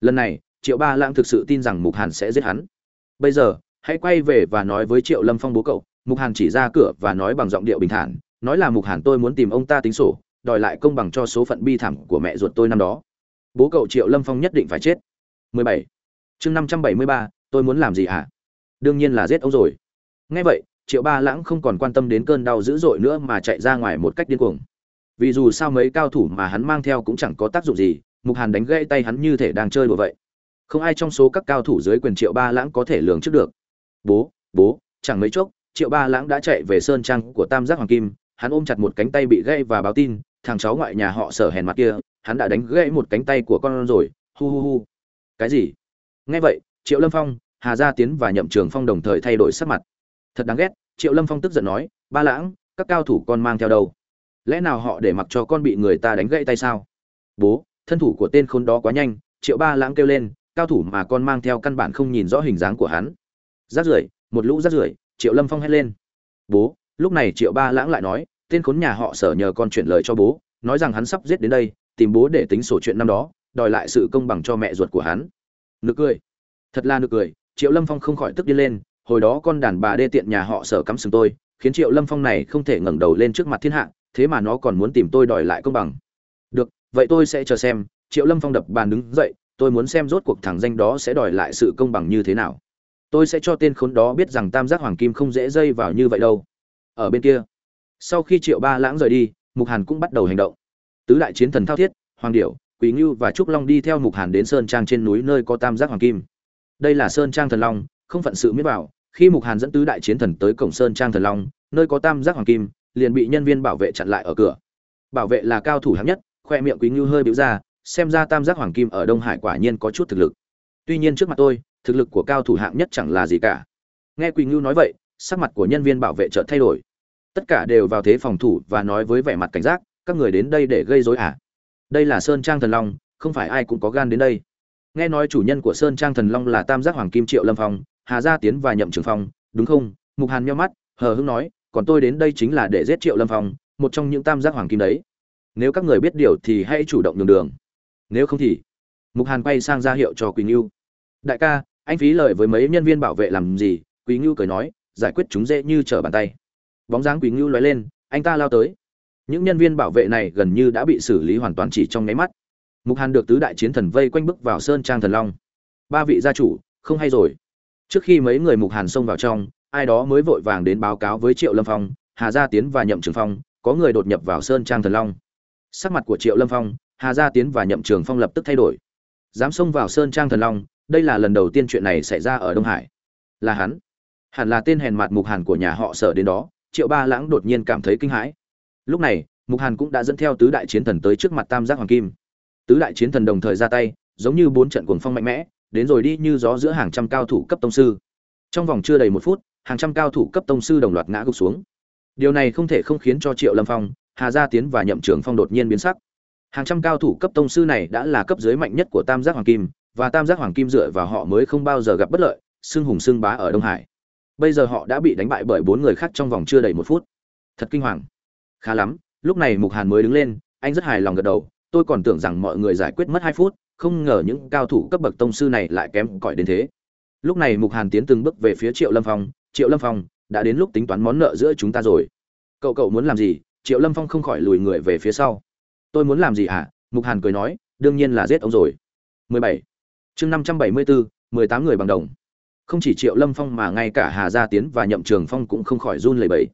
lần này triệu ba lãng thực sự tin rằng mục hàn sẽ giết hắn. Bây giờ hãy quay về và nói với triệu lâm phong bố cậu. Mục hàn chỉ ra cửa và nói bằng giọng điệu bình thản nói là mục hàn tôi muốn tìm ông ta tính sổ đòi lại công bằng cho số phận bi thảm của mẹ ruột tôi năm đó. Bố cậu triệu lâm phong nhất định phải chết. 17. chương 573, tôi muốn làm gì hả? Đương nhiên là giết ông rồi. Ngay vậy triệu ba lãng không còn quan tâm đến cơn đau dữ dội nữa mà chạy ra ngoài một cách điên cuồng. Vì dù sao mấy cao thủ mà hắn mang theo cũng chẳng có tác dụng gì mục hàn đánh gãy tay hắn như thể đang chơi đùa vậy. Không ai trong số các cao thủ dưới quyền triệu ba lãng có thể lường trước được. Bố bố, chẳng mấy chốc, triệu ba lãng đã chạy về sơn trang của tam giác hoàng kim. Hắn ôm chặt một cánh tay bị gãy và báo tin, thằng cháu ngoại nhà họ sở hèn mặt kia, hắn đã đánh gãy một cánh tay của con rồi. Hu hu hu. Cái gì? Nghe vậy, triệu lâm phong, hà gia tiến và nhậm trường phong đồng thời thay đổi sắc mặt. Thật đáng ghét, triệu lâm phong tức giận nói, ba lãng, các cao thủ con mang theo đâu? Lẽ nào họ để mặc cho con bị người ta đánh gãy tay sao? Bố thân thủ của tên khốn đó quá nhanh, triệu ba lãng kêu lên, cao thủ mà con mang theo căn bản không nhìn rõ hình dáng của hắn. Rát rưởi, một lũ rát rưởi, triệu lâm phong hét lên. Bố, lúc này triệu ba lãng lại nói, tên khốn nhà họ sở nhờ con chuyển lời cho bố, nói rằng hắn sắp giết đến đây, tìm bố để tính sổ chuyện năm đó, đòi lại sự công bằng cho mẹ ruột của hắn. Nực cười. Thật là nực cười, triệu lâm phong không khỏi tức điên lên, hồi đó con đàn bà đê tiện nhà họ sở cắm sừng tôi, khiến triệu lâm phong này không thể ngẩng đầu lên trước mặt thiên hạ, thế mà nó còn muốn tìm tôi đòi lại công bằng. Được vậy tôi sẽ chờ xem, triệu lâm phong đập bàn đứng dậy, tôi muốn xem rốt cuộc thằng danh đó sẽ đòi lại sự công bằng như thế nào. Tôi sẽ cho tên khốn đó biết rằng tam giác hoàng kim không dễ dây vào như vậy đâu. Ở bên kia, sau khi triệu ba lãng rời đi, mục hàn cũng bắt đầu hành động. Tứ đại chiến thần thao thiết, hoàng điểu quý ngưu và trúc long đi theo mục hàn đến sơn trang trên núi nơi có tam giác hoàng kim. Đây là sơn trang thần long, không phận sự miết bảo. Khi mục hàn dẫn tứ đại chiến thần tới cổng sơn trang thần long, nơi có tam giác hoàng kim, liền bị nhân viên bảo vệ chặn lại ở cửa. Bảo vệ là cao thủ hạng nhất khoe miệng quý ngưu hơi biểu ra, xem ra tam giác hoàng kim ở đông hải quả nhiên có chút thực lực. Tuy nhiên trước mặt tôi, thực lực của cao thủ hạng nhất chẳng là gì cả. Nghe quý ngưu nói vậy, sắc mặt của nhân viên bảo vệ chợt thay đổi. Tất cả đều vào thế phòng thủ và nói với vẻ mặt cảnh giác, các người đến đây để gây rối à? Đây là sơn trang thần long, không phải ai cũng có gan đến đây. Nghe nói chủ nhân của sơn trang thần long là tam giác hoàng kim triệu lâm phong, hà gia tiến và nhậm trường phong, đúng không? Mục hàn nhau mắt, hờ hững nói, còn tôi đến đây chính là để giết triệu lâm phong, một trong những tam giác hoàng kim đấy nếu các người biết điều thì hãy chủ động nhường đường. Nếu không thì, mục hàn quay sang ra hiệu cho quỳnh ngưu. Đại ca, anh phí lời với mấy nhân viên bảo vệ làm gì? Quý ngưu cười nói, giải quyết chúng dễ như trở bàn tay. Bóng dáng quý ngưu lóe lên, anh ta lao tới. Những nhân viên bảo vệ này gần như đã bị xử lý hoàn toàn chỉ trong nháy mắt. Mục hàn được tứ đại chiến thần vây quanh bức vào sơn trang thần long. Ba vị gia chủ, không hay rồi. Trước khi mấy người mục hàn xông vào trong, ai đó mới vội vàng đến báo cáo với triệu lâm phong, hà gia tiến và nhậm trường phong, có người đột nhập vào sơn trang thần long sắc mặt của triệu lâm phong, hà gia tiến và nhậm trường phong lập tức thay đổi. Dám xông vào sơn trang thần long, đây là lần đầu tiên chuyện này xảy ra ở đông hải. Là hắn. Hẳn là tên hèn mặt mục hàn của nhà họ sở đến đó, triệu ba lãng đột nhiên cảm thấy kinh hãi. Lúc này, mục hàn cũng đã dẫn theo tứ đại chiến thần tới trước mặt tam giác hoàng kim. Tứ đại chiến thần đồng thời ra tay, giống như bốn trận cuồng phong mạnh mẽ, đến rồi đi như gió giữa hàng trăm cao thủ cấp tông sư. Trong vòng chưa đầy một phút, hàng trăm cao thủ cấp tông sư đồng loạt ngã gục xuống. Điều này không thể không khiến cho triệu lâm phong hà gia tiến và nhậm Trường phong đột nhiên biến sắc. Hàng trăm cao thủ cấp tông sư này đã là cấp dưới mạnh nhất của tam giác hoàng kim, và tam giác hoàng kim dựa vào họ mới không bao giờ gặp bất lợi, xưng hùng xưng bá ở đông hải. Bây giờ họ đã bị đánh bại bởi bốn người khác trong vòng chưa đầy một phút. Thật kinh hoàng. Khá lắm, lúc này mục hàn mới đứng lên, anh rất hài lòng gật đầu, tôi còn tưởng rằng mọi người giải quyết mất hai phút, không ngờ những cao thủ cấp bậc tông sư này lại kém cỏi đến thế. Lúc này mục hàn tiến từng bước về phía triệu lâm phong, triệu lâm phong, đã đến lúc tính toán món nợ giữa chúng ta rồi. Cậu cậu muốn làm gì? Triệu lâm phong không khỏi lùi người về phía sau. Tôi muốn làm gì hả? À? mục hàn cười nói đương nhiên là giết ông rồi. 17. chương 574, 18 người bằng đồng. Không chỉ triệu lâm phong mà ngay cả hà gia tiến và nhậm trường phong cũng không khỏi run lẩy bẩy.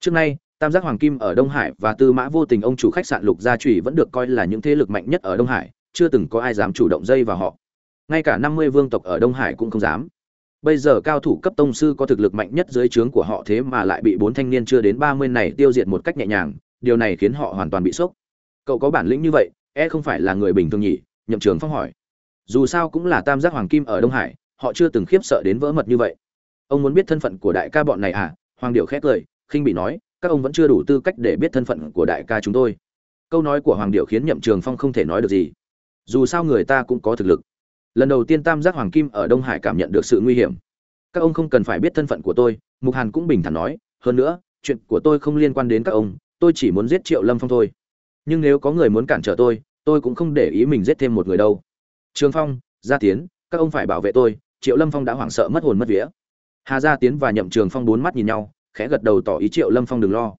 Trước nay tam giác hoàng kim ở đông hải và tư mã vô tình ông chủ khách sạn lục gia trùy vẫn được coi là những thế lực mạnh nhất ở đông hải chưa từng có ai dám chủ động dây vào họ. Ngay cả năm mươi vương tộc ở đông hải cũng không dám bây giờ cao thủ cấp tông sư có thực lực mạnh nhất dưới trướng của họ thế mà lại bị bốn thanh niên chưa đến ba mươi này tiêu diệt một cách nhẹ nhàng, điều này khiến họ hoàn toàn bị sốc. Cậu có bản lĩnh như vậy e không phải là người bình thường nhỉ? Nhậm trường phong hỏi. Dù sao cũng là tam giác hoàng kim ở đông hải, họ chưa từng khiếp sợ đến vỡ mật như vậy. Ông muốn biết thân phận của đại ca bọn này à? Hoàng Điểu khẽ cười, khinh bị nói, các ông vẫn chưa đủ tư cách để biết thân phận của đại ca chúng tôi. Câu nói của hoàng Điểu khiến nhậm trường phong không thể nói được gì. Dù sao người ta cũng có thực lực lần đầu tiên tam giác hoàng kim ở đông hải cảm nhận được sự nguy hiểm. Các ông không cần phải biết thân phận của tôi, mục hàn cũng bình thản nói, hơn nữa, chuyện của tôi không liên quan đến các ông, tôi chỉ muốn giết triệu lâm phong thôi. Nhưng nếu có người muốn cản trở tôi tôi cũng không để ý mình giết thêm một người đâu. Trường phong, gia tiến, các ông phải bảo vệ tôi, triệu lâm phong đã hoảng sợ mất hồn mất vía. Hà gia tiến và nhậm trường phong bốn mắt nhìn nhau, khẽ gật đầu tỏ ý triệu lâm phong đừng lo.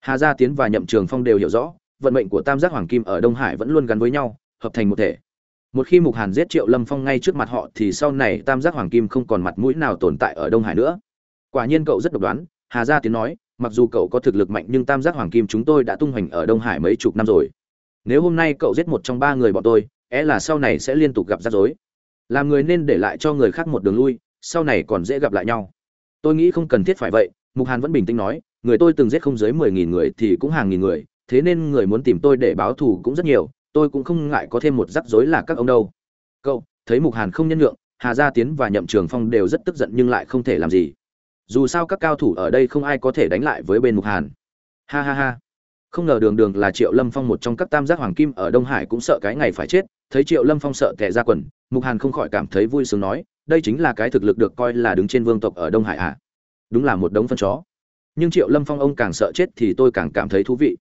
Hà gia tiến và nhậm trường phong đều hiểu rõ, vận mệnh của tam giác hoàng kim ở đông hải vẫn luôn gắn với nhau, hợp thành một thể một khi mục hàn giết triệu lâm phong ngay trước mặt họ thì sau này tam giác hoàng kim không còn mặt mũi nào tồn tại ở đông hải nữa. Quả nhiên cậu rất độc đoán, hà gia tiến nói, mặc dù cậu có thực lực mạnh nhưng tam giác hoàng kim chúng tôi đã tung hoành ở đông hải mấy chục năm rồi. Nếu hôm nay cậu giết một trong ba người bọn tôi é là sau này sẽ liên tục gặp rắc rối. Làm người nên để lại cho người khác một đường lui, sau này còn dễ gặp lại nhau. Tôi nghĩ không cần thiết phải vậy, mục hàn vẫn bình tĩnh nói, người tôi từng giết không dưới mười nghìn người thì cũng hàng nghìn người, thế nên người muốn tìm tôi để báo thù cũng rất nhiều tôi cũng không ngại có thêm một rắc rối là các ông đâu. Cậu, thấy mục hàn không nhân nhượng, hà gia tiến và nhậm trường phong đều rất tức giận nhưng lại không thể làm gì. Dù sao các cao thủ ở đây không ai có thể đánh lại với bên mục hàn. Ha ha ha. Không ngờ đường đường là triệu lâm phong một trong các tam giác hoàng kim ở đông hải cũng sợ cái ngày phải chết, thấy triệu lâm phong sợ tệ ra quần, mục hàn không khỏi cảm thấy vui sướng nói, đây chính là cái thực lực được coi là đứng trên vương tộc ở đông hải à? Đúng là một đống phân chó. Nhưng triệu lâm phong ông càng sợ chết thì tôi càng cảm thấy thú vị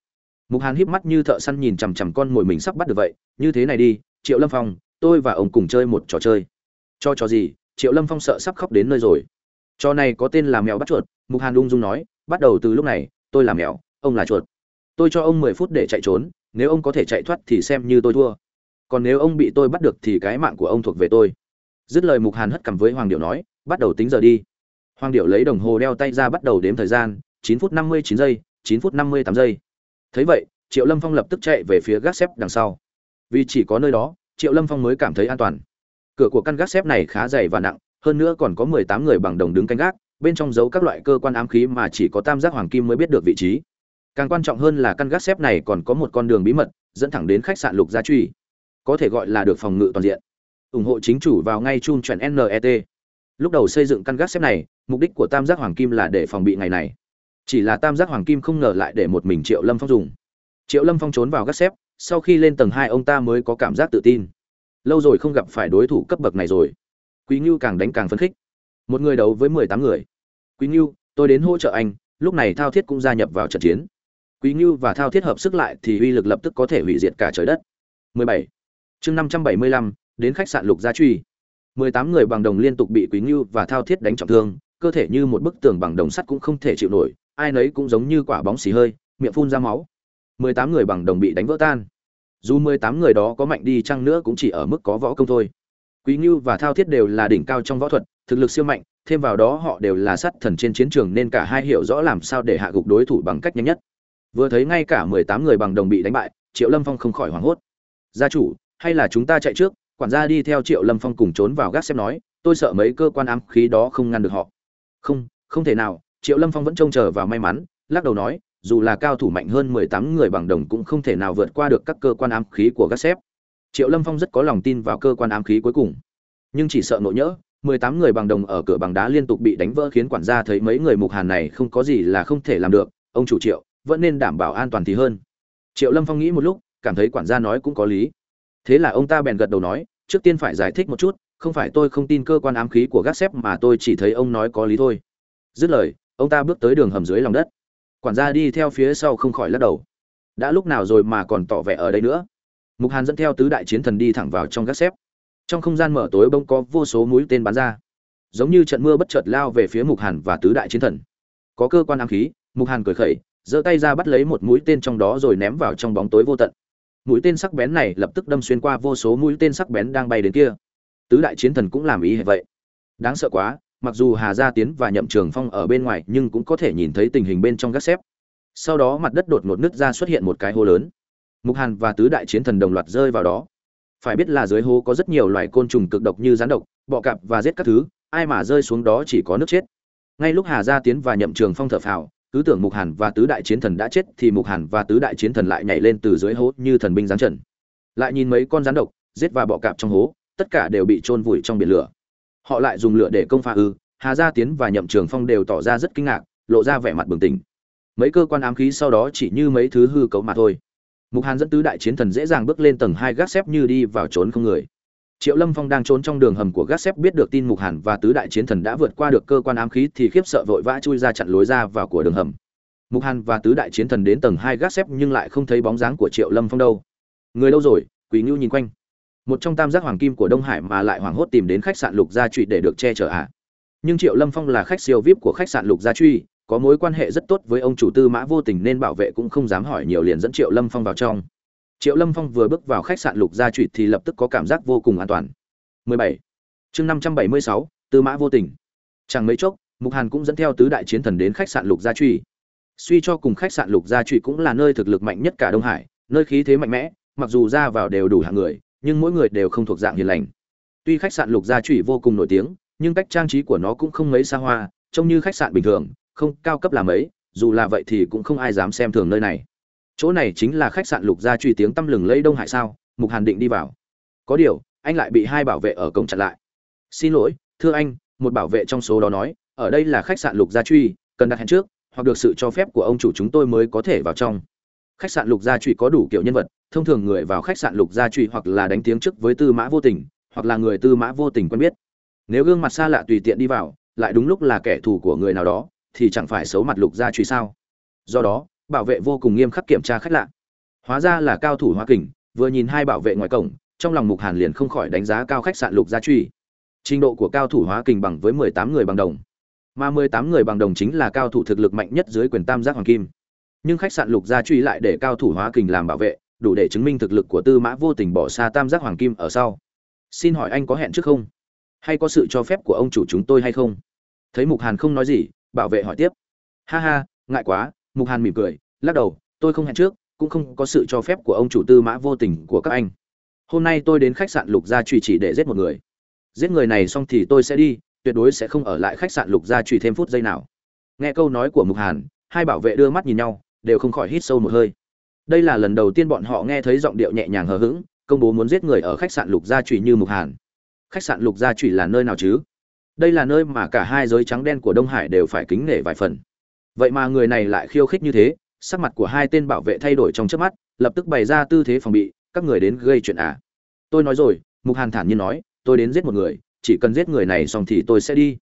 mục hàn híp mắt như thợ săn nhìn chằm chằm con mồi mình sắp bắt được vậy, như thế này đi, triệu lâm phong, tôi và ông cùng chơi một trò chơi. Cho trò gì? Triệu lâm phong sợ sắp khóc đến nơi rồi. Trò này có tên là mèo bắt chuột, mục hàn ung dung nói, bắt đầu từ lúc này, tôi là mèo, ông là chuột. Tôi cho ông mười phút để chạy trốn, nếu ông có thể chạy thoát thì xem như tôi thua. Còn nếu ông bị tôi bắt được thì cái mạng của ông thuộc về tôi. Dứt lời mục hàn hất cằm với hoàng điệu nói, bắt đầu tính giờ đi. Hoàng điệu lấy đồng hồ đeo tay ra bắt đầu đếm thời gian, chín phút năm mươi chín giây, chín phút năm mươi tám giây thấy vậy, triệu lâm phong lập tức chạy về phía gác xếp đằng sau. Vì chỉ có nơi đó, triệu lâm phong mới cảm thấy an toàn. Cửa của căn gác xếp này khá dày và nặng, hơn nữa còn có mười tám người bằng đồng đứng canh gác, bên trong giấu các loại cơ quan ám khí mà chỉ có tam giác hoàng kim mới biết được vị trí. Càng quan trọng hơn là căn gác xếp này còn có một con đường bí mật, dẫn thẳng đến khách sạn lục gia truy. Có thể gọi là được phòng ngự toàn diện. Ủng hộ chính chủ vào ngay chun chuẩn net lúc đầu xây dựng căn gác xếp này, mục đích của tam giác hoàng kim là để phòng bị ngày này chỉ là tam giác hoàng kim không ngờ lại để một mình triệu lâm phong dùng. Triệu lâm phong trốn vào gác xếp sau khi lên tầng hai ông ta mới có cảm giác tự tin. Lâu rồi không gặp phải đối thủ cấp bậc này rồi. Quý ngưu càng đánh càng phấn khích. Một người đấu với mười tám người. Quý ngưu tôi đến hỗ trợ anh lúc này thao thiết cũng gia nhập vào trận chiến. Quý ngưu và thao thiết hợp sức lại thì uy lực lập tức có thể hủy diệt cả trời đất. 17. chương 575, đến khách sạn lục gia truy. 18 người bằng đồng liên tục bị quý ngưu và thao thiết đánh trọng thương cơ thể như một bức tường bằng đồng sắt cũng không thể chịu nổi, ai nấy cũng giống như quả bóng xì hơi, miệng phun ra máu. 18 người bằng đồng bị đánh vỡ tan. Dù 18 người đó có mạnh đi chăng nữa cũng chỉ ở mức có võ công thôi. Quý ngưu và thao thiết đều là đỉnh cao trong võ thuật, thực lực siêu mạnh, thêm vào đó họ đều là sát thần trên chiến trường nên cả hai hiểu rõ làm sao để hạ gục đối thủ bằng cách nhanh nhất. Vừa thấy ngay cả 18 người bằng đồng bị đánh bại, triệu lâm phong không khỏi hoảng hốt. Gia chủ, hay là chúng ta chạy trước, quản gia đi theo triệu lâm phong cùng trốn vào gác xếp nói, tôi sợ mấy cơ quan ám khí đó không ngăn được họ không không thể nào, triệu lâm phong vẫn trông chờ vào may mắn, lắc đầu nói, dù là cao thủ mạnh hơn mười tám người bằng đồng cũng không thể nào vượt qua được các cơ quan ám khí của gác xếp triệu lâm phong rất có lòng tin vào cơ quan ám khí cuối cùng. Nhưng chỉ sợ nỗi nhỡ, mười tám người bằng đồng ở cửa bằng đá liên tục bị đánh vỡ khiến quản gia thấy mấy người mục hàn này không có gì là không thể làm được, ông chủ triệu, vẫn nên đảm bảo an toàn thì hơn. Triệu lâm phong nghĩ một lúc, cảm thấy quản gia nói cũng có lý. Thế là ông ta bèn gật đầu nói, trước tiên phải giải thích một chút không phải tôi không tin cơ quan ám khí của gác xếp mà tôi chỉ thấy ông nói có lý thôi. Dứt lời, ông ta bước tới đường hầm dưới lòng đất. Quản gia đi theo phía sau không khỏi lắc đầu. Đã lúc nào rồi mà còn tỏ vẻ ở đây nữa? Mục hàn dẫn theo tứ đại chiến thần đi thẳng vào trong gác xếp. Trong không gian mở tối bông có vô số mũi tên bắn ra. Giống như trận mưa bất chợt lao về phía mục hàn và tứ đại chiến thần. Có cơ quan ám khí, mục hàn cười khẩy, giơ tay ra bắt lấy một mũi tên trong đó rồi ném vào trong bóng tối vô tận. Mũi tên sắc bén này lập tức đâm xuyên qua vô số mũi tên sắc bén đang bay đến kia tứ đại chiến thần cũng làm ý hệ vậy. Đáng sợ quá, mặc dù hà gia tiến và nhậm trường phong ở bên ngoài nhưng cũng có thể nhìn thấy tình hình bên trong gác xếp. Sau đó mặt đất đột ngột nứt ra xuất hiện một cái hố lớn. Mục hàn và tứ đại chiến thần đồng loạt rơi vào đó. Phải biết là dưới hố có rất nhiều loài côn trùng cực độc như rán độc, bọ cạp và giết các thứ, ai mà rơi xuống đó chỉ có nước chết. Ngay lúc hà gia tiến và nhậm trường phong thở phào, cứ tưởng mục hàn và tứ đại chiến thần đã chết thì mục hàn và tứ đại chiến thần lại nhảy lên từ dưới hố như thần binh giáng trần. Lại nhìn mấy con rắn độc, giết và bọ cạp trong hố tất cả đều bị chôn vùi trong biển lửa. Họ lại dùng lửa để công phá ư, hà gia tiến và nhậm trường phong đều tỏ ra rất kinh ngạc, lộ ra vẻ mặt bừng tỉnh. Mấy cơ quan ám khí sau đó chỉ như mấy thứ hư cấu mà thôi. Mục hàn dẫn tứ đại chiến thần dễ dàng bước lên tầng hai gác xếp như đi vào trốn không người. Triệu lâm phong đang trốn trong đường hầm của gác xếp biết được tin mục hàn và tứ đại chiến thần đã vượt qua được cơ quan ám khí thì khiếp sợ vội vã chui ra chặn lối ra vào của đường hầm. Mục hàn và tứ đại chiến thần đến tầng hai gác xếp nhưng lại không thấy bóng dáng của triệu lâm phong đâu. Người đâu rồi? Quý ngưu nhìn quanh một trong tam giác hoàng kim của đông hải mà lại hoảng hốt tìm đến khách sạn lục gia truy để được che chở ạ à. nhưng triệu lâm phong là khách siêu vip của khách sạn lục gia truy có mối quan hệ rất tốt với ông chủ tư mã vô tình nên bảo vệ cũng không dám hỏi nhiều liền dẫn triệu lâm phong vào trong triệu lâm phong vừa bước vào khách sạn lục gia truy thì lập tức có cảm giác vô cùng an toàn 17. chương 576, tư mã vô tình chẳng mấy chốc mục hàn cũng dẫn theo tứ đại chiến thần đến khách sạn lục gia truy suy cho cùng khách sạn lục gia truy cũng là nơi thực lực mạnh nhất cả đông hải nơi khí thế mạnh mẽ mặc dù ra vào đều đủ hạng người nhưng mỗi người đều không thuộc dạng hiền lành. Tuy khách sạn lục gia truy vô cùng nổi tiếng, nhưng cách trang trí của nó cũng không mấy xa hoa, trông như khách sạn bình thường, không cao cấp là mấy, dù là vậy thì cũng không ai dám xem thường nơi này. Chỗ này chính là khách sạn lục gia truy tiếng tăm lừng lẫy đông hải sao? Mục hàn định đi vào. Có điều, anh lại bị hai bảo vệ ở cổng chặn lại. Xin lỗi, thưa anh, một bảo vệ trong số đó nói, ở đây là khách sạn lục gia truy cần đặt hẹn trước, hoặc được sự cho phép của ông chủ chúng tôi mới có thể vào trong khách sạn lục gia trụy có đủ kiểu nhân vật, thông thường người vào khách sạn lục gia trụy hoặc là đánh tiếng trước với tư mã vô tình, hoặc là người tư mã vô tình quen biết. Nếu gương mặt xa lạ tùy tiện đi vào, lại đúng lúc là kẻ thù của người nào đó, thì chẳng phải xấu mặt lục gia trụy sao? Do đó, bảo vệ vô cùng nghiêm khắc kiểm tra khách lạ. Hóa ra là cao thủ hoa kình, vừa nhìn hai bảo vệ ngoài cổng, trong lòng mục hàn liền không khỏi đánh giá cao khách sạn lục gia truy trình độ của cao thủ hóa kình bằng với mười tám người bằng đồng. Mà mười tám người bằng đồng chính là cao thủ thực lực mạnh nhất dưới quyền tam giác hoàng kim nhưng khách sạn lục gia truy lại để cao thủ hóa kình làm bảo vệ, đủ để chứng minh thực lực của tư mã vô tình bỏ xa tam giác hoàng kim ở sau. Xin hỏi anh có hẹn trước không? Hay có sự cho phép của ông chủ chúng tôi hay không? Thấy mục hàn không nói gì, bảo vệ hỏi tiếp. Ha ha, ngại quá, mục hàn mỉm cười, lắc đầu, tôi không hẹn trước, cũng không có sự cho phép của ông chủ tư mã vô tình của các anh. Hôm nay tôi đến khách sạn lục gia truy chỉ để giết một người. Giết người này xong thì tôi sẽ đi, tuyệt đối sẽ không ở lại khách sạn lục gia truy thêm phút giây nào. Nghe câu nói của mục hàn, hai bảo vệ đưa mắt nhìn nhau đều không khỏi hít sâu một hơi. Đây là lần đầu tiên bọn họ nghe thấy giọng điệu nhẹ nhàng hờ hững, công bố muốn giết người ở khách sạn lục gia trụy như mục hàn. Khách sạn lục gia trụy là nơi nào chứ? Đây là nơi mà cả hai giới trắng đen của đông hải đều phải kính nể vài phần. Vậy mà người này lại khiêu khích như thế, sắc mặt của hai tên bảo vệ thay đổi trong chớp mắt, lập tức bày ra tư thế phòng bị, các người đến gây chuyện à? Tôi nói rồi, mục hàn thản nhiên nói, tôi đến giết một người, chỉ cần giết người này xong thì tôi sẽ đi.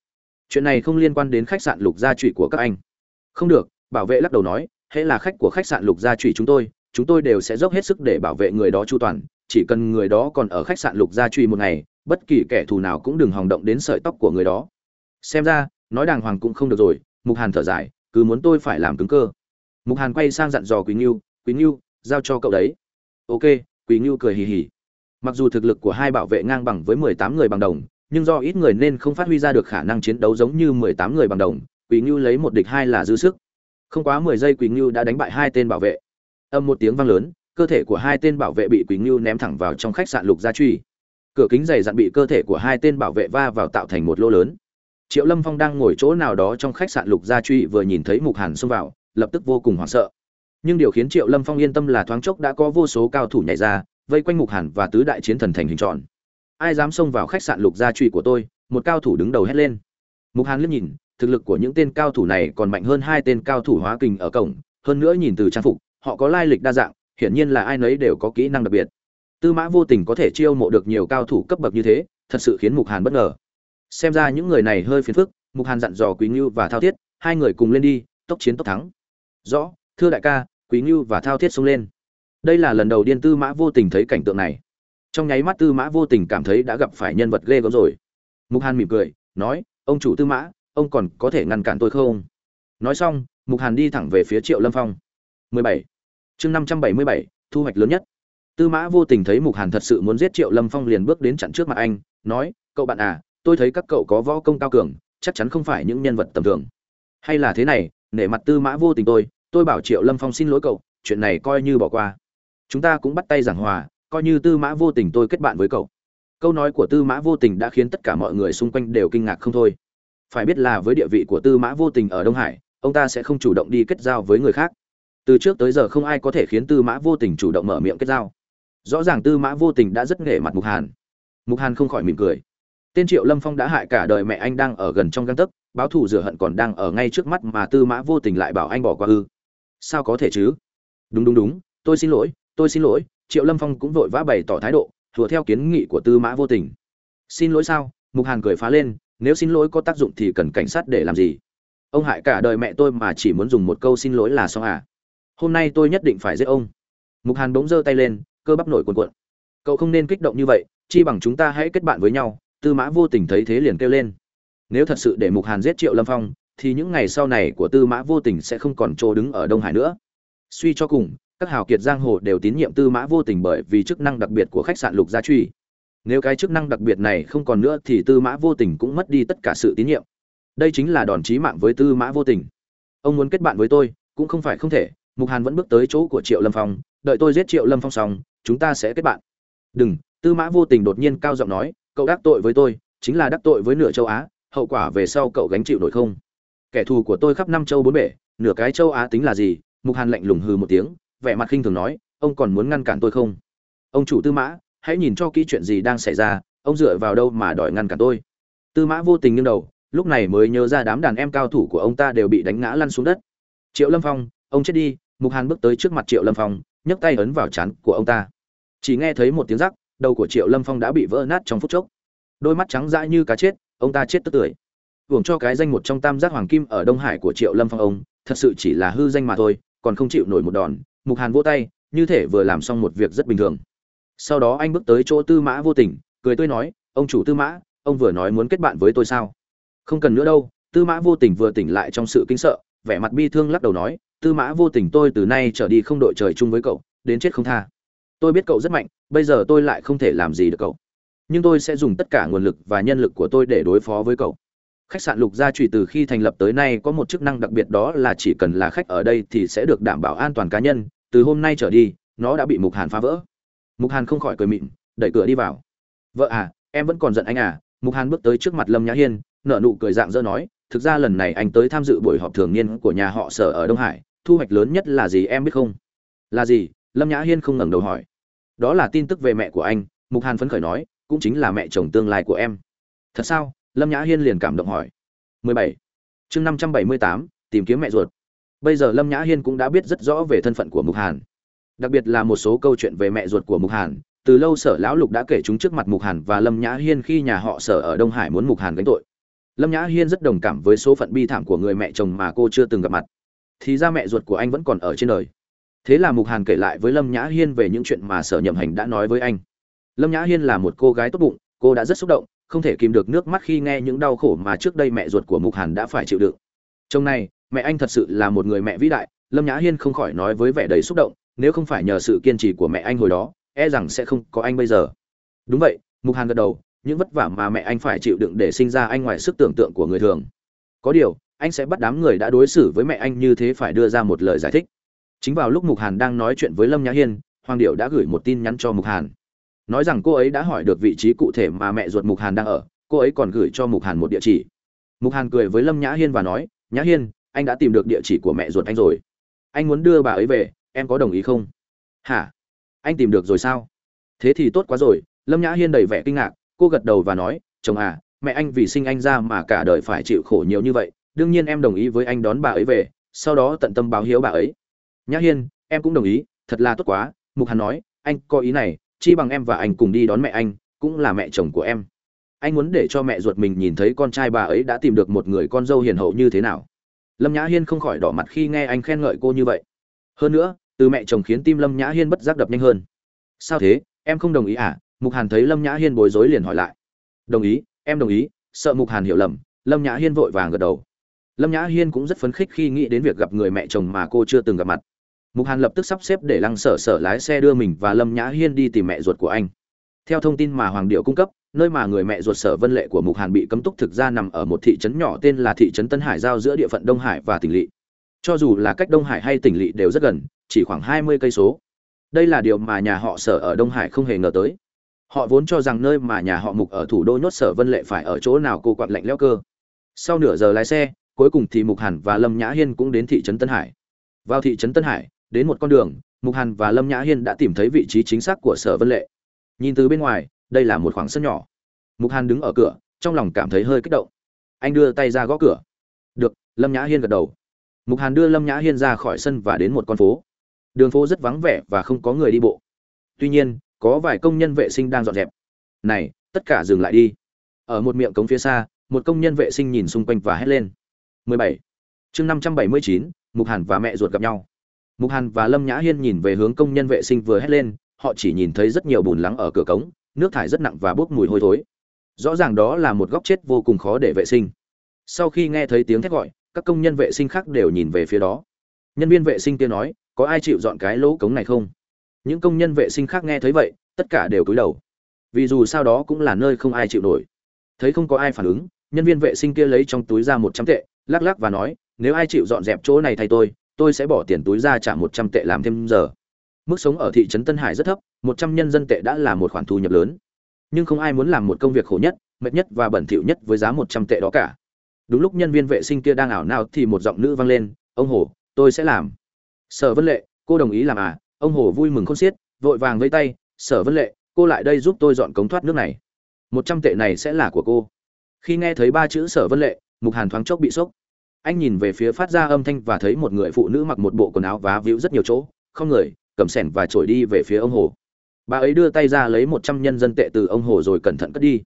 Chuyện này không liên quan đến khách sạn lục gia trụy của các anh. Không được, bảo vệ lắc đầu nói hễ là khách của khách sạn lục gia trụy chúng tôi chúng tôi đều sẽ dốc hết sức để bảo vệ người đó chu toàn, chỉ cần người đó còn ở khách sạn lục gia truy một ngày, bất kỳ kẻ thù nào cũng đừng hòng động đến sợi tóc của người đó. Xem ra, nói đàng hoàng cũng không được rồi, mục hàn thở dài, cứ muốn tôi phải làm cứng cơ. Mục hàn quay sang dặn dò quý ngưu quý ngưu, giao cho cậu đấy. Ok quý ngưu cười hì hì. Mặc dù thực lực của hai bảo vệ ngang bằng với mười tám người bằng đồng, nhưng do ít người nên không phát huy ra được khả năng chiến đấu giống như mười tám người bằng đồng quý ngưu lấy một địch hai là dư sức không quá mười giây Quỳnh ngưu đã đánh bại hai tên bảo vệ. Âm một tiếng vang lớn, cơ thể của hai tên bảo vệ bị Quỳnh ngưu ném thẳng vào trong khách sạn lục gia truy. Cửa kính dày dặn bị cơ thể của hai tên bảo vệ va vào tạo thành một lỗ lớn. Triệu lâm phong đang ngồi chỗ nào đó trong khách sạn lục gia truy vừa nhìn thấy mục hàn xông vào, lập tức vô cùng hoảng sợ. Nhưng điều khiến triệu lâm phong yên tâm là thoáng chốc đã có vô số cao thủ nhảy ra, vây quanh mục hàn và tứ đại chiến thần thành hình tròn. Ai dám xông vào khách sạn lục gia truy của tôi, một cao thủ đứng đầu hét lên. Mục hàn liếc nhìn thực lực của những tên cao thủ này còn mạnh hơn hai tên cao thủ hóa kình ở cổng, hơn nữa nhìn từ trang phục, họ có lai lịch đa dạng, hiển nhiên là ai nấy đều có kỹ năng đặc biệt. Tư mã vô tình có thể chiêu mộ được nhiều cao thủ cấp bậc như thế, thật sự khiến mục hàn bất ngờ. Xem ra những người này hơi phiền phức, mục hàn dặn dò quý ngưu và thao thiết, hai người cùng lên đi, tốc chiến tốc thắng. Rõ, thưa đại ca, quý ngưu và thao thiết xông lên. Đây là lần đầu tiên tư mã vô tình thấy cảnh tượng này. Trong nháy mắt tư mã vô tình cảm thấy đã gặp phải nhân vật ghê gớm rồi. Mục hàn mỉm cười, nói, ông chủ tư mã ông còn có thể ngăn cản tôi không? Nói xong mục hàn đi thẳng về phía triệu lâm phong. 17. chương 577, thu hoạch lớn nhất. Tư mã vô tình thấy mục hàn thật sự muốn giết triệu lâm phong liền bước đến chặn trước mặt anh nói cậu bạn à tôi thấy các cậu có võ công cao cường chắc chắn không phải những nhân vật tầm thường. Hay là thế này nể mặt tư mã vô tình tôi tôi bảo triệu lâm phong xin lỗi cậu chuyện này coi như bỏ qua. Chúng ta cũng bắt tay giảng hòa coi như tư mã vô tình tôi kết bạn với cậu. Câu nói của tư mã vô tình đã khiến tất cả mọi người xung quanh đều kinh ngạc không thôi phải biết là với địa vị của tư mã vô tình ở đông hải, ông ta sẽ không chủ động đi kết giao với người khác. Từ trước tới giờ không ai có thể khiến tư mã vô tình chủ động mở miệng kết giao. Rõ ràng tư mã vô tình đã rất nghề mặt mục hàn. Mục hàn không khỏi mỉm cười. Tên triệu lâm phong đã hại cả đời mẹ anh đang ở gần trong găng tấc, báo thù rửa hận còn đang ở ngay trước mắt mà tư mã vô tình lại bảo anh bỏ qua ư. Sao có thể chứ? Đúng đúng đúng, tôi xin lỗi, tôi xin lỗi, triệu lâm phong cũng vội vã bày tỏ thái độ thùa theo kiến nghị của tư mã vô tình. Xin lỗi sao? Mục hàn cười phá lên nếu xin lỗi có tác dụng thì cần cảnh sát để làm gì? Ông hại cả đời mẹ tôi mà chỉ muốn dùng một câu xin lỗi là xong à? Hôm nay tôi nhất định phải giết ông. Mục hàn bỗng giơ tay lên, cơ bắp nổi cuồn cuộn. Cậu không nên kích động như vậy, chi bằng chúng ta hãy kết bạn với nhau, tư mã vô tình thấy thế liền kêu lên. Nếu thật sự để mục hàn giết triệu lâm phong, thì những ngày sau này của tư mã vô tình sẽ không còn chỗ đứng ở đông hải nữa. Suy cho cùng, các hào kiệt giang hồ đều tín nhiệm tư mã vô tình bởi vì chức năng đặc biệt của khách sạn lục gia truy nếu cái chức năng đặc biệt này không còn nữa thì tư mã vô tình cũng mất đi tất cả sự tín nhiệm. Đây chính là đòn chí mạng với tư mã vô tình. Ông muốn kết bạn với tôi, cũng không phải không thể, mục hàn vẫn bước tới chỗ của triệu lâm phong, đợi tôi giết triệu lâm phong xong, chúng ta sẽ kết bạn. Đừng, tư mã vô tình đột nhiên cao giọng nói, cậu đắc tội với tôi, chính là đắc tội với nửa châu á, hậu quả về sau cậu gánh chịu nổi không? Kẻ thù của tôi khắp năm châu bốn bể, nửa cái châu á tính là gì? Mục hàn lạnh lùng hừ một tiếng, vẻ mặt khinh thường nói, ông còn muốn ngăn cản tôi không? Ông chủ tư mã hãy nhìn cho kỹ chuyện gì đang xảy ra, ông dựa vào đâu mà đòi ngăn cản tôi. Tư mã vô tình nghiêng đầu, lúc này mới nhớ ra đám đàn em cao thủ của ông ta đều bị đánh ngã lăn xuống đất. Triệu lâm phong, ông chết đi, mục hàn bước tới trước mặt triệu lâm phong, nhấc tay ấn vào chán của ông ta. Chỉ nghe thấy một tiếng rắc, đầu của triệu lâm phong đã bị vỡ nát trong phút chốc. Đôi mắt trắng dãi như cá chết, ông ta chết tức tưởi. Hưởng cho cái danh một trong tam giác hoàng kim ở đông hải của triệu lâm phong ông, thật sự chỉ là hư danh mà thôi, còn không chịu nổi một đòn, mục hàn vỗ tay, như thể vừa làm xong một việc rất bình thường sau đó anh bước tới chỗ tư mã vô tình, cười tươi nói, ông chủ tư mã, ông vừa nói muốn kết bạn với tôi sao? Không cần nữa đâu. Tư mã vô tình vừa tỉnh lại trong sự kinh sợ, vẻ mặt bi thương lắc đầu nói, tư mã vô tình tôi từ nay trở đi không đội trời chung với cậu, đến chết không tha. Tôi biết cậu rất mạnh, bây giờ tôi lại không thể làm gì được cậu. Nhưng tôi sẽ dùng tất cả nguồn lực và nhân lực của tôi để đối phó với cậu. Khách sạn lục gia trùy từ khi thành lập tới nay có một chức năng đặc biệt đó là chỉ cần là khách ở đây thì sẽ được đảm bảo an toàn cá nhân. Từ hôm nay trở đi, nó đã bị mục hàn phá vỡ mục hàn không khỏi cười mịn đẩy cửa đi vào. Vợ à em vẫn còn giận anh à? Mục hàn bước tới trước mặt lâm nhã hiên nở nụ cười dạng dỡ nói thực ra lần này anh tới tham dự buổi họp thường niên của nhà họ sở ở đông hải thu hoạch lớn nhất là gì em biết không? Là gì? Lâm nhã hiên không ngẩng đầu hỏi. Đó là tin tức về mẹ của anh mục hàn phấn khởi nói cũng chính là mẹ chồng tương lai của em. Thật sao? Lâm nhã hiên liền cảm động hỏi. 17. chương 578, tìm kiếm mẹ ruột. Bây giờ lâm nhã hiên cũng đã biết rất rõ về thân phận của mục hàn đặc biệt là một số câu chuyện về mẹ ruột của mục hàn. Từ lâu sở lão lục đã kể chúng trước mặt mục hàn và lâm nhã hiên khi nhà họ sở ở đông hải muốn mục hàn gánh tội. Lâm nhã hiên rất đồng cảm với số phận bi thảm của người mẹ chồng mà cô chưa từng gặp mặt. Thì ra mẹ ruột của anh vẫn còn ở trên đời. Thế là mục hàn kể lại với lâm nhã hiên về những chuyện mà sở nhậm hành đã nói với anh. Lâm nhã hiên là một cô gái tốt bụng, cô đã rất xúc động, không thể kìm được nước mắt khi nghe những đau khổ mà trước đây mẹ ruột của mục hàn đã phải chịu đựng. Trong này, mẹ anh thật sự là một người mẹ vĩ đại, lâm nhã hiên không khỏi nói với vẻ đầy xúc động nếu không phải nhờ sự kiên trì của mẹ anh hồi đó e rằng sẽ không có anh bây giờ. Đúng vậy, mục hàn gật đầu, những vất vả mà mẹ anh phải chịu đựng để sinh ra anh ngoài sức tưởng tượng của người thường. Có điều, anh sẽ bắt đám người đã đối xử với mẹ anh như thế phải đưa ra một lời giải thích. Chính vào lúc mục hàn đang nói chuyện với lâm nhã hiên, hoàng điệu đã gửi một tin nhắn cho mục hàn. Nói rằng cô ấy đã hỏi được vị trí cụ thể mà mẹ ruột mục hàn đang ở, cô ấy còn gửi cho mục hàn một địa chỉ. Mục hàn cười với lâm nhã hiên và nói, nhã hiên, anh đã tìm được địa chỉ của mẹ ruột anh rồi. Anh muốn đưa bà ấy về em có đồng ý không? Hả? Anh tìm được rồi sao? Thế thì tốt quá rồi, lâm nhã hiên đầy vẻ kinh ngạc, cô gật đầu và nói, chồng à mẹ anh vì sinh anh ra mà cả đời phải chịu khổ nhiều như vậy, đương nhiên em đồng ý với anh đón bà ấy về, sau đó tận tâm báo hiếu bà ấy. Nhã hiên, em cũng đồng ý, thật là tốt quá. Mục hàn nói, anh có ý này, chi bằng em và anh cùng đi đón mẹ anh, cũng là mẹ chồng của em. Anh muốn để cho mẹ ruột mình nhìn thấy con trai bà ấy đã tìm được một người con dâu hiền hậu như thế nào? Lâm nhã hiên không khỏi đỏ mặt khi nghe anh khen ngợi cô như vậy. Hơn nữa từ mẹ chồng khiến tim lâm nhã hiên bất giác đập nhanh hơn. Sao thế? Em không đồng ý à? Mục hàn thấy lâm nhã hiên bối rối liền hỏi lại. Đồng ý, em đồng ý, sợ mục hàn hiểu lầm, lâm nhã hiên vội vàng gật đầu. Lâm nhã hiên cũng rất phấn khích khi nghĩ đến việc gặp người mẹ chồng mà cô chưa từng gặp mặt. Mục hàn lập tức sắp xếp để lăng sở sở lái xe đưa mình và lâm nhã hiên đi tìm mẹ ruột của anh. Theo thông tin mà hoàng điệu cung cấp, nơi mà người mẹ ruột sở vân lệ của mục hàn bị cấm túc thực ra nằm ở một thị trấn nhỏ tên là thị trấn tân hải giao giữa địa phận đông hải và tỉnh lỵ. Cho dù là cách đông hải hay tỉnh lỵ đều rất gần chỉ khoảng hai mươi cây số. Đây là điều mà nhà họ sở ở đông hải không hề ngờ tới. Họ vốn cho rằng nơi mà nhà họ mục ở thủ đô nhốt sở vân lệ phải ở chỗ nào cô quặn lạnh lẽo cơ. Sau nửa giờ lái xe, cuối cùng thì mục hàn và lâm nhã hiên cũng đến thị trấn tân hải. Vào thị trấn tân hải, đến một con đường, mục hàn và lâm nhã hiên đã tìm thấy vị trí chính xác của sở vân lệ. Nhìn từ bên ngoài, đây là một khoảng sân nhỏ. Mục hàn đứng ở cửa, trong lòng cảm thấy hơi kích động. Anh đưa tay ra gõ cửa. Được, lâm nhã hiên gật đầu. Mục hàn đưa lâm nhã hiên ra khỏi sân và đến một con phố đường phố rất vắng vẻ và không có người đi bộ. Tuy nhiên có vài công nhân vệ sinh đang dọn dẹp. Này tất cả dừng lại đi. Ở một miệng cống phía xa một công nhân vệ sinh nhìn xung quanh và hét lên. 17. chương 579, mục hàn và mẹ ruột gặp nhau. Mục hàn và lâm nhã hiên nhìn về hướng công nhân vệ sinh vừa hét lên họ chỉ nhìn thấy rất nhiều bùn lắng ở cửa cống nước thải rất nặng và bốc mùi hôi thối. Rõ ràng đó là một góc chết vô cùng khó để vệ sinh. Sau khi nghe thấy tiếng thét gọi các công nhân vệ sinh khác đều nhìn về phía đó. Nhân viên vệ sinh kia nói có ai chịu dọn cái lỗ cống này không? Những công nhân vệ sinh khác nghe thấy vậy, tất cả đều cúi đầu. Vì dù sao đó cũng là nơi không ai chịu nổi. Thấy không có ai phản ứng, nhân viên vệ sinh kia lấy trong túi ra một trăm tệ, lắc lắc và nói, nếu ai chịu dọn dẹp chỗ này thay tôi tôi sẽ bỏ tiền túi ra trả một trăm tệ làm thêm giờ. Mức sống ở thị trấn tân hải rất thấp, một trăm nhân dân tệ đã là một khoản thu nhập lớn. Nhưng không ai muốn làm một công việc khổ nhất, mệt nhất và bẩn thỉu nhất với giá một trăm tệ đó cả. Đúng lúc nhân viên vệ sinh kia đang ảo nào thì một giọng nữ vang lên, ông hồ, tôi sẽ làm sở vân lệ, cô đồng ý làm à? Ông hồ vui mừng khôn xiết, vội vàng vây tay, sở vân lệ, cô lại đây giúp tôi dọn cống thoát nước này. Một trăm tệ này sẽ là của cô. Khi nghe thấy ba chữ sở vân lệ, mục hàn thoáng chốc bị sốc. Anh nhìn về phía phát ra âm thanh và thấy một người phụ nữ mặc một bộ quần áo vá víu rất nhiều chỗ, không người, cầm sẻn và trổi đi về phía ông hồ. Bà ấy đưa tay ra lấy một trăm nhân dân tệ từ ông hồ rồi cẩn thận cất đi.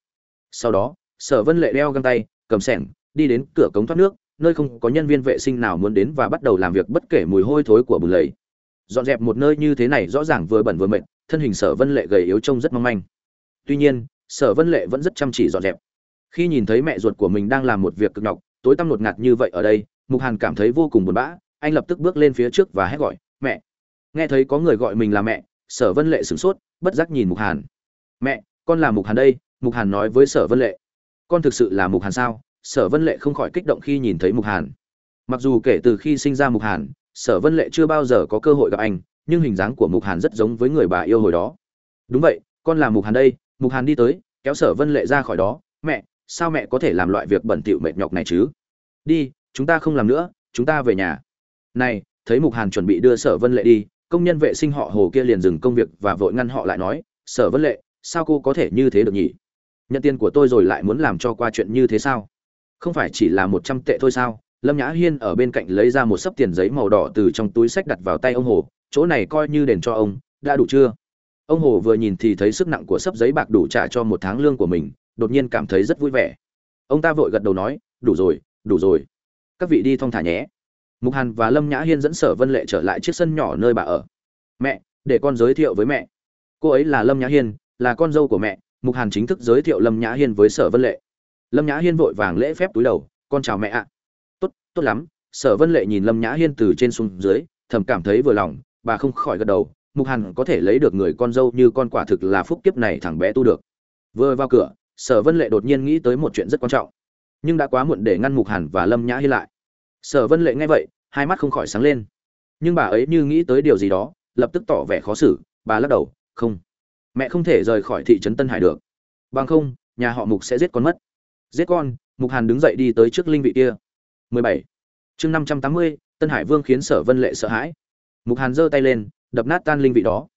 Sau đó, sở vân lệ đeo găng tay, cầm sẻng, đi đến cửa cống thoát nước nơi không có nhân viên vệ sinh nào muốn đến và bắt đầu làm việc bất kể mùi hôi thối của bùn lầy. Dọn dẹp một nơi như thế này rõ ràng vừa bẩn vừa mệt, thân hình sở vân lệ gầy yếu trông rất mong manh. Tuy nhiên, sở vân lệ vẫn rất chăm chỉ dọn dẹp. Khi nhìn thấy mẹ ruột của mình đang làm một việc cực nhọc, tối tăm ngột ngạt như vậy ở đây, mục hàn cảm thấy vô cùng buồn bã, anh lập tức bước lên phía trước và hét gọi, mẹ! Nghe thấy có người gọi mình là mẹ, sở vân lệ sửng sốt, bất giác nhìn mục hàn. Mẹ, con là mục hàn đây, mục hàn nói với sở vân lệ. Con thực sự là mục hàn sao? Sở vân lệ không khỏi kích động khi nhìn thấy mục hàn. Mặc dù kể từ khi sinh ra mục hàn, sở vân lệ chưa bao giờ có cơ hội gặp anh, nhưng hình dáng của mục hàn rất giống với người bà yêu hồi đó. Đúng vậy, con là mục hàn đây, mục hàn đi tới, kéo sở vân lệ ra khỏi đó. Mẹ, sao mẹ có thể làm loại việc bẩn thỉu mệt nhọc này chứ? Đi, chúng ta không làm nữa, chúng ta về nhà. Này, thấy mục hàn chuẩn bị đưa sở vân lệ đi, công nhân vệ sinh họ hồ kia liền dừng công việc và vội ngăn họ lại nói, sở vân lệ, sao cô có thể như thế được nhỉ? Nhận tiền của tôi rồi lại muốn làm cho qua chuyện như thế sao? Không phải chỉ là một trăm tệ thôi sao? Lâm nhã hiên ở bên cạnh lấy ra một sấp tiền giấy màu đỏ từ trong túi sách đặt vào tay ông hồ, chỗ này coi như đền cho ông, đã đủ chưa? Ông hồ vừa nhìn thì thấy sức nặng của sấp giấy bạc đủ trả cho một tháng lương của mình, đột nhiên cảm thấy rất vui vẻ. Ông ta vội gật đầu nói, đủ rồi đủ rồi. Các vị đi thong thả nhé. Mục hàn và lâm nhã hiên dẫn sở vân lệ trở lại chiếc sân nhỏ nơi bà ở. Mẹ, để con giới thiệu với mẹ. Cô ấy là lâm nhã hiên, là con dâu của mẹ, mục hàn chính thức giới thiệu lâm nhã hiên với sở vân lệ lâm nhã hiên vội vàng lễ phép túi đầu, con chào mẹ ạ. Tốt tốt lắm. Sở vân lệ nhìn lâm nhã hiên từ trên xuống dưới, thầm cảm thấy vừa lòng, bà không khỏi gật đầu, mục hàn có thể lấy được người con dâu như con quả thực là phúc kiếp này thằng bé tu được. Vừa vào cửa, sở vân lệ đột nhiên nghĩ tới một chuyện rất quan trọng, nhưng đã quá muộn để ngăn mục hàn và lâm nhã hiên lại. Sở vân lệ nghe vậy, hai mắt không khỏi sáng lên. Nhưng bà ấy như nghĩ tới điều gì đó, lập tức tỏ vẻ khó xử, bà lắc đầu, không, mẹ không thể rời khỏi thị trấn tân hải được. Bằng không, nhà họ mục sẽ giết con mất giết con mục hàn đứng dậy đi tới trước linh vị kia. 17. chương 580, tân hải vương khiến sở vân lệ sợ hãi. Mục hàn giơ tay lên đập nát tan linh vị đó.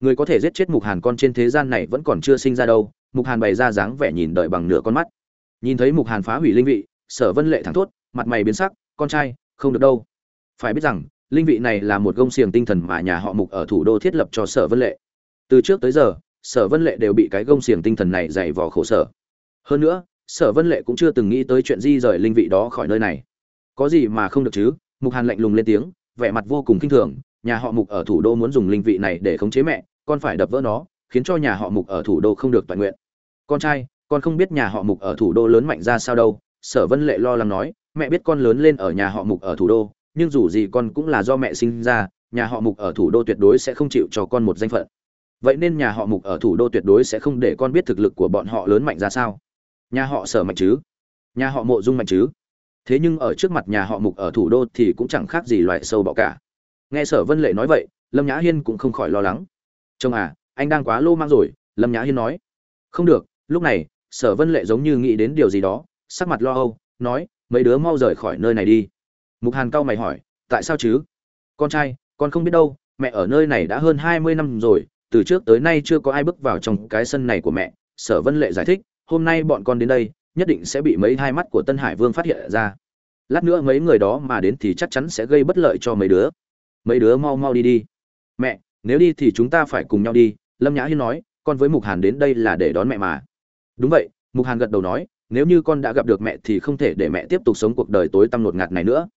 Người có thể giết chết mục hàn con trên thế gian này vẫn còn chưa sinh ra đâu. Mục hàn bày ra dáng vẻ nhìn đợi bằng nửa con mắt. Nhìn thấy mục hàn phá hủy linh vị sở vân lệ thẳng thốt mặt mày biến sắc con trai không được đâu. Phải biết rằng linh vị này là một gông xiềng tinh thần mà nhà họ mục ở thủ đô thiết lập cho sở vân lệ. Từ trước tới giờ sở vân lệ đều bị cái gông xiềng tinh thần này dày vò khổ sở. Hơn nữa sở vân lệ cũng chưa từng nghĩ tới chuyện di rời linh vị đó khỏi nơi này. Có gì mà không được chứ? Mục hàn lạnh lùng lên tiếng, vẻ mặt vô cùng kinh thường, nhà họ mục ở thủ đô muốn dùng linh vị này để khống chế mẹ, con phải đập vỡ nó, khiến cho nhà họ mục ở thủ đô không được toàn nguyện. Con trai, con không biết nhà họ mục ở thủ đô lớn mạnh ra sao đâu, sở vân lệ lo lắng nói, mẹ biết con lớn lên ở nhà họ mục ở thủ đô, nhưng dù gì con cũng là do mẹ sinh ra, nhà họ mục ở thủ đô tuyệt đối sẽ không chịu cho con một danh phận. Vậy nên nhà họ mục ở thủ đô tuyệt đối sẽ không để con biết thực lực của bọn họ lớn mạnh ra sao? Nhà họ sở mạnh chứ? Nhà họ mộ dung mạnh chứ? Thế nhưng ở trước mặt nhà họ mục ở thủ đô thì cũng chẳng khác gì loại sâu bọ cả. Nghe sở vân lệ nói vậy, lâm nhã hiên cũng không khỏi lo lắng. Chồng à anh đang quá lô mang rồi, lâm nhã hiên nói. Không được, lúc này, sở vân lệ giống như nghĩ đến điều gì đó, sắc mặt lo âu, nói, mấy đứa mau rời khỏi nơi này đi. Mục hàn cao mày hỏi, tại sao chứ? Con trai, con không biết đâu, mẹ ở nơi này đã hơn hai mươi năm rồi, từ trước tới nay chưa có ai bước vào trong cái sân này của mẹ, sở vân lệ giải thích hôm nay bọn con đến đây, nhất định sẽ bị mấy hai mắt của tân hải vương phát hiện ra. Lát nữa mấy người đó mà đến thì chắc chắn sẽ gây bất lợi cho mấy đứa. Mấy đứa mau mau đi đi. Mẹ, nếu đi thì chúng ta phải cùng nhau đi, lâm nhã hiên nói, con với mục hàn đến đây là để đón mẹ mà. Đúng vậy, mục hàn gật đầu nói, nếu như con đã gặp được mẹ thì không thể để mẹ tiếp tục sống cuộc đời tối tăm ngột ngạt này nữa.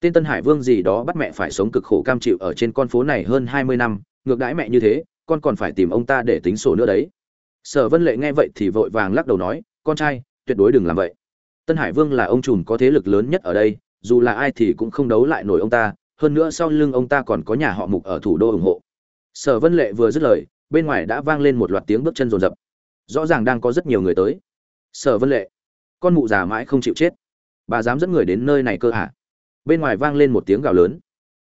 Tên tân hải vương gì đó bắt mẹ phải sống cực khổ cam chịu ở trên con phố này hơn hai mươi năm, ngược đãi mẹ như thế, con còn phải tìm ông ta để tính sổ nữa đấy sở vân lệ nghe vậy thì vội vàng lắc đầu nói, con trai, tuyệt đối đừng làm vậy. Tân hải vương là ông trùm có thế lực lớn nhất ở đây, dù là ai thì cũng không đấu lại nổi ông ta, hơn nữa sau lưng ông ta còn có nhà họ mục ở thủ đô ủng hộ. Sở vân lệ vừa dứt lời, bên ngoài đã vang lên một loạt tiếng bước chân rồn rập rõ ràng đang có rất nhiều người tới. Sở vân lệ, con mụ già mãi không chịu chết. Bà dám dẫn người đến nơi này cơ hả? Bên ngoài vang lên một tiếng gào lớn.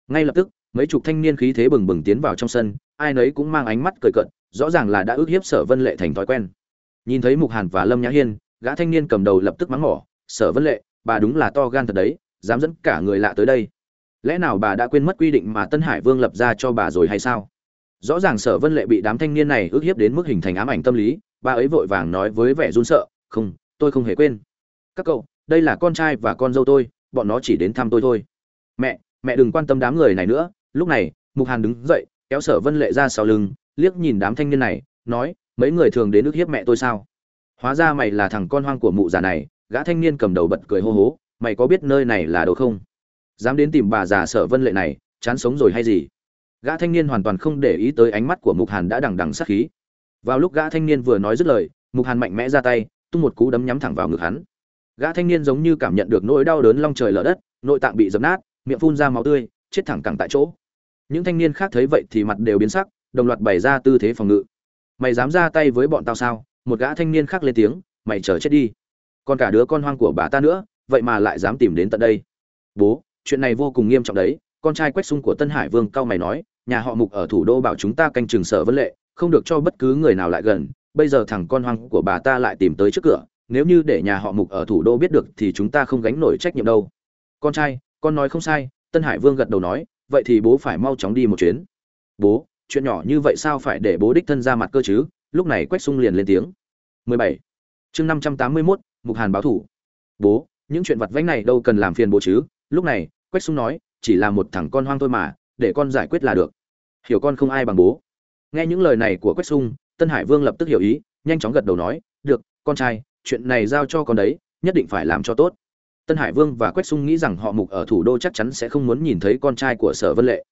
Ngay lập tức, mấy chục thanh niên khí thế bừng bừng tiến vào trong sân, ai nấy cũng mang ánh mắt cười cận rõ ràng là đã ước hiếp sở vân lệ thành thói quen. Nhìn thấy mục hàn và lâm nhã hiên, gã thanh niên cầm đầu lập tức mắng mỏ, sở vân lệ, bà đúng là to gan thật đấy, dám dẫn cả người lạ tới đây. Lẽ nào bà đã quên mất quy định mà tân hải vương lập ra cho bà rồi hay sao? Rõ ràng sở vân lệ bị đám thanh niên này ước hiếp đến mức hình thành ám ảnh tâm lý, bà ấy vội vàng nói với vẻ run sợ, không, tôi không hề quên. Các cậu, đây là con trai và con dâu tôi, bọn nó chỉ đến thăm tôi thôi. Mẹ mẹ đừng quan tâm đám người này nữa. Lúc này, mục hàn đứng dậy kéo sở vân lệ ra sau lưng, liếc nhìn đám thanh niên này, nói, mấy người thường đến nước hiếp mẹ tôi sao? Hóa ra mày là thằng con hoang của mụ già này. Gã thanh niên cầm đầu bật cười hô hố, mày có biết nơi này là đâu không? Dám đến tìm bà già sở vân lệ này, chán sống rồi hay gì? Gã thanh niên hoàn toàn không để ý tới ánh mắt của mục hàn đã đằng đằng sát khí. Vào lúc gã thanh niên vừa nói dứt lời, mục hàn mạnh mẽ ra tay, tung một cú đấm nhắm thẳng vào ngực hắn. Gã thanh niên giống như cảm nhận được nỗi đau đớn long trời lở đất, nội tạng bị dập nát, miệng phun ra máu tươi, chết thẳng cẳng tại chỗ những thanh niên khác thấy vậy thì mặt đều biến sắc, đồng loạt bày ra tư thế phòng ngự. Mày dám ra tay với bọn tao sao? Một gã thanh niên khác lên tiếng, mày chờ chết đi. Còn cả đứa con hoang của bà ta nữa, vậy mà lại dám tìm đến tận đây. Bố, chuyện này vô cùng nghiêm trọng đấy. Con trai quách sung của tân hải vương cao mày nói, nhà họ mục ở thủ đô bảo chúng ta canh chừng sở vấn lệ, không được cho bất cứ người nào lại gần. Bây giờ thằng con hoang của bà ta lại tìm tới trước cửa, nếu như để nhà họ mục ở thủ đô biết được thì chúng ta không gánh nổi trách nhiệm đâu. Con trai, con nói không sai. Tân hải vương gật đầu nói vậy thì bố phải mau chóng đi một chuyến. Bố chuyện nhỏ như vậy sao phải để bố đích thân ra mặt cơ chứ? Lúc này quách sung liền lên tiếng. 17. chương 581, mục hàn báo thủ. Bố những chuyện vặt vãnh này đâu cần làm phiền bố chứ? Lúc này quách sung nói chỉ là một thằng con hoang thôi mà để con giải quyết là được. Hiểu con không ai bằng bố. Nghe những lời này của quách sung tân hải vương lập tức hiểu ý nhanh chóng gật đầu nói được con trai chuyện này giao cho con đấy nhất định phải làm cho tốt tân hải vương và quách sung nghĩ rằng họ mục ở thủ đô chắc chắn sẽ không muốn nhìn thấy con trai của sở vân lệ.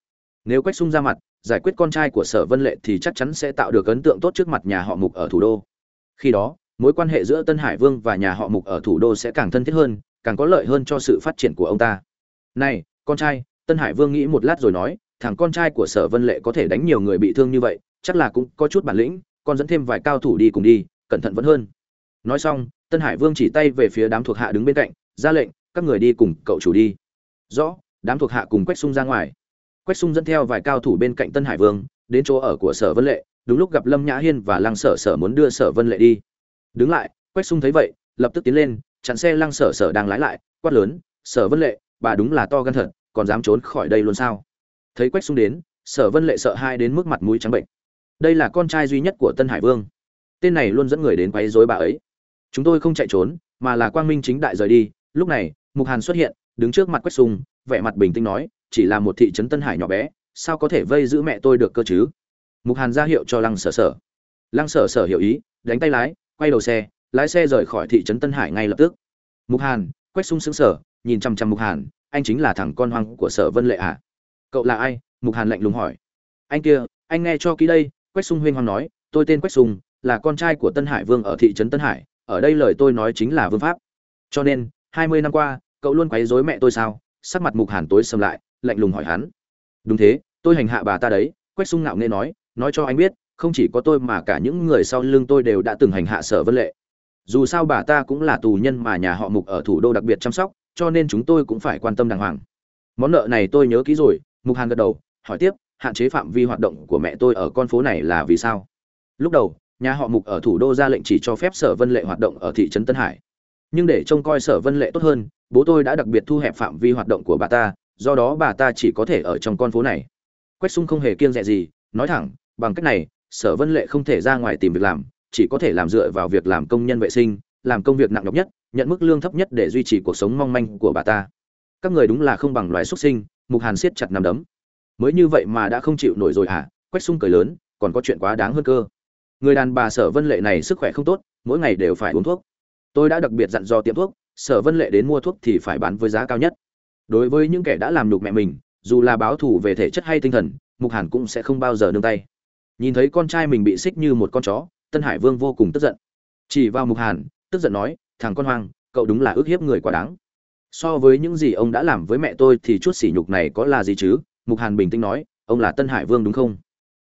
Nếu quách sung ra mặt, giải quyết con trai của sở vân lệ thì chắc chắn sẽ tạo được ấn tượng tốt trước mặt nhà họ mục ở thủ đô. Khi đó, mối quan hệ giữa tân hải vương và nhà họ mục ở thủ đô sẽ càng thân thiết hơn, càng có lợi hơn cho sự phát triển của ông ta. Này, con trai, tân hải vương nghĩ một lát rồi nói, thằng con trai của sở vân lệ có thể đánh nhiều người bị thương như vậy, chắc là cũng có chút bản lĩnh, con dẫn thêm vài cao thủ đi cùng đi, cẩn thận vẫn hơn. Nói xong, tân hải vương chỉ tay về phía đám thuộc hạ đứng bên cạnh ra lệnh, các người đi cùng cậu chủ đi. Rõ, đám thuộc hạ cùng quách sung ra ngoài. Quách sung dẫn theo vài cao thủ bên cạnh tân hải vương, đến chỗ ở của sở vân lệ, đúng lúc gặp lâm nhã hiên và lăng sở sở muốn đưa sở vân lệ đi. Đứng lại, quách sung thấy vậy, lập tức tiến lên, chặn xe lăng sở sở đang lái lại, quát lớn, sở vân lệ, bà đúng là to gan thật, còn dám trốn khỏi đây luôn sao? Thấy quách sung đến, sở vân lệ sợ hai đến mức mặt mũi trắng bệnh đây là con trai duy nhất của tân hải vương. Tên này luôn dẫn người đến quấy rối bà ấy. Chúng tôi không chạy trốn, mà là quang minh chính đại rời đi lúc này, mục hàn xuất hiện, đứng trước mặt quách sung vẻ mặt bình tĩnh nói, chỉ là một thị trấn tân hải nhỏ bé, sao có thể vây giữ mẹ tôi được cơ chứ? Mục hàn ra hiệu cho lăng sở sở. Lăng sở sở hiểu ý, đánh tay lái, quay đầu xe, lái xe rời khỏi thị trấn tân hải ngay lập tức. Mục hàn, quách sung xứng sở nhìn chăm chăm mục hàn, anh chính là thằng con hoang của sở vân lệ à? cậu là ai? Mục hàn lạnh lùng hỏi. Anh kia, anh nghe cho kỹ đây, quách sung huyên hoang nói, tôi tên quách sung là con trai của tân hải vương ở thị trấn tân hải, ở đây lời tôi nói chính là vương pháp. Cho nên hai mươi năm qua, cậu luôn quấy rối mẹ tôi sao? Sắc mặt mục hàn tối sầm lại, lạnh lùng hỏi hắn. Đúng thế, tôi hành hạ bà ta đấy, quách sung ngạo nghe nói nói cho anh biết, không chỉ có tôi mà cả những người sau lưng tôi đều đã từng hành hạ sở vân lệ. Dù sao bà ta cũng là tù nhân mà nhà họ mục ở thủ đô đặc biệt chăm sóc, cho nên chúng tôi cũng phải quan tâm đàng hoàng. Món nợ này tôi nhớ kỹ rồi, mục hàn gật đầu, hỏi tiếp, hạn chế phạm vi hoạt động của mẹ tôi ở con phố này là vì sao? Lúc đầu, nhà họ mục ở thủ đô ra lệnh chỉ cho phép sở vân lệ hoạt động ở thị trấn tân hải nhưng để trông coi sở vân lệ tốt hơn, bố tôi đã đặc biệt thu hẹp phạm vi hoạt động của bà ta, do đó bà ta chỉ có thể ở trong con phố này. Quách sung không hề kiêng dè gì, nói thẳng, bằng cách này, sở vân lệ không thể ra ngoài tìm việc làm, chỉ có thể làm dựa vào việc làm công nhân vệ sinh, làm công việc nặng nhọc nhất, nhận mức lương thấp nhất để duy trì cuộc sống mong manh của bà ta. Các người đúng là không bằng loài xuất sinh, mục hàn siết chặt nằm đấm. Mới như vậy mà đã không chịu nổi rồi hả? Quách sung cười lớn, còn có chuyện quá đáng hơn cơ. Người đàn bà sở vân lệ này sức khỏe không tốt, mỗi ngày đều phải uống thuốc tôi đã đặc biệt dặn dò tiệm thuốc, sở vân lệ đến mua thuốc thì phải bán với giá cao nhất. Đối với những kẻ đã làm nhục mẹ mình, dù là báo thù về thể chất hay tinh thần, mục hàn cũng sẽ không bao giờ nương tay. Nhìn thấy con trai mình bị xích như một con chó, tân hải vương vô cùng tức giận. Chỉ vào mục hàn, tức giận nói, thằng con hoang, cậu đúng là ức hiếp người quá đáng. So với những gì ông đã làm với mẹ tôi thì chút sỉ nhục này có là gì chứ? Mục hàn bình tĩnh nói, ông là tân hải vương đúng không?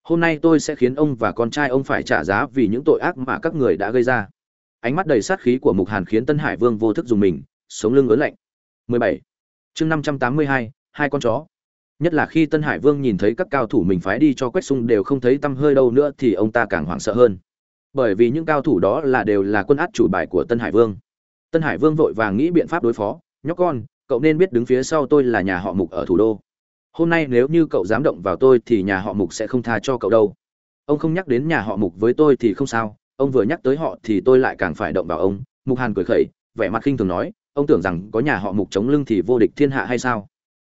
Hôm nay tôi sẽ khiến ông và con trai ông phải trả giá vì những tội ác mà các người đã gây ra ánh mắt đầy sát khí của mục hàn khiến tân hải vương vô thức dùng mình sống lưng ớn lạnh. 17. chương 582, hai con chó. Nhất là khi tân hải vương nhìn thấy các cao thủ mình phái đi cho quét sung đều không thấy tăm hơi đâu nữa thì ông ta càng hoảng sợ hơn. Bởi vì những cao thủ đó là đều là quân át chủ bài của tân hải vương. Tân hải vương vội vàng nghĩ biện pháp đối phó. Nhóc con cậu nên biết đứng phía sau tôi là nhà họ mục ở thủ đô. Hôm nay nếu như cậu dám động vào tôi thì nhà họ mục sẽ không tha cho cậu đâu. Ông không nhắc đến nhà họ mục với tôi thì không sao ông vừa nhắc tới họ thì tôi lại càng phải động vào ông. Mục hàn cười khẩy, vẻ mặt khinh thường nói, ông tưởng rằng có nhà họ mục chống lưng thì vô địch thiên hạ hay sao?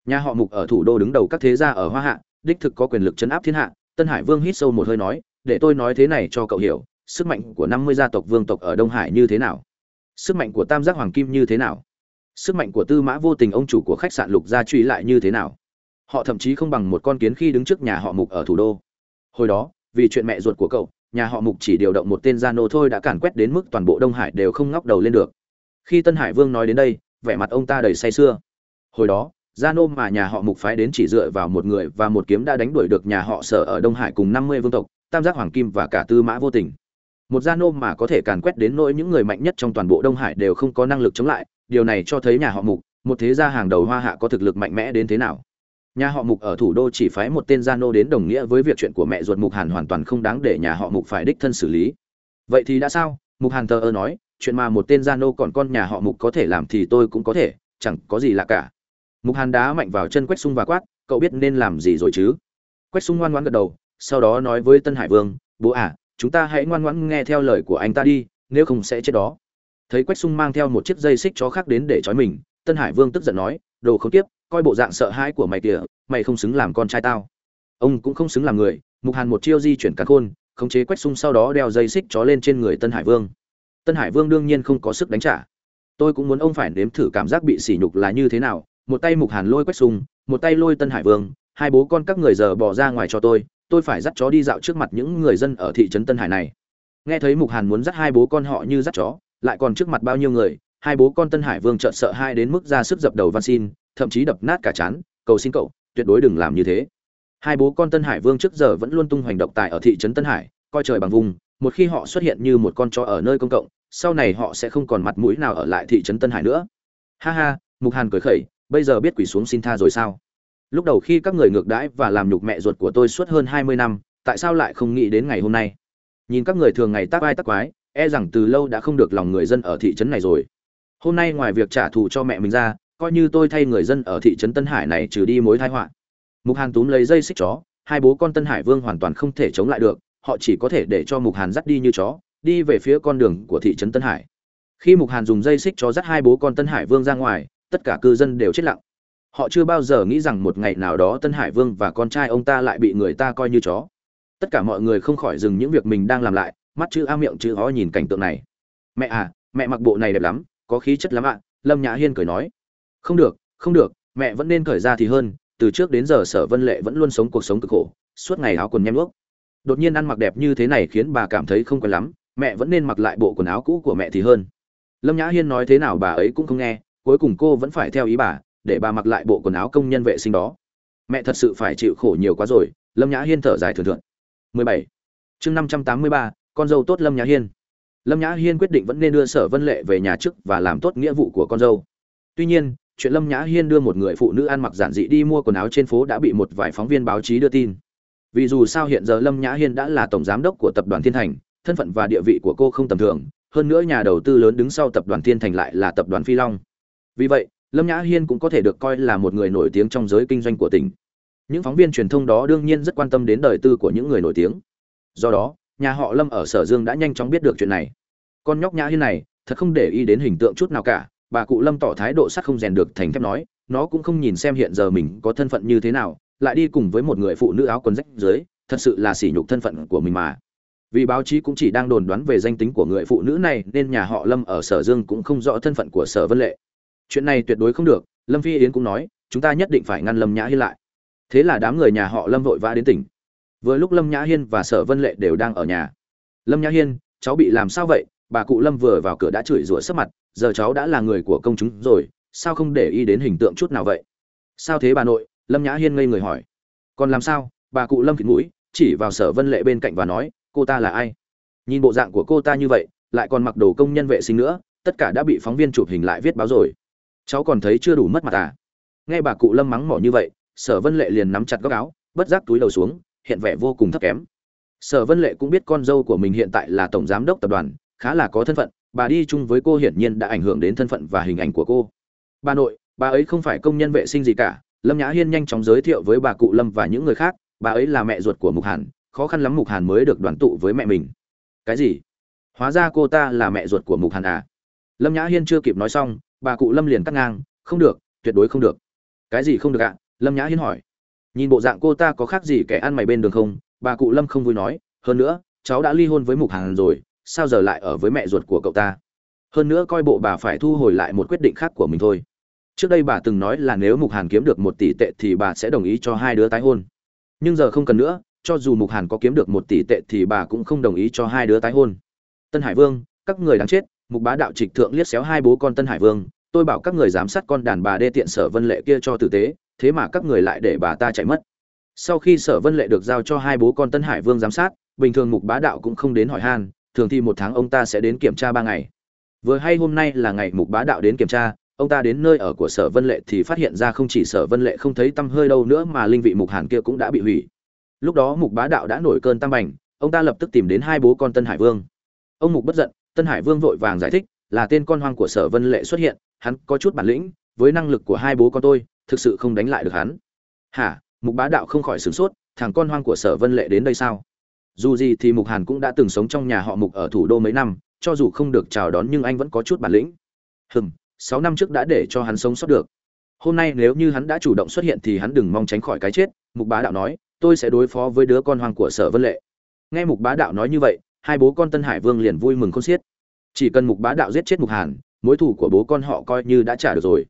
Nhà họ mục ở thủ đô đứng đầu các thế gia ở hoa hạ, đích thực có quyền lực chấn áp thiên hạ. Tân hải vương hít sâu một hơi nói, để tôi nói thế này cho cậu hiểu, sức mạnh của năm mươi gia tộc vương tộc ở đông hải như thế nào? Sức mạnh của tam giác hoàng kim như thế nào? Sức mạnh của tư mã vô tình ông chủ của khách sạn lục gia truy lại như thế nào? Họ thậm chí không bằng một con kiến khi đứng trước nhà họ mục ở thủ đô. Hồi đó, vì chuyện mẹ ruột của cậu nhà họ mục chỉ điều động một tên gia nô thôi đã càn quét đến mức toàn bộ đông hải đều không ngóc đầu lên được. Khi tân hải vương nói đến đây, vẻ mặt ông ta đầy say sưa. Hồi đó gia nô mà nhà họ mục phái đến chỉ dựa vào một người và một kiếm đã đánh đuổi được nhà họ sở ở đông hải cùng năm mươi vương tộc, tam giác hoàng kim và cả tư mã vô tình. Một gia nô mà có thể càn quét đến nỗi những người mạnh nhất trong toàn bộ đông hải đều không có năng lực chống lại, điều này cho thấy nhà họ mục, một thế gia hàng đầu hoa hạ có thực lực mạnh mẽ đến thế nào nhà họ mục ở thủ đô chỉ phái một tên gia nô đến đồng nghĩa với việc chuyện của mẹ ruột mục hàn hoàn toàn không đáng để nhà họ mục phải đích thân xử lý. Vậy thì đã sao? Mục hàn thờ ơ nói, chuyện mà một tên gia nô còn con nhà họ mục có thể làm thì tôi cũng có thể, chẳng có gì lạ cả. Mục hàn đá mạnh vào chân quách sung và quát, cậu biết nên làm gì rồi chứ? Quách sung ngoan ngoãn gật đầu, sau đó nói với tân hải vương, bố à chúng ta hãy ngoan ngoãn nghe theo lời của anh ta đi, nếu không sẽ chết đó. Thấy quách sung mang theo một chiếc dây xích chó khác đến để trói mình, tân hải vương tức giận nói, đồ không tiếp coi bộ dạng sợ hãi của mày kìa, mày không xứng làm con trai tao. Ông cũng không xứng làm người, mục hàn một chiêu di chuyển cắn khôn, khống chế quách sung sau đó đeo dây xích chó lên trên người tân hải vương. Tân hải vương đương nhiên không có sức đánh trả. Tôi cũng muốn ông phải nếm thử cảm giác bị sỉ nhục là như thế nào. Một tay mục hàn lôi quách sung, một tay lôi tân hải vương, hai bố con các người giờ bỏ ra ngoài cho tôi tôi phải dắt chó đi dạo trước mặt những người dân ở thị trấn tân hải này. Nghe thấy mục hàn muốn dắt hai bố con họ như dắt chó, lại còn trước mặt bao nhiêu người, hai bố con tân hải vương trợn sợ hai đến mức ra sức dập đầu van xin thậm chí đập nát cả chán, cầu xin cậu, tuyệt đối đừng làm như thế. Hai bố con tân hải vương trước giờ vẫn luôn tung hoành độc tài ở thị trấn tân hải, coi trời bằng vùng, một khi họ xuất hiện như một con chó ở nơi công cộng, sau này họ sẽ không còn mặt mũi nào ở lại thị trấn tân hải nữa. Ha ha, mục hàn cười khẩy, bây giờ biết quỷ xuống xin tha rồi sao? Lúc đầu khi các người ngược đãi và làm nhục mẹ ruột của tôi suốt hơn hai mươi năm, tại sao lại không nghĩ đến ngày hôm nay? Nhìn các người thường ngày tác ai tác quái e rằng từ lâu đã không được lòng người dân ở thị trấn này rồi. Hôm nay ngoài việc trả thù cho mẹ mình ra coi như tôi thay người dân ở thị trấn tân hải này trừ đi mối tai họa. Mục hàn túm lấy dây xích chó, hai bố con tân hải vương hoàn toàn không thể chống lại được, họ chỉ có thể để cho mục hàn dắt đi như chó, đi về phía con đường của thị trấn tân hải. Khi mục hàn dùng dây xích chó dắt hai bố con tân hải vương ra ngoài, tất cả cư dân đều chết lặng. Họ chưa bao giờ nghĩ rằng một ngày nào đó tân hải vương và con trai ông ta lại bị người ta coi như chó. Tất cả mọi người không khỏi dừng những việc mình đang làm lại, mắt chữ a miệng chữ ó nhìn cảnh tượng này. Mẹ à mẹ mặc bộ này đẹp lắm, có khí chất lắm ạ, lâm nhã hiên cười nói không được không được mẹ vẫn nên khởi ra thì hơn từ trước đến giờ sở vân lệ vẫn luôn sống cuộc sống cực khổ suốt ngày áo quần nhem ướt. Đột nhiên ăn mặc đẹp như thế này khiến bà cảm thấy không quen lắm mẹ vẫn nên mặc lại bộ quần áo cũ của mẹ thì hơn. Lâm nhã hiên nói thế nào bà ấy cũng không nghe cuối cùng cô vẫn phải theo ý bà để bà mặc lại bộ quần áo công nhân vệ sinh đó. Mẹ thật sự phải chịu khổ nhiều quá rồi lâm nhã hiên thở dài thường thượng 17. chương 583, con dâu tốt lâm nhã hiên. Lâm nhã hiên quyết định vẫn nên đưa sở vân lệ về nhà trước và làm tốt nghĩa vụ của con dâu. Tuy nhiên chuyện lâm nhã hiên đưa một người phụ nữ ăn mặc giản dị đi mua quần áo trên phố đã bị một vài phóng viên báo chí đưa tin. Vì dù sao hiện giờ lâm nhã hiên đã là tổng giám đốc của tập đoàn thiên thành, thân phận và địa vị của cô không tầm thường, hơn nữa nhà đầu tư lớn đứng sau tập đoàn thiên thành lại là tập đoàn phi long. Vì vậy, lâm nhã hiên cũng có thể được coi là một người nổi tiếng trong giới kinh doanh của tỉnh. Những phóng viên truyền thông đó đương nhiên rất quan tâm đến đời tư của những người nổi tiếng. Do đó, nhà họ lâm ở sở dương đã nhanh chóng biết được chuyện này. Con nhóc nhã hiên này, thật không để ý đến hình tượng chút nào cả bà cụ lâm tỏ thái độ sắt không rèn được thành thép nói, nó cũng không nhìn xem hiện giờ mình có thân phận như thế nào, lại đi cùng với một người phụ nữ áo quần rách dưới, thật sự là sỉ nhục thân phận của mình mà. Vì báo chí cũng chỉ đang đồn đoán về danh tính của người phụ nữ này, nên nhà họ lâm ở sở dương cũng không rõ thân phận của sở vân lệ. Chuyện này tuyệt đối không được, lâm phi yến cũng nói, chúng ta nhất định phải ngăn lâm nhã hiên lại. Thế là đám người nhà họ lâm vội vã đến tỉnh. Vừa lúc lâm nhã hiên và sở vân lệ đều đang ở nhà. Lâm nhã hiên, cháu bị làm sao vậy? Bà cụ lâm vừa vào cửa đã chửi rủa sấp mặt, giờ cháu đã là người của công chúng rồi, sao không để ý đến hình tượng chút nào vậy? Sao thế bà nội? Lâm nhã hiên ngây người hỏi. Còn làm sao? Bà cụ lâm khịt mũi, chỉ vào sở vân lệ bên cạnh và nói, cô ta là ai? Nhìn bộ dạng của cô ta như vậy, lại còn mặc đồ công nhân vệ sinh nữa, tất cả đã bị phóng viên chụp hình lại viết báo rồi. Cháu còn thấy chưa đủ mất mặt à? Nghe bà cụ lâm mắng mỏ như vậy, sở vân lệ liền nắm chặt góc áo, bất giác túi đầu xuống, hiện vẻ vô cùng thấp kém. Sở vân lệ cũng biết con dâu của mình hiện tại là tổng giám đốc tập đoàn khá là có thân phận, bà đi chung với cô hiển nhiên đã ảnh hưởng đến thân phận và hình ảnh của cô. Bà nội, bà ấy không phải công nhân vệ sinh gì cả, lâm nhã hiên nhanh chóng giới thiệu với bà cụ lâm và những người khác, bà ấy là mẹ ruột của mục hàn, khó khăn lắm mục hàn mới được đoàn tụ với mẹ mình. Cái gì? Hóa ra cô ta là mẹ ruột của mục hàn à? Lâm nhã hiên chưa kịp nói xong, bà cụ lâm liền cắt ngang, không được, tuyệt đối không được. Cái gì không được ạ? Lâm nhã hiên hỏi. Nhìn bộ dạng cô ta có khác gì kẻ ăn mày bên đường không? Bà cụ lâm không vui nói. Hơn nữa, cháu đã ly hôn với mục hàn rồi sao giờ lại ở với mẹ ruột của cậu ta? Hơn nữa coi bộ bà phải thu hồi lại một quyết định khác của mình thôi. Trước đây bà từng nói là nếu mục hàn kiếm được một tỷ tệ thì bà sẽ đồng ý cho hai đứa tái hôn. Nhưng giờ không cần nữa, cho dù mục hàn có kiếm được một tỷ tệ thì bà cũng không đồng ý cho hai đứa tái hôn. Tân hải vương, các người đáng chết, mục bá đạo trịch thượng liếc xéo hai bố con tân hải vương, tôi bảo các người giám sát con đàn bà đê tiện sở vân lệ kia cho tử tế, thế mà các người lại để bà ta chạy mất. Sau khi sở vân lệ được giao cho hai bố con tân hải vương giám sát, bình thường mục bá đạo cũng không đến hỏi han thường thì một tháng ông ta sẽ đến kiểm tra ba ngày. Vừa hay hôm nay là ngày mục bá đạo đến kiểm tra, ông ta đến nơi ở của sở vân lệ thì phát hiện ra không chỉ sở vân lệ không thấy tăm hơi đâu nữa mà linh vị mục hàn kia cũng đã bị hủy. Lúc đó mục bá đạo đã nổi cơn tam bành, ông ta lập tức tìm đến hai bố con tân hải vương. Ông mục bất giận, tân hải vương vội vàng giải thích, là tên con hoang của sở vân lệ xuất hiện, hắn có chút bản lĩnh, với năng lực của hai bố con tôi, thực sự không đánh lại được hắn. Hả? Mục bá đạo không khỏi sửng sốt, thằng con hoang của sở vân lệ đến đây sao? Dù gì thì mục hàn cũng đã từng sống trong nhà họ mục ở thủ đô mấy năm, cho dù không được chào đón nhưng anh vẫn có chút bản lĩnh. Hừm, sáu năm trước đã để cho hắn sống sót được. Hôm nay nếu như hắn đã chủ động xuất hiện thì hắn đừng mong tránh khỏi cái chết, mục bá đạo nói, tôi sẽ đối phó với đứa con hoang của sở vân lệ. Nghe mục bá đạo nói như vậy, hai bố con tân hải vương liền vui mừng khôn xiết. Chỉ cần mục bá đạo giết chết mục hàn, mối thủ của bố con họ coi như đã trả được rồi.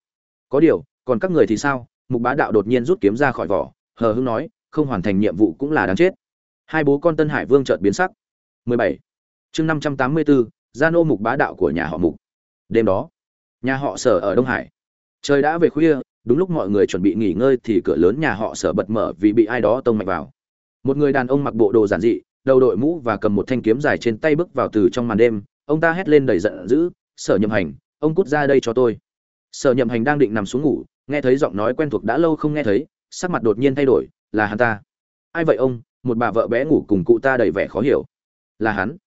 Có điều, còn các người thì sao? Mục bá đạo đột nhiên rút kiếm ra khỏi vỏ, hờ hưng nói, không hoàn thành nhiệm vụ cũng là đáng chết hai bố con tân hải vương chợt biến sắc. 17. chương 584, gia nô mục bá đạo của nhà họ mục. Đêm đó nhà họ sở ở đông hải. Trời đã về khuya đúng lúc mọi người chuẩn bị nghỉ ngơi thì cửa lớn nhà họ sở bật mở vì bị ai đó tông mạnh vào. Một người đàn ông mặc bộ đồ giản dị đầu đội mũ và cầm một thanh kiếm dài trên tay bước vào từ trong màn đêm. Ông ta hét lên đầy giận dữ sở nhậm hành ông cút ra đây cho tôi. Sở nhậm hành đang định nằm xuống ngủ nghe thấy giọng nói quen thuộc đã lâu không nghe thấy sắc mặt đột nhiên thay đổi là hắn ta. Ai vậy ông? Một bà vợ bé ngủ cùng cụ ta đầy vẻ khó hiểu. Là hắn.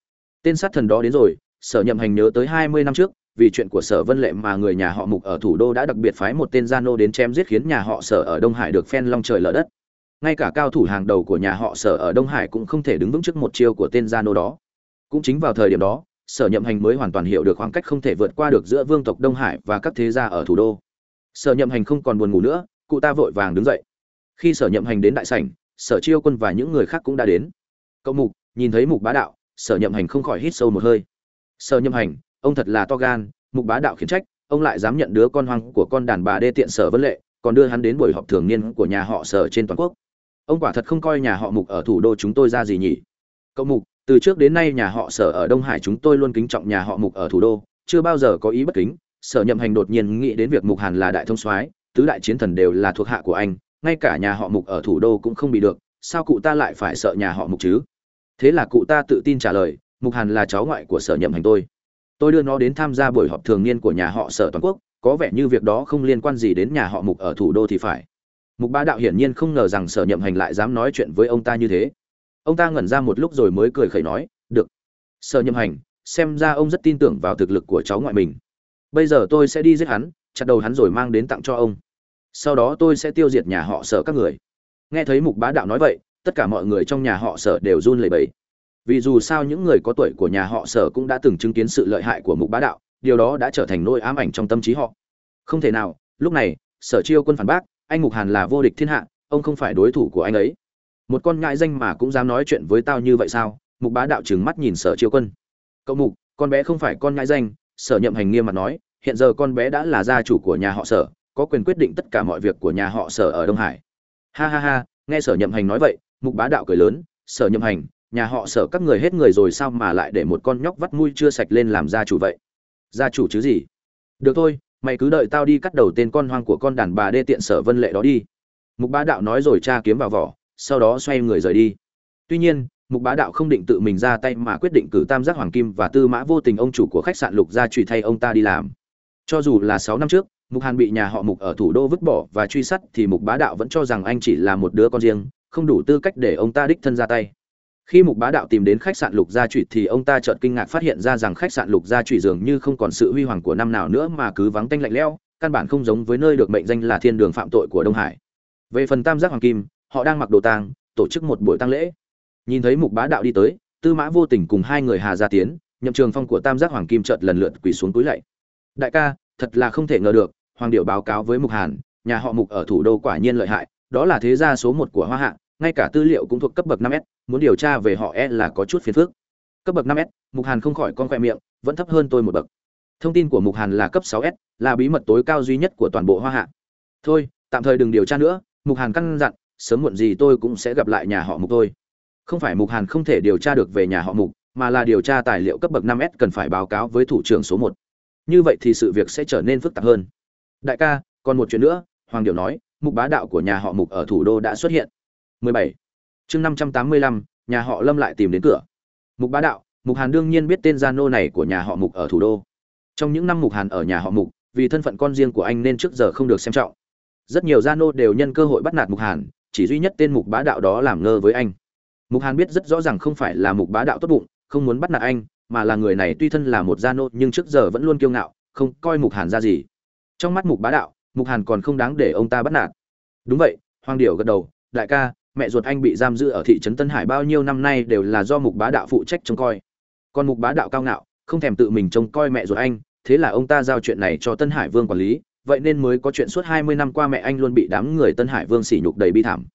Tên sát thần đó đến rồi, sở nhậm hành nhớ tới hai mươi năm trước, vì chuyện của sở vân lệ mà người nhà họ mục ở thủ đô đã đặc biệt phái một tên gia nô đến chém giết khiến nhà họ sở ở đông hải được phen long trời lở đất. Ngay cả cao thủ hàng đầu của nhà họ sở ở đông hải cũng không thể đứng vững trước một chiêu của tên gia nô đó. Cũng chính vào thời điểm đó, sở nhậm hành mới hoàn toàn hiểu được khoảng cách không thể vượt qua được giữa vương tộc đông hải và các thế gia ở thủ đô. Sở nhậm hành không còn buồn ngủ nữa, cụ ta vội vàng đứng dậy. Khi sở nhậm hành đến đại sảnh sở chiêu quân và những người khác cũng đã đến. Cậu mục, nhìn thấy mục bá đạo, sở nhậm hành không khỏi hít sâu một hơi. Sở nhậm hành, ông thật là to gan, mục bá đạo khiển trách, ông lại dám nhận đứa con hoang của con đàn bà đê tiện sở vân lệ, còn đưa hắn đến buổi họp thường niên của nhà họ sở trên toàn quốc. Ông quả thật không coi nhà họ mục ở thủ đô chúng tôi ra gì nhỉ? Cậu mục, từ trước đến nay nhà họ sở ở đông hải chúng tôi luôn kính trọng nhà họ mục ở thủ đô, chưa bao giờ có ý bất kính. Sở nhậm hành đột nhiên nghĩ đến việc mục hàn là đại thông soái, tứ đại chiến thần đều là thuộc hạ của anh ngay cả nhà họ mục ở thủ đô cũng không bị được, sao cụ ta lại phải sợ nhà họ mục chứ? Thế là cụ ta tự tin trả lời, mục hàn là cháu ngoại của sở nhậm hành tôi. Tôi đưa nó đến tham gia buổi họp thường niên của nhà họ sở toàn quốc, có vẻ như việc đó không liên quan gì đến nhà họ mục ở thủ đô thì phải. Mục ba đạo hiển nhiên không ngờ rằng sở nhậm hành lại dám nói chuyện với ông ta như thế. Ông ta ngẩn ra một lúc rồi mới cười khẩy nói, được. Sở nhậm hành, xem ra ông rất tin tưởng vào thực lực của cháu ngoại mình. Bây giờ tôi sẽ đi giết hắn, chặt đầu hắn rồi mang đến tặng cho ông sau đó tôi sẽ tiêu diệt nhà họ sở các người. Nghe thấy mục bá đạo nói vậy, tất cả mọi người trong nhà họ sở đều run lẩy bẩy. Vì dù sao những người có tuổi của nhà họ sở cũng đã từng chứng kiến sự lợi hại của mục bá đạo, điều đó đã trở thành nỗi ám ảnh trong tâm trí họ. Không thể nào, lúc này, sở chiêu quân phản bác, anh mục hàn là vô địch thiên hạ, ông không phải đối thủ của anh ấy. Một con ngại danh mà cũng dám nói chuyện với tao như vậy sao? Mục bá đạo trừng mắt nhìn sở chiêu quân. Cậu mục, con bé không phải con ngại danh, sở nhậm hành nghiêm mặt nói, hiện giờ con bé đã là gia chủ của nhà họ sở có quyền quyết định tất cả mọi việc của nhà họ sở ở đông hải. Ha ha ha, nghe sở nhậm hành nói vậy, mục bá đạo cười lớn, sở nhậm hành, nhà họ sở các người hết người rồi sao mà lại để một con nhóc vắt mũi chưa sạch lên làm gia chủ vậy? Gia chủ chứ gì? Được thôi, mày cứ đợi tao đi cắt đầu tên con hoang của con đàn bà đê tiện sở vân lệ đó đi. Mục bá đạo nói rồi cha kiếm vào vỏ, sau đó xoay người rời đi. Tuy nhiên, mục bá đạo không định tự mình ra tay mà quyết định cử tam giác hoàng kim và tư mã vô tình ông chủ của khách sạn lục gia trùy thay ông ta đi làm. Cho dù là sáu năm trước mục hàn bị nhà họ mục ở thủ đô vứt bỏ và truy sát thì mục bá đạo vẫn cho rằng anh chỉ là một đứa con riêng, không đủ tư cách để ông ta đích thân ra tay. Khi mục bá đạo tìm đến khách sạn lục gia trụy thì ông ta chợt kinh ngạc phát hiện ra rằng khách sạn lục gia trụy dường như không còn sự huy hoàng của năm nào nữa mà cứ vắng tanh lạnh lẽo, căn bản không giống với nơi được mệnh danh là thiên đường phạm tội của đông hải. Về phần tam giác hoàng kim, họ đang mặc đồ tang, tổ chức một buổi tang lễ. Nhìn thấy mục bá đạo đi tới, tư mã vô tình cùng hai người hà gia tiến, nhậm trường phong của tam giác hoàng kim chợt lần lượt quỳ xuống túi lạy. Đại ca thật là không thể ngờ được, hoàng điệu báo cáo với mục hàn, nhà họ mục ở thủ đô quả nhiên lợi hại, đó là thế gia số một của hoa hạ, ngay cả tư liệu cũng thuộc cấp bậc năm s, muốn điều tra về họ e là có chút phiền phức. Cấp bậc năm s, mục hàn không khỏi con khoe miệng, vẫn thấp hơn tôi một bậc. Thông tin của mục hàn là cấp sáu s, là bí mật tối cao duy nhất của toàn bộ hoa hạ. Thôi, tạm thời đừng điều tra nữa, mục hàn căn dặn, sớm muộn gì tôi cũng sẽ gặp lại nhà họ mục thôi. Không phải mục hàn không thể điều tra được về nhà họ mục, mà là điều tra tài liệu cấp bậc năm s cần phải báo cáo với thủ trưởng số một như vậy thì sự việc sẽ trở nên phức tạp hơn. Đại ca còn một chuyện nữa hoàng điệu nói mục bá đạo của nhà họ mục ở thủ đô đã xuất hiện. 17. chương 585, nhà họ lâm lại tìm đến cửa. Mục bá đạo mục hàn đương nhiên biết tên gia nô này của nhà họ mục ở thủ đô. Trong những năm mục hàn ở nhà họ mục vì thân phận con riêng của anh nên trước giờ không được xem trọng. Rất nhiều gia nô đều nhân cơ hội bắt nạt mục hàn chỉ duy nhất tên mục bá đạo đó làm ngơ với anh. Mục hàn biết rất rõ ràng không phải là mục bá đạo tốt bụng không muốn bắt nạt anh mà là người này tuy thân là một gia nô nhưng trước giờ vẫn luôn kiêu ngạo, không coi mục hàn ra gì. Trong mắt mục bá đạo, mục hàn còn không đáng để ông ta bắt nạt. Đúng vậy, hoàng điểu gật đầu, đại ca, mẹ ruột anh bị giam giữ ở thị trấn tân hải bao nhiêu năm nay đều là do mục bá đạo phụ trách trông coi. Còn mục bá đạo cao ngạo, không thèm tự mình trông coi mẹ ruột anh, thế là ông ta giao chuyện này cho tân hải vương quản lý, vậy nên mới có chuyện suốt hai mươi năm qua mẹ anh luôn bị đám người tân hải vương sỉ nhục đầy bi thảm.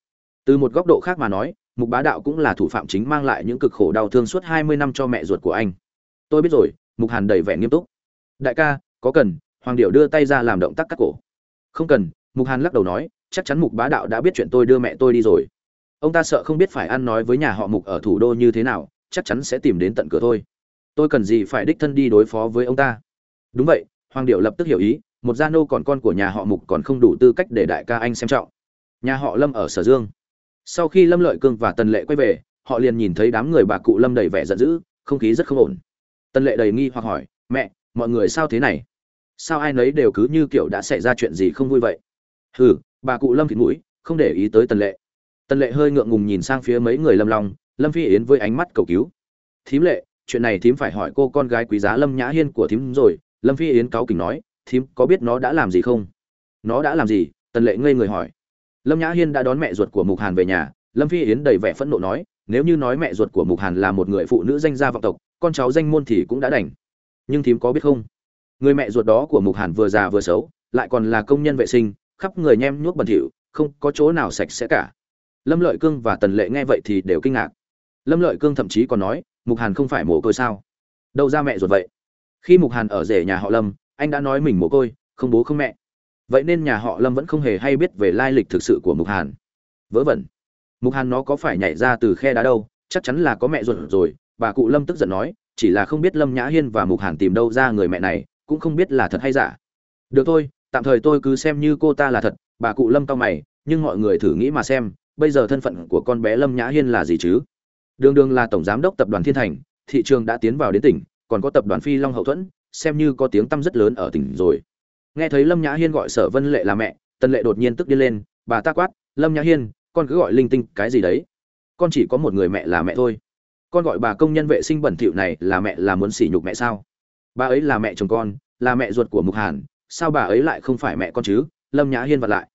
Từ một góc độ khác mà nói, mục bá đạo cũng là thủ phạm chính mang lại những cực khổ đau thương suốt hai mươi năm cho mẹ ruột của anh tôi biết rồi, mục hàn đầy vẻ nghiêm túc. Đại ca, có cần, hoàng điệu đưa tay ra làm động tác cắt cổ. Không cần, mục hàn lắc đầu nói, chắc chắn mục bá đạo đã biết chuyện tôi đưa mẹ tôi đi rồi. Ông ta sợ không biết phải ăn nói với nhà họ mục ở thủ đô như thế nào, chắc chắn sẽ tìm đến tận cửa thôi. Tôi cần gì phải đích thân đi đối phó với ông ta? Đúng vậy, hoàng điệu lập tức hiểu ý, một gia nô còn con của nhà họ mục còn không đủ tư cách để đại ca anh xem trọng. Nhà họ lâm ở sở dương. Sau khi lâm lợi cương và tần lệ quay về, họ liền nhìn thấy đám người bà cụ lâm đầy vẻ giận dữ, không khí rất không ổn tần lệ đầy nghi hoặc hỏi, mẹ, mọi người sao thế này? Sao ai nấy đều cứ như kiểu đã xảy ra chuyện gì không vui vậy? Hừ, bà cụ lâm thịt mũi, không để ý tới tần lệ. Tần lệ hơi ngượng ngùng nhìn sang phía mấy người lâm long, lâm phi yến với ánh mắt cầu cứu. Thím lệ, chuyện này thím phải hỏi cô con gái quý giá lâm nhã hiên của thím rồi. Lâm phi yến cáu kỉnh nói, thím, có biết nó đã làm gì không? Nó đã làm gì? Tần lệ ngây người hỏi. Lâm nhã hiên đã đón mẹ ruột của mục hàn về nhà. Lâm phi yến đầy vẻ phẫn nộ nói nếu như nói mẹ ruột của mục hàn là một người phụ nữ danh gia vọng tộc, con cháu danh môn thì cũng đã đành. Nhưng thím có biết không? Người mẹ ruột đó của mục hàn vừa già vừa xấu, lại còn là công nhân vệ sinh, khắp người nhem nhuốc bẩn thỉu, không có chỗ nào sạch sẽ cả. Lâm lợi cương và tần lệ nghe vậy thì đều kinh ngạc. Lâm lợi cương thậm chí còn nói, mục hàn không phải mồ côi sao? Đâu ra mẹ ruột vậy? Khi mục hàn ở rể nhà họ lâm, anh đã nói mình mồ côi, không bố không mẹ. Vậy nên nhà họ lâm vẫn không hề hay biết về lai lịch thực sự của mục hàn. Vớ vẩn mục hàn nó có phải nhảy ra từ khe đá đâu, chắc chắn là có mẹ ruột rồi. Bà cụ lâm tức giận nói, chỉ là không biết lâm nhã hiên và mục hàn tìm đâu ra người mẹ này, cũng không biết là thật hay giả. Được thôi, tạm thời tôi cứ xem như cô ta là thật, bà cụ lâm cao mày, nhưng mọi người thử nghĩ mà xem, bây giờ thân phận của con bé lâm nhã hiên là gì chứ? Đường đường là tổng giám đốc tập đoàn thiên thành, thị trường đã tiến vào đến tỉnh, còn có tập đoàn phi long hậu thuẫn, xem như có tiếng tăm rất lớn ở tỉnh rồi. Nghe thấy lâm nhã hiên gọi sở vân lệ là mẹ tân lệ đột nhiên tức điên lên, bà ta quát, lâm nhã hiên con cứ gọi linh tinh cái gì đấy. Con chỉ có một người mẹ là mẹ thôi. Con gọi bà công nhân vệ sinh bẩn thỉu này là mẹ là muốn sỉ nhục mẹ sao? Bà ấy là mẹ chồng con là mẹ ruột của mục hàn sao bà ấy lại không phải mẹ con chứ? Lâm nhã hiên vặt lại.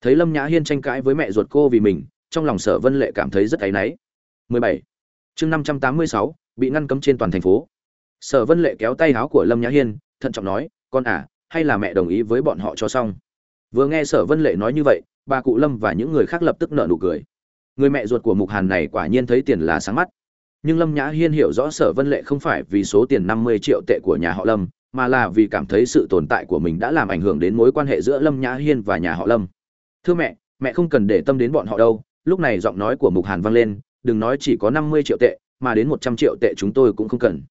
Thấy lâm nhã hiên tranh cãi với mẹ ruột cô vì mình trong lòng sở vân lệ cảm thấy rất áy náy. 17. chương 586, bị ngăn cấm trên toàn thành phố. Sở vân lệ kéo tay áo của lâm nhã hiên thận trọng nói con à hay là mẹ đồng ý với bọn họ cho xong? Vừa nghe sở vân lệ nói như vậy bà cụ lâm và những người khác lập tức nợ nụ cười. Người mẹ ruột của mục hàn này quả nhiên thấy tiền là sáng mắt. Nhưng lâm nhã hiên hiểu rõ sở vân lệ không phải vì số tiền năm mươi triệu tệ của nhà họ lâm, mà là vì cảm thấy sự tồn tại của mình đã làm ảnh hưởng đến mối quan hệ giữa lâm nhã hiên và nhà họ lâm. Thưa mẹ mẹ không cần để tâm đến bọn họ đâu. Lúc này giọng nói của mục hàn vang lên, đừng nói chỉ có năm mươi triệu tệ, mà đến một trăm triệu tệ chúng tôi cũng không cần.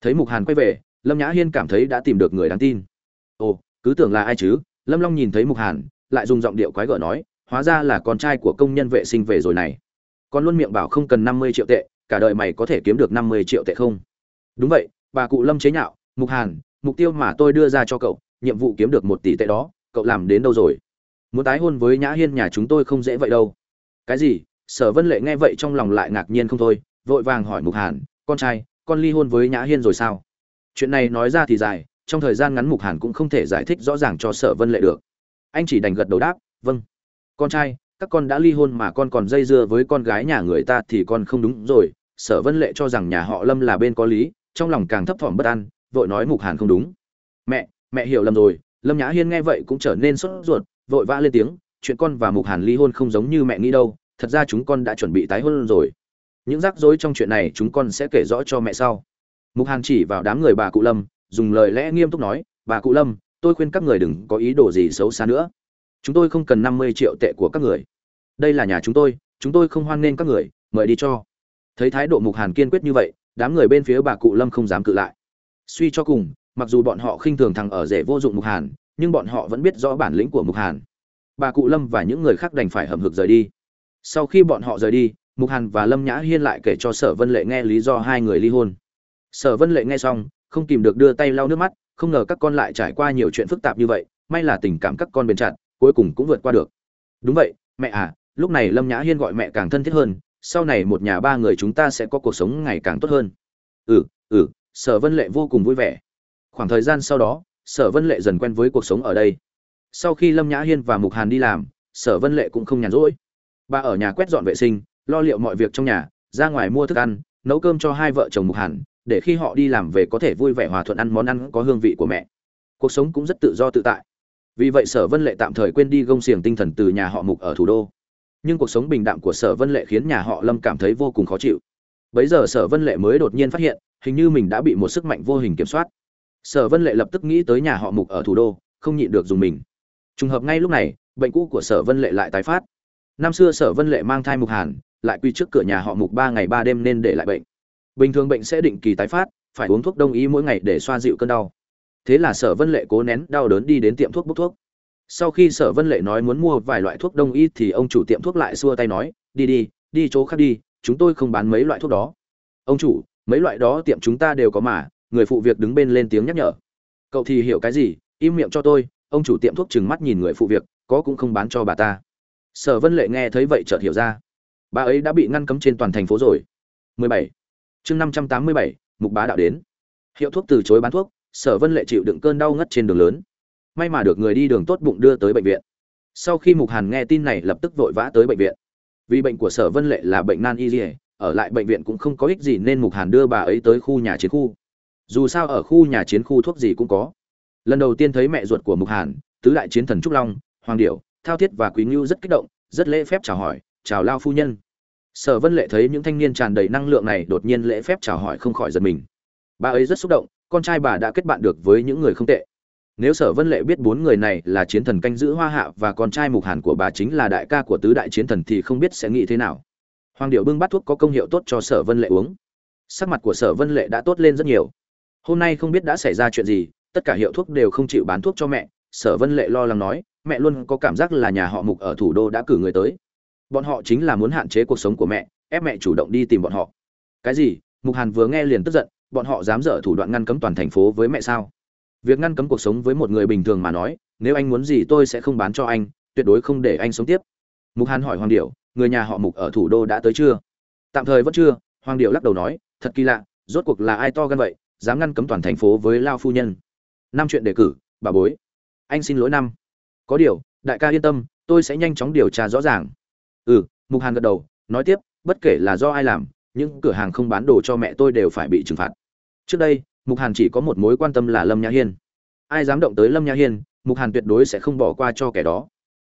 Thấy mục hàn quay về, lâm nhã hiên cảm thấy đã tìm được người đáng tin. Ồ, cứ tưởng là ai chứ? Lâm long nhìn thấy mục hàn lại dùng giọng điệu quái gở nói, hóa ra là con trai của công nhân vệ sinh về rồi này. Con luôn miệng bảo không cần năm mươi triệu tệ, cả đời mày có thể kiếm được năm mươi triệu tệ không? Đúng vậy, bà cụ lâm chế nhạo, mục hàn, mục tiêu mà tôi đưa ra cho cậu, nhiệm vụ kiếm được một tỷ tệ đó, cậu làm đến đâu rồi? Muốn tái hôn với nhã hiên nhà chúng tôi không dễ vậy đâu. Cái gì? Sở vân lệ nghe vậy trong lòng lại ngạc nhiên không thôi, vội vàng hỏi mục hàn, con trai, con ly hôn với nhã hiên rồi sao? Chuyện này nói ra thì dài, trong thời gian ngắn mục hàn cũng không thể giải thích rõ ràng cho sở vân lệ được anh chỉ đành gật đầu đáp vâng. Con trai, các con đã ly hôn mà con còn dây dưa với con gái nhà người ta thì con không đúng rồi. Sở vân lệ cho rằng nhà họ lâm là bên có lý, trong lòng càng thấp thỏm bất an, vội nói mục hàn không đúng. Mẹ mẹ hiểu lầm rồi, lâm nhã hiên nghe vậy cũng trở nên sốt ruột, vội vã lên tiếng, chuyện con và mục hàn ly hôn không giống như mẹ nghĩ đâu, thật ra chúng con đã chuẩn bị tái hôn rồi. Những rắc rối trong chuyện này chúng con sẽ kể rõ cho mẹ sau. Mục hàn chỉ vào đám người bà cụ lâm, dùng lời lẽ nghiêm túc nói, bà cụ lâm tôi khuyên các người đừng có ý đồ gì xấu xa nữa. Chúng tôi không cần năm mươi triệu tệ của các người. Đây là nhà chúng tôi chúng tôi không hoan nghênh các người, mời đi cho. Thấy thái độ mục hàn kiên quyết như vậy, đám người bên phía bà cụ lâm không dám cự lại. Suy cho cùng, mặc dù bọn họ khinh thường thằng ở rể vô dụng mục hàn, nhưng bọn họ vẫn biết rõ bản lĩnh của mục hàn. Bà cụ lâm và những người khác đành phải hầm hực rời đi. Sau khi bọn họ rời đi, mục hàn và lâm nhã hiên lại kể cho sở vân lệ nghe lý do hai người ly hôn. Sở vân lệ nghe xong, không kìm được đưa tay lau nước mắt không ngờ các con lại trải qua nhiều chuyện phức tạp như vậy, may là tình cảm các con bền chặt, cuối cùng cũng vượt qua được. Đúng vậy, mẹ à lúc này lâm nhã hiên gọi mẹ càng thân thiết hơn, sau này một nhà ba người chúng ta sẽ có cuộc sống ngày càng tốt hơn. Ừ ừ sở vân lệ vô cùng vui vẻ. Khoảng thời gian sau đó, sở vân lệ dần quen với cuộc sống ở đây. Sau khi lâm nhã hiên và mục hàn đi làm, sở vân lệ cũng không nhàn rỗi. Bà ở nhà quét dọn vệ sinh, lo liệu mọi việc trong nhà, ra ngoài mua thức ăn, nấu cơm cho hai vợ chồng mục hàn để khi họ đi làm về có thể vui vẻ hòa thuận ăn món ăn có hương vị của mẹ. Cuộc sống cũng rất tự do tự tại. Vì vậy sở vân lệ tạm thời quên đi gông xiềng tinh thần từ nhà họ mục ở thủ đô. Nhưng cuộc sống bình đạm của sở vân lệ khiến nhà họ lâm cảm thấy vô cùng khó chịu. Bấy giờ sở vân lệ mới đột nhiên phát hiện, hình như mình đã bị một sức mạnh vô hình kiểm soát. Sở vân lệ lập tức nghĩ tới nhà họ mục ở thủ đô, không nhịn được dùng mình. Trùng hợp ngay lúc này, bệnh cũ của sở vân lệ lại tái phát. Năm xưa sở vân lệ mang thai mục hàn, lại quy trước cửa nhà họ mục ba ngày ba đêm nên để lại bệnh bình thường bệnh sẽ định kỳ tái phát, phải uống thuốc đông y mỗi ngày để xoa dịu cơn đau. Thế là sở vân lệ cố nén đau đớn đi đến tiệm thuốc bốc thuốc. Sau khi sở vân lệ nói muốn mua vài loại thuốc đông y thì ông chủ tiệm thuốc lại xua tay nói, đi đi đi chỗ khác đi, chúng tôi không bán mấy loại thuốc đó. Ông chủ, mấy loại đó tiệm chúng ta đều có mà, người phụ việc đứng bên lên tiếng nhắc nhở. Cậu thì hiểu cái gì, im miệng cho tôi. Ông chủ tiệm thuốc trừng mắt nhìn người phụ việc, có cũng không bán cho bà ta. Sở vân lệ nghe thấy vậy chợt hiểu ra. Bà ấy đã bị ngăn cấm trên toàn thành phố rồi. 17 chương 587, mục bá đạo đến. Hiệu thuốc từ chối bán thuốc sở vân lệ chịu đựng cơn đau ngất trên đường lớn. May mà được người đi đường tốt bụng đưa tới bệnh viện. Sau khi mục hàn nghe tin này lập tức vội vã tới bệnh viện. Vì bệnh của sở vân lệ là bệnh nan y dỉa ở lại bệnh viện cũng không có ích gì nên mục hàn đưa bà ấy tới khu nhà chiến khu. Dù sao ở khu nhà chiến khu thuốc gì cũng có. Lần đầu tiên thấy mẹ ruột của mục hàn tứ đại chiến thần trúc long hoàng điểu thao thiết và quý ngưu rất kích động rất lễ phép chào hỏi chào lao phu nhân sở vân lệ thấy những thanh niên tràn đầy năng lượng này đột nhiên lễ phép chào hỏi không khỏi giật mình. Bà ấy rất xúc động, con trai bà đã kết bạn được với những người không tệ. Nếu sở vân lệ biết bốn người này là chiến thần canh giữ hoa hạ và con trai mục hàn của bà chính là đại ca của tứ đại chiến thần thì không biết sẽ nghĩ thế nào. Hoàng điệu bưng bát thuốc có công hiệu tốt cho sở vân lệ uống. Sắc mặt của sở vân lệ đã tốt lên rất nhiều. Hôm nay không biết đã xảy ra chuyện gì, tất cả hiệu thuốc đều không chịu bán thuốc cho mẹ. Sở vân lệ lo lắng nói, mẹ luôn có cảm giác là nhà họ mục ở thủ đô đã cử người tới bọn họ chính là muốn hạn chế cuộc sống của mẹ, ép mẹ chủ động đi tìm bọn họ. Cái gì? Mục hàn vừa nghe liền tức giận, bọn họ dám dở thủ đoạn ngăn cấm toàn thành phố với mẹ sao? Việc ngăn cấm cuộc sống với một người bình thường mà nói, nếu anh muốn gì tôi sẽ không bán cho anh, tuyệt đối không để anh sống tiếp. Mục hàn hỏi hoàng điệu người nhà họ mục ở thủ đô đã tới chưa? Tạm thời vẫn chưa, hoàng điệu lắc đầu nói, thật kỳ lạ, rốt cuộc là ai to gan vậy, dám ngăn cấm toàn thành phố với lao phu nhân? Năm chuyện đề cử, bà bối. Anh xin lỗi năm. Có điều, đại ca yên tâm, tôi sẽ nhanh chóng điều tra rõ ràng ừ mục hàn gật đầu, nói tiếp, bất kể là do ai làm, những cửa hàng không bán đồ cho mẹ tôi đều phải bị trừng phạt. Trước đây, mục hàn chỉ có một mối quan tâm là lâm nhã hiên. Ai dám động tới lâm nhã hiên, mục hàn tuyệt đối sẽ không bỏ qua cho kẻ đó.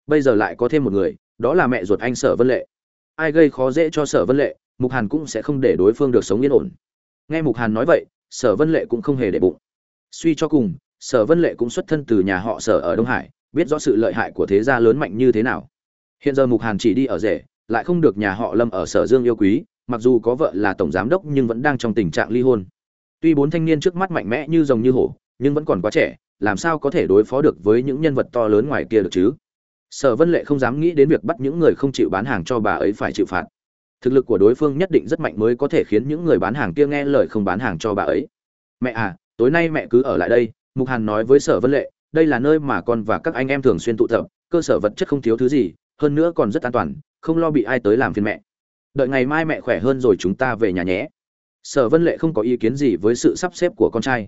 Bây giờ lại có thêm một người, đó là mẹ ruột anh sở vân lệ. Ai gây khó dễ cho sở vân lệ, mục hàn cũng sẽ không để đối phương được sống yên ổn. Nghe mục hàn nói vậy, sở vân lệ cũng không hề để bụng. Suy cho cùng, sở vân lệ cũng xuất thân từ nhà họ sở ở đông hải, biết rõ sự lợi hại của thế gia lớn mạnh như thế nào hiện giờ mục hàn chỉ đi ở rể, lại không được nhà họ lâm ở sở dương yêu quý, mặc dù có vợ là tổng giám đốc nhưng vẫn đang trong tình trạng ly hôn. Tuy bốn thanh niên trước mắt mạnh mẽ như rồng như hổ, nhưng vẫn còn quá trẻ, làm sao có thể đối phó được với những nhân vật to lớn ngoài kia được chứ? Sở vân lệ không dám nghĩ đến việc bắt những người không chịu bán hàng cho bà ấy phải chịu phạt. Thực lực của đối phương nhất định rất mạnh mới có thể khiến những người bán hàng kia nghe lời không bán hàng cho bà ấy. Mẹ à tối nay mẹ cứ ở lại đây, mục hàn nói với sở vân lệ, đây là nơi mà con và các anh em thường xuyên tụ tập, cơ sở vật chất không thiếu thứ gì hơn nữa còn rất an toàn, không lo bị ai tới làm phiền mẹ. Đợi ngày mai mẹ khỏe hơn rồi chúng ta về nhà nhé. Sở vân lệ không có ý kiến gì với sự sắp xếp của con trai.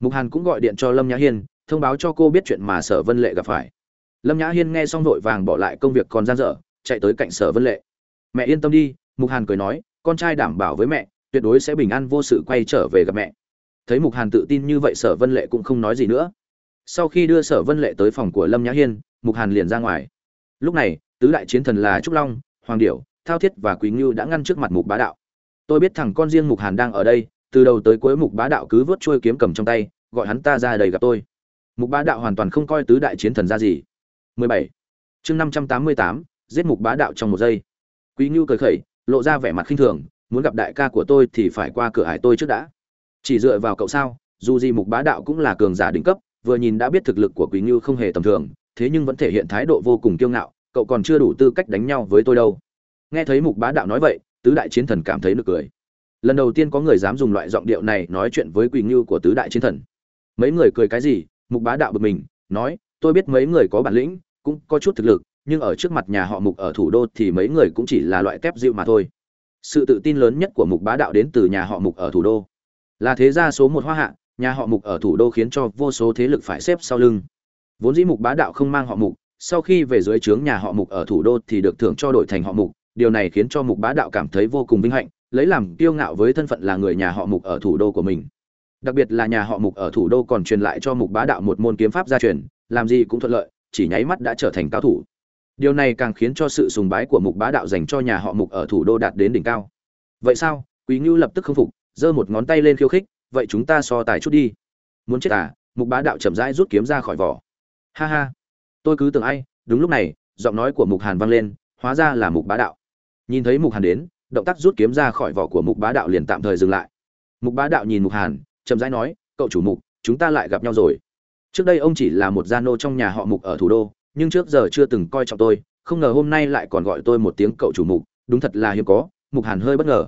Mục hàn cũng gọi điện cho lâm nhã hiên, thông báo cho cô biết chuyện mà sở vân lệ gặp phải. Lâm nhã hiên nghe xong vội vàng bỏ lại công việc còn gian dở, chạy tới cạnh sở vân lệ. Mẹ yên tâm đi, mục hàn cười nói, con trai đảm bảo với mẹ, tuyệt đối sẽ bình an vô sự quay trở về gặp mẹ. Thấy mục hàn tự tin như vậy sở vân lệ cũng không nói gì nữa. Sau khi đưa sở vân lệ tới phòng của lâm nhã hiên, mục hàn liền ra ngoài. Lúc này tứ đại chiến thần là trúc long hoàng điểu thao thiết và quý ngưu đã ngăn trước mặt mục bá đạo. Tôi biết thằng con riêng mục hàn đang ở đây từ đầu tới cuối mục bá đạo cứ vớt trôi kiếm cầm trong tay gọi hắn ta ra đầy gặp tôi. Mục bá đạo hoàn toàn không coi tứ đại chiến thần ra gì. 17. chương 588, giết mục bá đạo trong một giây. Quý ngưu cười khẩy lộ ra vẻ mặt khinh thường muốn gặp đại ca của tôi thì phải qua cửa hải tôi trước đã. Chỉ dựa vào cậu sao dù gì mục bá đạo cũng là cường giả đỉnh cấp vừa nhìn đã biết thực lực của quý ngưu không hề tầm thường thế nhưng vẫn thể hiện thái độ vô cùng kiêu ngạo cậu còn chưa đủ tư cách đánh nhau với tôi đâu. Nghe thấy mục bá đạo nói vậy, tứ đại chiến thần cảm thấy nực cười. Lần đầu tiên có người dám dùng loại giọng điệu này nói chuyện với quỳ ngưu của tứ đại chiến thần. Mấy người cười cái gì, mục bá đạo bực mình, nói, tôi biết mấy người có bản lĩnh, cũng có chút thực lực, nhưng ở trước mặt nhà họ mục ở thủ đô thì mấy người cũng chỉ là loại tép dịu mà thôi. Sự tự tin lớn nhất của mục bá đạo đến từ nhà họ mục ở thủ đô. Là thế gia số một hoa hạ, nhà họ mục ở thủ đô khiến cho vô số thế lực phải xếp sau lưng. Vốn dĩ mục bá đạo không mang họ mục sau khi về dưới trướng nhà họ mục ở thủ đô thì được thưởng cho đổi thành họ mục, điều này khiến cho mục bá đạo cảm thấy vô cùng vinh hạnh, lấy làm kiêu ngạo với thân phận là người nhà họ mục ở thủ đô của mình. Đặc biệt là nhà họ mục ở thủ đô còn truyền lại cho mục bá đạo một môn kiếm pháp gia truyền, làm gì cũng thuận lợi, chỉ nháy mắt đã trở thành cao thủ. Điều này càng khiến cho sự sùng bái của mục bá đạo dành cho nhà họ mục ở thủ đô đạt đến đỉnh cao. Vậy sao? Quý ngưu lập tức không phục, giơ một ngón tay lên khiêu khích, vậy chúng ta so tài chút đi. Muốn chết à? Mục bá đạo chậm rãi rút kiếm ra khỏi vỏ. Ha ha tôi cứ tưởng ai, đúng lúc này, giọng nói của mục hàn vang lên, hóa ra là mục bá đạo. Nhìn thấy mục hàn đến, động tác rút kiếm ra khỏi vỏ của mục bá đạo liền tạm thời dừng lại. Mục bá đạo nhìn mục hàn, chậm rãi nói, cậu chủ mục, chúng ta lại gặp nhau rồi. Trước đây ông chỉ là một gia nô trong nhà họ mục ở thủ đô, nhưng trước giờ chưa từng coi trọng tôi, không ngờ hôm nay lại còn gọi tôi một tiếng cậu chủ mục, đúng thật là hiếm có. Mục hàn hơi bất ngờ.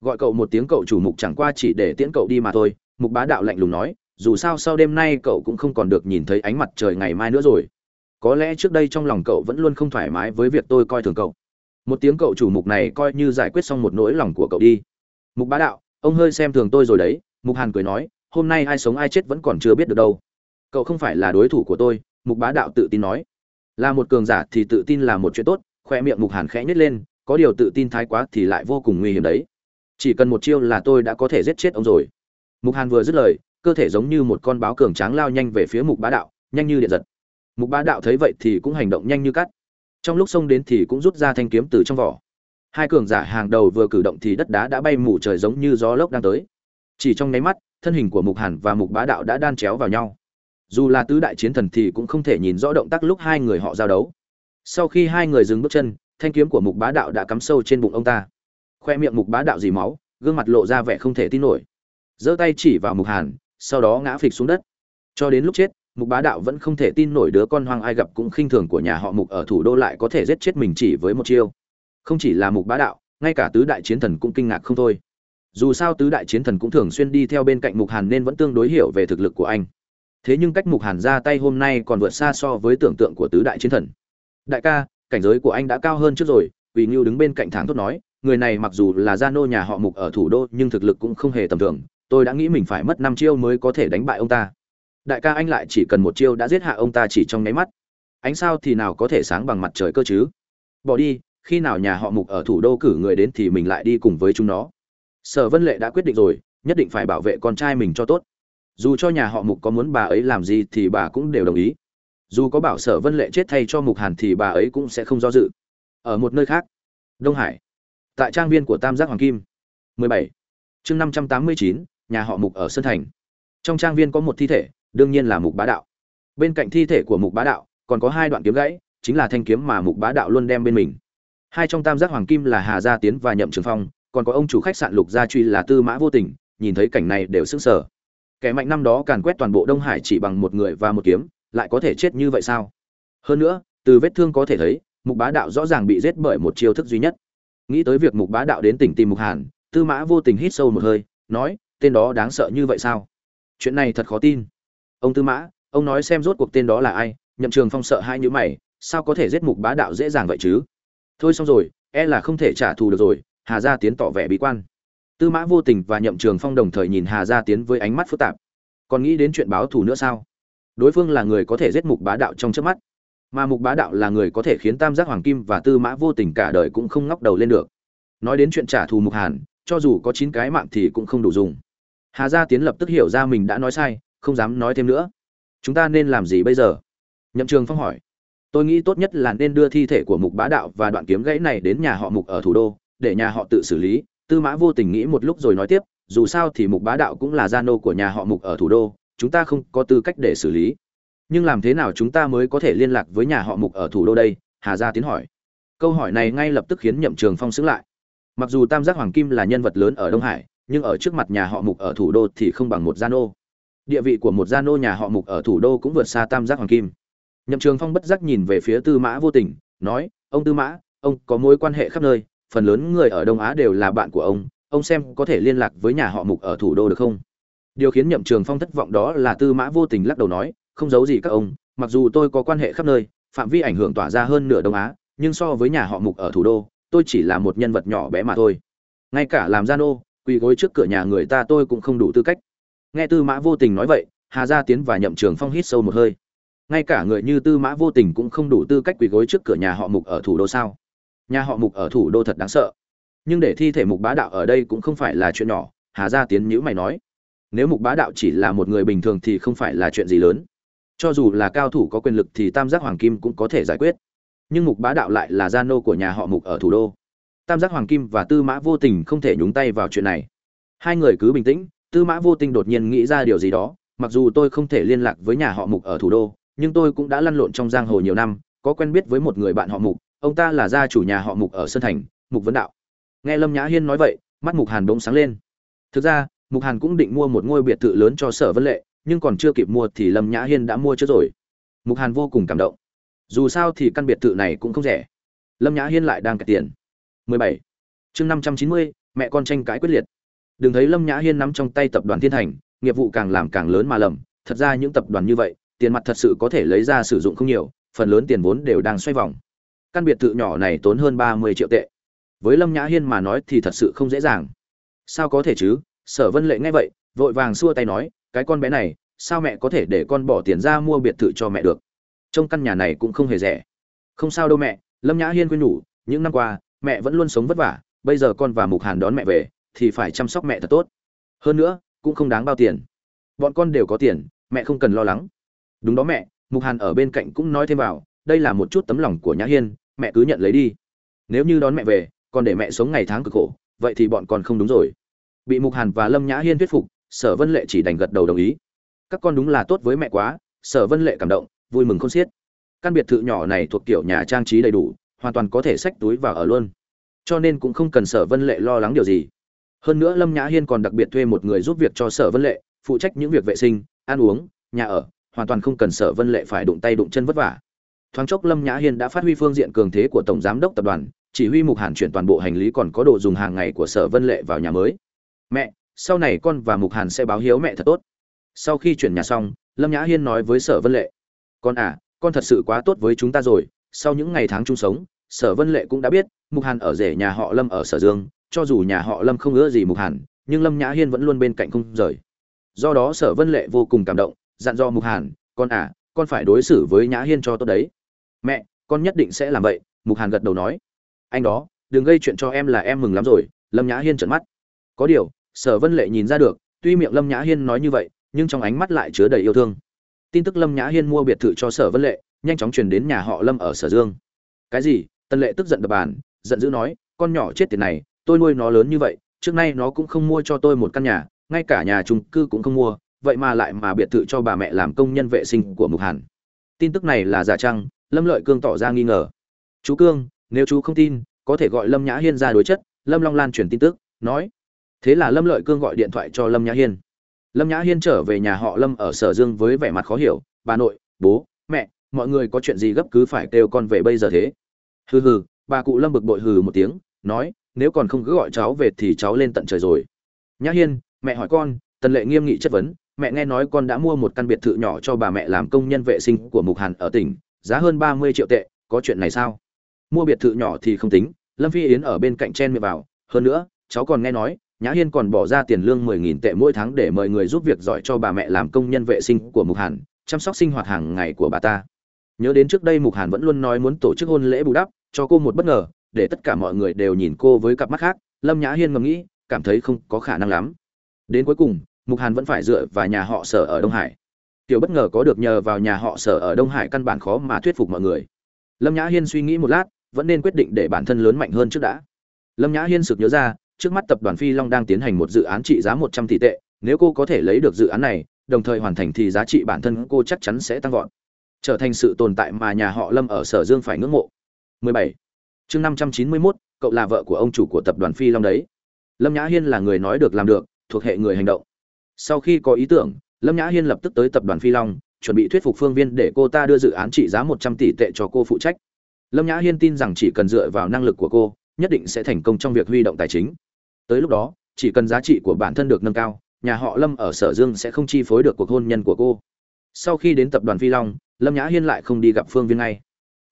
Gọi cậu một tiếng cậu chủ mục chẳng qua chỉ để tiễn cậu đi mà thôi. Mục bá đạo lạnh lùng nói, dù sao sau đêm nay cậu cũng không còn được nhìn thấy ánh mặt trời ngày mai nữa rồi có lẽ trước đây trong lòng cậu vẫn luôn không thoải mái với việc tôi coi thường cậu. Một tiếng cậu chủ mục này coi như giải quyết xong một nỗi lòng của cậu đi. Mục bá đạo, ông hơi xem thường tôi rồi đấy, mục hàn cười nói, hôm nay ai sống ai chết vẫn còn chưa biết được đâu. Cậu không phải là đối thủ của tôi, mục bá đạo tự tin nói. Là một cường giả thì tự tin là một chuyện tốt, khoe miệng mục hàn khẽ nhét lên, có điều tự tin thái quá thì lại vô cùng nguy hiểm đấy. Chỉ cần một chiêu là tôi đã có thể giết chết ông rồi. Mục hàn vừa dứt lời, cơ thể giống như một con báo cường tráng lao nhanh về phía mục bá đạo, nhanh như điện giật mục bá đạo thấy vậy thì cũng hành động nhanh như cắt. Trong lúc xông đến thì cũng rút ra thanh kiếm từ trong vỏ. Hai cường giả hàng đầu vừa cử động thì đất đá đã bay mù trời giống như gió lốc đang tới. Chỉ trong nháy mắt, thân hình của mục hàn và mục bá đạo đã đan chéo vào nhau. Dù là tứ đại chiến thần thì cũng không thể nhìn rõ động tác lúc hai người họ giao đấu. Sau khi hai người dừng bước chân, thanh kiếm của mục bá đạo đã cắm sâu trên bụng ông ta. Khoe miệng mục bá đạo dì máu, gương mặt lộ ra vẻ không thể tin nổi. Giơ tay chỉ vào mục hàn, sau đó ngã phịch xuống đất. Cho đến lúc chết mục bá đạo vẫn không thể tin nổi đứa con hoang ai gặp cũng khinh thường của nhà họ mục ở thủ đô lại có thể giết chết mình chỉ với một chiêu. Không chỉ là mục bá đạo, ngay cả tứ đại chiến thần cũng kinh ngạc không thôi. Dù sao tứ đại chiến thần cũng thường xuyên đi theo bên cạnh mục hàn nên vẫn tương đối hiểu về thực lực của anh. Thế nhưng cách mục hàn ra tay hôm nay còn vượt xa so với tưởng tượng của tứ đại chiến thần. Đại ca, cảnh giới của anh đã cao hơn trước rồi vì ngưu đứng bên cạnh thắng thốt nói, người này mặc dù là gia nô nhà họ mục ở thủ đô nhưng thực lực cũng không hề tầm thường, tôi đã nghĩ mình phải mất năm chiêu mới có thể đánh bại ông ta đại ca anh lại chỉ cần một chiêu đã giết hạ ông ta chỉ trong nháy mắt. Ánh sao thì nào có thể sáng bằng mặt trời cơ chứ? Bỏ đi khi nào nhà họ mục ở thủ đô cử người đến thì mình lại đi cùng với chúng nó. Sở vân lệ đã quyết định rồi nhất định phải bảo vệ con trai mình cho tốt. Dù cho nhà họ mục có muốn bà ấy làm gì thì bà cũng đều đồng ý. Dù có bảo sở vân lệ chết thay cho mục hàn thì bà ấy cũng sẽ không do dự. Ở một nơi khác đông hải tại trang viên của tam giác hoàng kim 17. chương 589, nhà họ mục ở sơn thành. Trong trang viên có một thi thể đương nhiên là mục bá đạo. Bên cạnh thi thể của mục bá đạo, còn có hai đoạn kiếm gãy, chính là thanh kiếm mà mục bá đạo luôn đem bên mình. Hai trong tam giác hoàng kim là hà gia tiến và nhậm trường phong, còn có ông chủ khách sạn lục gia truy là tư mã vô tình, nhìn thấy cảnh này đều sững sờ. Kẻ mạnh năm đó càn quét toàn bộ đông hải chỉ bằng một người và một kiếm, lại có thể chết như vậy sao? Hơn nữa, từ vết thương có thể thấy, mục bá đạo rõ ràng bị giết bởi một chiêu thức duy nhất. Nghĩ tới việc mục bá đạo đến tỉnh tìm mục hàn, tư mã vô tình hít sâu một hơi, nói, tên đó đáng sợ như vậy sao? Chuyện này thật khó tin ông tư mã, ông nói xem rốt cuộc tên đó là ai, nhậm trường phong sợ hai nhữ mày, sao có thể giết mục bá đạo dễ dàng vậy chứ? Thôi xong rồi e là không thể trả thù được rồi, hà gia tiến tỏ vẻ bí quan. Tư mã vô tình và nhậm trường phong đồng thời nhìn hà gia tiến với ánh mắt phức tạp. Còn nghĩ đến chuyện báo thù nữa sao? Đối phương là người có thể giết mục bá đạo trong trước mắt, mà mục bá đạo là người có thể khiến tam giác hoàng kim và tư mã vô tình cả đời cũng không ngóc đầu lên được. Nói đến chuyện trả thù mục hàn, cho dù có chín cái mạng thì cũng không đủ dùng. Hà gia tiến lập tức hiểu ra mình đã nói sai không dám nói thêm nữa. Chúng ta nên làm gì bây giờ? Nhậm trường phong hỏi. Tôi nghĩ tốt nhất là nên đưa thi thể của mục bá đạo và đoạn kiếm gãy này đến nhà họ mục ở thủ đô, để nhà họ tự xử lý. Tư mã vô tình nghĩ một lúc rồi nói tiếp, dù sao thì mục bá đạo cũng là gia nô của nhà họ mục ở thủ đô, chúng ta không có tư cách để xử lý. Nhưng làm thế nào chúng ta mới có thể liên lạc với nhà họ mục ở thủ đô đây? Hà gia tiến hỏi. Câu hỏi này ngay lập tức khiến nhậm trường phong xứng lại. Mặc dù tam giác hoàng kim là nhân vật lớn ở đông hải, nhưng ở trước mặt nhà họ mục ở thủ đô thì không bằng một gia nô địa vị của một gia nô nhà họ mục ở thủ đô cũng vượt xa tam giác hoàng kim. Nhậm trường phong bất giác nhìn về phía tư mã vô tình, nói, ông tư mã, ông có mối quan hệ khắp nơi, phần lớn người ở đông á đều là bạn của ông ông xem có thể liên lạc với nhà họ mục ở thủ đô được không? Điều khiến nhậm trường phong thất vọng đó là tư mã vô tình lắc đầu nói, không giấu gì các ông, mặc dù tôi có quan hệ khắp nơi, phạm vi ảnh hưởng tỏa ra hơn nửa đông á, nhưng so với nhà họ mục ở thủ đô, tôi chỉ là một nhân vật nhỏ bé mà thôi. Ngay cả làm gia nô quỳ gối trước cửa nhà người ta tôi cũng không đủ tư cách nghe tư mã vô tình nói vậy, hà gia tiến và nhậm trường phong hít sâu một hơi. Ngay cả người như tư mã vô tình cũng không đủ tư cách quỳ gối trước cửa nhà họ mục ở thủ đô sao? Nhà họ mục ở thủ đô thật đáng sợ. Nhưng để thi thể mục bá đạo ở đây cũng không phải là chuyện nhỏ, hà gia tiến nhữ mày nói. Nếu mục bá đạo chỉ là một người bình thường thì không phải là chuyện gì lớn. Cho dù là cao thủ có quyền lực thì tam giác hoàng kim cũng có thể giải quyết. Nhưng mục bá đạo lại là gia nô của nhà họ mục ở thủ đô. Tam giác hoàng kim và tư mã vô tình không thể nhúng tay vào chuyện này. Hai người cứ bình tĩnh tư mã vô tình đột nhiên nghĩ ra điều gì đó mặc dù tôi không thể liên lạc với nhà họ mục ở thủ đô nhưng tôi cũng đã lăn lộn trong giang hồ nhiều năm có quen biết với một người bạn họ mục ông ta là gia chủ nhà họ mục ở sơn thành mục vấn đạo. Nghe lâm nhã hiên nói vậy mắt mục hàn bỗng sáng lên. Thực ra mục hàn cũng định mua một ngôi biệt thự lớn cho sở vân lệ nhưng còn chưa kịp mua thì lâm nhã hiên đã mua trước rồi. Mục hàn vô cùng cảm động. Dù sao thì căn biệt thự này cũng không rẻ. Lâm nhã hiên lại đang kẹt tiền. 17. chương 590, mẹ con tranh cãi quyết liệt đừng thấy lâm nhã hiên nắm trong tay tập đoàn thiên thành, nghiệp vụ càng làm càng lớn mà lầm. Thật ra những tập đoàn như vậy, tiền mặt thật sự có thể lấy ra sử dụng không nhiều, phần lớn tiền vốn đều đang xoay vòng. Căn biệt thự nhỏ này tốn hơn 30 triệu tệ. Với lâm nhã hiên mà nói thì thật sự không dễ dàng. Sao có thể chứ? Sở vân lệ nghe vậy, vội vàng xua tay nói, cái con bé này, sao mẹ có thể để con bỏ tiền ra mua biệt thự cho mẹ được? Trong căn nhà này cũng không hề rẻ. Không sao đâu mẹ. Lâm nhã hiên khuyên nhủ, những năm qua, mẹ vẫn luôn sống vất vả, bây giờ con và mục hàn đón mẹ về thì phải chăm sóc mẹ thật tốt. Hơn nữa, cũng không đáng bao tiền. Bọn con đều có tiền, mẹ không cần lo lắng. Đúng đó mẹ, mục hàn ở bên cạnh cũng nói thêm vào, đây là một chút tấm lòng của nhã hiên, mẹ cứ nhận lấy đi. Nếu như đón mẹ về, còn để mẹ sống ngày tháng cực khổ, vậy thì bọn con không đúng rồi. Bị mục hàn và lâm nhã hiên thuyết phục, sở vân lệ chỉ đành gật đầu đồng ý. Các con đúng là tốt với mẹ quá, sở vân lệ cảm động, vui mừng khôn xiết. Căn biệt thự nhỏ này thuộc kiểu nhà trang trí đầy đủ, hoàn toàn có thể xách túi vào ở luôn. Cho nên cũng không cần sở vân lệ lo lắng điều gì hơn nữa lâm nhã hiên còn đặc biệt thuê một người giúp việc cho sở vân lệ, phụ trách những việc vệ sinh, ăn uống, nhà ở, hoàn toàn không cần sở vân lệ phải đụng tay đụng chân vất vả. Thoáng chốc lâm nhã hiên đã phát huy phương diện cường thế của tổng giám đốc tập đoàn, chỉ huy mục hàn chuyển toàn bộ hành lý còn có đồ dùng hàng ngày của sở vân lệ vào nhà mới. Mẹ, sau này con và mục hàn sẽ báo hiếu mẹ thật tốt. Sau khi chuyển nhà xong, lâm nhã hiên nói với sở vân lệ, con à con thật sự quá tốt với chúng ta rồi. Sau những ngày tháng chung sống, sở vân lệ cũng đã biết, mục hàn ở rể nhà họ lâm ở sở dương cho dù nhà họ lâm không ưa gì mục hàn, nhưng lâm nhã hiên vẫn luôn bên cạnh không rời. Do đó sở vân lệ vô cùng cảm động, dặn dò mục hàn, con à con phải đối xử với nhã hiên cho tốt đấy. Mẹ, con nhất định sẽ làm vậy, mục hàn gật đầu nói. Anh đó, đừng gây chuyện cho em là em mừng lắm rồi, lâm nhã hiên trợn mắt. Có điều, sở vân lệ nhìn ra được, tuy miệng lâm nhã hiên nói như vậy, nhưng trong ánh mắt lại chứa đầy yêu thương. Tin tức lâm nhã hiên mua biệt thự cho sở vân lệ, nhanh chóng truyền đến nhà họ lâm ở sở dương. Cái gì? Tân lệ tức giận đập bàn, giận dữ nói, con nhỏ chết tiệt này tôi nuôi nó lớn như vậy, trước nay nó cũng không mua cho tôi một căn nhà, ngay cả nhà trung cư cũng không mua, vậy mà lại mà biệt thự cho bà mẹ làm công nhân vệ sinh của mục hàn. Tin tức này là giả trăng lâm lợi cương tỏ ra nghi ngờ. Chú cương, nếu chú không tin, có thể gọi lâm nhã hiên ra đối chất. Lâm long lan truyền tin tức, nói. Thế là lâm lợi cương gọi điện thoại cho lâm nhã hiên. Lâm nhã hiên trở về nhà họ lâm ở sở dương với vẻ mặt khó hiểu. Bà nội, bố, mẹ, mọi người có chuyện gì gấp cứ phải kêu con về bây giờ thế. Hừ hừ, bà cụ lâm bực bội hừ một tiếng, nói nếu còn không cứ gọi cháu về thì cháu lên tận trời rồi. Nhã hiên, mẹ hỏi con, tần lệ nghiêm nghị chất vấn, mẹ nghe nói con đã mua một căn biệt thự nhỏ cho bà mẹ làm công nhân vệ sinh của mục hàn ở tỉnh, giá hơn ba mươi triệu tệ, có chuyện này sao? Mua biệt thự nhỏ thì không tính, lâm phi yến ở bên cạnh chen miệng vào, hơn nữa, cháu còn nghe nói, nhã hiên còn bỏ ra tiền lương mười nghìn tệ mỗi tháng để mời người giúp việc giỏi cho bà mẹ làm công nhân vệ sinh của mục hàn, chăm sóc sinh hoạt hàng ngày của bà ta. Nhớ đến trước đây mục hàn vẫn luôn nói muốn tổ chức hôn lễ bù đắp, cho cô một bất ngờ để tất cả mọi người đều nhìn cô với cặp mắt khác, lâm nhã hiên ngẫm nghĩ, cảm thấy không có khả năng lắm. Đến cuối cùng, mục hàn vẫn phải dựa vào nhà họ sở ở đông hải. Tiểu bất ngờ có được nhờ vào nhà họ sở ở đông hải căn bản khó mà thuyết phục mọi người. Lâm nhã hiên suy nghĩ một lát, vẫn nên quyết định để bản thân lớn mạnh hơn trước đã. Lâm nhã hiên sực nhớ ra, trước mắt tập đoàn phi long đang tiến hành một dự án trị giá một trăm tỷ tệ, nếu cô có thể lấy được dự án này, đồng thời hoàn thành thì giá trị bản thân cô chắc chắn sẽ tăng vọt. Trở thành sự tồn tại mà nhà họ lâm ở sở dương phải ngưỡng mộ. 17 chương 591, cậu là vợ của ông chủ của tập đoàn phi long đấy. Lâm nhã hiên là người nói được làm được thuộc hệ người hành động. Sau khi có ý tưởng lâm nhã hiên lập tức tới tập đoàn phi long chuẩn bị thuyết phục phương viên để cô ta đưa dự án trị giá một trăm tỷ tệ cho cô phụ trách. Lâm nhã hiên tin rằng chỉ cần dựa vào năng lực của cô nhất định sẽ thành công trong việc huy động tài chính. Tới lúc đó chỉ cần giá trị của bản thân được nâng cao nhà họ lâm ở sở dương sẽ không chi phối được cuộc hôn nhân của cô. Sau khi đến tập đoàn phi long lâm nhã hiên lại không đi gặp phương viên ngay.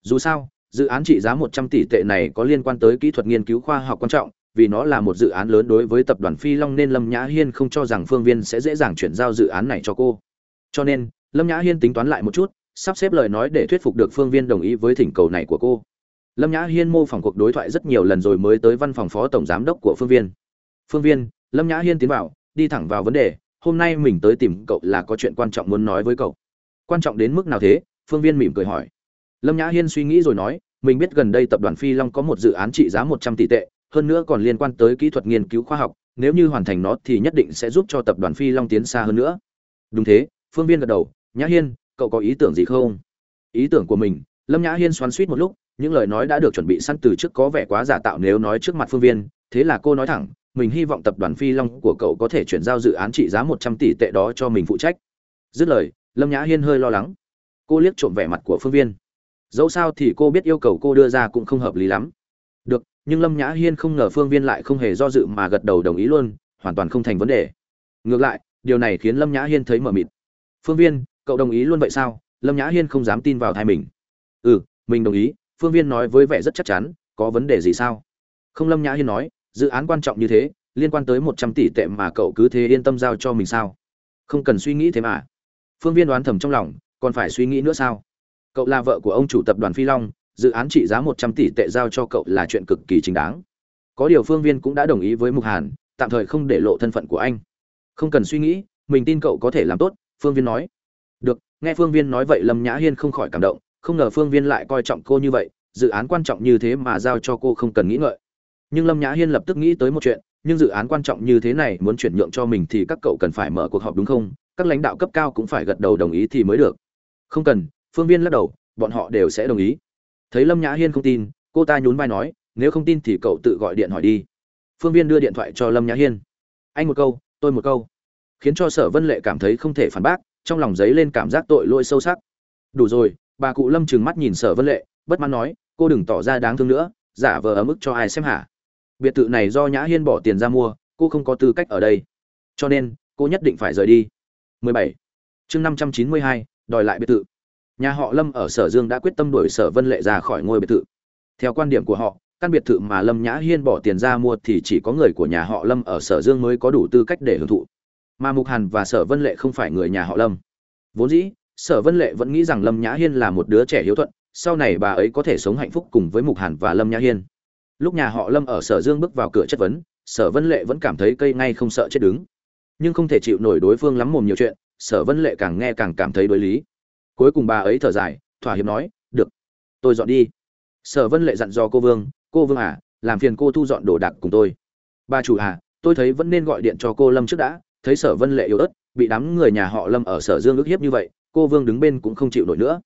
Dù sao dự án trị giá một trăm tỷ tệ này có liên quan tới kỹ thuật nghiên cứu khoa học quan trọng, vì nó là một dự án lớn đối với tập đoàn phi long nên lâm nhã hiên không cho rằng phương viên sẽ dễ dàng chuyển giao dự án này cho cô. Cho nên, lâm nhã hiên tính toán lại một chút, sắp xếp lời nói để thuyết phục được phương viên đồng ý với thỉnh cầu này của cô. Lâm nhã hiên mô phỏng cuộc đối thoại rất nhiều lần rồi mới tới văn phòng phó tổng giám đốc của phương viên. Phương viên, lâm nhã hiên tiến vào, đi thẳng vào vấn đề, hôm nay mình tới tìm cậu là có chuyện quan trọng muốn nói với cậu. Quan trọng đến mức nào thế? Phương viên mỉm cười hỏi lâm nhã hiên suy nghĩ rồi nói, mình biết gần đây tập đoàn phi long có một dự án trị giá một trăm tỷ tệ, hơn nữa còn liên quan tới kỹ thuật nghiên cứu khoa học, nếu như hoàn thành nó thì nhất định sẽ giúp cho tập đoàn phi long tiến xa hơn nữa. Đúng thế, phương viên gật đầu, nhã hiên, cậu có ý tưởng gì không? Ý tưởng của mình, lâm nhã hiên xoắn suýt một lúc, những lời nói đã được chuẩn bị sẵn từ trước có vẻ quá giả tạo nếu nói trước mặt phương viên, thế là cô nói thẳng, mình hy vọng tập đoàn phi long của cậu có thể chuyển giao dự án trị giá một trăm tỷ tệ đó cho mình phụ trách. Dứt lời, lâm nhã hiên hơi lo lắng. Cô liếc trộm vẻ mặt của phương viên dẫu sao thì cô biết yêu cầu cô đưa ra cũng không hợp lý lắm. Được, nhưng lâm nhã hiên không ngờ phương viên lại không hề do dự mà gật đầu đồng ý luôn, hoàn toàn không thành vấn đề. Ngược lại, điều này khiến lâm nhã hiên thấy mờ mịt. Phương viên, cậu đồng ý luôn vậy sao? Lâm nhã hiên không dám tin vào thai mình. Ừ mình đồng ý, phương viên nói với vẻ rất chắc chắn, có vấn đề gì sao? Không, lâm nhã hiên nói, dự án quan trọng như thế, liên quan tới một trăm tỷ tệ mà cậu cứ thế yên tâm giao cho mình sao? Không cần suy nghĩ thế mà. Phương viên đoán thầm trong lòng, còn phải suy nghĩ nữa sao? Cậu là vợ của ông chủ tập đoàn phi long, dự án trị giá một trăm tỷ tệ giao cho cậu là chuyện cực kỳ chính đáng. Có điều phương viên cũng đã đồng ý với mục hàn, tạm thời không để lộ thân phận của anh. Không cần suy nghĩ, mình tin cậu có thể làm tốt, phương viên nói. Được, nghe phương viên nói vậy lâm nhã hiên không khỏi cảm động, không ngờ phương viên lại coi trọng cô như vậy, dự án quan trọng như thế mà giao cho cô không cần nghĩ ngợi. Nhưng lâm nhã hiên lập tức nghĩ tới một chuyện, nhưng dự án quan trọng như thế này muốn chuyển nhượng cho mình thì các cậu cần phải mở cuộc họp đúng không? Các lãnh đạo cấp cao cũng phải gật đầu đồng ý thì mới được. Không cần phương viên lắc đầu bọn họ đều sẽ đồng ý. Thấy lâm nhã hiên không tin cô ta nhún vai nói nếu không tin thì cậu tự gọi điện hỏi đi. Phương viên đưa điện thoại cho lâm nhã hiên. Anh một câu tôi một câu. Khiến cho sở vân lệ cảm thấy không thể phản bác trong lòng giấy lên cảm giác tội lỗi sâu sắc. Đủ rồi. Bà cụ lâm trừng mắt nhìn sở vân lệ bất mãn nói cô đừng tỏ ra đáng thương nữa giả vờ ở mức cho ai xem hả? Biệt thự này do nhã hiên bỏ tiền ra mua cô không có tư cách ở đây. Cho nên cô nhất định phải rời đi. 17. chương 592, đòi lại biệt thự nhà họ lâm ở sở dương đã quyết tâm đuổi sở vân lệ ra khỏi ngôi biệt thự. Theo quan điểm của họ, căn biệt thự mà lâm nhã hiên bỏ tiền ra mua thì chỉ có người của nhà họ lâm ở sở dương mới có đủ tư cách để hưởng thụ. Mà mục hàn và sở vân lệ không phải người nhà họ lâm. Vốn dĩ, sở vân lệ vẫn nghĩ rằng lâm nhã hiên là một đứa trẻ hiếu thuận, sau này bà ấy có thể sống hạnh phúc cùng với mục hàn và lâm nhã hiên. Lúc nhà họ lâm ở sở dương bước vào cửa chất vấn, sở vân lệ vẫn cảm thấy cây ngay không sợ chết đứng. Nhưng không thể chịu nổi đối phương lắm mồm nhiều chuyện, sở vân lệ càng nghe càng cảm thấy đối lý cuối cùng bà ấy thở dài, thỏa hiệp nói, được, tôi dọn đi. Sở vân lệ dặn dò cô vương cô vương à làm phiền cô thu dọn đồ đạc cùng tôi. Bà chủ à tôi thấy vẫn nên gọi điện cho cô lâm trước đã, thấy sở vân lệ yếu ớt, bị đám người nhà họ lâm ở sở dương ức hiếp như vậy, cô vương đứng bên cũng không chịu nổi nữa.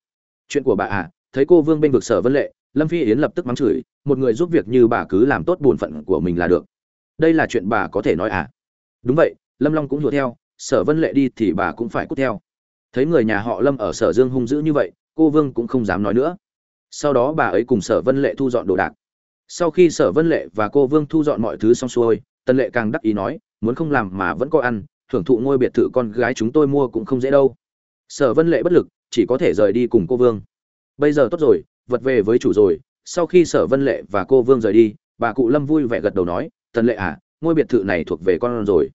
Chuyện của bà à thấy cô vương bên vực sở vân lệ, lâm phi yến lập tức mắng chửi, một người giúp việc như bà cứ làm tốt bổn phận của mình là được. Đây là chuyện bà có thể nói à? Đúng vậy, lâm long cũng đùa theo, sở vân lệ đi thì bà cũng phải cút theo thấy người nhà họ lâm ở sở dương hung dữ như vậy, cô vương cũng không dám nói nữa. Sau đó bà ấy cùng sở vân lệ thu dọn đồ đạc. Sau khi sở vân lệ và cô vương thu dọn mọi thứ xong xuôi, tần lệ càng đắc ý nói, muốn không làm mà vẫn có ăn, thưởng thụ ngôi biệt thự con gái chúng tôi mua cũng không dễ đâu. Sở vân lệ bất lực, chỉ có thể rời đi cùng cô vương. Bây giờ tốt rồi, vật về với chủ rồi. Sau khi sở vân lệ và cô vương rời đi, bà cụ lâm vui vẻ gật đầu nói, tần lệ à ngôi biệt thự này thuộc về con rồi.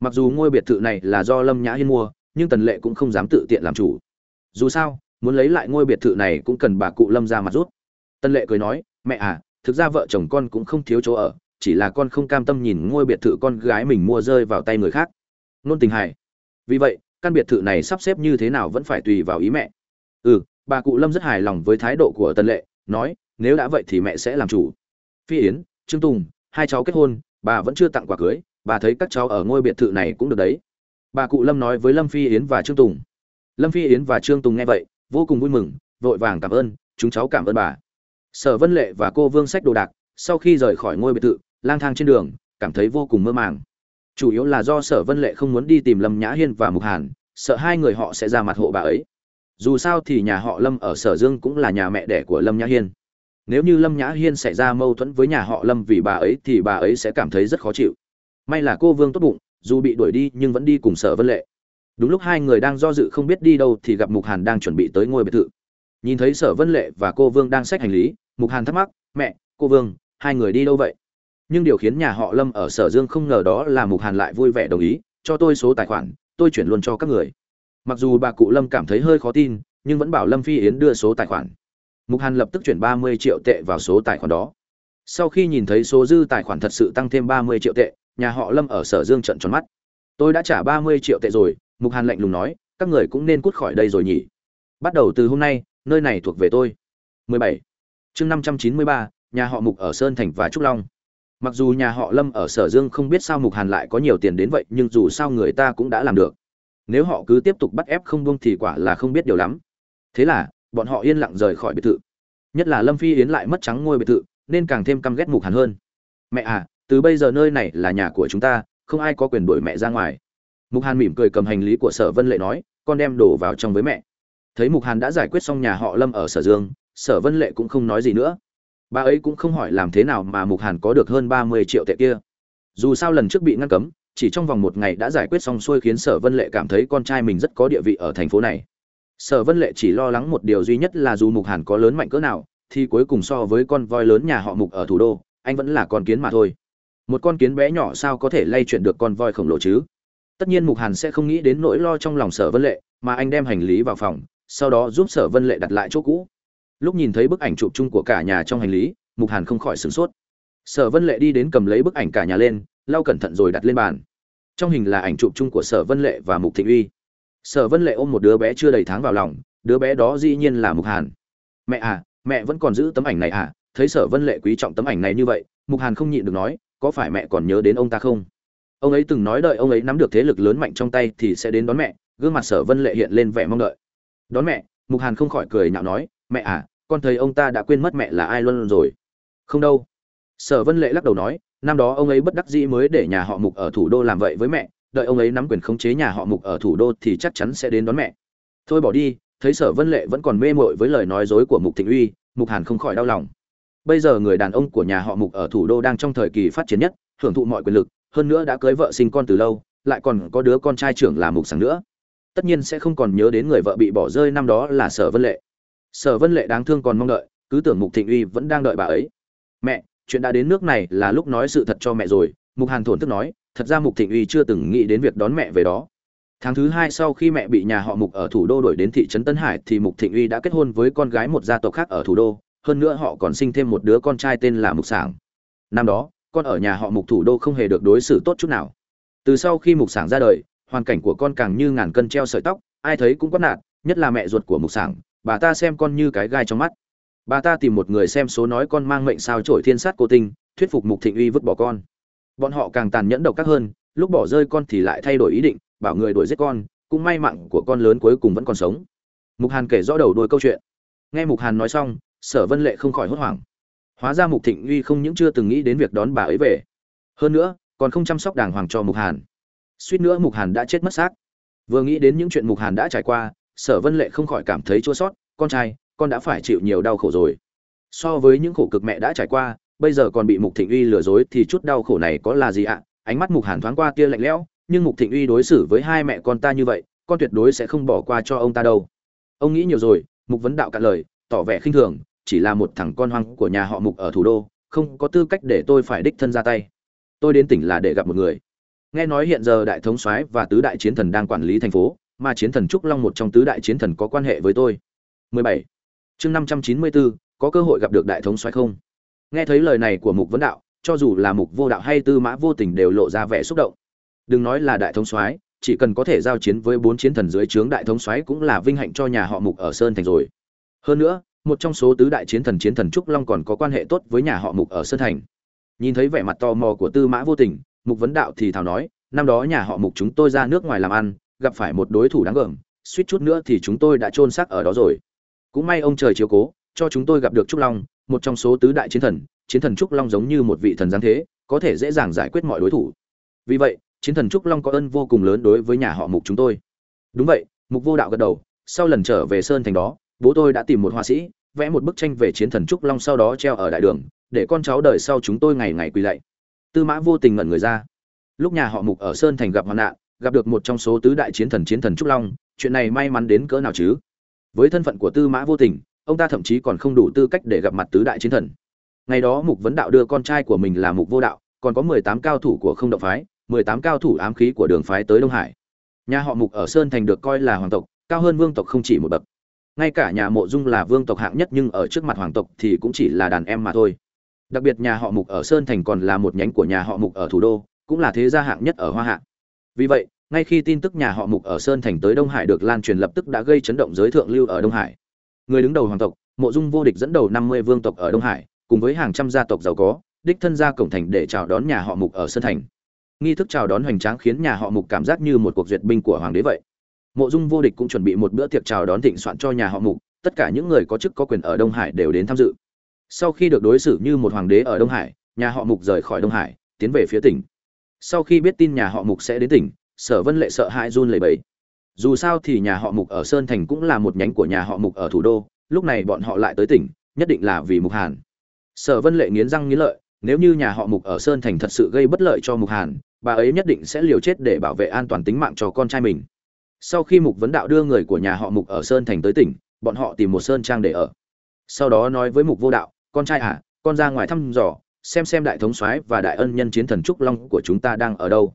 Mặc dù ngôi biệt thự này là do lâm nhã hiên mua nhưng tần lệ cũng không dám tự tiện làm chủ. Dù sao, muốn lấy lại ngôi biệt thự này cũng cần bà cụ lâm ra mặt rút tần lệ cười nói, mẹ à thực ra vợ chồng con cũng không thiếu chỗ ở, chỉ là con không cam tâm nhìn ngôi biệt thự con gái mình mua rơi vào tay người khác. Nôn tình hài. Vì vậy, căn biệt thự này sắp xếp như thế nào vẫn phải tùy vào ý mẹ. Ừ bà cụ lâm rất hài lòng với thái độ của tần lệ, nói, nếu đã vậy thì mẹ sẽ làm chủ. Phi yến, trương tùng, hai cháu kết hôn, bà vẫn chưa tặng quà cưới, bà thấy các cháu ở ngôi biệt thự này cũng được đấy bà cụ lâm nói với lâm phi yến và trương tùng. Lâm phi yến và trương tùng nghe vậy, vô cùng vui mừng, vội vàng cảm ơn, chúng cháu cảm ơn bà. Sở vân lệ và cô vương sách đồ đạc, sau khi rời khỏi ngôi biệt thự, lang thang trên đường, cảm thấy vô cùng mơ màng. Chủ yếu là do sở vân lệ không muốn đi tìm lâm nhã hiên và mục hàn, sợ hai người họ sẽ ra mặt hộ bà ấy. Dù sao thì nhà họ lâm ở sở dương cũng là nhà mẹ đẻ của lâm nhã hiên. Nếu như lâm nhã hiên xảy ra mâu thuẫn với nhà họ lâm vì bà ấy thì bà ấy sẽ cảm thấy rất khó chịu. May là cô vương tốt bụng dù bị đuổi đi nhưng vẫn đi cùng sở vân lệ. Đúng lúc hai người đang do dự không biết đi đâu thì gặp mục hàn đang chuẩn bị tới ngôi biệt thự. Nhìn thấy sở vân lệ và cô vương đang xách hành lý, mục hàn thắc mắc, mẹ, cô vương, hai người đi đâu vậy? Nhưng điều khiến nhà họ lâm ở sở dương không ngờ đó là mục hàn lại vui vẻ đồng ý, cho tôi số tài khoản, tôi chuyển luôn cho các người. Mặc dù bà cụ lâm cảm thấy hơi khó tin, nhưng vẫn bảo lâm phi yến đưa số tài khoản. Mục hàn lập tức chuyển ba mươi triệu tệ vào số tài khoản đó. Sau khi nhìn thấy số dư tài khoản thật sự tăng thêm ba mươi triệu tệ nhà họ lâm ở sở dương trận tròn mắt. Tôi đã trả ba mươi triệu tệ rồi mục hàn lạnh lùng nói các người cũng nên cút khỏi đây rồi nhỉ. Bắt đầu từ hôm nay nơi này thuộc về tôi. 17. chương 593, nhà họ mục ở sơn thành và trúc long. Mặc dù nhà họ lâm ở sở dương không biết sao mục hàn lại có nhiều tiền đến vậy nhưng dù sao người ta cũng đã làm được. Nếu họ cứ tiếp tục bắt ép không buông thì quả là không biết điều lắm. Thế là bọn họ yên lặng rời khỏi biệt thự. Nhất là lâm phi yến lại mất trắng ngôi biệt thự nên càng thêm căm ghét mục hàn hơn. Mẹ à từ bây giờ nơi này là nhà của chúng ta, không ai có quyền đuổi mẹ ra ngoài. Mục hàn mỉm cười cầm hành lý của sở vân lệ nói, con đem đổ vào trong với mẹ. Thấy mục hàn đã giải quyết xong nhà họ lâm ở sở dương, sở vân lệ cũng không nói gì nữa. Bà ấy cũng không hỏi làm thế nào mà mục hàn có được hơn ba mươi triệu tệ kia. Dù sao lần trước bị ngăn cấm, chỉ trong vòng một ngày đã giải quyết xong xuôi khiến sở vân lệ cảm thấy con trai mình rất có địa vị ở thành phố này. Sở vân lệ chỉ lo lắng một điều duy nhất là dù mục hàn có lớn mạnh cỡ nào, thì cuối cùng so với con voi lớn nhà họ mục ở thủ đô, anh vẫn là con kiến mà thôi một con kiến bé nhỏ sao có thể lay chuyển được con voi khổng lồ chứ? Tất nhiên mục hàn sẽ không nghĩ đến nỗi lo trong lòng sở vân lệ, mà anh đem hành lý vào phòng, sau đó giúp sở vân lệ đặt lại chỗ cũ. Lúc nhìn thấy bức ảnh chụp chung của cả nhà trong hành lý, mục hàn không khỏi sửng sốt. Sở vân lệ đi đến cầm lấy bức ảnh cả nhà lên, lau cẩn thận rồi đặt lên bàn. Trong hình là ảnh chụp chung của sở vân lệ và mục thịnh uy. Sở vân lệ ôm một đứa bé chưa đầy tháng vào lòng, đứa bé đó dĩ nhiên là mục hàn. Mẹ à mẹ vẫn còn giữ tấm ảnh này à? Thấy sở vân lệ quý trọng tấm ảnh này như vậy, mục hàn không nhịn được nói có phải mẹ còn nhớ đến ông ta không? Ông ấy từng nói đợi ông ấy nắm được thế lực lớn mạnh trong tay thì sẽ đến đón mẹ, gương mặt sở vân lệ hiện lên vẻ mong đợi. Đón mẹ, mục hàn không khỏi cười nhạo nói, mẹ à con thấy ông ta đã quên mất mẹ là ai luôn rồi. Không đâu. Sở vân lệ lắc đầu nói, năm đó ông ấy bất đắc dĩ mới để nhà họ mục ở thủ đô làm vậy với mẹ, đợi ông ấy nắm quyền khống chế nhà họ mục ở thủ đô thì chắc chắn sẽ đến đón mẹ. Thôi bỏ đi. Thấy sở vân lệ vẫn còn mê mội với lời nói dối của mục thịnh uy, mục hàn không khỏi đau lòng bây giờ người đàn ông của nhà họ mục ở thủ đô đang trong thời kỳ phát triển nhất, hưởng thụ mọi quyền lực, hơn nữa đã cưới vợ sinh con từ lâu, lại còn có đứa con trai trưởng là mục sảng nữa. Tất nhiên sẽ không còn nhớ đến người vợ bị bỏ rơi năm đó là sở vân lệ. Sở vân lệ đáng thương còn mong đợi, cứ tưởng mục thịnh uy vẫn đang đợi bà ấy. Mẹ, chuyện đã đến nước này là lúc nói sự thật cho mẹ rồi, mục hàn thổn thức nói, thật ra mục thịnh uy chưa từng nghĩ đến việc đón mẹ về đó. Tháng thứ hai sau khi mẹ bị nhà họ mục ở thủ đô đổi đến thị trấn tân hải thì mục thịnh uy đã kết hôn với con gái một gia tộc khác ở thủ đô hơn nữa họ còn sinh thêm một đứa con trai tên là mục sảng. Năm đó, con ở nhà họ mục thủ đô không hề được đối xử tốt chút nào. Từ sau khi mục sảng ra đời, hoàn cảnh của con càng như ngàn cân treo sợi tóc, ai thấy cũng quát nạt, nhất là mẹ ruột của mục sảng, bà ta xem con như cái gai trong mắt. Bà ta tìm một người xem số nói con mang mệnh sao trổi thiên sát cô tinh, thuyết phục mục thịnh uy vứt bỏ con. Bọn họ càng tàn nhẫn độc các hơn, lúc bỏ rơi con thì lại thay đổi ý định, bảo người đuổi giết con, cũng may mạng của con lớn cuối cùng vẫn còn sống. Mục hàn kể rõ đầu đuôi câu chuyện. Nghe mục hàn nói xong sở vân lệ không khỏi hốt hoảng. Hóa ra mục thịnh uy không những chưa từng nghĩ đến việc đón bà ấy về. Hơn nữa, còn không chăm sóc đàng hoàng cho mục hàn. Suýt nữa mục hàn đã chết mất xác. Vừa nghĩ đến những chuyện mục hàn đã trải qua, sở vân lệ không khỏi cảm thấy chua sót con trai, con đã phải chịu nhiều đau khổ rồi. So với những khổ cực mẹ đã trải qua, bây giờ còn bị mục thịnh uy lừa dối thì chút đau khổ này có là gì ạ? Ánh mắt mục hàn thoáng qua tia lạnh lẽo, nhưng mục thịnh uy đối xử với hai mẹ con ta như vậy, con tuyệt đối sẽ không bỏ qua cho ông ta đâu. Ông nghĩ nhiều rồi, mục vấn đạo cạn lời, tỏ vẻ khinh thường chỉ là một thằng con hoang của nhà họ mục ở thủ đô không có tư cách để tôi phải đích thân ra tay. Tôi đến tỉnh là để gặp một người. Nghe nói hiện giờ đại thống soái và tứ đại chiến thần đang quản lý thành phố mà chiến thần trúc long một trong tứ đại chiến thần có quan hệ với tôi. 17. chương 594, có cơ hội gặp được đại thống soái không? Nghe thấy lời này của mục vấn đạo cho dù là mục vô đạo hay tư mã vô tình đều lộ ra vẻ xúc động. Đừng nói là đại thống soái chỉ cần có thể giao chiến với bốn chiến thần dưới trướng đại thống soái cũng là vinh hạnh cho nhà họ mục ở sơn thành rồi. Hơn nữa một trong số tứ đại chiến thần chiến thần trúc long còn có quan hệ tốt với nhà họ mục ở sơn thành. Nhìn thấy vẻ mặt tò mò của tư mã vô tình, mục vấn đạo thì thào nói, năm đó nhà họ mục chúng tôi ra nước ngoài làm ăn, gặp phải một đối thủ đáng gờm, suýt chút nữa thì chúng tôi đã chôn xác ở đó rồi. Cũng may ông trời chiếu cố, cho chúng tôi gặp được trúc long, một trong số tứ đại chiến thần chiến thần trúc long giống như một vị thần giáng thế, có thể dễ dàng giải quyết mọi đối thủ. Vì vậy, chiến thần trúc long có ơn vô cùng lớn đối với nhà họ mục chúng tôi. Đúng vậy, mục vô đạo gật đầu, sau lần trở về sơn thành đó bố tôi đã tìm một họa sĩ, vẽ một bức tranh về chiến thần trúc long sau đó treo ở đại đường, để con cháu đời sau chúng tôi ngày ngày quỳ lạy. Tư mã vô tình ngẩn người ra. Lúc nhà họ mục ở sơn thành gặp hoạn nạn, gặp được một trong số tứ đại chiến thần chiến thần trúc long, chuyện này may mắn đến cỡ nào chứ? Với thân phận của tư mã vô tình, ông ta thậm chí còn không đủ tư cách để gặp mặt tứ đại chiến thần. Ngày đó mục vấn đạo đưa con trai của mình là mục vô đạo, còn có mười tám cao thủ của không động phái, mười tám cao thủ ám khí của đường phái tới đông hải. Nhà họ mục ở sơn thành được coi là hoàng tộc, cao hơn vương tộc không chỉ một bậc ngay cả nhà mộ dung là vương tộc hạng nhất nhưng ở trước mặt hoàng tộc thì cũng chỉ là đàn em mà thôi. Đặc biệt nhà họ mục ở sơn thành còn là một nhánh của nhà họ mục ở thủ đô, cũng là thế gia hạng nhất ở hoa hạ. Vì vậy, ngay khi tin tức nhà họ mục ở sơn thành tới đông hải được lan truyền lập tức đã gây chấn động giới thượng lưu ở đông hải. Người đứng đầu hoàng tộc, mộ dung vô địch dẫn đầu năm mươi vương tộc ở đông hải, cùng với hàng trăm gia tộc giàu có, đích thân ra cổng thành để chào đón nhà họ mục ở sơn thành. Nghi thức chào đón hoành tráng khiến nhà họ mục cảm giác như một cuộc duyệt binh của hoàng đế vậy mộ dung vô địch cũng chuẩn bị một bữa tiệc chào đón thịnh soạn cho nhà họ mục, tất cả những người có chức có quyền ở đông hải đều đến tham dự. Sau khi được đối xử như một hoàng đế ở đông hải, nhà họ mục rời khỏi đông hải, tiến về phía tỉnh. Sau khi biết tin nhà họ mục sẽ đến tỉnh, sở vân lệ sợ hãi run lẩy bẩy. Dù sao thì nhà họ mục ở sơn thành cũng là một nhánh của nhà họ mục ở thủ đô, lúc này bọn họ lại tới tỉnh, nhất định là vì mục hàn. Sở vân lệ nghiến răng nghiến lợi, nếu như nhà họ mục ở sơn thành thật sự gây bất lợi cho mục hàn, bà ấy nhất định sẽ liều chết để bảo vệ an toàn tính mạng cho con trai mình sau khi mục vấn đạo đưa người của nhà họ mục ở sơn thành tới tỉnh, bọn họ tìm một sơn trang để ở. Sau đó nói với mục vô đạo, con trai à con ra ngoài thăm dò, xem xem đại thống soái và đại ân nhân chiến thần trúc long của chúng ta đang ở đâu.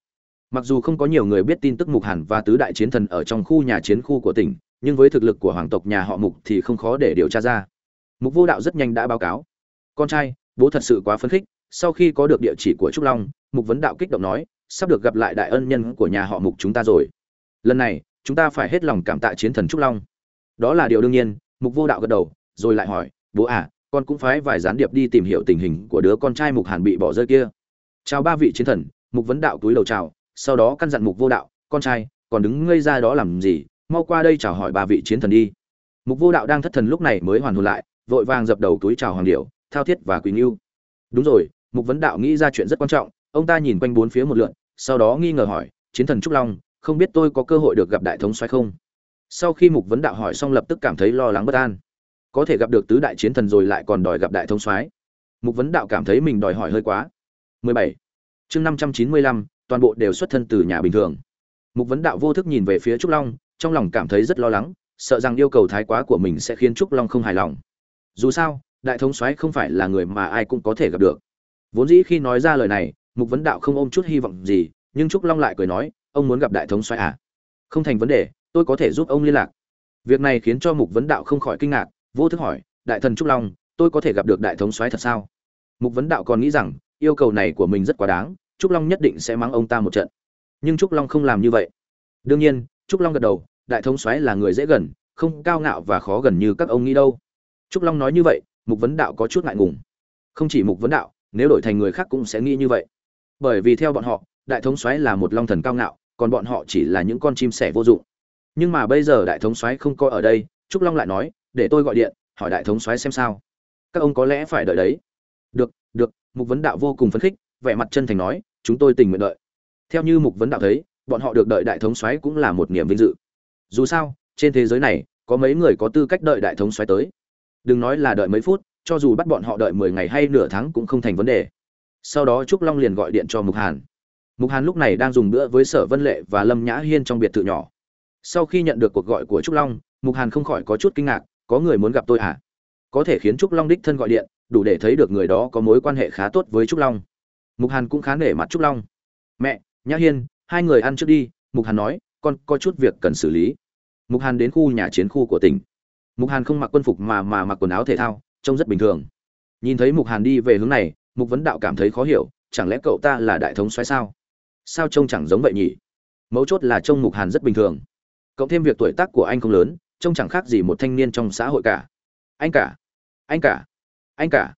Mặc dù không có nhiều người biết tin tức mục hàn và tứ đại chiến thần ở trong khu nhà chiến khu của tỉnh, nhưng với thực lực của hoàng tộc nhà họ mục thì không khó để điều tra ra. Mục vô đạo rất nhanh đã báo cáo. Con trai, bố thật sự quá phấn khích. Sau khi có được địa chỉ của trúc long, mục vấn đạo kích động nói, sắp được gặp lại đại ân nhân của nhà họ mục chúng ta rồi. Lần này chúng ta phải hết lòng cảm tạ chiến thần trúc long. Đó là điều đương nhiên, mục vô đạo gật đầu, rồi lại hỏi, bố à con cũng phái vài gián điệp đi tìm hiểu tình hình của đứa con trai mục hàn bị bỏ rơi kia. Chào ba vị chiến thần. Mục vấn đạo túi đầu chào, sau đó căn dặn mục vô đạo, con trai, còn đứng ngây ra đó làm gì? Mau qua đây chào hỏi ba vị chiến thần đi. Mục vô đạo đang thất thần lúc này mới hoàn hồn lại, vội vàng dập đầu túi chào hoàng điệu thao thiết và quỳnh yêu đúng rồi, mục vấn đạo nghĩ ra chuyện rất quan trọng, ông ta nhìn quanh bốn phía một lượn, sau đó nghi ngờ hỏi, chiến thần trúc long không biết tôi có cơ hội được gặp đại thống soái không? Sau khi mục vấn đạo hỏi xong lập tức cảm thấy lo lắng bất an. Có thể gặp được tứ đại chiến thần rồi lại còn đòi gặp đại thống soái. Mục vấn đạo cảm thấy mình đòi hỏi hơi quá. 17. chương 595, toàn bộ đều xuất thân từ nhà bình thường. Mục vấn đạo vô thức nhìn về phía trúc long trong lòng cảm thấy rất lo lắng sợ rằng yêu cầu thái quá của mình sẽ khiến trúc long không hài lòng. Dù sao đại thống soái không phải là người mà ai cũng có thể gặp được. Vốn dĩ khi nói ra lời này mục vấn đạo không ôm chút hy vọng gì nhưng trúc long lại cười nói ông muốn gặp đại thống soái à? Không thành vấn đề, tôi có thể giúp ông liên lạc. Việc này khiến cho mục vấn đạo không khỏi kinh ngạc, vô thức hỏi, đại thần trúc long, tôi có thể gặp được đại thống soái thật sao? Mục vấn đạo còn nghĩ rằng, yêu cầu này của mình rất quá đáng, trúc long nhất định sẽ mắng ông ta một trận. Nhưng trúc long không làm như vậy. Đương nhiên, trúc long gật đầu, đại thống soái là người dễ gần, không cao ngạo và khó gần như các ông nghĩ đâu. Trúc long nói như vậy, mục vấn đạo có chút ngại ngùng. Không chỉ mục vấn đạo, nếu đổi thành người khác cũng sẽ nghĩ như vậy. Bởi vì theo bọn họ, đại thống soái là một long thần cao ngạo còn bọn họ chỉ là những con chim sẻ vô dụng. Nhưng mà bây giờ đại thống soái không có ở đây, trúc long lại nói, để tôi gọi điện, hỏi đại thống soái xem sao. Các ông có lẽ phải đợi đấy. Được được. Mục vấn đạo vô cùng phấn khích, vẻ mặt chân thành nói, chúng tôi tình nguyện đợi. Theo như mục vấn đạo thấy, bọn họ được đợi đại thống soái cũng là một niềm vinh dự. Dù sao, trên thế giới này, có mấy người có tư cách đợi đại thống soái tới. Đừng nói là đợi mấy phút, cho dù bắt bọn họ đợi mười ngày hay nửa tháng cũng không thành vấn đề. Sau đó trúc long liền gọi điện cho mục hàn mục hàn lúc này đang dùng bữa với sở vân lệ và lâm nhã hiên trong biệt thự nhỏ. Sau khi nhận được cuộc gọi của trúc long, mục hàn không khỏi có chút kinh ngạc, có người muốn gặp tôi à có thể khiến trúc long đích thân gọi điện, đủ để thấy được người đó có mối quan hệ khá tốt với trúc long. Mục hàn cũng khá nể mặt trúc long. Mẹ, nhã hiên, hai người ăn trước đi, mục hàn nói, con có chút việc cần xử lý. Mục hàn đến khu nhà chiến khu của tỉnh. Mục hàn không mặc quân phục mà mà mặc quần áo thể thao, trông rất bình thường. Nhìn thấy mục hàn đi về hướng này, mục vấn đạo cảm thấy khó hiểu, chẳng lẽ cậu ta là đại thống xoáy sao? Sao trông chẳng giống vậy nhỉ? Mấu chốt là trông mục hàn rất bình thường. Cộng thêm việc tuổi tác của anh không lớn, trông chẳng khác gì một thanh niên trong xã hội cả. Anh cả anh cả anh cả.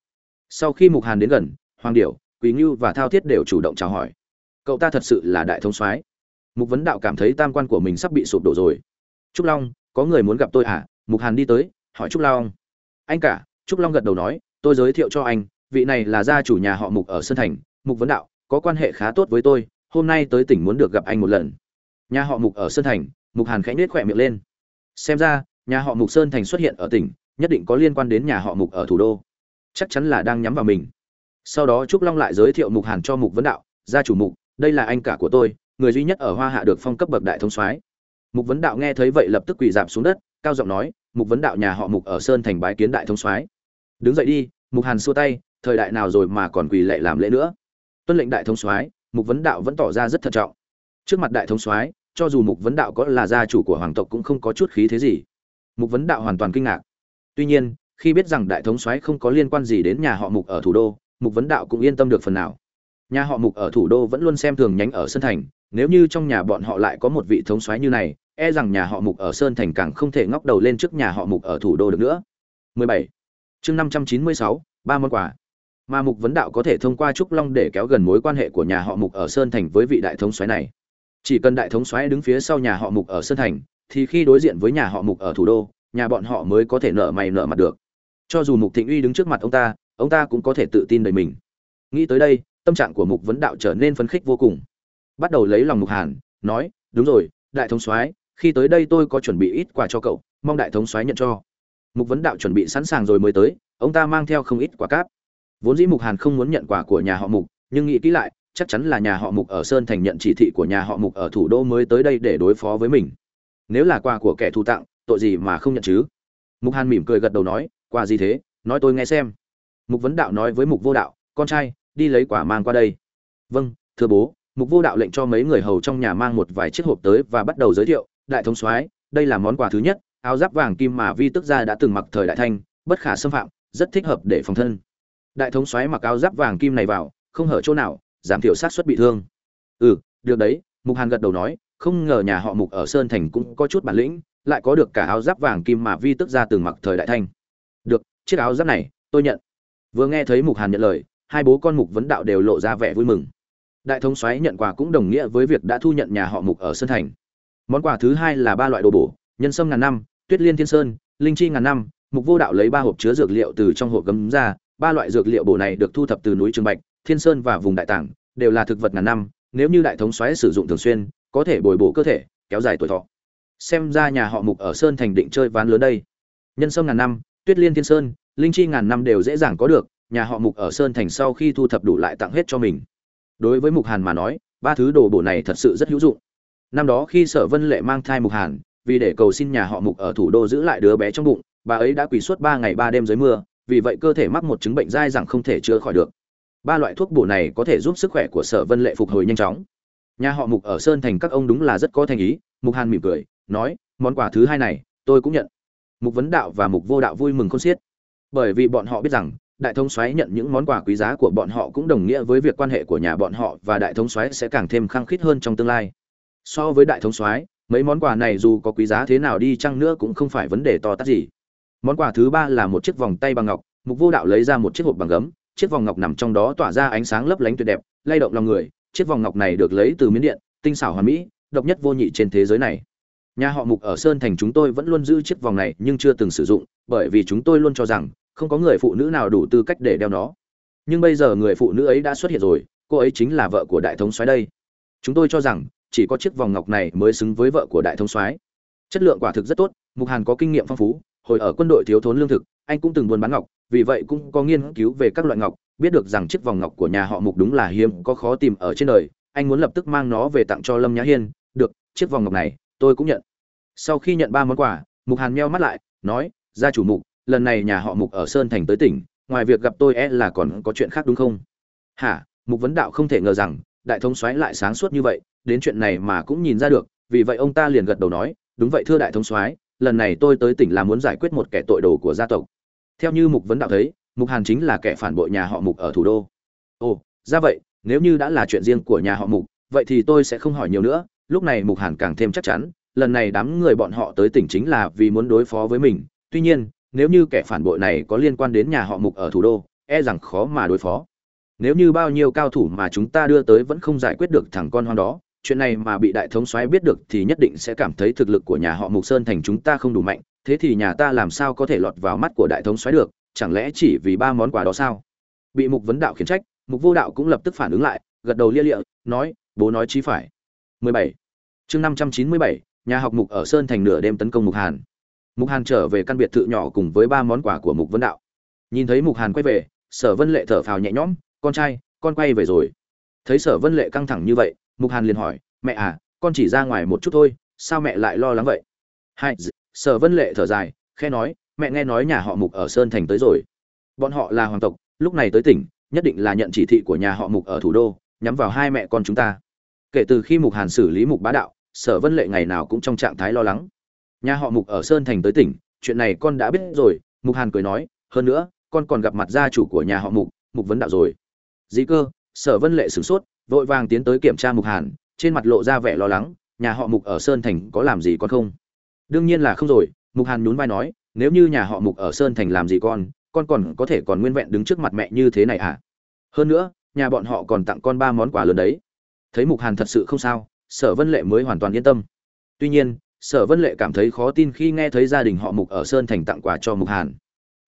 Sau khi mục hàn đến gần, hoàng điểu quý ngưu và thao thiết đều chủ động chào hỏi. Cậu ta thật sự là đại thông soái. Mục vấn đạo cảm thấy tam quan của mình sắp bị sụp đổ rồi. Trúc long, có người muốn gặp tôi à? Mục hàn đi tới, hỏi trúc long. Anh cả, trúc long gật đầu nói, tôi giới thiệu cho anh, vị này là gia chủ nhà họ mục ở sơn thành. Mục vấn đạo, có quan hệ khá tốt với tôi hôm nay tới tỉnh muốn được gặp anh một lần. Nhà họ mục ở sơn thành, mục hàn khẽ nết khỏe miệng lên. Xem ra, nhà họ mục sơn thành xuất hiện ở tỉnh, nhất định có liên quan đến nhà họ mục ở thủ đô. Chắc chắn là đang nhắm vào mình. Sau đó trúc long lại giới thiệu mục hàn cho mục vấn đạo, gia chủ mục, đây là anh cả của tôi, người duy nhất ở hoa hạ được phong cấp bậc đại thông soái. Mục vấn đạo nghe thấy vậy lập tức quỳ giảm xuống đất, cao giọng nói, mục vấn đạo nhà họ mục ở sơn thành bái kiến đại thông soái. Đứng dậy đi, mục hàn xua tay, thời đại nào rồi mà còn quỳ lệ làm lễ nữa? Tuân lệnh đại thông soái mục vấn đạo vẫn tỏ ra rất thận trọng. Trước mặt đại Thống soái cho dù mục vấn đạo có là gia chủ của hoàng tộc cũng không có chút khí thế gì. Mục vấn đạo hoàn toàn kinh ngạc. Tuy nhiên khi biết rằng đại thống soái không có liên quan gì đến nhà họ mục ở thủ đô mục vấn đạo cũng yên tâm được phần nào. Nhà họ mục ở thủ đô vẫn luôn xem thường nhánh ở sơn thành nếu như trong nhà bọn họ lại có một vị thống soái như này e rằng nhà họ mục ở sơn thành càng không thể ngóc đầu lên trước nhà họ mục ở thủ đô được nữa. 17. chương 596, ba món quà mà mục vấn đạo có thể thông qua trúc long để kéo gần mối quan hệ của nhà họ mục ở sơn thành với vị đại thống soái này. Chỉ cần đại thống soái đứng phía sau nhà họ mục ở sơn thành, thì khi đối diện với nhà họ mục ở thủ đô, nhà bọn họ mới có thể nợ mày nợ mặt được. Cho dù mục thịnh uy đứng trước mặt ông ta ông ta cũng có thể tự tin đời mình. Nghĩ tới đây, tâm trạng của mục vấn đạo trở nên phấn khích vô cùng. Bắt đầu lấy lòng mục hàn, nói, đúng rồi, đại thống soái, khi tới đây tôi có chuẩn bị ít quà cho cậu, mong đại thống soái nhận cho. Mục vấn đạo chuẩn bị sẵn sàng rồi mới tới, ông ta mang theo không ít quả cáp vốn dĩ mục hàn không muốn nhận quà của nhà họ mục, nhưng nghĩ kỹ lại, chắc chắn là nhà họ mục ở sơn thành nhận chỉ thị của nhà họ mục ở thủ đô mới tới đây để đối phó với mình. Nếu là quà của kẻ thù tặng, tội gì mà không nhận chứ? Mục hàn mỉm cười gật đầu nói, quà gì thế? Nói tôi nghe xem. Mục vấn đạo nói với mục vô đạo, con trai, đi lấy quả mang qua đây. Vâng thưa bố, mục vô đạo lệnh cho mấy người hầu trong nhà mang một vài chiếc hộp tới và bắt đầu giới thiệu, đại thống soái, đây là món quà thứ nhất, áo giáp vàng kim mà vi tức gia đã từng mặc thời đại thanh, bất khả xâm phạm, rất thích hợp để phòng thân đại thống soái mặc áo giáp vàng kim này vào, không hở chỗ nào, giảm thiểu sát suất bị thương. Ừ được đấy, mục hàn gật đầu nói, không ngờ nhà họ mục ở sơn thành cũng có chút bản lĩnh, lại có được cả áo giáp vàng kim mà vi tức ra từng mặc thời đại thanh. Được, chiếc áo giáp này, tôi nhận. Vừa nghe thấy mục hàn nhận lời, hai bố con mục vấn đạo đều lộ ra vẻ vui mừng. Đại thống xoáy nhận quà cũng đồng nghĩa với việc đã thu nhận nhà họ mục ở sơn thành. Món quà thứ hai là ba loại đồ bổ, nhân sâm ngàn năm, tuyết liên thiên sơn, linh chi ngàn năm, mục vô đạo lấy ba hộp chứa dược liệu từ trong hộp gấm ra ba loại dược liệu bổ này được thu thập từ núi trường bạch, thiên sơn và vùng đại tảng đều là thực vật ngàn năm, nếu như đại thống xoáy sử dụng thường xuyên, có thể bồi bổ cơ thể, kéo dài tuổi thọ. Xem ra nhà họ mục ở sơn thành định chơi ván lớn đây. Nhân sâm ngàn năm, tuyết liên thiên sơn, linh chi ngàn năm đều dễ dàng có được, nhà họ mục ở sơn thành sau khi thu thập đủ lại tặng hết cho mình. Đối với mục hàn mà nói, ba thứ đồ bổ này thật sự rất hữu dụng. Năm đó khi sở vân lệ mang thai mục hàn, vì để cầu xin nhà họ mục ở thủ đô giữ lại đứa bé trong bụng, bà ấy đã quỳ suốt ba ngày ba đêm dưới mưa vì vậy cơ thể mắc một chứng bệnh dai rằng không thể chữa khỏi được. Ba loại thuốc bổ này có thể giúp sức khỏe của sở vân lệ phục hồi nhanh chóng. Nhà họ mục ở sơn thành các ông đúng là rất có thành ý, mục hàn mỉm cười, nói, món quà thứ hai này, tôi cũng nhận. Mục vấn đạo và mục vô đạo vui mừng khôn xiết. Bởi vì bọn họ biết rằng, đại thống soái nhận những món quà quý giá của bọn họ cũng đồng nghĩa với việc quan hệ của nhà bọn họ và đại thống soái sẽ càng thêm khăng khít hơn trong tương lai. So với đại thống soái, mấy món quà này dù có quý giá thế nào đi chăng nữa cũng không phải vấn đề to tát gì món quà thứ ba là một chiếc vòng tay bằng ngọc, mục vô đạo lấy ra một chiếc hộp bằng gấm, chiếc vòng ngọc nằm trong đó tỏa ra ánh sáng lấp lánh tuyệt đẹp, lay động lòng người, chiếc vòng ngọc này được lấy từ miến điện, tinh xảo hoàn mỹ, độc nhất vô nhị trên thế giới này. Nhà họ mục ở sơn thành chúng tôi vẫn luôn giữ chiếc vòng này nhưng chưa từng sử dụng, bởi vì chúng tôi luôn cho rằng, không có người phụ nữ nào đủ tư cách để đeo nó. Nhưng bây giờ người phụ nữ ấy đã xuất hiện rồi, cô ấy chính là vợ của đại thống soái đây. Chúng tôi cho rằng, chỉ có chiếc vòng ngọc này mới xứng với vợ của đại thống soái. Chất lượng quả thực rất tốt, mục hàn có kinh nghiệm phong phú hồi ở quân đội thiếu thốn lương thực, anh cũng từng buôn bán ngọc, vì vậy cũng có nghiên cứu về các loại ngọc, biết được rằng chiếc vòng ngọc của nhà họ mục đúng là hiếm, có khó tìm ở trên đời, anh muốn lập tức mang nó về tặng cho lâm nhã hiên, được, chiếc vòng ngọc này, tôi cũng nhận. Sau khi nhận ba món quà, mục hàn meo mắt lại, nói, gia chủ mục, lần này nhà họ mục ở sơn thành tới tỉnh, ngoài việc gặp tôi e là còn có chuyện khác đúng không? Hả? Mục vấn đạo không thể ngờ rằng, đại thống soái lại sáng suốt như vậy, đến chuyện này mà cũng nhìn ra được, vì vậy ông ta liền gật đầu nói, đúng vậy thưa đại thống soái lần này tôi tới tỉnh là muốn giải quyết một kẻ tội đồ của gia tộc. Theo như mục vấn đạo thấy, mục hàn chính là kẻ phản bội nhà họ mục ở thủ đô. Ồ, ra vậy, nếu như đã là chuyện riêng của nhà họ mục, vậy thì tôi sẽ không hỏi nhiều nữa. Lúc này mục hàn càng thêm chắc chắn, lần này đám người bọn họ tới tỉnh chính là vì muốn đối phó với mình. Tuy nhiên, nếu như kẻ phản bội này có liên quan đến nhà họ mục ở thủ đô e rằng khó mà đối phó. Nếu như bao nhiêu cao thủ mà chúng ta đưa tới vẫn không giải quyết được thằng con hoang đó chuyện này mà bị đại thống soái biết được thì nhất định sẽ cảm thấy thực lực của nhà họ mục sơn thành chúng ta không đủ mạnh thế thì nhà ta làm sao có thể lọt vào mắt của đại thống soái được chẳng lẽ chỉ vì ba món quà đó sao? Bị mục vấn đạo khiển trách mục vô đạo cũng lập tức phản ứng lại gật đầu lia lịa nói bố nói chí phải. 17. chương 597, nhà học mục ở sơn thành nửa đêm tấn công mục hàn. Mục hàn trở về căn biệt thự nhỏ cùng với ba món quà của mục vấn đạo. Nhìn thấy mục hàn quay về sở vân lệ thở phào nhẹ nhõm con trai con quay về rồi. Thấy sở vân lệ căng thẳng như vậy mục hàn liền hỏi, mẹ à con chỉ ra ngoài một chút thôi, sao mẹ lại lo lắng vậy? Hai sở vân lệ thở dài khe nói, mẹ nghe nói nhà họ mục ở sơn thành tới rồi. Bọn họ là hoàng tộc, lúc này tới tỉnh, nhất định là nhận chỉ thị của nhà họ mục ở thủ đô, nhắm vào hai mẹ con chúng ta. Kể từ khi mục hàn xử lý mục bá đạo, sở vân lệ ngày nào cũng trong trạng thái lo lắng. Nhà họ mục ở sơn thành tới tỉnh, chuyện này con đã biết rồi, mục hàn cười nói, hơn nữa, con còn gặp mặt gia chủ của nhà họ mục mục vấn đạo rồi. Dĩ cơ, sở vân lệ sửng sốt vội vàng tiến tới kiểm tra mục hàn, trên mặt lộ ra vẻ lo lắng, nhà họ mục ở sơn thành có làm gì con không? Đương nhiên là không rồi, mục hàn nhún vai nói, nếu như nhà họ mục ở sơn thành làm gì con con còn có thể còn nguyên vẹn đứng trước mặt mẹ như thế này à? Hơn nữa, nhà bọn họ còn tặng con ba món quà lớn đấy. Thấy mục hàn thật sự không sao, sở vân lệ mới hoàn toàn yên tâm. Tuy nhiên, sở vân lệ cảm thấy khó tin khi nghe thấy gia đình họ mục ở sơn thành tặng quà cho mục hàn.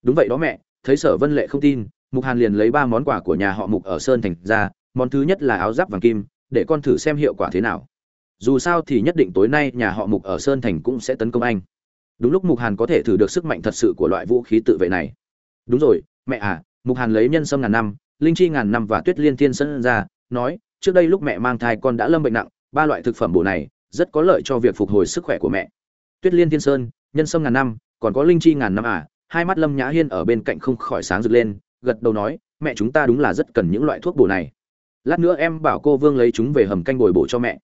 Đúng vậy đó mẹ, thấy sở vân lệ không tin, mục hàn liền lấy ba món quà của nhà họ mục ở sơn thành ra món thứ nhất là áo giáp vàng kim, để con thử xem hiệu quả thế nào. Dù sao thì nhất định tối nay nhà họ mục ở sơn thành cũng sẽ tấn công anh. Đúng lúc mục hàn có thể thử được sức mạnh thật sự của loại vũ khí tự vệ này. Đúng rồi, mẹ à mục hàn lấy nhân sâm ngàn năm, linh chi ngàn năm và tuyết liên thiên Sơn ra, nói, trước đây lúc mẹ mang thai con đã lâm bệnh nặng, ba loại thực phẩm bổ này rất có lợi cho việc phục hồi sức khỏe của mẹ. Tuyết liên thiên sơn, nhân sâm ngàn năm, còn có linh chi ngàn năm à hai mắt lâm nhã hiên ở bên cạnh không khỏi sáng rực lên, gật đầu nói, mẹ chúng ta đúng là rất cần những loại thuốc bổ này lát nữa em bảo cô vương lấy chúng về hầm canh bồi bổ cho mẹ.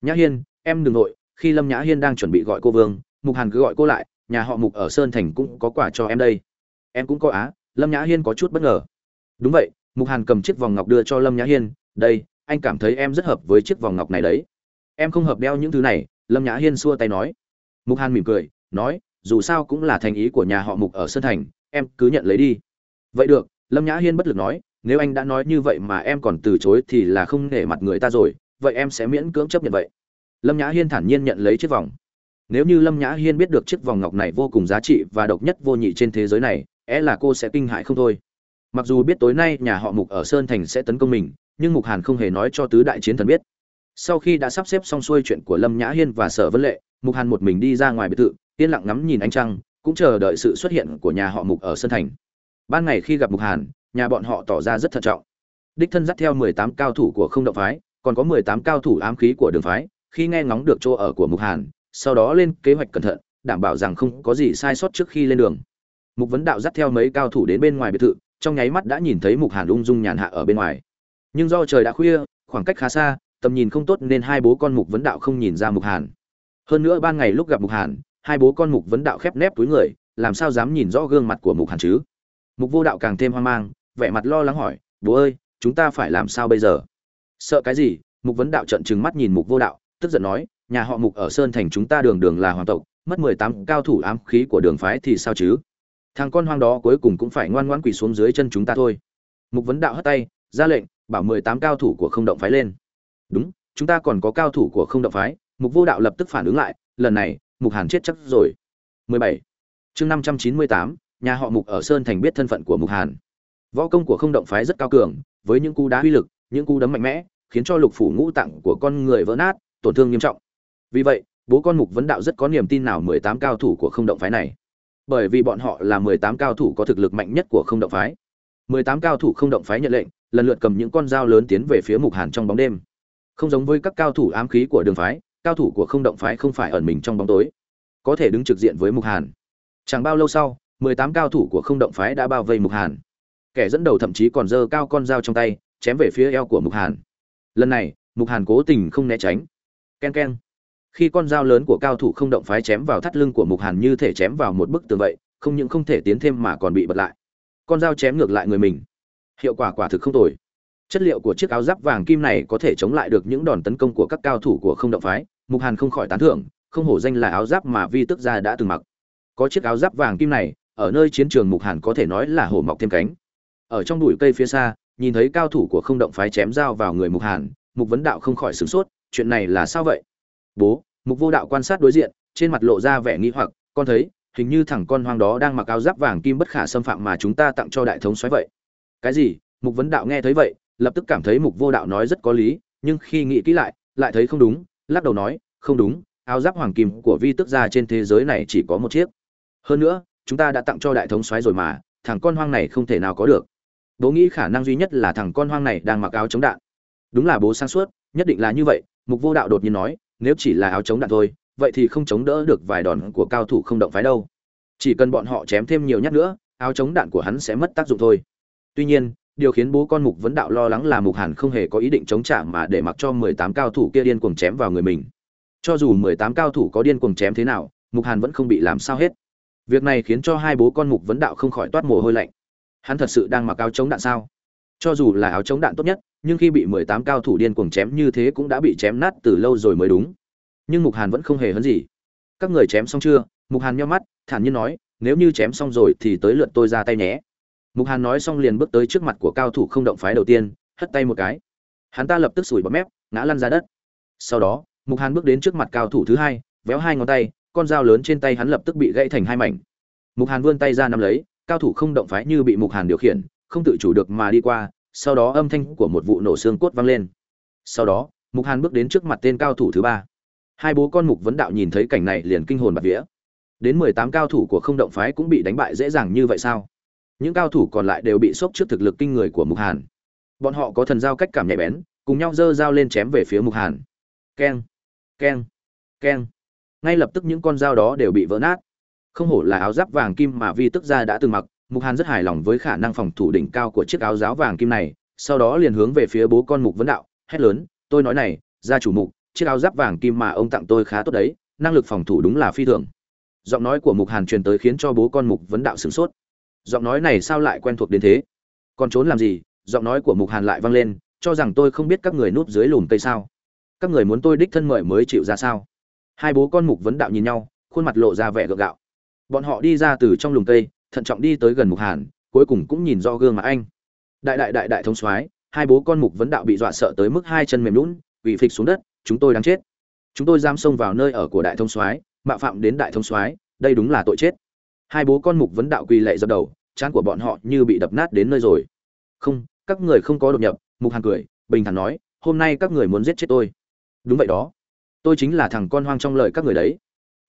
Nhã hiên, em đừng nội, khi lâm nhã hiên đang chuẩn bị gọi cô vương, mục hàn cứ gọi cô lại, nhà họ mục ở sơn thành cũng có quả cho em đây. Em cũng có á, lâm nhã hiên có chút bất ngờ. Đúng vậy, mục hàn cầm chiếc vòng ngọc đưa cho lâm nhã hiên, đây, anh cảm thấy em rất hợp với chiếc vòng ngọc này đấy. Em không hợp đeo những thứ này, lâm nhã hiên xua tay nói. Mục hàn mỉm cười, nói, dù sao cũng là thành ý của nhà họ mục ở sơn thành, em cứ nhận lấy đi. Vậy được, lâm nhã hiên bất lực nói nếu anh đã nói như vậy mà em còn từ chối thì là không nể mặt người ta rồi, vậy em sẽ miễn cưỡng chấp nhận vậy. Lâm nhã hiên thản nhiên nhận lấy chiếc vòng. Nếu như lâm nhã hiên biết được chiếc vòng ngọc này vô cùng giá trị và độc nhất vô nhị trên thế giới này é là cô sẽ kinh hãi không thôi. Mặc dù biết tối nay nhà họ mục ở sơn thành sẽ tấn công mình, nhưng mục hàn không hề nói cho tứ đại chiến thần biết. Sau khi đã sắp xếp xong xuôi chuyện của lâm nhã hiên và sở vân lệ, mục hàn một mình đi ra ngoài biệt thự, yên lặng ngắm nhìn ánh trăng, cũng chờ đợi sự xuất hiện của nhà họ mục ở sơn thành. Ban ngày khi gặp mục hàn nhà bọn họ tỏ ra rất thận trọng. Đích thân dắt theo mười tám cao thủ của không động phái, còn có mười tám cao thủ ám khí của đường phái, khi nghe ngóng được chỗ ở của mục hàn, sau đó lên kế hoạch cẩn thận, đảm bảo rằng không có gì sai sót trước khi lên đường. Mục vấn đạo dắt theo mấy cao thủ đến bên ngoài biệt thự, trong nháy mắt đã nhìn thấy mục hàn ung dung nhàn hạ ở bên ngoài. Nhưng do trời đã khuya, khoảng cách khá xa, tầm nhìn không tốt nên hai bố con mục vấn đạo không nhìn ra mục hàn. Hơn nữa ban ngày lúc gặp mục hàn, hai bố con mục vấn đạo khép nép túi người, làm sao dám nhìn rõ gương mặt của mục hàn chứ? Mục vô đạo càng thêm hoang mang vẻ mặt lo lắng hỏi bố ơi chúng ta phải làm sao bây giờ? Sợ cái gì? Mục vấn đạo trận trừng mắt nhìn mục vô đạo tức giận nói nhà họ mục ở sơn thành chúng ta đường đường là hoàng tộc mất mười tám cao thủ ám khí của đường phái thì sao chứ? Thằng con hoang đó cuối cùng cũng phải ngoan ngoãn quỳ xuống dưới chân chúng ta thôi. Mục vấn đạo hất tay ra lệnh bảo mười tám cao thủ của không động phái lên. Đúng chúng ta còn có cao thủ của không động phái. Mục vô đạo lập tức phản ứng lại lần này mục hàn chết chắc rồi. 17. chương 598, nhà họ mục ở sơn thành biết thân phận của mục hàn võ công của không động phái rất cao cường, với những cú đá uy lực, những cú đấm mạnh mẽ, khiến cho lục phủ ngũ tạng của con người vỡ nát, tổn thương nghiêm trọng. Vì vậy, bố con mục vấn đạo rất có niềm tin nào mười tám cao thủ của không động phái này. Bởi vì bọn họ là mười tám cao thủ có thực lực mạnh nhất của không động phái. mười tám cao thủ không động phái nhận lệnh, lần lượt cầm những con dao lớn tiến về phía mục hàn trong bóng đêm. Không giống với các cao thủ ám khí của đường phái, cao thủ của không động phái không phải ẩn mình trong bóng tối, có thể đứng trực diện với mục hàn. Chẳng bao lâu sau, mười tám cao thủ của không động phái đã bao vây mục hàn kẻ dẫn đầu thậm chí còn giơ cao con dao trong tay, chém về phía eo của mục hàn. Lần này, mục hàn cố tình không né tránh. K e n k e n khi con dao lớn của cao thủ không động phái chém vào thắt lưng của mục hàn như thể chém vào một bức tường vậy, không những không thể tiến thêm mà còn bị bật lại. Con dao chém ngược lại người mình. Hiệu quả quả thực không tồi. Chất liệu của chiếc áo giáp vàng kim này có thể chống lại được những đòn tấn công của các cao thủ của không động phái, mục hàn không khỏi tán thưởng, không hổ danh là áo giáp mà vi tức gia đã từng mặc. Có chiếc áo giáp vàng kim này, ở nơi chiến trường mục hàn có thể nói là hổ mọc thêm cánh ở trong bụi cây phía xa, nhìn thấy cao thủ của không động phái chém dao vào người mục hàn, mục vấn đạo không khỏi sửng sốt, chuyện này là sao vậy? Bố, mục vô đạo quan sát đối diện, trên mặt lộ ra vẻ nghi hoặc, con thấy, hình như thằng con hoang đó đang mặc áo giáp vàng kim bất khả xâm phạm mà chúng ta tặng cho đại thống xoáy vậy. Cái gì? Mục vấn đạo nghe thấy vậy, lập tức cảm thấy mục vô đạo nói rất có lý, nhưng khi nghĩ kỹ lại lại thấy không đúng, lắc đầu nói, không đúng, áo giáp hoàng kim của vi tức gia trên thế giới này chỉ có một chiếc. Hơn nữa, chúng ta đã tặng cho đại thống soái rồi mà, thằng con hoang này không thể nào có được bố nghĩ khả năng duy nhất là thằng con hoang này đang mặc áo chống đạn. Đúng là bố sáng suốt, nhất định là như vậy, mục vô đạo đột nhiên nói, nếu chỉ là áo chống đạn thôi, vậy thì không chống đỡ được vài đòn của cao thủ không động phái đâu. Chỉ cần bọn họ chém thêm nhiều nhát nữa, áo chống đạn của hắn sẽ mất tác dụng thôi. Tuy nhiên, điều khiến bố con mục vấn đạo lo lắng là mục hàn không hề có ý định chống trả mà để mặc cho mười tám cao thủ kia điên cuồng chém vào người mình. Cho dù mười tám cao thủ có điên cuồng chém thế nào, mục hàn vẫn không bị làm sao hết. Việc này khiến cho hai bố con mục vấn đạo không khỏi toát mồ hôi lạnh hắn thật sự đang mặc áo chống đạn sao? Cho dù là áo chống đạn tốt nhất, nhưng khi bị mười tám cao thủ điên cuồng chém như thế cũng đã bị chém nát từ lâu rồi mới đúng. Nhưng mục hàn vẫn không hề hấn gì. Các người chém xong chưa? Mục hàn nhắm mắt, thản nhiên nói, nếu như chém xong rồi thì tới lượt tôi ra tay nhé. Mục hàn nói xong liền bước tới trước mặt của cao thủ không động phái đầu tiên, hất tay một cái. Hắn ta lập tức sủi bọt mép, ngã lăn ra đất. Sau đó, mục hàn bước đến trước mặt cao thủ thứ hai, véo hai ngón tay, con dao lớn trên tay hắn lập tức bị gãy thành hai mảnh. Mục hàn vươn tay ra nắm lấy cao thủ không động phái như bị mục hàn điều khiển, không tự chủ được mà đi qua, sau đó âm thanh của một vụ nổ xương cốt vang lên. Sau đó, mục hàn bước đến trước mặt tên cao thủ thứ ba. Hai bố con mục vấn đạo nhìn thấy cảnh này liền kinh hồn bạt vía. Đến mười tám cao thủ của không động phái cũng bị đánh bại dễ dàng như vậy sao? Những cao thủ còn lại đều bị sốc trước thực lực kinh người của mục hàn. Bọn họ có thần giao cách cảm nhạy bén, cùng nhau giơ dao lên chém về phía mục hàn. Keng keng keng. Ngay lập tức những con dao đó đều bị vỡ nát không hổ là áo giáp vàng kim mà vi tức gia đã từng mặc, mục hàn rất hài lòng với khả năng phòng thủ đỉnh cao của chiếc áo giáo vàng kim này, sau đó liền hướng về phía bố con mục vấn đạo, hét lớn, tôi nói này, gia chủ mục, chiếc áo giáp vàng kim mà ông tặng tôi khá tốt đấy, năng lực phòng thủ đúng là phi thường. Giọng nói của mục hàn truyền tới khiến cho bố con mục vấn đạo sửng sốt. Giọng nói này sao lại quen thuộc đến thế? Còn trốn làm gì? Giọng nói của mục hàn lại vang lên, cho rằng tôi không biết các người núp dưới lùm cây sao? Các người muốn tôi đích thân mời mới chịu ra sao? Hai bố con mục vấn đạo nhìn nhau, khuôn mặt lộ ra vẻ gượng gạo bọn họ đi ra từ trong lùm cây, thận trọng đi tới gần mục hàn, cuối cùng cũng nhìn do gương mặt anh. Đại đại đại đại thống soái, hai bố con mục vấn đạo bị dọa sợ tới mức hai chân mềm lún bị phịch xuống đất, chúng tôi đáng chết. Chúng tôi giam xông vào nơi ở của đại thông soái, mạo phạm đến đại thông soái, đây đúng là tội chết. Hai bố con mục vấn đạo quỳ lệ dập đầu trán của bọn họ như bị đập nát đến nơi rồi. Không, các người không có đột nhập, mục hàn cười, bình thản nói, hôm nay các người muốn giết chết tôi. Đúng vậy đó. Tôi chính là thằng con hoang trong lời các người đấy.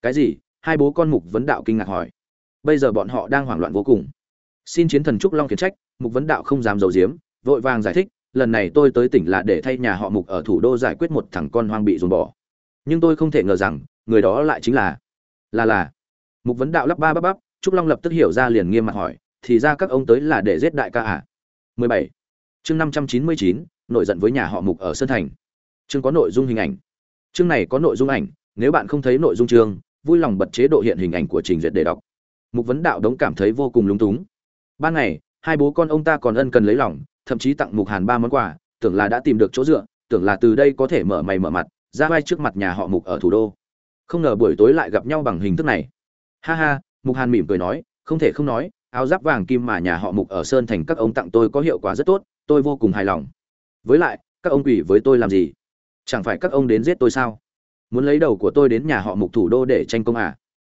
Cái gì? Hai bố con mục vấn đạo kinh ngạc hỏi. Bây giờ bọn họ đang hoảng loạn vô cùng. Xin chiến thần trúc long khiển trách mục vấn đạo không dám giấu giếm vội vàng giải thích lần này tôi tới tỉnh là để thay nhà họ mục ở thủ đô giải quyết một thằng con hoang bị dồn bỏ. Nhưng tôi không thể ngờ rằng người đó lại chính là là là. Mục vấn đạo lắp ba bắp bắp trúc long lập tức hiểu ra liền nghiêm mặt hỏi thì ra các ông tới là để giết đại ca à? 17. chương 599, nội giận với nhà họ mục ở sơn thành. Chương có nội dung hình ảnh. Chương này có nội dung ảnh nếu bạn không thấy nội dung chương vui lòng bật chế độ hiện hình ảnh của trình duyệt để đọc. Mục vấn đạo đống cảm thấy vô cùng lúng túng. Ban ngày, hai bố con ông ta còn ân cần lấy lòng, thậm chí tặng mục hàn ba món quà, tưởng là đã tìm được chỗ dựa, tưởng là từ đây có thể mở mày mở mặt, ra vai trước mặt nhà họ mục ở thủ đô. Không ngờ buổi tối lại gặp nhau bằng hình thức này. Ha ha, mục hàn mỉm cười nói, không thể không nói, áo giáp vàng kim mà nhà họ mục ở sơn thành các ông tặng tôi có hiệu quả rất tốt, tôi vô cùng hài lòng. Với lại, các ông quỷ với tôi làm gì? Chẳng phải các ông đến giết tôi sao? Muốn lấy đầu của tôi đến nhà họ mục thủ đô để tranh công à?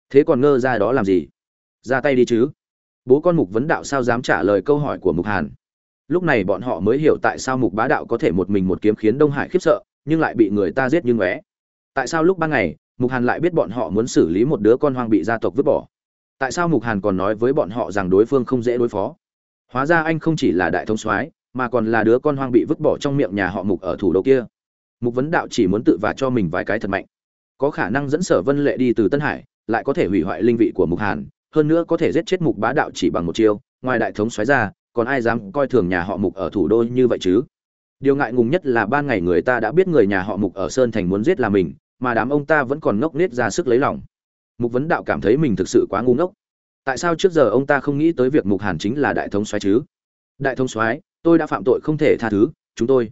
Thế còn ngơ ra đó làm gì? Ra tay đi chứ. Bố con mục vấn đạo sao dám trả lời câu hỏi của mục hàn? Lúc này bọn họ mới hiểu tại sao mục bá đạo có thể một mình một kiếm khiến đông hải khiếp sợ, nhưng lại bị người ta giết như ngóe. Tại sao lúc ban ngày, mục hàn lại biết bọn họ muốn xử lý một đứa con hoang bị gia tộc vứt bỏ? Tại sao mục hàn còn nói với bọn họ rằng đối phương không dễ đối phó? Hóa ra anh không chỉ là đại thông soái, mà còn là đứa con hoang bị vứt bỏ trong miệng nhà họ mục ở thủ đô kia mục vấn đạo chỉ muốn tự và cho mình vài cái thật mạnh. Có khả năng dẫn sở vân lệ đi từ tân hải, lại có thể hủy hoại linh vị của mục hàn, hơn nữa có thể giết chết mục bá đạo chỉ bằng một chiêu, ngoài đại thống xoáy ra, còn ai dám coi thường nhà họ mục ở thủ đô như vậy chứ? Điều ngại ngùng nhất là ban ngày người ta đã biết người nhà họ mục ở sơn thành muốn giết là mình, mà đám ông ta vẫn còn ngốc nết ra sức lấy lòng. Mục vấn đạo cảm thấy mình thực sự quá ngu ngốc. Tại sao trước giờ ông ta không nghĩ tới việc mục hàn chính là đại thống soái chứ? Đại thống soái, tôi đã phạm tội không thể tha thứ, chúng tôi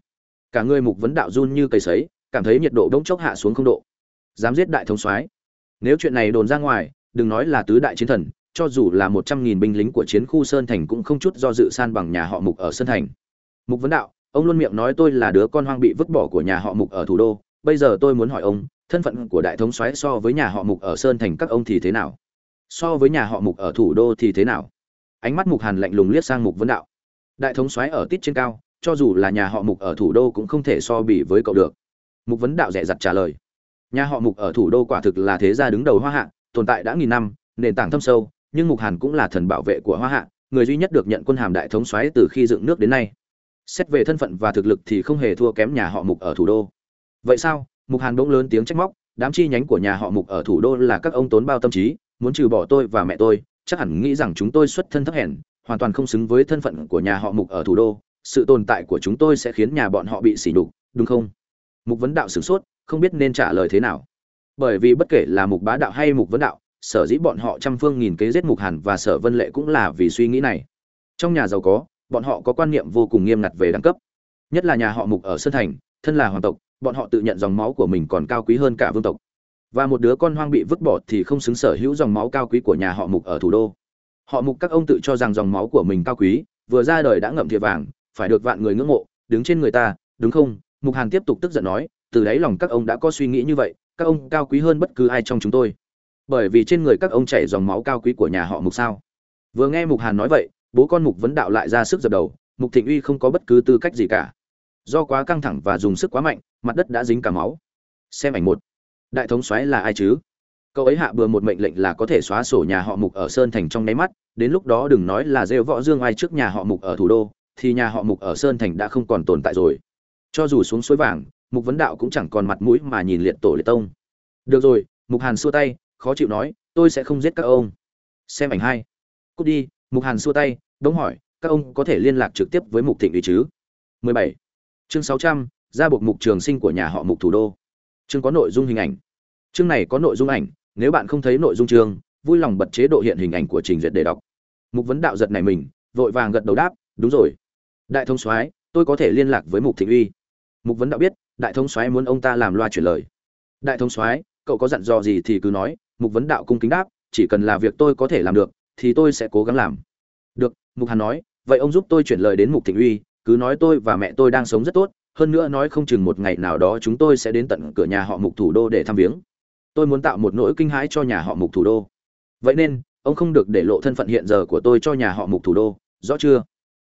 cả người mục vấn đạo run như cây sấy, cảm thấy nhiệt độ đống chốc hạ xuống không độ. Dám giết đại thống soái. Nếu chuyện này đồn ra ngoài, đừng nói là tứ đại chiến thần, cho dù là một trăm nghìn binh lính của chiến khu sơn thành cũng không chút do dự san bằng nhà họ mục ở sơn thành. Mục vấn đạo, ông luôn miệng nói tôi là đứa con hoang bị vứt bỏ của nhà họ mục ở thủ đô, bây giờ tôi muốn hỏi ông, thân phận của đại thống soái so với nhà họ mục ở sơn thành các ông thì thế nào? So với nhà họ mục ở thủ đô thì thế nào? Ánh mắt mục hàn lạnh lùng liếc sang mục vấn đạo. Đại thống soái ở tít trên cao cho dù là nhà họ mục ở thủ đô cũng không thể so bì với cậu được. Mục vấn đạo dè dặt trả lời. Nhà họ mục ở thủ đô quả thực là thế gia đứng đầu hoa hạ, tồn tại đã nghìn năm, nền tảng thâm sâu, nhưng mục hàn cũng là thần bảo vệ của hoa hạ, người duy nhất được nhận quân hàm đại thống soái từ khi dựng nước đến nay. Xét về thân phận và thực lực thì không hề thua kém nhà họ mục ở thủ đô. Vậy sao? Mục hàn bỗng lớn tiếng trách móc, đám chi nhánh của nhà họ mục ở thủ đô là các ông tốn bao tâm trí, muốn trừ bỏ tôi và mẹ tôi, chắc hẳn nghĩ rằng chúng tôi xuất thân thấp hèn, hoàn toàn không xứng với thân phận của nhà họ mục ở thủ đô sự tồn tại của chúng tôi sẽ khiến nhà bọn họ bị sỉ nhục, đúng không? Mục vấn đạo sửng sốt, không biết nên trả lời thế nào. Bởi vì bất kể là mục bá đạo hay mục vấn đạo, sở dĩ bọn họ trăm phương nghìn kế giết mục hàn và sở vân lệ cũng là vì suy nghĩ này. Trong nhà giàu có, bọn họ có quan niệm vô cùng nghiêm ngặt về đẳng cấp. Nhất là nhà họ mục ở sơn thành, thân là hoàng tộc, bọn họ tự nhận dòng máu của mình còn cao quý hơn cả vương tộc. Và một đứa con hoang bị vứt bỏ thì không xứng sở hữu dòng máu cao quý của nhà họ mục ở thủ đô. Họ mục các ông tự cho rằng dòng máu của mình cao quý, vừa ra đời đã ngậm thìa vàng phải được vạn người ngưỡng mộ, đứng trên người ta, đúng không? Mục hàn tiếp tục tức giận nói, từ đáy lòng các ông đã có suy nghĩ như vậy, các ông cao quý hơn bất cứ ai trong chúng tôi. Bởi vì trên người các ông chảy dòng máu cao quý của nhà họ mục sao? Vừa nghe mục hàn nói vậy, bố con mục vấn đạo lại ra sức dập đầu, mục thịnh uy không có bất cứ tư cách gì cả. Do quá căng thẳng và dùng sức quá mạnh, mặt đất đã dính cả máu. Xem ảnh một. Đại thống soái là ai chứ? Cậu ấy hạ bừa một mệnh lệnh là có thể xóa sổ nhà họ mục ở sơn thành trong nháy mắt, đến lúc đó đừng nói là rêu võ dương ai trước nhà họ mục ở thủ đô thì nhà họ mục ở sơn thành đã không còn tồn tại rồi. Cho dù xuống suối vàng mục vấn đạo cũng chẳng còn mặt mũi mà nhìn liệt tổ liệt tông. Được rồi mục hàn xua tay khó chịu nói tôi sẽ không giết các ông. Xem ảnh hai. Cút đi mục hàn xua tay đống hỏi các ông có thể liên lạc trực tiếp với mục thịnh ủy chứ? 17. chương 600, ra buộc mục trường sinh của nhà họ mục thủ đô. Chương có nội dung hình ảnh. Chương này có nội dung ảnh nếu bạn không thấy nội dung chương vui lòng bật chế độ hiện hình ảnh của trình duyệt để đọc. Mục vấn đạo giật này mình vội vàng gật đầu đáp đúng rồi đại thông soái, tôi có thể liên lạc với mục thịnh uy. Mục vấn đạo biết, đại thông soái muốn ông ta làm loa chuyển lời. Đại thông soái, cậu có dặn dò gì thì cứ nói, mục vấn đạo cung kính đáp, chỉ cần là việc tôi có thể làm được, thì tôi sẽ cố gắng làm. Được, mục hàn nói, vậy ông giúp tôi chuyển lời đến mục thịnh uy, cứ nói tôi và mẹ tôi đang sống rất tốt, hơn nữa nói không chừng một ngày nào đó chúng tôi sẽ đến tận cửa nhà họ mục thủ đô để thăm viếng. Tôi muốn tạo một nỗi kinh hãi cho nhà họ mục thủ đô. Vậy nên, ông không được để lộ thân phận hiện giờ của tôi cho nhà họ mục thủ đô, rõ chưa?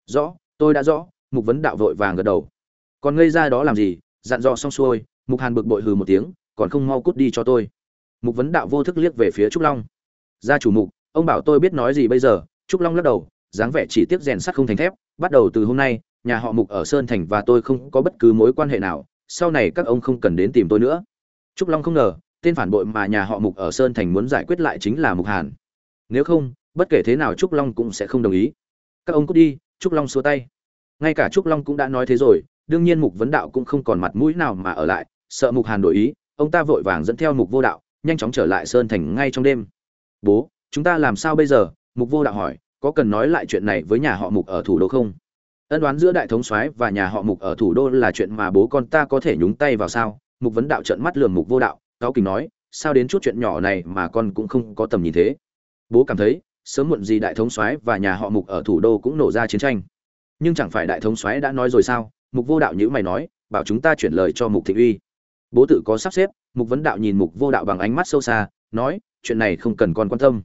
Rõ tôi đã rõ, mục vấn đạo vội vàng gật đầu. Còn ngây ra đó làm gì? Dặn dò xong xuôi, mục hàn bực bội hừ một tiếng, còn không mau cút đi cho tôi. Mục vấn đạo vô thức liếc về phía trúc long. Gia chủ mục, ông bảo tôi biết nói gì bây giờ? Trúc long lắc đầu, dáng vẻ chỉ tiếc rèn sắt không thành thép. Bắt đầu từ hôm nay, nhà họ mục ở sơn thành và tôi không có bất cứ mối quan hệ nào. Sau này các ông không cần đến tìm tôi nữa. Trúc long không ngờ, tên phản bội mà nhà họ mục ở sơn thành muốn giải quyết lại chính là mục hàn. Nếu không, bất kể thế nào trúc long cũng sẽ không đồng ý. Các ông cút đi trúc long xua tay. Ngay cả trúc long cũng đã nói thế rồi, đương nhiên mục vấn đạo cũng không còn mặt mũi nào mà ở lại, sợ mục hàn đổi ý, ông ta vội vàng dẫn theo mục vô đạo, nhanh chóng trở lại sơn thành ngay trong đêm. Bố, chúng ta làm sao bây giờ? Mục vô đạo hỏi, có cần nói lại chuyện này với nhà họ mục ở thủ đô không? Ân đoán giữa đại thống soái và nhà họ mục ở thủ đô là chuyện mà bố con ta có thể nhúng tay vào sao? Mục vấn đạo trợn mắt lườm mục vô đạo cáo kình nói, sao đến chút chuyện nhỏ này mà con cũng không có tầm nhìn thế? Bố cảm thấy sớm muộn gì đại thống soái và nhà họ mục ở thủ đô cũng nổ ra chiến tranh. Nhưng chẳng phải đại thống soái đã nói rồi sao? Mục vô đạo nhữ mày nói, bảo chúng ta chuyển lời cho mục thịnh uy. Bố tự có sắp xếp, mục vấn đạo nhìn mục vô đạo bằng ánh mắt sâu xa, nói, chuyện này không cần con quan tâm.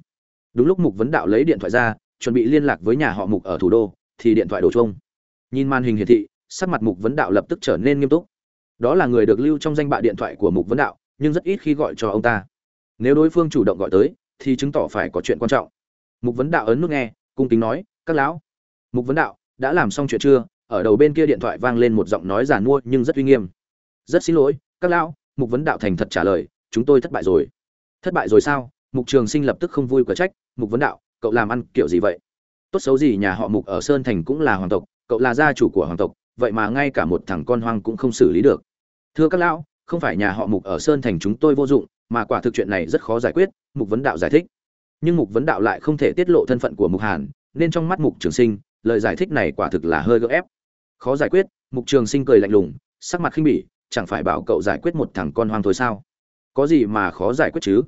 Đúng lúc mục vấn đạo lấy điện thoại ra, chuẩn bị liên lạc với nhà họ mục ở thủ đô, thì điện thoại đổ chuông. Nhìn màn hình hiển thị, sắc mặt mục vấn đạo lập tức trở nên nghiêm túc. Đó là người được lưu trong danh bạ điện thoại của mục vấn đạo, nhưng rất ít khi gọi cho ông ta. Nếu đối phương chủ động gọi tới, thì chứng tỏ phải có chuyện quan trọng mục vấn đạo ấn nút nghe, cung kính nói, các lão. Mục vấn đạo, đã làm xong chuyện chưa? Ở đầu bên kia điện thoại vang lên một giọng nói giàn mua nhưng rất uy nghiêm. Rất xin lỗi, các lão. Mục vấn đạo thành thật trả lời, chúng tôi thất bại rồi. Thất bại rồi sao? Mục trường sinh lập tức không vui quả trách, mục vấn đạo, cậu làm ăn kiểu gì vậy? Tốt xấu gì nhà họ mục ở sơn thành cũng là hoàng tộc, cậu là gia chủ của hoàng tộc, vậy mà ngay cả một thằng con hoang cũng không xử lý được. Thưa các lão, không phải nhà họ mục ở sơn thành chúng tôi vô dụng, mà quả thực chuyện này rất khó giải quyết, mục vấn đạo giải thích nhưng mục vấn đạo lại không thể tiết lộ thân phận của mục hàn, nên trong mắt mục trường sinh, lời giải thích này quả thực là hơi gỡ ép. Khó giải quyết, mục trường sinh cười lạnh lùng, sắc mặt khinh bỉ, chẳng phải bảo cậu giải quyết một thằng con hoang thôi sao? Có gì mà khó giải quyết chứ?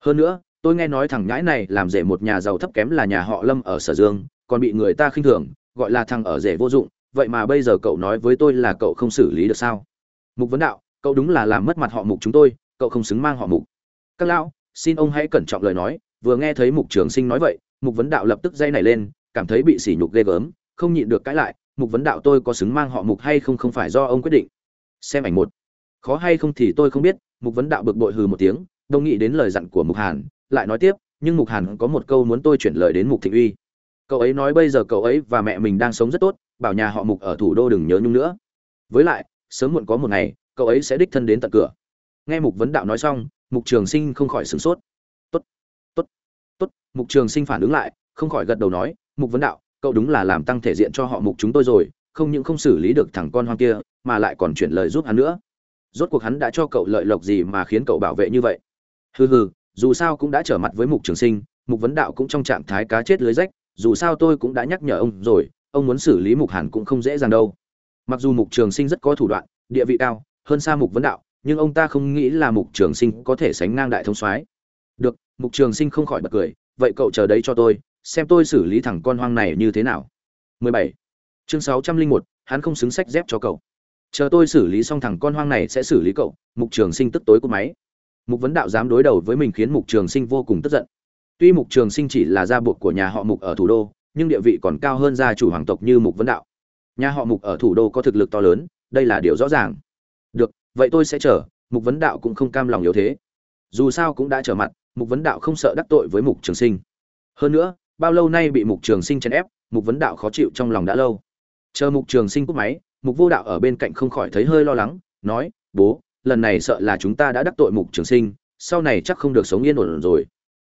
Hơn nữa, tôi nghe nói thằng nhãi này làm rể một nhà giàu thấp kém là nhà họ lâm ở sở dương, còn bị người ta khinh thường, gọi là thằng ở rể vô dụng, vậy mà bây giờ cậu nói với tôi là cậu không xử lý được sao? Mục vấn đạo, cậu đúng là làm mất mặt họ mục chúng tôi, cậu không xứng mang họ mục. Các lão, xin ông hãy cẩn trọng lời nói vừa nghe thấy mục trường sinh nói vậy, mục vấn đạo lập tức dây nảy lên, cảm thấy bị sỉ nhục ghê gớm, không nhịn được cãi lại, mục vấn đạo tôi có xứng mang họ mục hay không không phải do ông quyết định. Xem ảnh một. Khó hay không thì tôi không biết, mục vấn đạo bực bội hừ một tiếng đông nghĩ đến lời dặn của mục hàn, lại nói tiếp, nhưng mục hàn có một câu muốn tôi chuyển lời đến mục thị uy. Cậu ấy nói bây giờ cậu ấy và mẹ mình đang sống rất tốt, bảo nhà họ mục ở thủ đô đừng nhớ nhung nữa. Với lại, sớm muộn có một ngày, cậu ấy sẽ đích thân đến tận cửa. Nghe mục vấn đạo nói xong, mục trường sinh không khỏi sửng sốt mục trường sinh phản ứng lại, không khỏi gật đầu nói, mục vấn đạo, cậu đúng là làm tăng thể diện cho họ mục chúng tôi rồi, không những không xử lý được thằng con hoang kia, mà lại còn chuyển lời giúp hắn nữa. Rốt cuộc hắn đã cho cậu lợi lộc gì mà khiến cậu bảo vệ như vậy? Hừ hừ, dù sao cũng đã trở mặt với mục trường sinh, mục vấn đạo cũng trong trạng thái cá chết lưới rách, dù sao tôi cũng đã nhắc nhở ông rồi, ông muốn xử lý mục hàn cũng không dễ dàng đâu. Mặc dù mục trường sinh rất có thủ đoạn, địa vị cao, hơn xa mục vấn đạo, nhưng ông ta không nghĩ là mục trường sinh có thể sánh ngang đại thông soái. Được. Mục trường sinh không khỏi bật cười vậy cậu chờ đấy cho tôi xem tôi xử lý thằng con hoang này như thế nào. 17. chương 601, hắn không xứng sách dép cho cậu. Chờ tôi xử lý xong thằng con hoang này sẽ xử lý cậu mục trường sinh tức tối của máy. Mục vấn đạo dám đối đầu với mình khiến mục trường sinh vô cùng tức giận. Tuy mục trường sinh chỉ là gia buộc của nhà họ mục ở thủ đô nhưng địa vị còn cao hơn gia chủ hoàng tộc như mục vấn đạo. Nhà họ mục ở thủ đô có thực lực to lớn đây là điều rõ ràng. Được vậy tôi sẽ chờ mục vấn đạo cũng không cam lòng yếu thế. Dù sao cũng đã trở mặt mục vấn đạo không sợ đắc tội với mục trường sinh. Hơn nữa, bao lâu nay bị mục trường sinh chèn ép, mục vấn đạo khó chịu trong lòng đã lâu. Chờ mục trường sinh cúp máy, mục vô đạo ở bên cạnh không khỏi thấy hơi lo lắng, nói, bố, lần này sợ là chúng ta đã đắc tội mục trường sinh, sau này chắc không được sống yên ổn rồi.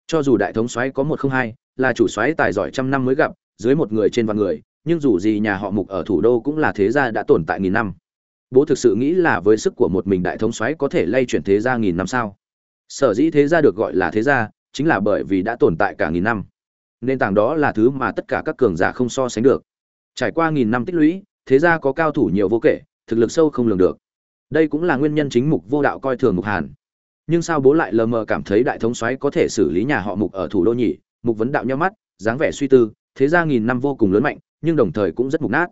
Cho dù đại thống soái có một không hai, là chủ soái tài giỏi trăm năm mới gặp, dưới một người trên vạn người, nhưng dù gì nhà họ mục ở thủ đô cũng là thế gia đã tồn tại nghìn năm. Bố thực sự nghĩ là với sức của một mình đại thống soái có thể lay chuyển thế gia nghìn năm sao? Sở dĩ thế gia được gọi là thế gia, chính là bởi vì đã tồn tại cả nghìn năm. Nền tảng đó là thứ mà tất cả các cường giả không so sánh được. Trải qua nghìn năm tích lũy, thế gia có cao thủ nhiều vô kể, thực lực sâu không lường được. Đây cũng là nguyên nhân chính mục vô đạo coi thường mục hàn. Nhưng sao bố lại lờ mờ cảm thấy đại thống soái có thể xử lý nhà họ mục ở thủ đô nhỉ? Mục vấn đạo nhau mắt, dáng vẻ suy tư, thế gia nghìn năm vô cùng lớn mạnh, nhưng đồng thời cũng rất mục nát.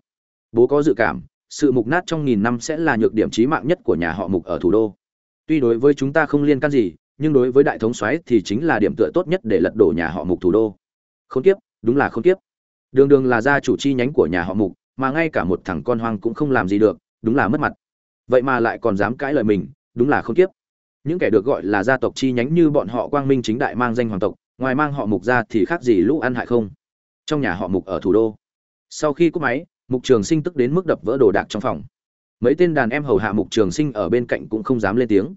Bố có dự cảm, sự mục nát trong nghìn năm sẽ là nhược điểm chí mạng nhất của nhà họ mục ở thủ đô. Tuy đối với chúng ta không liên can gì nhưng đối với đại thống soái thì chính là điểm tựa tốt nhất để lật đổ nhà họ mục thủ đô. Không tiếp đúng là không tiếp đường đường là gia chủ chi nhánh của nhà họ mục, mà ngay cả một thằng con hoang cũng không làm gì được, đúng là mất mặt. Vậy mà lại còn dám cãi lời mình, đúng là không tiếp những kẻ được gọi là gia tộc chi nhánh như bọn họ quang minh chính đại mang danh hoàng tộc, ngoài mang họ mục ra thì khác gì lũ ăn hại không? Trong nhà họ mục ở thủ đô. Sau khi cúp máy, mục trường sinh tức đến mức đập vỡ đồ đạc trong phòng. Mấy tên đàn em hầu hạ mục trường sinh ở bên cạnh cũng không dám lên tiếng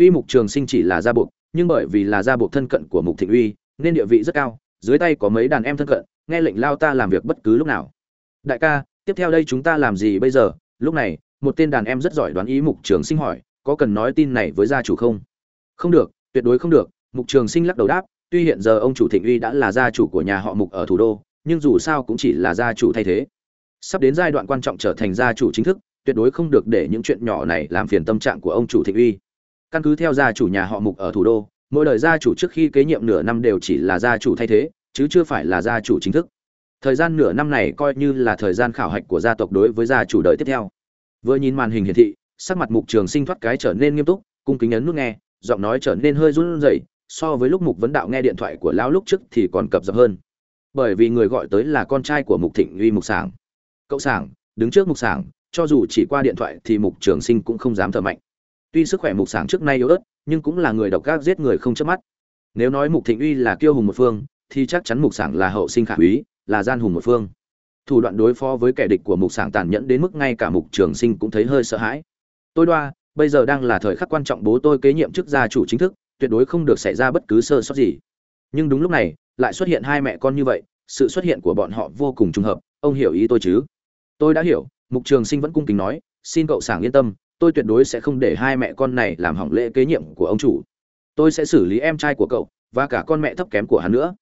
tuy mục trường sinh chỉ là gia buộc, nhưng bởi vì là gia buộc thân cận của mục thịnh uy, nên địa vị rất cao, dưới tay có mấy đàn em thân cận, nghe lệnh lao ta làm việc bất cứ lúc nào. Đại ca, tiếp theo đây chúng ta làm gì bây giờ? Lúc này, một tên đàn em rất giỏi đoán ý mục trường sinh hỏi, có cần nói tin này với gia chủ không? Không được, tuyệt đối không được, mục trường sinh lắc đầu đáp, tuy hiện giờ ông chủ thịnh uy đã là gia chủ của nhà họ mục ở thủ đô, nhưng dù sao cũng chỉ là gia chủ thay thế. Sắp đến giai đoạn quan trọng trở thành gia chủ chính thức, tuyệt đối không được để những chuyện nhỏ này làm phiền tâm trạng của ông chủ thịnh uy căn cứ theo gia chủ nhà họ mục ở thủ đô, mỗi đời gia chủ trước khi kế nhiệm nửa năm đều chỉ là gia chủ thay thế, chứ chưa phải là gia chủ chính thức. Thời gian nửa năm này coi như là thời gian khảo hạch của gia tộc đối với gia chủ đời tiếp theo. Vừa nhìn màn hình hiển thị, sắc mặt mục trường sinh thoát cái trở nên nghiêm túc, cung kính ấn nút nghe, giọng nói trở nên hơi run rẩy, so với lúc mục vấn đạo nghe điện thoại của lão lúc trước thì còn cập dập hơn. Bởi vì người gọi tới là con trai của mục thịnh uy mục sảng. Cậu sảng, đứng trước mục sảng, cho dù chỉ qua điện thoại thì mục trường sinh cũng không dám thở mạnh tuy sức khỏe mục sảng trước nay yếu ớt, nhưng cũng là người độc ác giết người không chớp mắt. Nếu nói mục thịnh uy là kiêu hùng một phương, thì chắc chắn mục sảng là hậu sinh khả úy, là gian hùng một phương. Thủ đoạn đối phó với kẻ địch của mục sảng tàn nhẫn đến mức ngay cả mục trường sinh cũng thấy hơi sợ hãi. Tôi đoa, bây giờ đang là thời khắc quan trọng bố tôi kế nhiệm chức gia chủ chính thức, tuyệt đối không được xảy ra bất cứ sơ sót gì. Nhưng đúng lúc này, lại xuất hiện hai mẹ con như vậy, sự xuất hiện của bọn họ vô cùng trùng hợp, ông hiểu ý tôi chứ? Tôi đã hiểu, mục trường sinh vẫn cung kính nói, xin cậu sảng yên tâm tôi tuyệt đối sẽ không để hai mẹ con này làm hỏng lễ kế nhiệm của ông chủ. Tôi sẽ xử lý em trai của cậu, và cả con mẹ thấp kém của hắn nữa.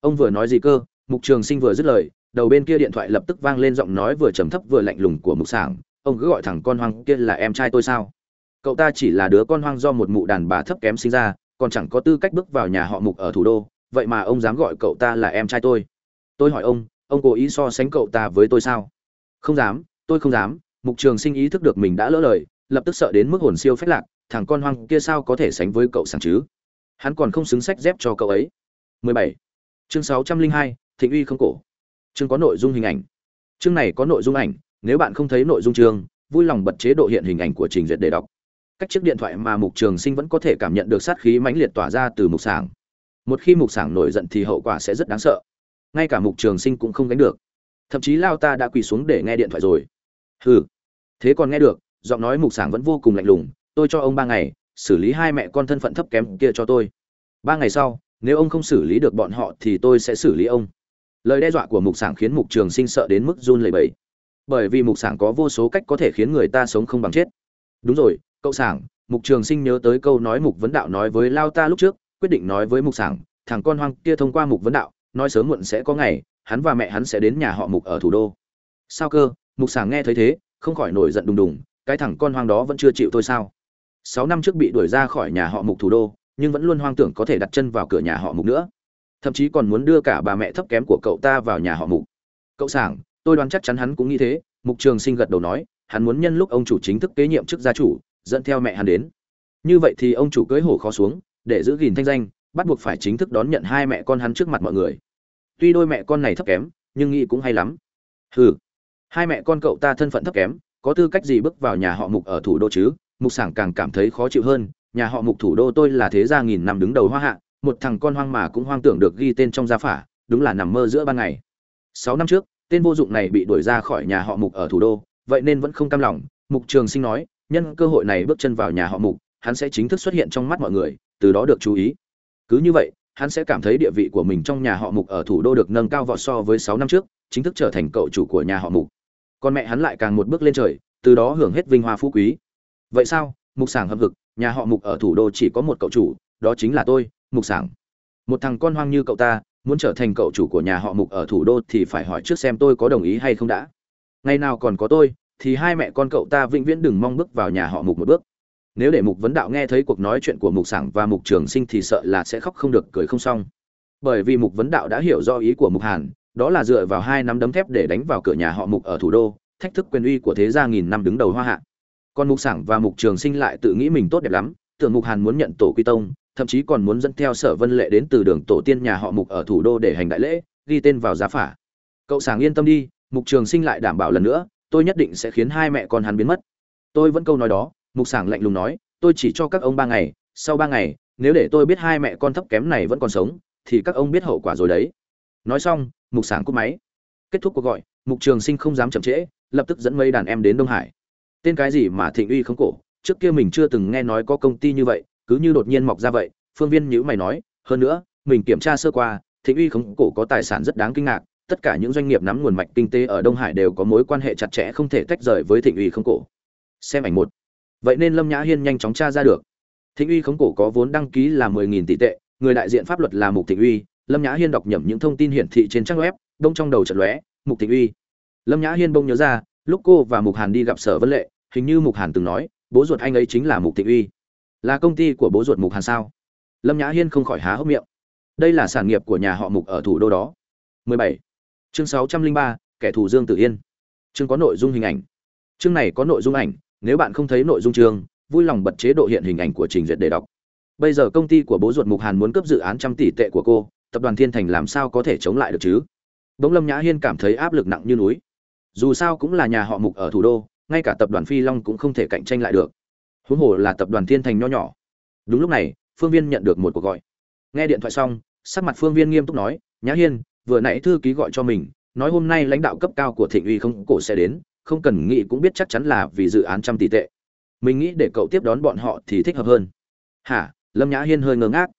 Ông vừa nói gì cơ? Mục trường sinh vừa dứt lời, đầu bên kia điện thoại lập tức vang lên giọng nói vừa trầm thấp vừa lạnh lùng của mục sảng. Ông cứ gọi thẳng con hoang kia là em trai tôi sao? Cậu ta chỉ là đứa con hoang do một mụ đàn bà thấp kém sinh ra, còn chẳng có tư cách bước vào nhà họ mục ở thủ đô. Vậy mà ông dám gọi cậu ta là em trai tôi. Tôi hỏi ông ông cố ý so sánh cậu ta với tôi sao? Không dám, tôi không dám. Mục trường sinh ý thức được mình đã lỡ lời lập tức sợ đến mức hồn siêu phách lạc thằng con hoang kia sao có thể sánh với cậu sảng chứ? Hắn còn không xứng sách dép cho cậu ấy. 17. chương 602, thịnh uy không cổ. Chương có nội dung hình ảnh. Chương này có nội dung ảnh nếu bạn không thấy nội dung chương vui lòng bật chế độ hiện hình ảnh của trình duyệt để đọc. Cách chiếc điện thoại mà mục trường sinh vẫn có thể cảm nhận được sát khí mãnh liệt tỏa ra từ mục sảng. Một khi mục sảng nổi giận thì hậu quả sẽ rất đáng sợ. Ngay cả mục trường sinh cũng không gánh được. Thậm chí lao ta đã quỳ xuống để nghe điện thoại rồi. Hừ. Thế còn nghe được giọng nói mục sảng vẫn vô cùng lạnh lùng, tôi cho ông ba ngày, xử lý hai mẹ con thân phận thấp kém kia cho tôi. Ba ngày sau, nếu ông không xử lý được bọn họ thì tôi sẽ xử lý ông. Lời đe dọa của mục sảng khiến mục trường sinh sợ đến mức run lẩy bẩy. Bởi vì mục sảng có vô số cách có thể khiến người ta sống không bằng chết. Đúng rồi, cậu sảng. Mục trường sinh nhớ tới câu nói mục vấn đạo nói với lao ta lúc trước, quyết định nói với mục sảng, thằng con hoang kia thông qua mục vấn đạo, nói sớm muộn sẽ có ngày, hắn và mẹ hắn sẽ đến nhà họ mục ở thủ đô. Sao cơ? Mục sảng nghe thấy thế, không khỏi nổi giận đùng đùng cái thằng con hoang đó vẫn chưa chịu thôi sao? Sáu năm trước bị đuổi ra khỏi nhà họ mục thủ đô, nhưng vẫn luôn hoang tưởng có thể đặt chân vào cửa nhà họ mục nữa. Thậm chí còn muốn đưa cả bà mẹ thấp kém của cậu ta vào nhà họ mục. Cậu sảng, tôi đoán chắc chắn hắn cũng nghĩ thế, mục trường sinh gật đầu nói, hắn muốn nhân lúc ông chủ chính thức kế nhiệm chức gia chủ, dẫn theo mẹ hắn đến. Như vậy thì ông chủ cưới hổ khó xuống, để giữ gìn thanh danh, bắt buộc phải chính thức đón nhận hai mẹ con hắn trước mặt mọi người. Tuy đôi mẹ con này thấp kém, nhưng nghĩ cũng hay lắm. Hừ, hai mẹ con cậu ta thân phận thấp kém có tư cách gì bước vào nhà họ mục ở thủ đô chứ? Mục sảng càng cảm thấy khó chịu hơn, nhà họ mục thủ đô tôi là thế gia nghìn năm đứng đầu hoa hạ, một thằng con hoang mà cũng hoang tưởng được ghi tên trong gia phả, đúng là nằm mơ giữa ban ngày. Sáu năm trước, tên vô dụng này bị đuổi ra khỏi nhà họ mục ở thủ đô, vậy nên vẫn không cam lòng. Mục trường sinh nói, nhân cơ hội này bước chân vào nhà họ mục, hắn sẽ chính thức xuất hiện trong mắt mọi người, từ đó được chú ý. Cứ như vậy, hắn sẽ cảm thấy địa vị của mình trong nhà họ mục ở thủ đô được nâng cao vọt so với sáu năm trước, chính thức trở thành cậu chủ của nhà họ mục còn mẹ hắn lại càng một bước lên trời, từ đó hưởng hết vinh hoa phú quý. Vậy sao? Mục sảng hâm hực, nhà họ mục ở thủ đô chỉ có một cậu chủ, đó chính là tôi, mục sảng. Một thằng con hoang như cậu ta, muốn trở thành cậu chủ của nhà họ mục ở thủ đô thì phải hỏi trước xem tôi có đồng ý hay không đã. Ngày nào còn có tôi, thì hai mẹ con cậu ta vĩnh viễn đừng mong bước vào nhà họ mục một bước. Nếu để mục vấn đạo nghe thấy cuộc nói chuyện của mục sảng và mục trường sinh thì sợ là sẽ khóc không được, cười không xong. Bởi vì mục vấn đạo đã hiểu do ý của mục hàn đó là dựa vào hai nắm đấm thép để đánh vào cửa nhà họ mục ở thủ đô, thách thức quyền uy của thế gia nghìn năm đứng đầu hoa hạ. Còn mục sảng và mục trường sinh lại tự nghĩ mình tốt đẹp lắm, tưởng mục hàn muốn nhận tổ quy tông, thậm chí còn muốn dẫn theo sở vân lệ đến từ đường tổ tiên nhà họ mục ở thủ đô để hành đại lễ, ghi tên vào giá phả. Cậu sảng yên tâm đi, mục trường sinh lại đảm bảo lần nữa, tôi nhất định sẽ khiến hai mẹ con hắn biến mất. Tôi vẫn câu nói đó, mục sảng lạnh lùng nói, tôi chỉ cho các ông ba ngày, sau ba ngày, nếu để tôi biết hai mẹ con thấp kém này vẫn còn sống, thì các ông biết hậu quả rồi đấy. Nói xong mục sảng cúp máy. Kết thúc cuộc gọi, mục trường sinh không dám chậm trễ, lập tức dẫn mấy đàn em đến đông hải. Tên cái gì mà thịnh uy không cổ, trước kia mình chưa từng nghe nói có công ty như vậy, cứ như đột nhiên mọc ra vậy, phương viên nhữ mày nói, hơn nữa, mình kiểm tra sơ qua, thịnh uy không cổ có tài sản rất đáng kinh ngạc, tất cả những doanh nghiệp nắm nguồn mạch kinh tế ở đông hải đều có mối quan hệ chặt chẽ không thể tách rời với thịnh uy không cổ. Xem ảnh một. Vậy nên lâm nhã hiên nhanh chóng tra ra được. Thịnh uy không cổ có vốn đăng ký là mười nghìn tỷ tệ, người đại diện pháp luật là mục thịnh uy lâm nhã hiên đọc nhầm những thông tin hiển thị trên trang web đông trong đầu trận lóe mục thịnh uy. Lâm nhã hiên bông nhớ ra lúc cô và mục hàn đi gặp sở vân lệ hình như mục hàn từng nói bố ruột anh ấy chính là mục thịnh uy. Là công ty của bố ruột mục hàn sao? Lâm nhã hiên không khỏi há hốc miệng. Đây là sản nghiệp của nhà họ mục ở thủ đô đó. 17. chương 603, kẻ thù dương tử yên. Chương có nội dung hình ảnh. Chương này có nội dung ảnh nếu bạn không thấy nội dung chương vui lòng bật chế độ hiện hình ảnh của trình duyệt để đọc. Bây giờ công ty của bố ruột mục hàn muốn cấp dự án trăm tỷ tệ của cô tập đoàn thiên thành làm sao có thể chống lại được chứ? Bỗng lâm nhã hiên cảm thấy áp lực nặng như núi. Dù sao cũng là nhà họ mục ở thủ đô, ngay cả tập đoàn phi long cũng không thể cạnh tranh lại được. Huống hồ là tập đoàn thiên thành nho nhỏ. Đúng lúc này, phương viên nhận được một cuộc gọi. Nghe điện thoại xong, sắc mặt phương viên nghiêm túc nói, nhã hiên, vừa nãy thư ký gọi cho mình, nói hôm nay lãnh đạo cấp cao của thịnh uy không cổ sẽ đến, không cần nghĩ cũng biết chắc chắn là vì dự án trăm tỷ tệ. Mình nghĩ để cậu tiếp đón bọn họ thì thích hợp hơn. Hả? Lâm nhã hiên hơi ngơ ngác.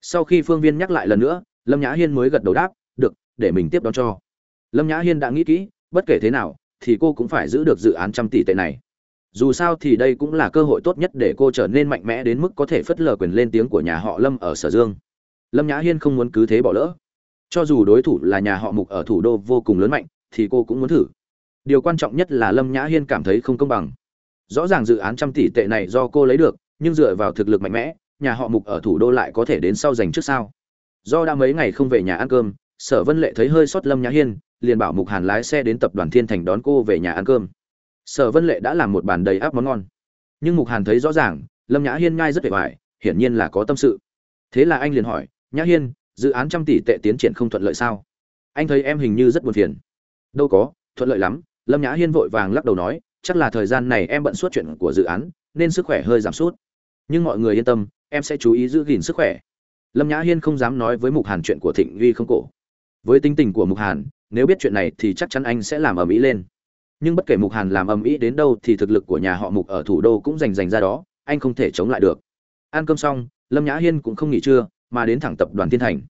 Sau khi phương viên nhắc lại lần nữa lâm nhã hiên mới gật đầu đáp, được, để mình tiếp đón cho. Lâm nhã hiên đã nghĩ kỹ, bất kể thế nào, thì cô cũng phải giữ được dự án trăm tỷ tệ này. Dù sao thì đây cũng là cơ hội tốt nhất để cô trở nên mạnh mẽ đến mức có thể phất lờ quyền lên tiếng của nhà họ lâm ở sở dương. Lâm nhã hiên không muốn cứ thế bỏ lỡ. Cho dù đối thủ là nhà họ mục ở thủ đô vô cùng lớn mạnh, thì cô cũng muốn thử. Điều quan trọng nhất là lâm nhã hiên cảm thấy không công bằng. Rõ ràng dự án trăm tỷ tệ này do cô lấy được, nhưng dựa vào thực lực mạnh mẽ, nhà họ mục ở thủ đô lại có thể đến sau giành trước sao? Do đã mấy ngày không về nhà ăn cơm, sở vân lệ thấy hơi sót lâm nhã hiên, liền bảo mục hàn lái xe đến tập đoàn thiên thành đón cô về nhà ăn cơm. Sở vân lệ đã làm một bàn đầy áp món ngon. Nhưng mục hàn thấy rõ ràng, lâm nhã hiên ngai rất vẻ vải, hiển nhiên là có tâm sự. Thế là anh liền hỏi, nhã hiên, dự án trăm tỷ tệ tiến triển không thuận lợi sao? Anh thấy em hình như rất buồn phiền. Đâu có, thuận lợi lắm. Lâm nhã hiên vội vàng lắc đầu nói, chắc là thời gian này em bận suốt chuyện của dự án, nên sức khỏe hơi giảm sút. Nhưng mọi người yên tâm, em sẽ chú ý giữ gìn sức khỏe lâm nhã hiên không dám nói với mục hàn chuyện của thịnh uy không cổ. Với tính tình của mục hàn, nếu biết chuyện này thì chắc chắn anh sẽ làm ầm ĩ lên. Nhưng bất kể mục hàn làm ầm ĩ đến đâu thì thực lực của nhà họ mục ở thủ đô cũng giành giành ra đó, anh không thể chống lại được. Ăn cơm xong, lâm nhã hiên cũng không nghỉ trưa, mà đến thẳng tập đoàn thiên thành.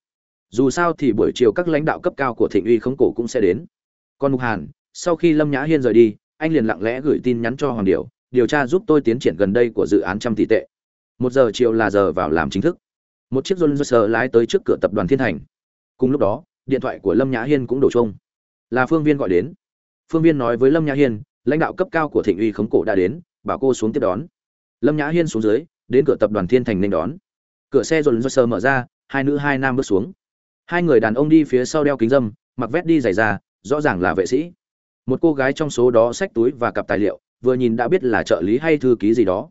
Dù sao thì buổi chiều các lãnh đạo cấp cao của thịnh uy không cổ cũng sẽ đến. Còn mục hàn, sau khi lâm nhã hiên rời đi, anh liền lặng lẽ gửi tin nhắn cho hoàng điệu điều tra giúp tôi tiến triển gần đây của dự án trăm tỷ tệ. Một giờ chiều là giờ vào làm chính thức một chiếc Rolls Royce lái tới trước cửa tập đoàn Thiên Thành. Cùng lúc đó, điện thoại của Lâm Nhã Hiên cũng đổ chuông. Là Phương Viên gọi đến. Phương Viên nói với Lâm Nhã Hiên, lãnh đạo cấp cao của Thịnh uy khống cổ đã đến, bảo cô xuống tiếp đón. Lâm Nhã Hiên xuống dưới, đến cửa tập đoàn Thiên Thành nên đón. Cửa xe Rolls Royce mở ra, hai nữ hai nam bước xuống. Hai người đàn ông đi phía sau đeo kính dâm, mặc vest đi giày da, rõ ràng là vệ sĩ. Một cô gái trong số đó xách túi và cặp tài liệu, vừa nhìn đã biết là trợ lý hay thư ký gì đó.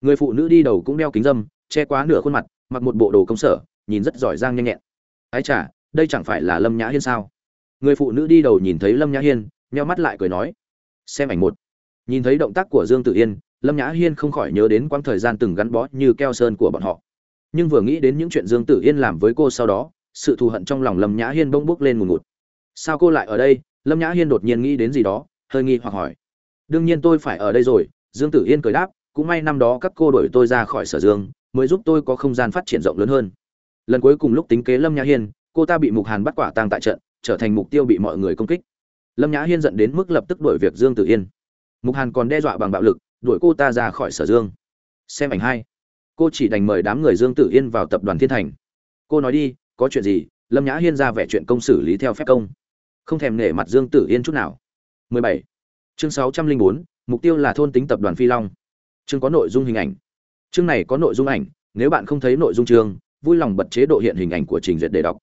Người phụ nữ đi đầu cũng đeo kính dâm, che quá nửa khuôn mặt, mặc một bộ đồ công sở, nhìn rất giỏi giang nhanh nhẹn. Ái chả đây chẳng phải là lâm nhã hiên sao? Người phụ nữ đi đầu nhìn thấy lâm nhã hiên, nheo mắt lại cười nói, xem ảnh một. Nhìn thấy động tác của dương tử yên, lâm nhã hiên không khỏi nhớ đến quãng thời gian từng gắn bó như keo sơn của bọn họ. Nhưng vừa nghĩ đến những chuyện dương tử yên làm với cô sau đó, sự thù hận trong lòng lâm nhã hiên bỗng bốc lên ngùn ngụt. Sao cô lại ở đây? Lâm nhã hiên đột nhiên nghĩ đến gì đó, hơi nghi hoặc hỏi. Đương nhiên tôi phải ở đây rồi, dương tử yên cười đáp, cũng may năm đó các cô đuổi tôi ra khỏi sở dương mới giúp tôi có không gian phát triển rộng lớn hơn. Lần cuối cùng lúc tính kế lâm nhã hiên cô ta bị mục hàn bắt quả tang tại trận trở thành mục tiêu bị mọi người công kích. Lâm nhã hiên dẫn đến mức lập tức đuổi việc dương tử yên. Mục hàn còn đe dọa bằng bạo lực đuổi cô ta ra khỏi sở dương. Xem ảnh hai. Cô chỉ đành mời đám người dương tử yên vào tập đoàn thiên thành. Cô nói đi có chuyện gì? Lâm nhã hiên ra vẻ chuyện công xử lý theo phép công. Không thèm nể mặt dương tử yên chút nào. 17. chương 604, mục tiêu là thôn tính tập đoàn phi long. Chương có nội dung hình ảnh. Chương này có nội dung ảnh, nếu bạn không thấy nội dung chương, vui lòng bật chế độ hiện hình ảnh của trình duyệt để đọc.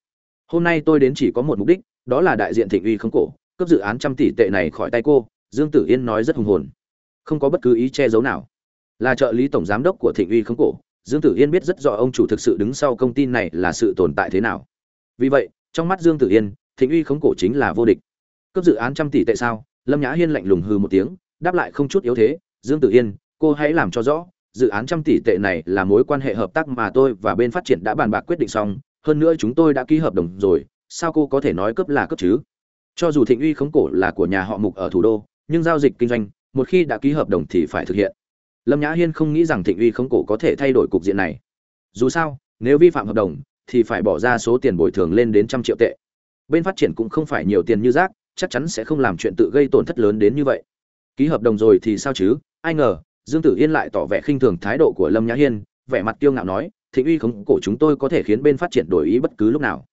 Hôm nay tôi đến chỉ có một mục đích, đó là đại diện Thịnh Uy không cổ, cấp dự án trăm tỷ tệ này khỏi tay cô, Dương Tử Yên nói rất hùng hồn. Không có bất cứ ý che giấu nào. Là trợ lý tổng giám đốc của Thịnh Uy không cổ, Dương Tử Yên biết rất rõ ông chủ thực sự đứng sau công ty này là sự tồn tại thế nào. Vì vậy, trong mắt Dương Tử Yên, Thịnh Uy không cổ chính là vô địch. Cấp dự án trăm tỷ tệ sao? Lâm Nhã Hiên lạnh lùng hừ một tiếng, đáp lại không chút yếu thế, "Dương Tử Yên, cô hãy làm cho rõ, dự án trăm tỷ tệ này là mối quan hệ hợp tác mà tôi và bên phát triển đã bàn bạc quyết định xong, hơn nữa chúng tôi đã ký hợp đồng rồi, sao cô có thể nói cấp là cấp chứ? Cho dù thịnh uy khống cổ là của nhà họ mục ở thủ đô, nhưng giao dịch kinh doanh, một khi đã ký hợp đồng thì phải thực hiện. Lâm nhã hiên không nghĩ rằng thịnh uy khống cổ có thể thay đổi cục diện này. Dù sao, nếu vi phạm hợp đồng, thì phải bỏ ra số tiền bồi thường lên đến trăm triệu tệ. Bên phát triển cũng không phải nhiều tiền như rác, chắc chắn sẽ không làm chuyện tự gây tổn thất lớn đến như vậy. Ký hợp đồng rồi thì sao chứ? Ai ngờ Dương Tử Yên lại tỏ vẻ khinh thường thái độ của Lâm Nhã Hiên, vẻ mặt kiêu ngạo nói, "Thịnh uy khống cổ chúng tôi có thể khiến bên phát triển đổi ý bất cứ lúc nào."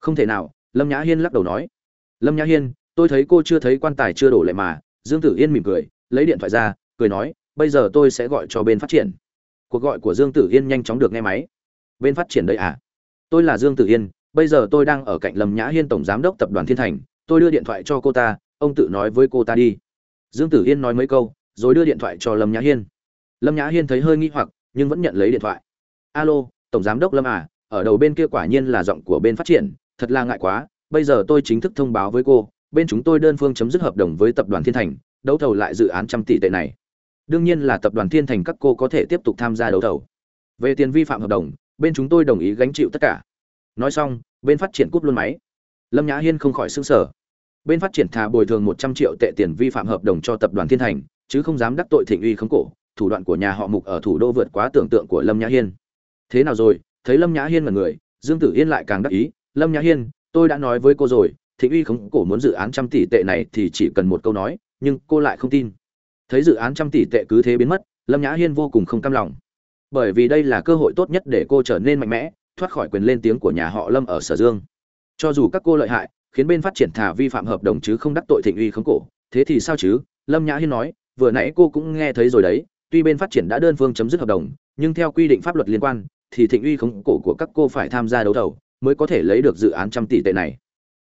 "Không thể nào." Lâm Nhã Hiên lắc đầu nói. "Lâm Nhã Hiên, tôi thấy cô chưa thấy quan tài chưa đổ lệ mà." Dương Tử Yên mỉm cười, lấy điện thoại ra, cười nói, "Bây giờ tôi sẽ gọi cho bên phát triển." Cuộc gọi của Dương Tử Yên nhanh chóng được nghe máy. "Bên phát triển đây à? Tôi là Dương Tử Yên, bây giờ tôi đang ở cạnh Lâm Nhã Hiên tổng giám đốc tập đoàn Thiên Thành, tôi đưa điện thoại cho cô ta, ông tự nói với cô ta đi." Dương Tử Yên nói mấy câu, rồi đưa điện thoại cho lâm nhã hiên. Lâm nhã hiên thấy hơi nghi hoặc, nhưng vẫn nhận lấy điện thoại. Alo, tổng giám đốc lâm à ở đầu bên kia quả nhiên là giọng của bên phát triển, thật là ngại quá, bây giờ tôi chính thức thông báo với cô, bên chúng tôi đơn phương chấm dứt hợp đồng với tập đoàn thiên thành, đấu thầu lại dự án trăm tỷ tệ này. Đương nhiên là tập đoàn thiên thành các cô có thể tiếp tục tham gia đấu thầu. Về tiền vi phạm hợp đồng, bên chúng tôi đồng ý gánh chịu tất cả. Nói xong, bên phát triển cúp luôn máy. Lâm nhã hiên không khỏi xứng sở bên phát triển thà bồi thường một trăm triệu tệ tiền vi phạm hợp đồng cho tập đoàn thiên thành chứ không dám đắc tội thịnh uy khống cổ, thủ đoạn của nhà họ mục ở thủ đô vượt quá tưởng tượng của lâm nhã hiên. Thế nào rồi, thấy lâm nhã hiên là người, dương tử yên lại càng đắc ý, lâm nhã hiên, tôi đã nói với cô rồi, thịnh uy khống cổ muốn dự án trăm tỷ tệ này thì chỉ cần một câu nói, nhưng cô lại không tin. Thấy dự án trăm tỷ tệ cứ thế biến mất, lâm nhã hiên vô cùng không cam lòng. Bởi vì đây là cơ hội tốt nhất để cô trở nên mạnh mẽ, thoát khỏi quyền lên tiếng của nhà họ lâm ở sở dương. Cho dù các cô lợi hại, khiến bên phát triển thả vi phạm hợp đồng chứ không đắc tội thịnh uy khống cổ, thế thì sao chứ? Lâm nhã hiên nói vừa nãy cô cũng nghe thấy rồi đấy, tuy bên phát triển đã đơn phương chấm dứt hợp đồng, nhưng theo quy định pháp luật liên quan, thì thịnh uy khống cổ của các cô phải tham gia đấu thầu, mới có thể lấy được dự án trăm tỷ tệ này.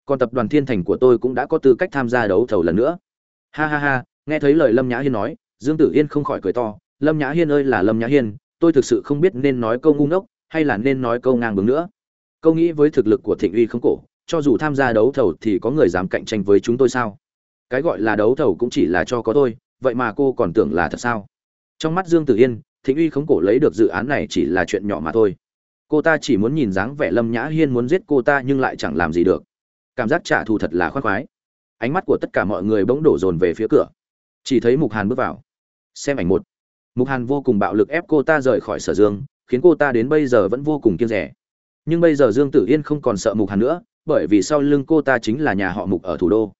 Còn tập đoàn thiên thành của tôi cũng đã có tư cách tham gia đấu thầu lần nữa. Ha ha ha, nghe thấy lời lâm nhã hiên nói, dương tử yên không khỏi cười to, lâm nhã hiên ơi là lâm nhã hiên, tôi thực sự không biết nên nói câu ngu ngốc, hay là nên nói câu ngang bướng nữa. Câu nghĩ với thực lực của thịnh uy không cổ, cho dù tham gia đấu thầu thì có người dám cạnh tranh với chúng tôi sao? Cái gọi là đấu thầu cũng chỉ là cho có tôi vậy mà cô còn tưởng là thật sao? Trong mắt dương tử yên, thịnh uy khống cổ lấy được dự án này chỉ là chuyện nhỏ mà thôi. Cô ta chỉ muốn nhìn dáng vẻ lâm nhã hiên muốn giết cô ta nhưng lại chẳng làm gì được. Cảm giác trả thù thật là khoác khoái. Ánh mắt của tất cả mọi người bỗng đổ dồn về phía cửa. Chỉ thấy mục hàn bước vào. Xem ảnh một. Mục hàn vô cùng bạo lực ép cô ta rời khỏi sở dương, khiến cô ta đến bây giờ vẫn vô cùng kiêng rẻ. Nhưng bây giờ dương tử yên không còn sợ mục hàn nữa, bởi vì sau lưng cô ta chính là nhà họ mục ở thủ đô.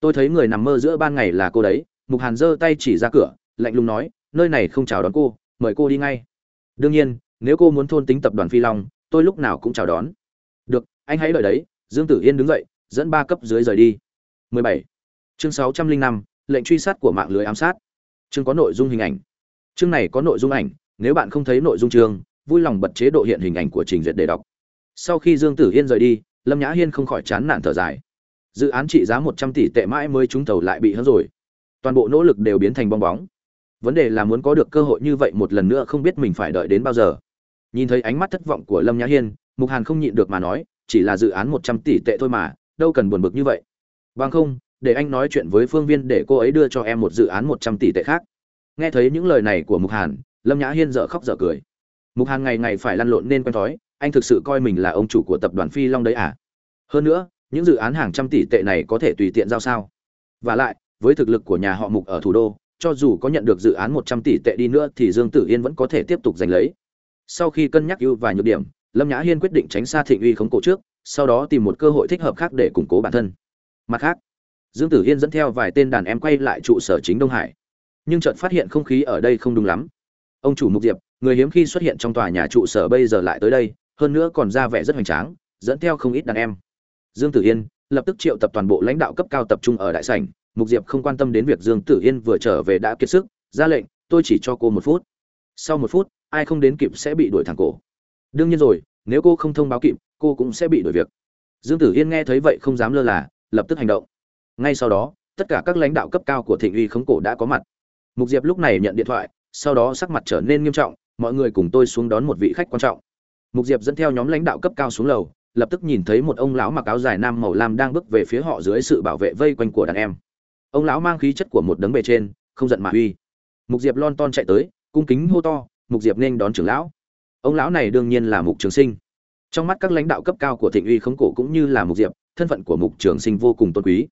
Tôi thấy người nằm mơ giữa ban ngày là cô đấy mục hàn giơ tay chỉ ra cửa lạnh lùng nói nơi này không chào đón cô mời cô đi ngay. Đương nhiên nếu cô muốn thôn tính tập đoàn phi long tôi lúc nào cũng chào đón. Được anh hãy đợi đấy. Dương tử yên đứng dậy dẫn ba cấp dưới rời đi. 17. chương 605, lệnh truy sát của mạng lưới ám sát. Chương có nội dung hình ảnh. Chương này có nội dung ảnh nếu bạn không thấy nội dung chương vui lòng bật chế độ hiện hình ảnh của trình duyệt để đọc. Sau khi dương tử yên rời đi lâm nhã hiên không khỏi chán nản thở dài. Dự án trị giá một trăm tỷ tệ mãi mới trúng thầu lại bị hớn rồi toàn bộ nỗ lực đều biến thành bong bóng. Vấn đề là muốn có được cơ hội như vậy một lần nữa không biết mình phải đợi đến bao giờ. Nhìn thấy ánh mắt thất vọng của lâm nhã hiên, mục hàn không nhịn được mà nói, chỉ là dự án một trăm tỷ tệ thôi mà, đâu cần buồn bực như vậy. Bằng không, để anh nói chuyện với phương viên để cô ấy đưa cho em một dự án một trăm tỷ tệ khác. Nghe thấy những lời này của mục hàn, lâm nhã hiên dở khóc dở cười. Mục hàn ngày ngày phải lăn lộn nên quen thói, anh thực sự coi mình là ông chủ của tập đoàn phi long đấy à? Hơn nữa, những dự án hàng trăm tỷ tệ này có thể tùy tiện giao sao? Và lại với thực lực của nhà họ mục ở thủ đô, cho dù có nhận được dự án một trăm tỷ tệ đi nữa thì dương tử yên vẫn có thể tiếp tục giành lấy. Sau khi cân nhắc ưu và nhược điểm, lâm nhã hiên quyết định tránh xa thịnh uy khống cổ trước, sau đó tìm một cơ hội thích hợp khác để củng cố bản thân. Mặt khác, dương tử yên dẫn theo vài tên đàn em quay lại trụ sở chính đông hải. Nhưng chợt phát hiện không khí ở đây không đúng lắm. Ông chủ mục diệp, người hiếm khi xuất hiện trong tòa nhà trụ sở bây giờ lại tới đây, hơn nữa còn ra vẻ rất hoành tráng, dẫn theo không ít đàn em. Dương tử yên lập tức triệu tập toàn bộ lãnh đạo cấp cao tập trung ở đại sảnh mục diệp không quan tâm đến việc dương tử yên vừa trở về đã kiệt sức, ra lệnh, tôi chỉ cho cô một phút. Sau một phút, ai không đến kịp sẽ bị đuổi thẳng cổ. Đương nhiên rồi, nếu cô không thông báo kịp, cô cũng sẽ bị đuổi việc. Dương tử yên nghe thấy vậy không dám lơ là, lập tức hành động. Ngay sau đó, tất cả các lãnh đạo cấp cao của thịnh uy khống cổ đã có mặt. Mục diệp lúc này nhận điện thoại, sau đó sắc mặt trở nên nghiêm trọng, mọi người cùng tôi xuống đón một vị khách quan trọng. Mục diệp dẫn theo nhóm lãnh đạo cấp cao xuống lầu, lập tức nhìn thấy một ông lão mặc áo dài nam màu lam đang bước về phía họ dưới sự bảo vệ vây quanh của đàn em ông lão mang khí chất của một đấng bề trên, không giận mà uy. Mục diệp lon ton chạy tới, cung kính hô to, mục diệp nên đón trưởng lão. Ông lão này đương nhiên là mục trường sinh. Trong mắt các lãnh đạo cấp cao của thịnh uy khống cổ cũng như là mục diệp, thân phận của mục trường sinh vô cùng tôn quý.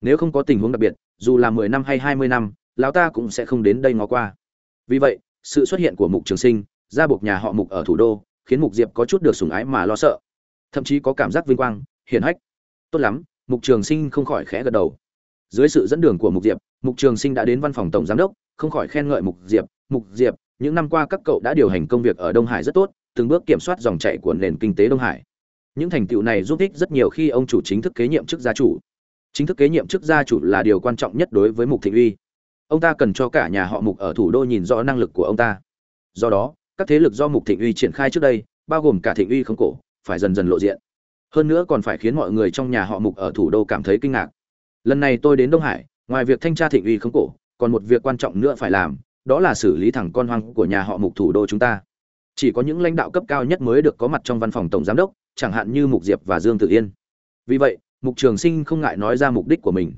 Nếu không có tình huống đặc biệt, dù là mười năm hay hai mươi năm, lão ta cũng sẽ không đến đây ngó qua. Vì vậy, sự xuất hiện của mục trường sinh, ra buộc nhà họ mục ở thủ đô, khiến mục diệp có chút được sủng ái mà lo sợ. Thậm chí có cảm giác vinh quang, hiển hách. Tốt lắm, mục trường sinh không khỏi khẽ gật đầu dưới sự dẫn đường của mục diệp, mục trường sinh đã đến văn phòng tổng giám đốc, không khỏi khen ngợi mục diệp mục diệp, những năm qua các cậu đã điều hành công việc ở đông hải rất tốt, từng bước kiểm soát dòng chảy của nền kinh tế đông hải. Những thành tựu này giúp ích rất nhiều khi ông chủ chính thức kế nhiệm chức gia chủ. Chính thức kế nhiệm chức gia chủ là điều quan trọng nhất đối với mục thị uy. Ông ta cần cho cả nhà họ mục ở thủ đô nhìn rõ năng lực của ông ta. Do đó, các thế lực do mục thịnh uy triển khai trước đây, bao gồm cả thịnh uy không cổ, phải dần dần lộ diện. Hơn nữa còn phải khiến mọi người trong nhà họ mục ở thủ đô cảm thấy kinh ngạc lần này tôi đến đông hải, ngoài việc thanh tra thịnh uy không cổ, còn một việc quan trọng nữa phải làm, đó là xử lý thẳng con hoang của nhà họ mục thủ đô chúng ta. Chỉ có những lãnh đạo cấp cao nhất mới được có mặt trong văn phòng tổng giám đốc, chẳng hạn như mục diệp và dương tử yên. Vì vậy, mục trường sinh không ngại nói ra mục đích của mình.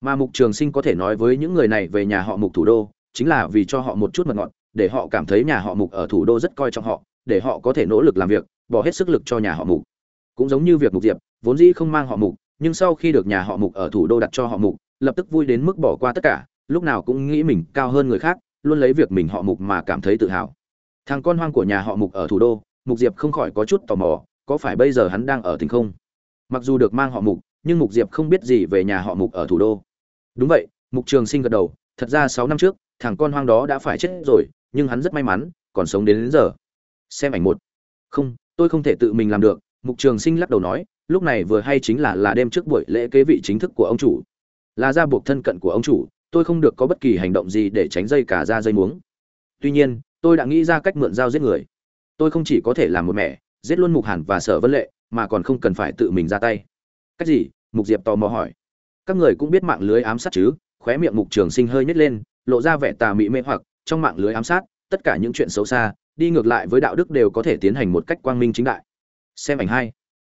Mà mục trường sinh có thể nói với những người này về nhà họ mục thủ đô, chính là vì cho họ một chút mật ngọt, để họ cảm thấy nhà họ mục ở thủ đô rất coi trọng họ, để họ có thể nỗ lực làm việc, bỏ hết sức lực cho nhà họ mục. Cũng giống như việc mục diệp, vốn dĩ không mang họ mục nhưng sau khi được nhà họ mục ở thủ đô đặt cho họ mục lập tức vui đến mức bỏ qua tất cả lúc nào cũng nghĩ mình cao hơn người khác luôn lấy việc mình họ mục mà cảm thấy tự hào. Thằng con hoang của nhà họ mục ở thủ đô mục diệp không khỏi có chút tò mò có phải bây giờ hắn đang ở tỉnh không? Mặc dù được mang họ mục nhưng mục diệp không biết gì về nhà họ mục ở thủ đô. Đúng vậy mục trường sinh gật đầu thật ra sáu năm trước thằng con hoang đó đã phải chết rồi nhưng hắn rất may mắn còn sống đến, đến giờ. Xem ảnh một. Không tôi không thể tự mình làm được mục trường sinh lắc đầu nói lúc này vừa hay chính là là đêm trước buổi lễ kế vị chính thức của ông chủ. Là ra buộc thân cận của ông chủ, tôi không được có bất kỳ hành động gì để tránh dây cả ra dây muống. Tuy nhiên, tôi đã nghĩ ra cách mượn dao giết người. Tôi không chỉ có thể làm một mẹ, giết luôn mục hàn và sở vân lệ, mà còn không cần phải tự mình ra tay. Cách gì? Mục diệp tò mò hỏi. Các người cũng biết mạng lưới ám sát chứ? Khóe miệng mục trường sinh hơi nhét lên, lộ ra vẻ tà mị mê hoặc, trong mạng lưới ám sát, tất cả những chuyện xấu xa, đi ngược lại với đạo đức đều có thể tiến hành một cách quang minh chính đại. Xem ảnh hai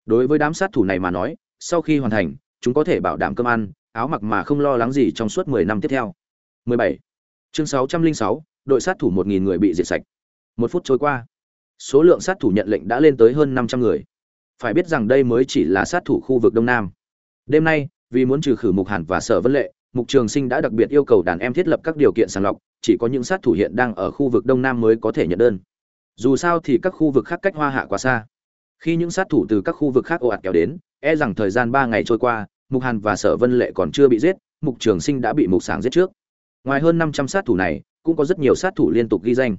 đối với đám sát thủ này mà nói sau khi hoàn thành chúng có thể bảo đảm cơm ăn áo mặc mà không lo lắng gì trong suốt 10 năm tiếp theo. 17. chương 606, đội sát thủ 1.000 người bị diệt sạch. Một phút trôi qua số lượng sát thủ nhận lệnh đã lên tới hơn 500 người. Phải biết rằng đây mới chỉ là sát thủ khu vực đông nam. Đêm nay vì muốn trừ khử mục hàn và sở vân lệ mục trường sinh đã đặc biệt yêu cầu đàn em thiết lập các điều kiện sàng lọc chỉ có những sát thủ hiện đang ở khu vực đông nam mới có thể nhận đơn. Dù sao thì các khu vực khác cách hoa hạ quá xa khi những sát thủ từ các khu vực khác ồ ạt kéo đến e rằng thời gian ba ngày trôi qua, mục hàn và sở vân lệ còn chưa bị giết, mục trường sinh đã bị mục sảng giết trước. Ngoài hơn năm trăm sát thủ này, cũng có rất nhiều sát thủ liên tục ghi danh.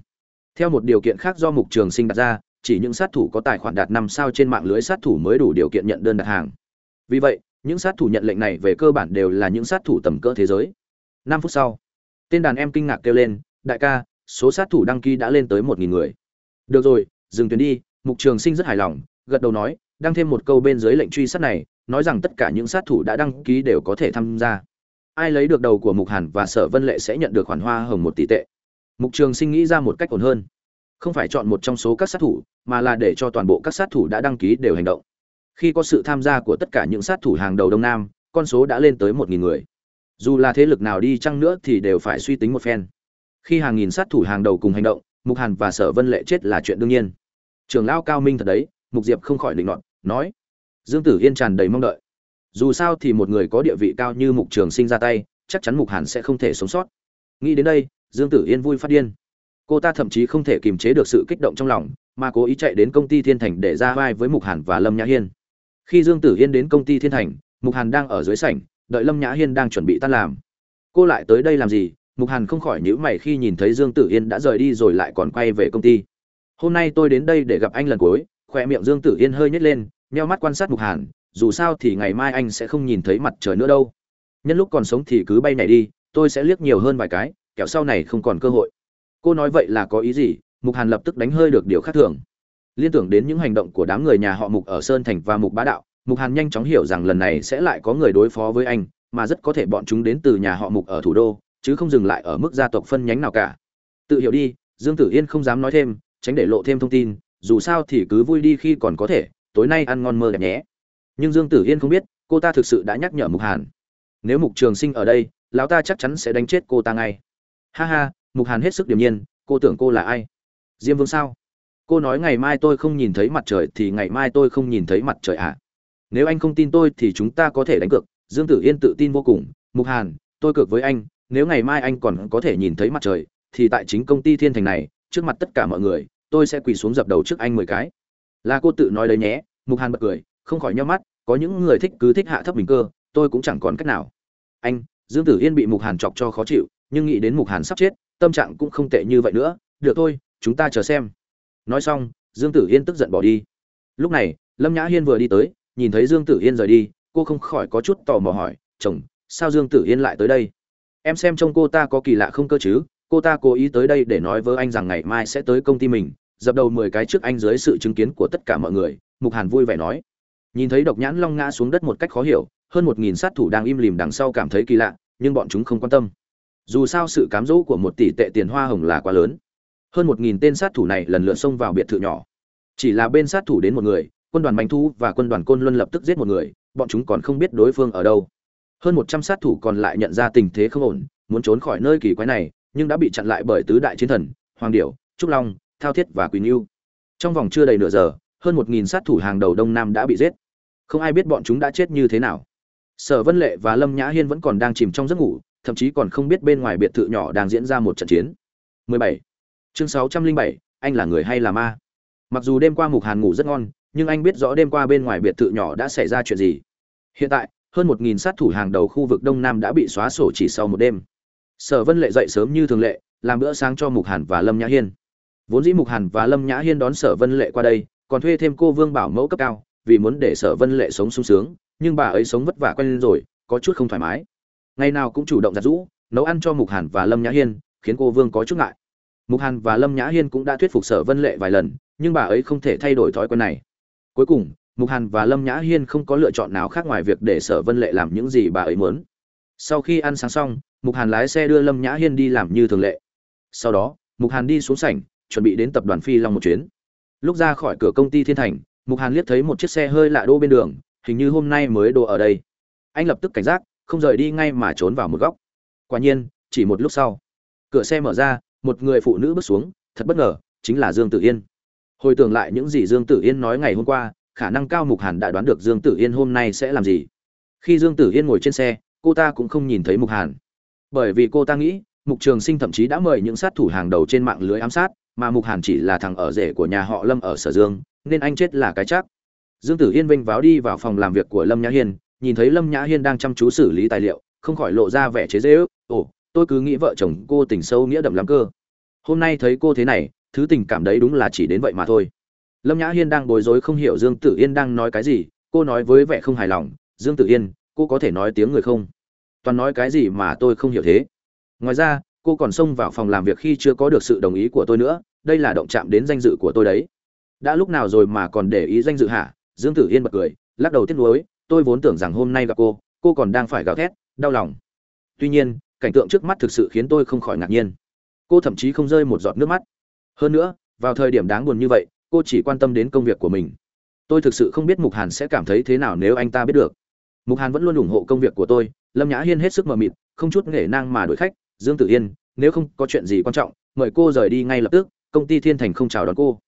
Theo một điều kiện khác do mục trường sinh đặt ra, chỉ những sát thủ có tài khoản đạt năm sao trên mạng lưới sát thủ mới đủ điều kiện nhận đơn đặt hàng. Vì vậy, những sát thủ nhận lệnh này về cơ bản đều là những sát thủ tầm cỡ thế giới. Năm phút sau, tên đàn em kinh ngạc kêu lên, đại ca, số sát thủ đăng ký đã lên tới một nghìn người. Được rồi, dừng tuyến đi. Mục trường sinh rất hài lòng gật đầu nói, đăng thêm một câu bên dưới lệnh truy sát này, nói rằng tất cả những sát thủ đã đăng ký đều có thể tham gia. Ai lấy được đầu của mục hàn và sở vân lệ sẽ nhận được khoản hoa hồng một tỷ tệ. Mục trường sinh nghĩ ra một cách ổn hơn. Không phải chọn một trong số các sát thủ, mà là để cho toàn bộ các sát thủ đã đăng ký đều hành động. Khi có sự tham gia của tất cả những sát thủ hàng đầu đông nam, con số đã lên tới một nghìn người. Dù là thế lực nào đi chăng nữa thì đều phải suy tính một phen. Khi hàng nghìn sát thủ hàng đầu cùng hành động, mục hàn và sở vân lệ chết là chuyện đương nhiên. Trường lão cao minh thật đấy mục diệp không khỏi định luận nói, dương tử yên tràn đầy mong đợi. Dù sao thì một người có địa vị cao như mục trường sinh ra tay, chắc chắn mục hàn sẽ không thể sống sót. Nghĩ đến đây, dương tử yên vui phát điên. Cô ta thậm chí không thể kiềm chế được sự kích động trong lòng, mà cố ý chạy đến công ty thiên thành để ra vai với mục hàn và lâm nhã hiên. Khi dương tử yên đến công ty thiên thành, mục hàn đang ở dưới sảnh, đợi lâm nhã hiên đang chuẩn bị tan làm. Cô lại tới đây làm gì? Mục hàn không khỏi nhữ mày khi nhìn thấy dương tử yên đã rời đi rồi lại còn quay về công ty. Hôm nay tôi đến đây để gặp anh lần cuối khoe miệng dương tử yên hơi nhếch lên, nheo mắt quan sát mục hàn, dù sao thì ngày mai anh sẽ không nhìn thấy mặt trời nữa đâu. Nhân lúc còn sống thì cứ bay này đi, tôi sẽ liếc nhiều hơn vài cái, kẻo sau này không còn cơ hội. Cô nói vậy là có ý gì? Mục hàn lập tức đánh hơi được điều khác thường. Liên tưởng đến những hành động của đám người nhà họ mục ở sơn thành và mục bá đạo, mục hàn nhanh chóng hiểu rằng lần này sẽ lại có người đối phó với anh, mà rất có thể bọn chúng đến từ nhà họ mục ở thủ đô, chứ không dừng lại ở mức gia tộc phân nhánh nào cả. Tự hiểu đi, dương tử yên không dám nói thêm, tránh để lộ thêm thông tin dù sao thì cứ vui đi khi còn có thể, tối nay ăn ngon mơ đẹp nhé. Nhưng dương tử yên không biết, cô ta thực sự đã nhắc nhở mục hàn. Nếu mục trường sinh ở đây, lão ta chắc chắn sẽ đánh chết cô ta ngay. Ha ha, mục hàn hết sức điềm nhiên, cô tưởng cô là ai? Diêm vương sao? Cô nói ngày mai tôi không nhìn thấy mặt trời thì ngày mai tôi không nhìn thấy mặt trời ạ. À? nếu anh không tin tôi thì chúng ta có thể đánh cược. Dương tử yên tự tin vô cùng. Mục hàn, tôi cược với anh, nếu ngày mai anh còn có thể nhìn thấy mặt trời, thì tại chính công ty thiên thành này, trước mặt tất cả mọi người tôi sẽ quỳ xuống dập đầu trước anh mười cái. Là cô tự nói đấy nhé, mục hàn bật cười, không khỏi nhau mắt, có những người thích cứ thích hạ thấp mình cơ, tôi cũng chẳng còn cách nào. Anh, dương tử yên bị mục hàn chọc cho khó chịu, nhưng nghĩ đến mục hàn sắp chết, tâm trạng cũng không tệ như vậy nữa, được thôi, chúng ta chờ xem. Nói xong, dương tử yên tức giận bỏ đi. Lúc này, lâm nhã hiên vừa đi tới, nhìn thấy dương tử yên rời đi, cô không khỏi có chút tò mò hỏi, chồng, sao dương tử yên lại tới đây? Em xem trông cô ta có kỳ lạ không cơ chứ? Cô ta cố ý tới đây để nói với anh rằng ngày mai sẽ tới công ty mình dập đầu mười cái trước anh dưới sự chứng kiến của tất cả mọi người, mục hàn vui vẻ nói. Nhìn thấy độc nhãn long ngã xuống đất một cách khó hiểu, hơn một nghìn sát thủ đang im lìm đằng sau cảm thấy kỳ lạ, nhưng bọn chúng không quan tâm. Dù sao sự cám dỗ của một tỷ tệ tiền hoa hồng là quá lớn. Hơn một nghìn tên sát thủ này lần lượt xông vào biệt thự nhỏ. Chỉ là bên sát thủ đến một người, quân đoàn bánh thu và quân đoàn côn luân lập tức giết một người, bọn chúng còn không biết đối phương ở đâu. Hơn một trăm sát thủ còn lại nhận ra tình thế không ổn, muốn trốn khỏi nơi kỳ quái này, nhưng đã bị chặn lại bởi tứ đại chiến thần, hoàng điểu, trúc long thao thiết và quỳnh yêu trong vòng chưa đầy nửa giờ hơn một nghìn sát thủ hàng đầu đông nam đã bị giết. Không ai biết bọn chúng đã chết như thế nào. Sở vân lệ và lâm nhã hiên vẫn còn đang chìm trong giấc ngủ thậm chí còn không biết bên ngoài biệt thự nhỏ đang diễn ra một trận chiến. 17. chương 607, anh là người hay là ma? Mặc dù đêm qua mục hàn ngủ rất ngon nhưng anh biết rõ đêm qua bên ngoài biệt thự nhỏ đã xảy ra chuyện gì. Hiện tại hơn một nghìn sát thủ hàng đầu khu vực đông nam đã bị xóa sổ chỉ sau một đêm. Sở vân lệ dậy sớm như thường lệ làm bữa sáng cho mục hàn và lâm nhã hiên vốn dĩ mục hàn và lâm nhã hiên đón sở vân lệ qua đây, còn thuê thêm cô vương bảo mẫu cấp cao, vì muốn để sở vân lệ sống sung sướng, nhưng bà ấy sống vất vả quen lên rồi, có chút không thoải mái. Ngày nào cũng chủ động giặt rũ, nấu ăn cho mục hàn và lâm nhã hiên, khiến cô vương có chút ngại. Mục hàn và lâm nhã hiên cũng đã thuyết phục sở vân lệ vài lần, nhưng bà ấy không thể thay đổi thói quen này. Cuối cùng, mục hàn và lâm nhã hiên không có lựa chọn nào khác ngoài việc để sở vân lệ làm những gì bà ấy muốn. Sau khi ăn sáng xong, mục hàn lái xe đưa lâm nhã hiên đi làm như thường lệ. Sau đó, mục hàn đi xuống sảnh chuẩn bị đến tập đoàn phi long một chuyến. Lúc ra khỏi cửa công ty thiên thành, mục hàn liếc thấy một chiếc xe hơi lạ đỗ bên đường, hình như hôm nay mới đỗ ở đây. Anh lập tức cảnh giác, không rời đi ngay mà trốn vào một góc. Quả nhiên, chỉ một lúc sau, cửa xe mở ra, một người phụ nữ bước xuống, thật bất ngờ, chính là dương tử yên. Hồi tưởng lại những gì dương tử yên nói ngày hôm qua, khả năng cao mục hàn đã đoán được dương tử yên hôm nay sẽ làm gì. Khi dương tử yên ngồi trên xe, cô ta cũng không nhìn thấy mục hàn. Bởi vì cô ta nghĩ, mục trường sinh thậm chí đã mời những sát thủ hàng đầu trên mạng lưới ám sát mà mục hàn chỉ là thằng ở rể của nhà họ lâm ở sở dương, nên anh chết là cái chắc. Dương tử Hiên vênh váo đi vào phòng làm việc của lâm nhã hiên, nhìn thấy lâm nhã hiên đang chăm chú xử lý tài liệu, không khỏi lộ ra vẻ chế dễ ước ồ, tôi cứ nghĩ vợ chồng cô tình sâu nghĩa đậm lắm cơ. Hôm nay thấy cô thế này, thứ tình cảm đấy đúng là chỉ đến vậy mà thôi. Lâm nhã hiên đang bối rối không hiểu dương tử yên đang nói cái gì, cô nói với vẻ không hài lòng, dương tử yên, cô có thể nói tiếng người không? Toàn nói cái gì mà tôi không hiểu thế. Ngoài ra cô còn xông vào phòng làm việc khi chưa có được sự đồng ý của tôi nữa, đây là động chạm đến danh dự của tôi đấy. Đã lúc nào rồi mà còn để ý danh dự hả? Dương tử yên bật cười, lắc đầu tiếc nuối, tôi vốn tưởng rằng hôm nay gặp cô cô còn đang phải gào thét, đau lòng. Tuy nhiên, cảnh tượng trước mắt thực sự khiến tôi không khỏi ngạc nhiên. Cô thậm chí không rơi một giọt nước mắt. Hơn nữa, vào thời điểm đáng buồn như vậy, cô chỉ quan tâm đến công việc của mình. Tôi thực sự không biết mục hàn sẽ cảm thấy thế nào nếu anh ta biết được. Mục hàn vẫn luôn ủng hộ công việc của tôi, lâm nhã hiên hết sức mờ mịt, không chút nghề nang mà đuổi khách dương tử yên, nếu không có chuyện gì quan trọng, mời cô rời đi ngay lập tức, công ty thiên thành không chào đón cô.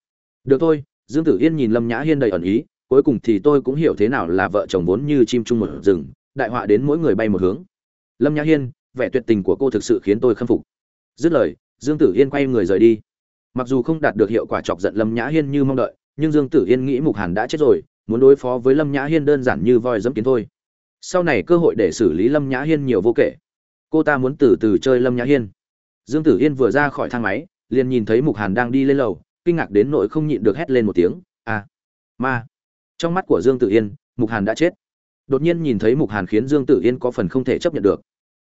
Được thôi, dương tử yên nhìn lâm nhã hiên đầy ẩn ý, cuối cùng thì tôi cũng hiểu thế nào là vợ chồng vốn như chim chung một rừng, đại họa đến mỗi người bay một hướng. Lâm nhã hiên, vẻ tuyệt tình của cô thực sự khiến tôi khâm phục. Dứt lời, dương tử yên quay người rời đi. Mặc dù không đạt được hiệu quả chọc giận lâm nhã hiên như mong đợi, nhưng dương tử yên nghĩ mục hàn đã chết rồi, muốn đối phó với lâm nhã hiên đơn giản như voi dẫm kiến thôi. Sau này cơ hội để xử lý lâm nhã hiên nhiều vô kể cô ta muốn từ từ chơi lâm nhã hiên. Dương tử yên vừa ra khỏi thang máy, liền nhìn thấy mục hàn đang đi lên lầu, kinh ngạc đến nỗi không nhịn được hét lên một tiếng à ma. Trong mắt của dương tử yên, mục hàn đã chết. Đột nhiên nhìn thấy mục hàn khiến dương tử yên có phần không thể chấp nhận được.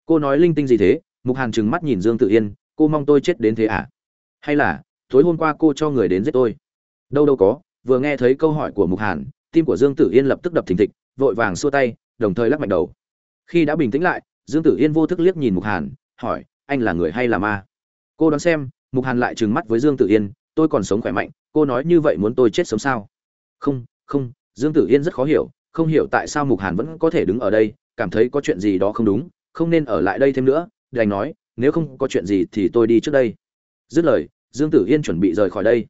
Cô nói linh tinh gì thế? Mục hàn trừng mắt nhìn dương tử yên, cô mong tôi chết đến thế à? Hay là, tối hôm qua cô cho người đến giết tôi? Đâu đâu có. Vừa nghe thấy câu hỏi của mục hàn, tim của dương tử yên lập tức đập thình thịch, vội vàng xua tay, đồng thời lắc mạnh đầu. Khi đã bình tĩnh lại dương tử yên vô thức liếc nhìn mục hàn, hỏi, anh là người hay là ma? Cô đoán xem, mục hàn lại trừng mắt với dương tử yên, tôi còn sống khỏe mạnh, cô nói như vậy muốn tôi chết sống sao? Không không, dương tử yên rất khó hiểu, không hiểu tại sao mục hàn vẫn có thể đứng ở đây, cảm thấy có chuyện gì đó không đúng, không nên ở lại đây thêm nữa. Đành nói, nếu không có chuyện gì thì tôi đi trước đây. Dứt lời, dương tử yên chuẩn bị rời khỏi đây.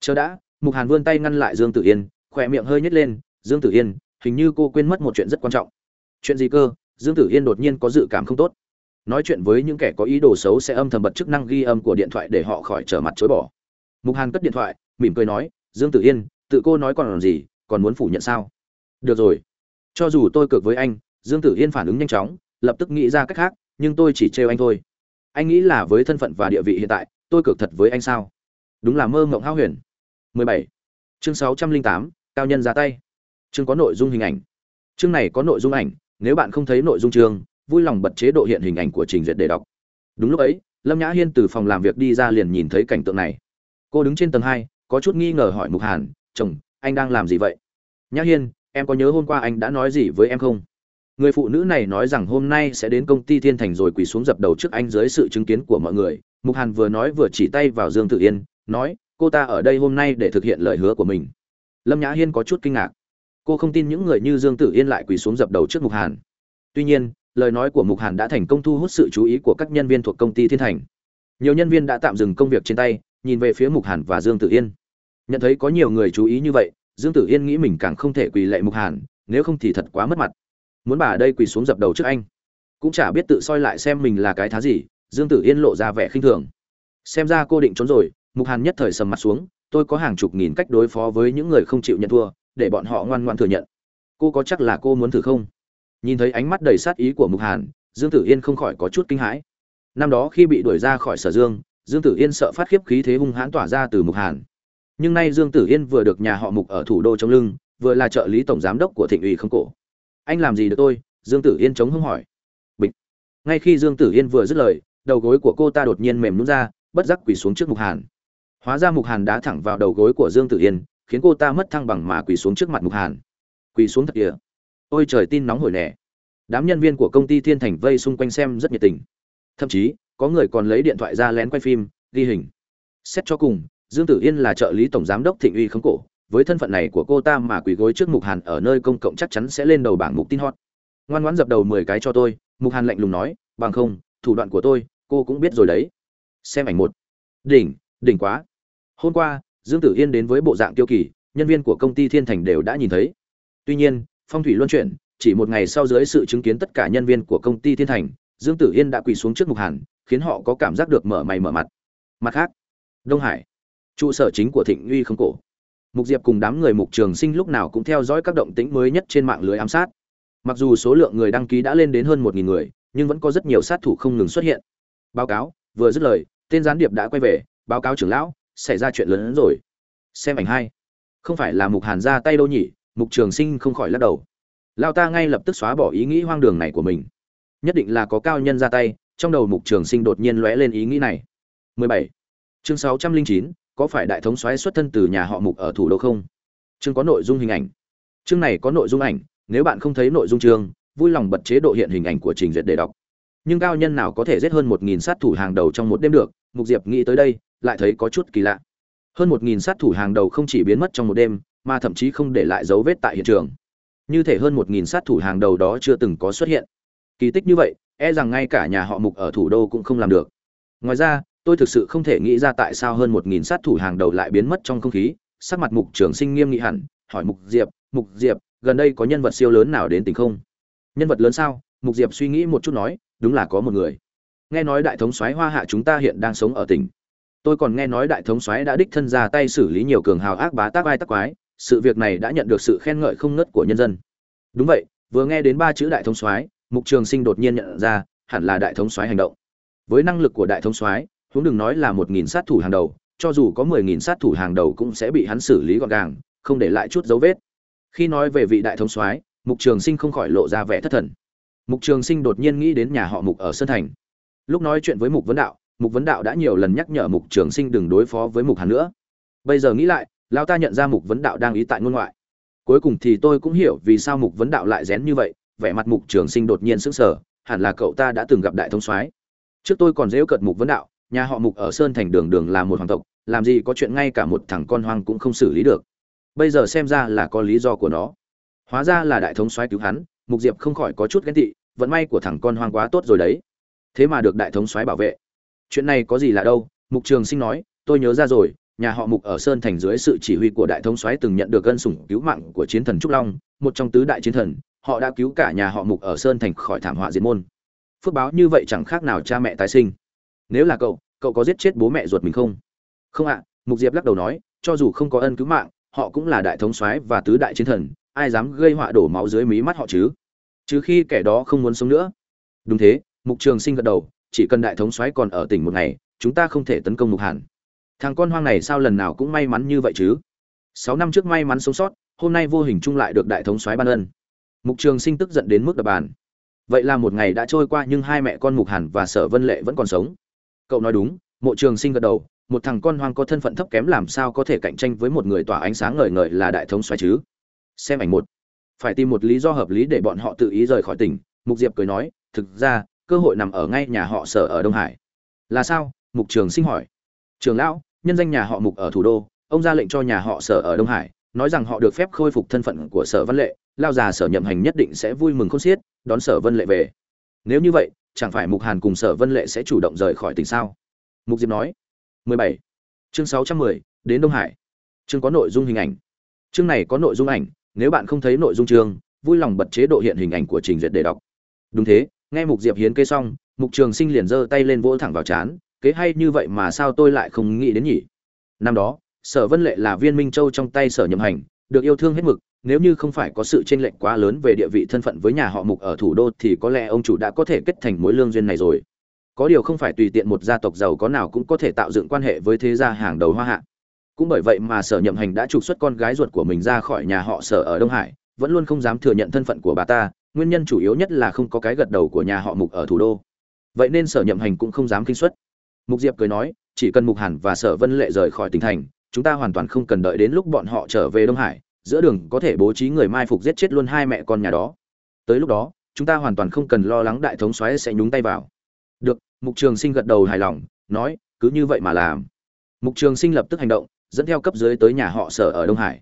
Chờ đã, mục hàn vươn tay ngăn lại dương tử yên, khỏe miệng hơi nhếch lên, dương tử yên, hình như cô quên mất một chuyện rất quan trọng. Chuyện gì cơ? Dương tử yên đột nhiên có dự cảm không tốt. Nói chuyện với những kẻ có ý đồ xấu sẽ âm thầm bật chức năng ghi âm của điện thoại để họ khỏi trở mặt chối bỏ. Mục hàn cất điện thoại mỉm cười nói dương tử yên tự cô nói còn làm gì còn muốn phủ nhận sao? Được rồi. Cho dù tôi cược với anh dương tử yên phản ứng nhanh chóng lập tức nghĩ ra cách khác nhưng tôi chỉ trêu anh thôi. Anh nghĩ là với thân phận và địa vị hiện tại tôi cược thật với anh sao? Đúng là mơ mộng hao huyền. 17. chương 608, cao nhân ra tay. Chương có nội dung hình ảnh. Chương này có nội dung ảnh nếu bạn không thấy nội dung chương, vui lòng bật chế độ hiện hình ảnh của trình duyệt để đọc. Đúng lúc ấy, lâm nhã hiên từ phòng làm việc đi ra liền nhìn thấy cảnh tượng này. Cô đứng trên tầng hai, có chút nghi ngờ hỏi mục hàn, chồng, anh đang làm gì vậy? Nhã hiên, em có nhớ hôm qua anh đã nói gì với em không? Người phụ nữ này nói rằng hôm nay sẽ đến công ty thiên thành rồi quỳ xuống dập đầu trước anh dưới sự chứng kiến của mọi người. Mục hàn vừa nói vừa chỉ tay vào dương tự yên, nói, cô ta ở đây hôm nay để thực hiện lời hứa của mình. Lâm nhã hiên có chút kinh ngạc cô không tin những người như dương tử yên lại quỳ xuống dập đầu trước mục hàn. Tuy nhiên, lời nói của mục hàn đã thành công thu hút sự chú ý của các nhân viên thuộc công ty thiên thành. Nhiều nhân viên đã tạm dừng công việc trên tay, nhìn về phía mục hàn và dương tử yên. Nhận thấy có nhiều người chú ý như vậy, dương tử yên nghĩ mình càng không thể quỳ lệ mục hàn, nếu không thì thật quá mất mặt. Muốn bà ở đây quỳ xuống dập đầu trước anh. Cũng chả biết tự soi lại xem mình là cái thá gì, dương tử yên lộ ra vẻ khinh thường. Xem ra cô định trốn rồi, mục hàn nhất thời sầm mặt xuống, tôi có hàng chục nghìn cách đối phó với những người không chịu nhận thua để bọn họ ngoan ngoan thừa nhận. Cô có chắc là cô muốn thử không? Nhìn thấy ánh mắt đầy sát ý của mục hàn, dương tử yên không khỏi có chút kinh hãi. Năm đó khi bị đuổi ra khỏi sở dương dương tử yên sợ phát khiếp khí thế hung hãn tỏa ra từ mục hàn. Nhưng nay dương tử yên vừa được nhà họ mục ở thủ đô trong lưng, vừa là trợ lý tổng giám đốc của thịnh ủy không cổ. Anh làm gì được tôi? Dương tử yên chống hưng hỏi. Bịch. Ngay khi dương tử yên vừa dứt lời, đầu gối của cô ta đột nhiên mềm nhún ra, bất giác quỳ xuống trước mục hàn. Hóa ra mục hàn đã thẳng vào đầu gối của dương tử yên khiến cô ta mất thăng bằng mà quỳ xuống trước mặt mục hàn. Quỳ xuống thật kìa. Ôi trời tin nóng hổi nè. Đám nhân viên của công ty thiên thành vây xung quanh xem rất nhiệt tình. Thậm chí, có người còn lấy điện thoại ra lén quay phim, ghi hình. Xét cho cùng, dương tử yên là trợ lý tổng giám đốc thịnh uy khống cổ. Với thân phận này của cô ta mà quỳ gối trước mục hàn ở nơi công cộng chắc chắn sẽ lên đầu bảng mục tin hot. Ngoan ngoãn dập đầu mười cái cho tôi, mục hàn lạnh lùng nói, bằng không, thủ đoạn của tôi, cô cũng biết rồi đấy. Xem ảnh một. Đỉnh đỉnh quá. Hôm qua dương tử yên đến với bộ dạng tiêu kỳ, nhân viên của công ty thiên thành đều đã nhìn thấy. Tuy nhiên, phong thủy luân chuyển, chỉ một ngày sau dưới sự chứng kiến tất cả nhân viên của công ty thiên thành, dương tử yên đã quỳ xuống trước mục hàn, khiến họ có cảm giác được mở mày mở mặt. Mặt khác, đông hải, trụ sở chính của thịnh uy không cổ. Mục diệp cùng đám người mục trường sinh lúc nào cũng theo dõi các động tĩnh mới nhất trên mạng lưới ám sát. Mặc dù số lượng người đăng ký đã lên đến hơn một nghìn người, nhưng vẫn có rất nhiều sát thủ không ngừng xuất hiện. Báo cáo, vừa dứt lời, tên gián điệp đã quay về, báo cáo trưởng lão xảy ra chuyện lớn hơn rồi. Xem ảnh hai. Không phải là mục hàn ra tay đâu nhỉ? Mục trường sinh không khỏi lắc đầu. Lao ta ngay lập tức xóa bỏ ý nghĩ hoang đường này của mình. Nhất định là có cao nhân ra tay trong đầu mục trường sinh đột nhiên lóe lên ý nghĩ này. 17. chương 609, có phải đại thống soái xuất thân từ nhà họ mục ở thủ đô không? Chương có nội dung hình ảnh. Chương này có nội dung ảnh nếu bạn không thấy nội dung chương vui lòng bật chế độ hiện hình ảnh của trình duyệt để đọc. Nhưng cao nhân nào có thể giết hơn một nghìn sát thủ hàng đầu trong một đêm được? Mục diệp nghĩ tới đây lại thấy có chút kỳ lạ. Hơn một nghìn sát thủ hàng đầu không chỉ biến mất trong một đêm, mà thậm chí không để lại dấu vết tại hiện trường. Như thể hơn một nghìn sát thủ hàng đầu đó chưa từng có xuất hiện. Kỳ tích như vậy e rằng ngay cả nhà họ mục ở thủ đô cũng không làm được. Ngoài ra, tôi thực sự không thể nghĩ ra tại sao hơn một nghìn sát thủ hàng đầu lại biến mất trong không khí. Sắc mặt mục trưởng sinh nghiêm nghị hẳn, hỏi mục diệp mục diệp, gần đây có nhân vật siêu lớn nào đến tỉnh không? Nhân vật lớn sao? Mục diệp suy nghĩ một chút nói, đúng là có một người. Nghe nói đại thống soái hoa hạ chúng ta hiện đang sống ở tỉnh tôi còn nghe nói đại thống soái đã đích thân ra tay xử lý nhiều cường hào ác bá tác vai tác quái, sự việc này đã nhận được sự khen ngợi không ngớt của nhân dân. Đúng vậy, vừa nghe đến ba chữ đại thống soái, mục trường sinh đột nhiên nhận ra, hẳn là đại thống soái hành động. Với năng lực của đại thống soái, huống đừng nói là một nghìn sát thủ hàng đầu, cho dù có mười nghìn sát thủ hàng đầu cũng sẽ bị hắn xử lý gọn gàng, không để lại chút dấu vết. Khi nói về vị đại thống soái, mục trường sinh không khỏi lộ ra vẻ thất thần. Mục trường sinh đột nhiên nghĩ đến nhà họ mục ở sơn thành. Lúc nói chuyện với mục vấn đạo mục vấn đạo đã nhiều lần nhắc nhở mục trường sinh đừng đối phó với mục hàn nữa. Bây giờ nghĩ lại lao ta nhận ra mục vấn đạo đang ý tại ngôn ngoại. Cuối cùng thì tôi cũng hiểu vì sao mục vấn đạo lại rén như vậy, vẻ mặt mục trường sinh đột nhiên sững sờ, hẳn là cậu ta đã từng gặp đại thống soái. Trước tôi còn dễ cợt mục vấn đạo, nhà họ mục ở sơn thành đường đường là một hoàng tộc, làm gì có chuyện ngay cả một thằng con hoang cũng không xử lý được. Bây giờ xem ra là có lý do của nó. Hóa ra là đại thống soái cứu hắn, mục diệp không khỏi có chút ghen tị, vận may của thằng con hoang quá tốt rồi đấy. Thế mà được đại thống soái bảo vệ chuyện này có gì lạ đâu, mục trường sinh nói, tôi nhớ ra rồi, nhà họ mục ở sơn thành dưới sự chỉ huy của đại thống soái từng nhận được ân sủng cứu mạng của chiến thần trúc long, một trong tứ đại chiến thần, họ đã cứu cả nhà họ mục ở sơn thành khỏi thảm họa diệt môn. Phước báo như vậy chẳng khác nào cha mẹ tái sinh. Nếu là cậu cậu có giết chết bố mẹ ruột mình không? Không ạ, mục diệp lắc đầu nói, cho dù không có ân cứu mạng, họ cũng là đại thống soái và tứ đại chiến thần, ai dám gây họa đổ máu dưới mí mắt họ chứ? Chứ khi kẻ đó không muốn sống nữa. Đúng thế, mục trường sinh gật đầu chỉ cần đại thống soái còn ở tỉnh một ngày, chúng ta không thể tấn công mục hàn. Thằng con hoang này sao lần nào cũng may mắn như vậy chứ? Sáu năm trước may mắn sống sót, hôm nay vô hình chung lại được đại thống soái ban ân. Mục trường sinh tức giận đến mức đập bàn. Vậy là một ngày đã trôi qua nhưng hai mẹ con mục hàn và sở vân lệ vẫn còn sống. Cậu nói đúng, mộ trường sinh gật đầu, một thằng con hoang có thân phận thấp kém làm sao có thể cạnh tranh với một người tỏa ánh sáng ngời ngời là đại thống soái chứ? Xem ảnh một. Phải tìm một lý do hợp lý để bọn họ tự ý rời khỏi tỉnh, mục diệp cười nói, thực ra cơ hội nằm ở ngay nhà họ sở ở đông hải. Là sao? Mục trường sinh hỏi. Trường lão nhân danh nhà họ mục ở thủ đô ông ra lệnh cho nhà họ sở ở đông hải nói rằng họ được phép khôi phục thân phận của sở văn lệ lao già sở nhậm hành nhất định sẽ vui mừng khôn xiết đón sở vân lệ về. Nếu như vậy chẳng phải mục hàn cùng sở vân lệ sẽ chủ động rời khỏi tỉnh sao? Mục diệp nói. 17. chương 610, đến đông hải. Chương có nội dung hình ảnh. Chương này có nội dung ảnh nếu bạn không thấy nội dung chương vui lòng bật chế độ hiện hình ảnh của trình duyệt để đọc. Đúng thế nghe mục diệp hiến kê xong, mục trường sinh liền giơ tay lên vỗ thẳng vào chán, kế hay như vậy mà sao tôi lại không nghĩ đến nhỉ? Năm đó, sở vân lệ là viên minh châu trong tay sở nhậm hành, được yêu thương hết mực, nếu như không phải có sự tranh lệch quá lớn về địa vị thân phận với nhà họ mục ở thủ đô thì có lẽ ông chủ đã có thể kết thành mối lương duyên này rồi. Có điều không phải tùy tiện một gia tộc giàu có nào cũng có thể tạo dựng quan hệ với thế gia hàng đầu hoa hạ. Cũng bởi vậy mà sở nhậm hành đã trục xuất con gái ruột của mình ra khỏi nhà họ sở ở đông hải, vẫn luôn không dám thừa nhận thân phận của bà ta nguyên nhân chủ yếu nhất là không có cái gật đầu của nhà họ mục ở thủ đô. Vậy nên sở nhậm hành cũng không dám kinh xuất mục diệp cười nói, chỉ cần mục hàn và sở vân lệ rời khỏi tỉnh thành, chúng ta hoàn toàn không cần đợi đến lúc bọn họ trở về đông hải, giữa đường có thể bố trí người mai phục giết chết luôn hai mẹ con nhà đó. Tới lúc đó, chúng ta hoàn toàn không cần lo lắng đại thống xoáy sẽ nhúng tay vào. Được, mục trường sinh gật đầu hài lòng, nói, cứ như vậy mà làm. Mục trường sinh lập tức hành động, dẫn theo cấp dưới tới nhà họ sở ở đông hải.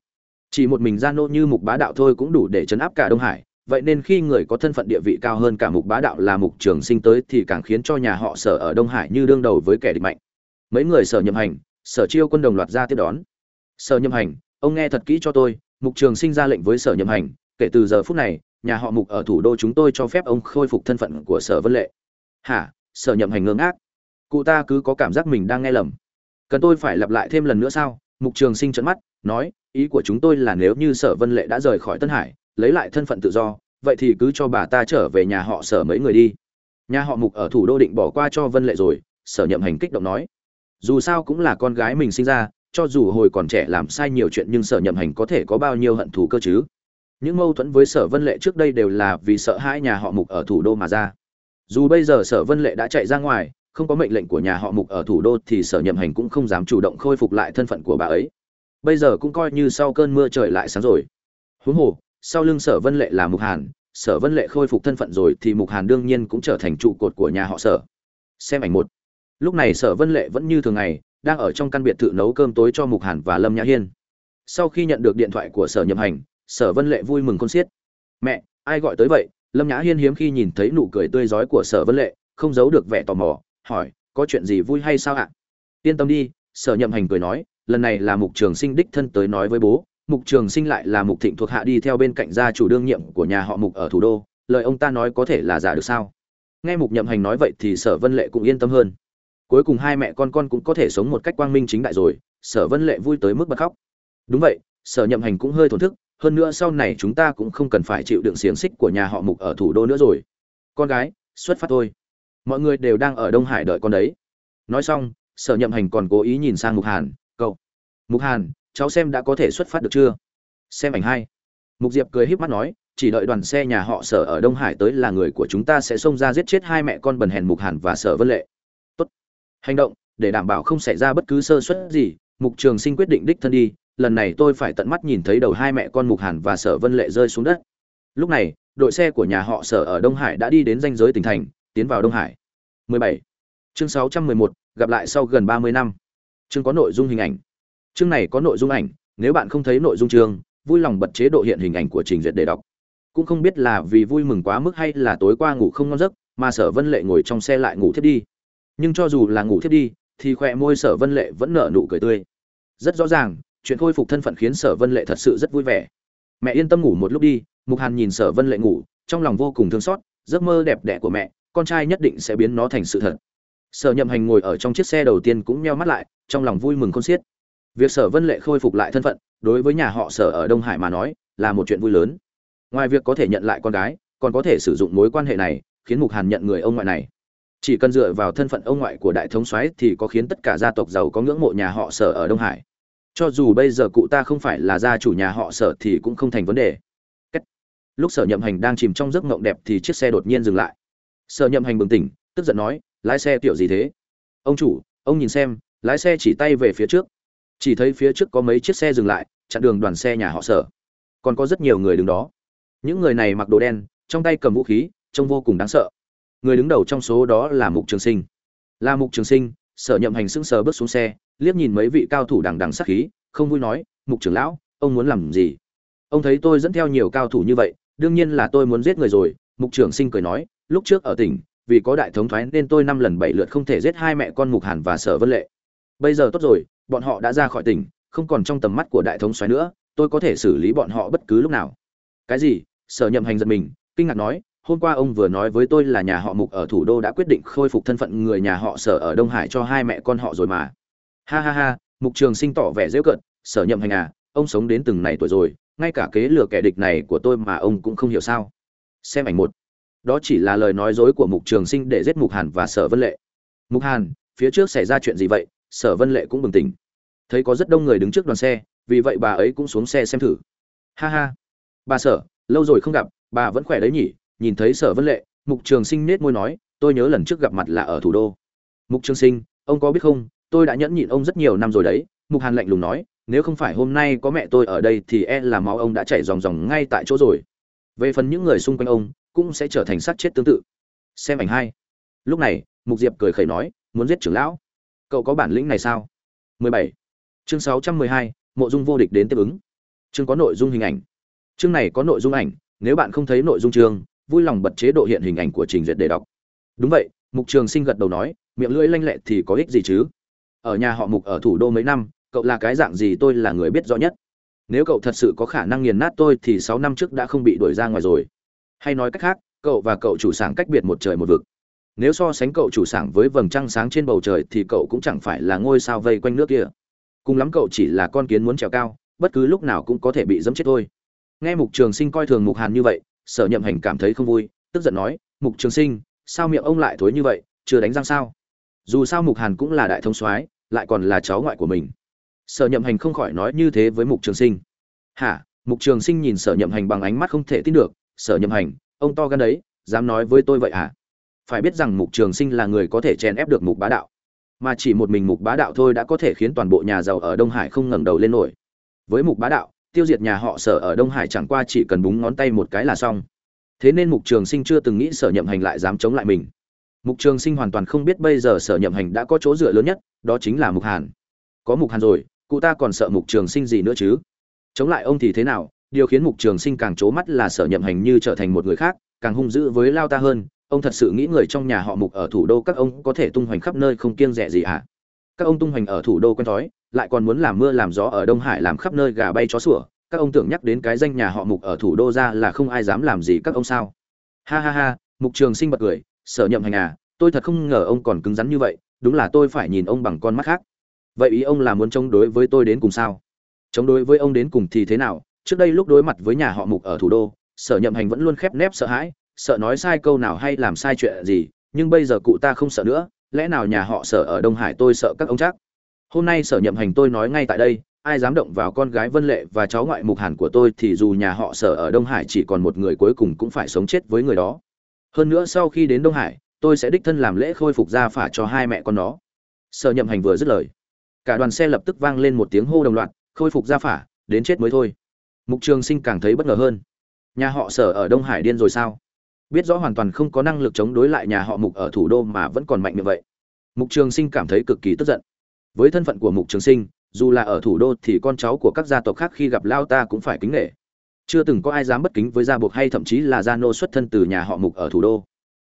Chỉ một mình gia nô như mục bá đạo thôi cũng đủ để chấn áp cả đông hải vậy nên khi người có thân phận địa vị cao hơn cả mục bá đạo là mục trường sinh tới thì càng khiến cho nhà họ sở ở đông hải như đương đầu với kẻ địch mạnh. Mấy người sở nhậm hành, sở chiêu quân đồng loạt ra tiếp đón. Sở nhậm hành, ông nghe thật kỹ cho tôi, mục trường sinh ra lệnh với sở nhậm hành, kể từ giờ phút này, nhà họ mục ở thủ đô chúng tôi cho phép ông khôi phục thân phận của sở vân lệ. Hả? Sở nhậm hành ngơ ngác. Cụ ta cứ có cảm giác mình đang nghe lầm. Cần tôi phải lặp lại thêm lần nữa sao? Mục trường sinh trợn mắt, nói, ý của chúng tôi là nếu như sở vân lệ đã rời khỏi tân hải lấy lại thân phận tự do, vậy thì cứ cho bà ta trở về nhà họ sở mấy người đi. Nhà họ mục ở thủ đô định bỏ qua cho vân lệ rồi, sở nhậm hành kích động nói. Dù sao cũng là con gái mình sinh ra, cho dù hồi còn trẻ làm sai nhiều chuyện nhưng sở nhậm hành có thể có bao nhiêu hận thù cơ chứ? Những mâu thuẫn với sở vân lệ trước đây đều là vì sợ hãi nhà họ mục ở thủ đô mà ra. Dù bây giờ sở vân lệ đã chạy ra ngoài, không có mệnh lệnh của nhà họ mục ở thủ đô thì sở nhậm hành cũng không dám chủ động khôi phục lại thân phận của bà ấy. Bây giờ cũng coi như sau cơn mưa trời lại sáng rồi. Huống hồ sau lưng sở vân lệ là mục hàn, sở vân lệ khôi phục thân phận rồi thì mục hàn đương nhiên cũng trở thành trụ cột của nhà họ sở. Xem ảnh một. Lúc này sở vân lệ vẫn như thường ngày, đang ở trong căn biệt thự nấu cơm tối cho mục hàn và lâm nhã hiên. Sau khi nhận được điện thoại của sở nhậm hành, sở vân lệ vui mừng con xiết. Mẹ, ai gọi tới vậy? Lâm nhã hiên hiếm khi nhìn thấy nụ cười tươi rói của sở vân lệ, không giấu được vẻ tò mò, hỏi, có chuyện gì vui hay sao ạ? Yên tâm đi, sở nhậm hành cười nói, lần này là mục trường sinh đích thân tới nói với bố mục trường sinh lại là mục thịnh thuộc hạ đi theo bên cạnh gia chủ đương nhiệm của nhà họ mục ở thủ đô, lời ông ta nói có thể là giả được sao? Nghe mục nhậm hành nói vậy thì sở vân lệ cũng yên tâm hơn. Cuối cùng hai mẹ con con cũng có thể sống một cách quang minh chính đại rồi, sở vân lệ vui tới mức bật khóc. Đúng vậy, sở nhậm hành cũng hơi thổn thức, hơn nữa sau này chúng ta cũng không cần phải chịu đựng xiềng xích của nhà họ mục ở thủ đô nữa rồi. Con gái, xuất phát thôi. Mọi người đều đang ở đông hải đợi con đấy. Nói xong, sở nhậm hành còn cố ý nhìn sang mục hàn, cậu. Mục hàn cháu xem đã có thể xuất phát được chưa? Xem ảnh hai. Mục diệp cười híp mắt nói chỉ đợi đoàn xe nhà họ sở ở đông hải tới là người của chúng ta sẽ xông ra giết chết hai mẹ con bần hèn mục hàn và sở vân lệ. Tốt. hành động để đảm bảo không xảy ra bất cứ sơ suất gì mục trường sinh quyết định đích thân đi lần này tôi phải tận mắt nhìn thấy đầu hai mẹ con mục hàn và sở vân lệ rơi xuống đất. Lúc này đội xe của nhà họ sở ở đông hải đã đi đến danh giới tỉnh thành tiến vào đông hải. 17. chương 611, gặp lại sau gần 30 năm. Chương có nội dung hình ảnh chương này có nội dung ảnh, nếu bạn không thấy nội dung chương, vui lòng bật chế độ hiện hình ảnh của trình duyệt để đọc. Cũng không biết là vì vui mừng quá mức hay là tối qua ngủ không ngon giấc, mà sở vân lệ ngồi trong xe lại ngủ thiết đi. Nhưng cho dù là ngủ thiết đi, thì khỏe môi sở vân lệ vẫn nở nụ cười tươi. Rất rõ ràng, chuyện khôi phục thân phận khiến sở vân lệ thật sự rất vui vẻ. Mẹ yên tâm ngủ một lúc đi, mục hàn nhìn sở vân lệ ngủ, trong lòng vô cùng thương xót, giấc mơ đẹp đẽ của mẹ, con trai nhất định sẽ biến nó thành sự thật. Sở nhậm hành ngồi ở trong chiếc xe đầu tiên cũng meo mắt lại, trong lòng vui mừng con xiết việc sở vân lệ khôi phục lại thân phận, đối với nhà họ sở ở đông hải mà nói, là một chuyện vui lớn. Ngoài việc có thể nhận lại con gái, còn có thể sử dụng mối quan hệ này, khiến mục hàn nhận người ông ngoại này. Chỉ cần dựa vào thân phận ông ngoại của đại thống soái thì có khiến tất cả gia tộc giàu có ngưỡng mộ nhà họ sở ở đông hải. Cho dù bây giờ cụ ta không phải là gia chủ nhà họ sở thì cũng không thành vấn đề. Cách. lúc sở nhậm hành đang chìm trong giấc mộng đẹp thì chiếc xe đột nhiên dừng lại. Sở nhậm hành bừng tỉnh, tức giận nói, lái xe kiểu gì thế? Ông chủ, ông nhìn xem, lái xe chỉ tay về phía trước chỉ thấy phía trước có mấy chiếc xe dừng lại, chặn đường đoàn xe nhà họ sở. Còn có rất nhiều người đứng đó. Những người này mặc đồ đen, trong tay cầm vũ khí, trông vô cùng đáng sợ. Người đứng đầu trong số đó là mục trường sinh. Là mục trường sinh. Sở nhậm hành sững sờ bước xuống xe, liếc nhìn mấy vị cao thủ đằng đằng sắc khí, không vui nói, mục trưởng lão, ông muốn làm gì? Ông thấy tôi dẫn theo nhiều cao thủ như vậy, đương nhiên là tôi muốn giết người rồi, mục trưởng sinh cười nói, lúc trước ở tỉnh, vì có đại thống thoái nên tôi năm lần bảy lượt không thể giết hai mẹ con mục hàn và sở vân lệ. Bây giờ tốt rồi bọn họ đã ra khỏi tỉnh, không còn trong tầm mắt của đại thống xoáy nữa, tôi có thể xử lý bọn họ bất cứ lúc nào. Cái gì? Sở nhậm hành giật mình, kinh ngạc nói, hôm qua ông vừa nói với tôi là nhà họ mục ở thủ đô đã quyết định khôi phục thân phận người nhà họ sở ở đông hải cho hai mẹ con họ rồi mà. Ha ha ha, mục trường sinh tỏ vẻ dễ cận sở nhậm hành à ông sống đến từng này tuổi rồi, ngay cả kế lừa kẻ địch này của tôi mà ông cũng không hiểu sao. Xem ảnh một. Đó chỉ là lời nói dối của mục trường sinh để giết mục hàn và sở vân lệ. Mục hàn, phía trước xảy ra chuyện gì vậy? Sở vân lệ cũng bừng tỉnh. Thấy có rất đông người đứng trước đoàn xe, vì vậy bà ấy cũng xuống xe xem thử. Ha ha. Bà sở, lâu rồi không gặp, bà vẫn khỏe đấy nhỉ? Nhìn thấy sở vân lệ, mục trường sinh nết môi nói, tôi nhớ lần trước gặp mặt là ở thủ đô. Mục trường sinh, ông có biết không, tôi đã nhẫn nhịn ông rất nhiều năm rồi đấy. Mục hàn lạnh lùng nói, nếu không phải hôm nay có mẹ tôi ở đây thì e là máu ông đã chảy ròng ròng ngay tại chỗ rồi. Về phần những người xung quanh ông, cũng sẽ trở thành sát chết tương tự. Xem ảnh hai. Lúc này, mục diệp cười khẩy nói, muốn giết trưởng lão cậu có bản lĩnh này sao? 17. chương 612, mộ dung vô địch đến tiếp ứng. Chương có nội dung hình ảnh. Chương này có nội dung ảnh nếu bạn không thấy nội dung chương vui lòng bật chế độ hiện hình ảnh của trình duyệt để đọc. Đúng vậy mục trường sinh gật đầu nói miệng lưỡi lanh lẹ thì có ích gì chứ? Ở nhà họ mục ở thủ đô mấy năm cậu là cái dạng gì tôi là người biết rõ nhất. Nếu cậu thật sự có khả năng nghiền nát tôi thì sáu năm trước đã không bị đuổi ra ngoài rồi. Hay nói cách khác cậu và cậu chủ sảng cách biệt một trời một vực nếu so sánh cậu chủ sảng với vầng trăng sáng trên bầu trời thì cậu cũng chẳng phải là ngôi sao vây quanh nước kia. Cùng lắm cậu chỉ là con kiến muốn trèo cao, bất cứ lúc nào cũng có thể bị dẫm chết thôi. Nghe mục trường sinh coi thường mục hàn như vậy, sở nhậm hành cảm thấy không vui, tức giận nói, mục trường sinh, sao miệng ông lại thối như vậy, chưa đánh răng sao? Dù sao mục hàn cũng là đại thông soái, lại còn là cháu ngoại của mình. Sở nhậm hành không khỏi nói như thế với mục trường sinh. Hả? Mục trường sinh nhìn sở nhậm hành bằng ánh mắt không thể tin được. Sở nhậm hành, ông to gan đấy, dám nói với tôi vậy hả? Phải biết rằng mục trường sinh là người có thể chèn ép được mục bá đạo. Mà chỉ một mình mục bá đạo thôi đã có thể khiến toàn bộ nhà giàu ở đông hải không ngẩng đầu lên nổi. Với mục bá đạo, tiêu diệt nhà họ sở ở đông hải chẳng qua chỉ cần búng ngón tay một cái là xong. Thế nên mục trường sinh chưa từng nghĩ sở nhậm hành lại dám chống lại mình. Mục trường sinh hoàn toàn không biết bây giờ sở nhậm hành đã có chỗ dựa lớn nhất, đó chính là mục hàn. Có mục hàn rồi, cụ ta còn sợ mục trường sinh gì nữa chứ? Chống lại ông thì thế nào? Điều khiến mục trường sinh càng trố mắt là sở nhậm hành như trở thành một người khác, càng hung dữ với lao ta hơn ông thật sự nghĩ người trong nhà họ mục ở thủ đô các ông có thể tung hoành khắp nơi không kiêng rẻ gì hả? Các ông tung hoành ở thủ đô quen thói, lại còn muốn làm mưa làm gió ở đông hải làm khắp nơi gà bay chó sủa. Các ông tưởng nhắc đến cái danh nhà họ mục ở thủ đô ra là không ai dám làm gì các ông sao? Ha ha ha, mục trường sinh bật cười, sở nhậm hành à tôi thật không ngờ ông còn cứng rắn như vậy, đúng là tôi phải nhìn ông bằng con mắt khác. Vậy ý ông là muốn chống đối với tôi đến cùng sao? Chống đối với ông đến cùng thì thế nào? Trước đây lúc đối mặt với nhà họ mục ở thủ đô, sở nhậm hành vẫn luôn khép nép sợ hãi sợ nói sai câu nào hay làm sai chuyện gì, nhưng bây giờ cụ ta không sợ nữa, lẽ nào nhà họ sở ở đông hải tôi sợ các ông chắc? Hôm nay sở nhậm hành tôi nói ngay tại đây, ai dám động vào con gái vân lệ và cháu ngoại mục hàn của tôi thì dù nhà họ sở ở đông hải chỉ còn một người cuối cùng cũng phải sống chết với người đó. Hơn nữa sau khi đến đông hải, tôi sẽ đích thân làm lễ khôi phục gia phả cho hai mẹ con nó. Sở nhậm hành vừa dứt lời, cả đoàn xe lập tức vang lên một tiếng hô đồng loạt, khôi phục gia phả, đến chết mới thôi. Mục trường sinh càng thấy bất ngờ hơn. Nhà họ sở ở đông hải điên rồi sao? Biết rõ hoàn toàn không có năng lực chống đối lại nhà họ mục ở thủ đô mà vẫn còn mạnh như vậy. Mục trường sinh cảm thấy cực kỳ tức giận. Với thân phận của mục trường sinh, dù là ở thủ đô thì con cháu của các gia tộc khác khi gặp lao ta cũng phải kính nể. Chưa từng có ai dám bất kính với gia buộc hay thậm chí là gia nô xuất thân từ nhà họ mục ở thủ đô.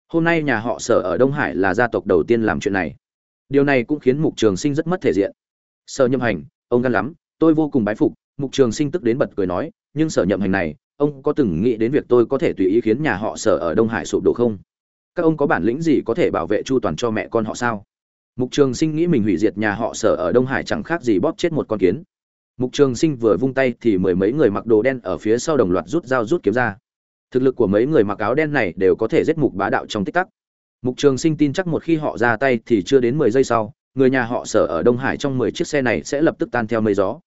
Hôm nay nhà họ sở ở đông hải là gia tộc đầu tiên làm chuyện này. Điều này cũng khiến mục trường sinh rất mất thể diện. Sở nhậm hành, ông gan lắm, tôi vô cùng bái phục. Mục trường sinh tức đến bật cười nói, nhưng sở nhậm hành này ông có từng nghĩ đến việc tôi có thể tùy ý khiến nhà họ sở ở đông hải sụp đổ không? Các ông có bản lĩnh gì có thể bảo vệ chu toàn cho mẹ con họ sao? Mục trường sinh nghĩ mình hủy diệt nhà họ sở ở đông hải chẳng khác gì bóp chết một con kiến. Mục trường sinh vừa vung tay thì mười mấy người mặc đồ đen ở phía sau đồng loạt rút dao rút kiếm ra. Thực lực của mấy người mặc áo đen này đều có thể giết mục bá đạo trong tích tắc. Mục trường sinh tin chắc một khi họ ra tay thì chưa đến mười giây sau, người nhà họ sở ở đông hải trong mười chiếc xe này sẽ lập tức tan theo mây gió.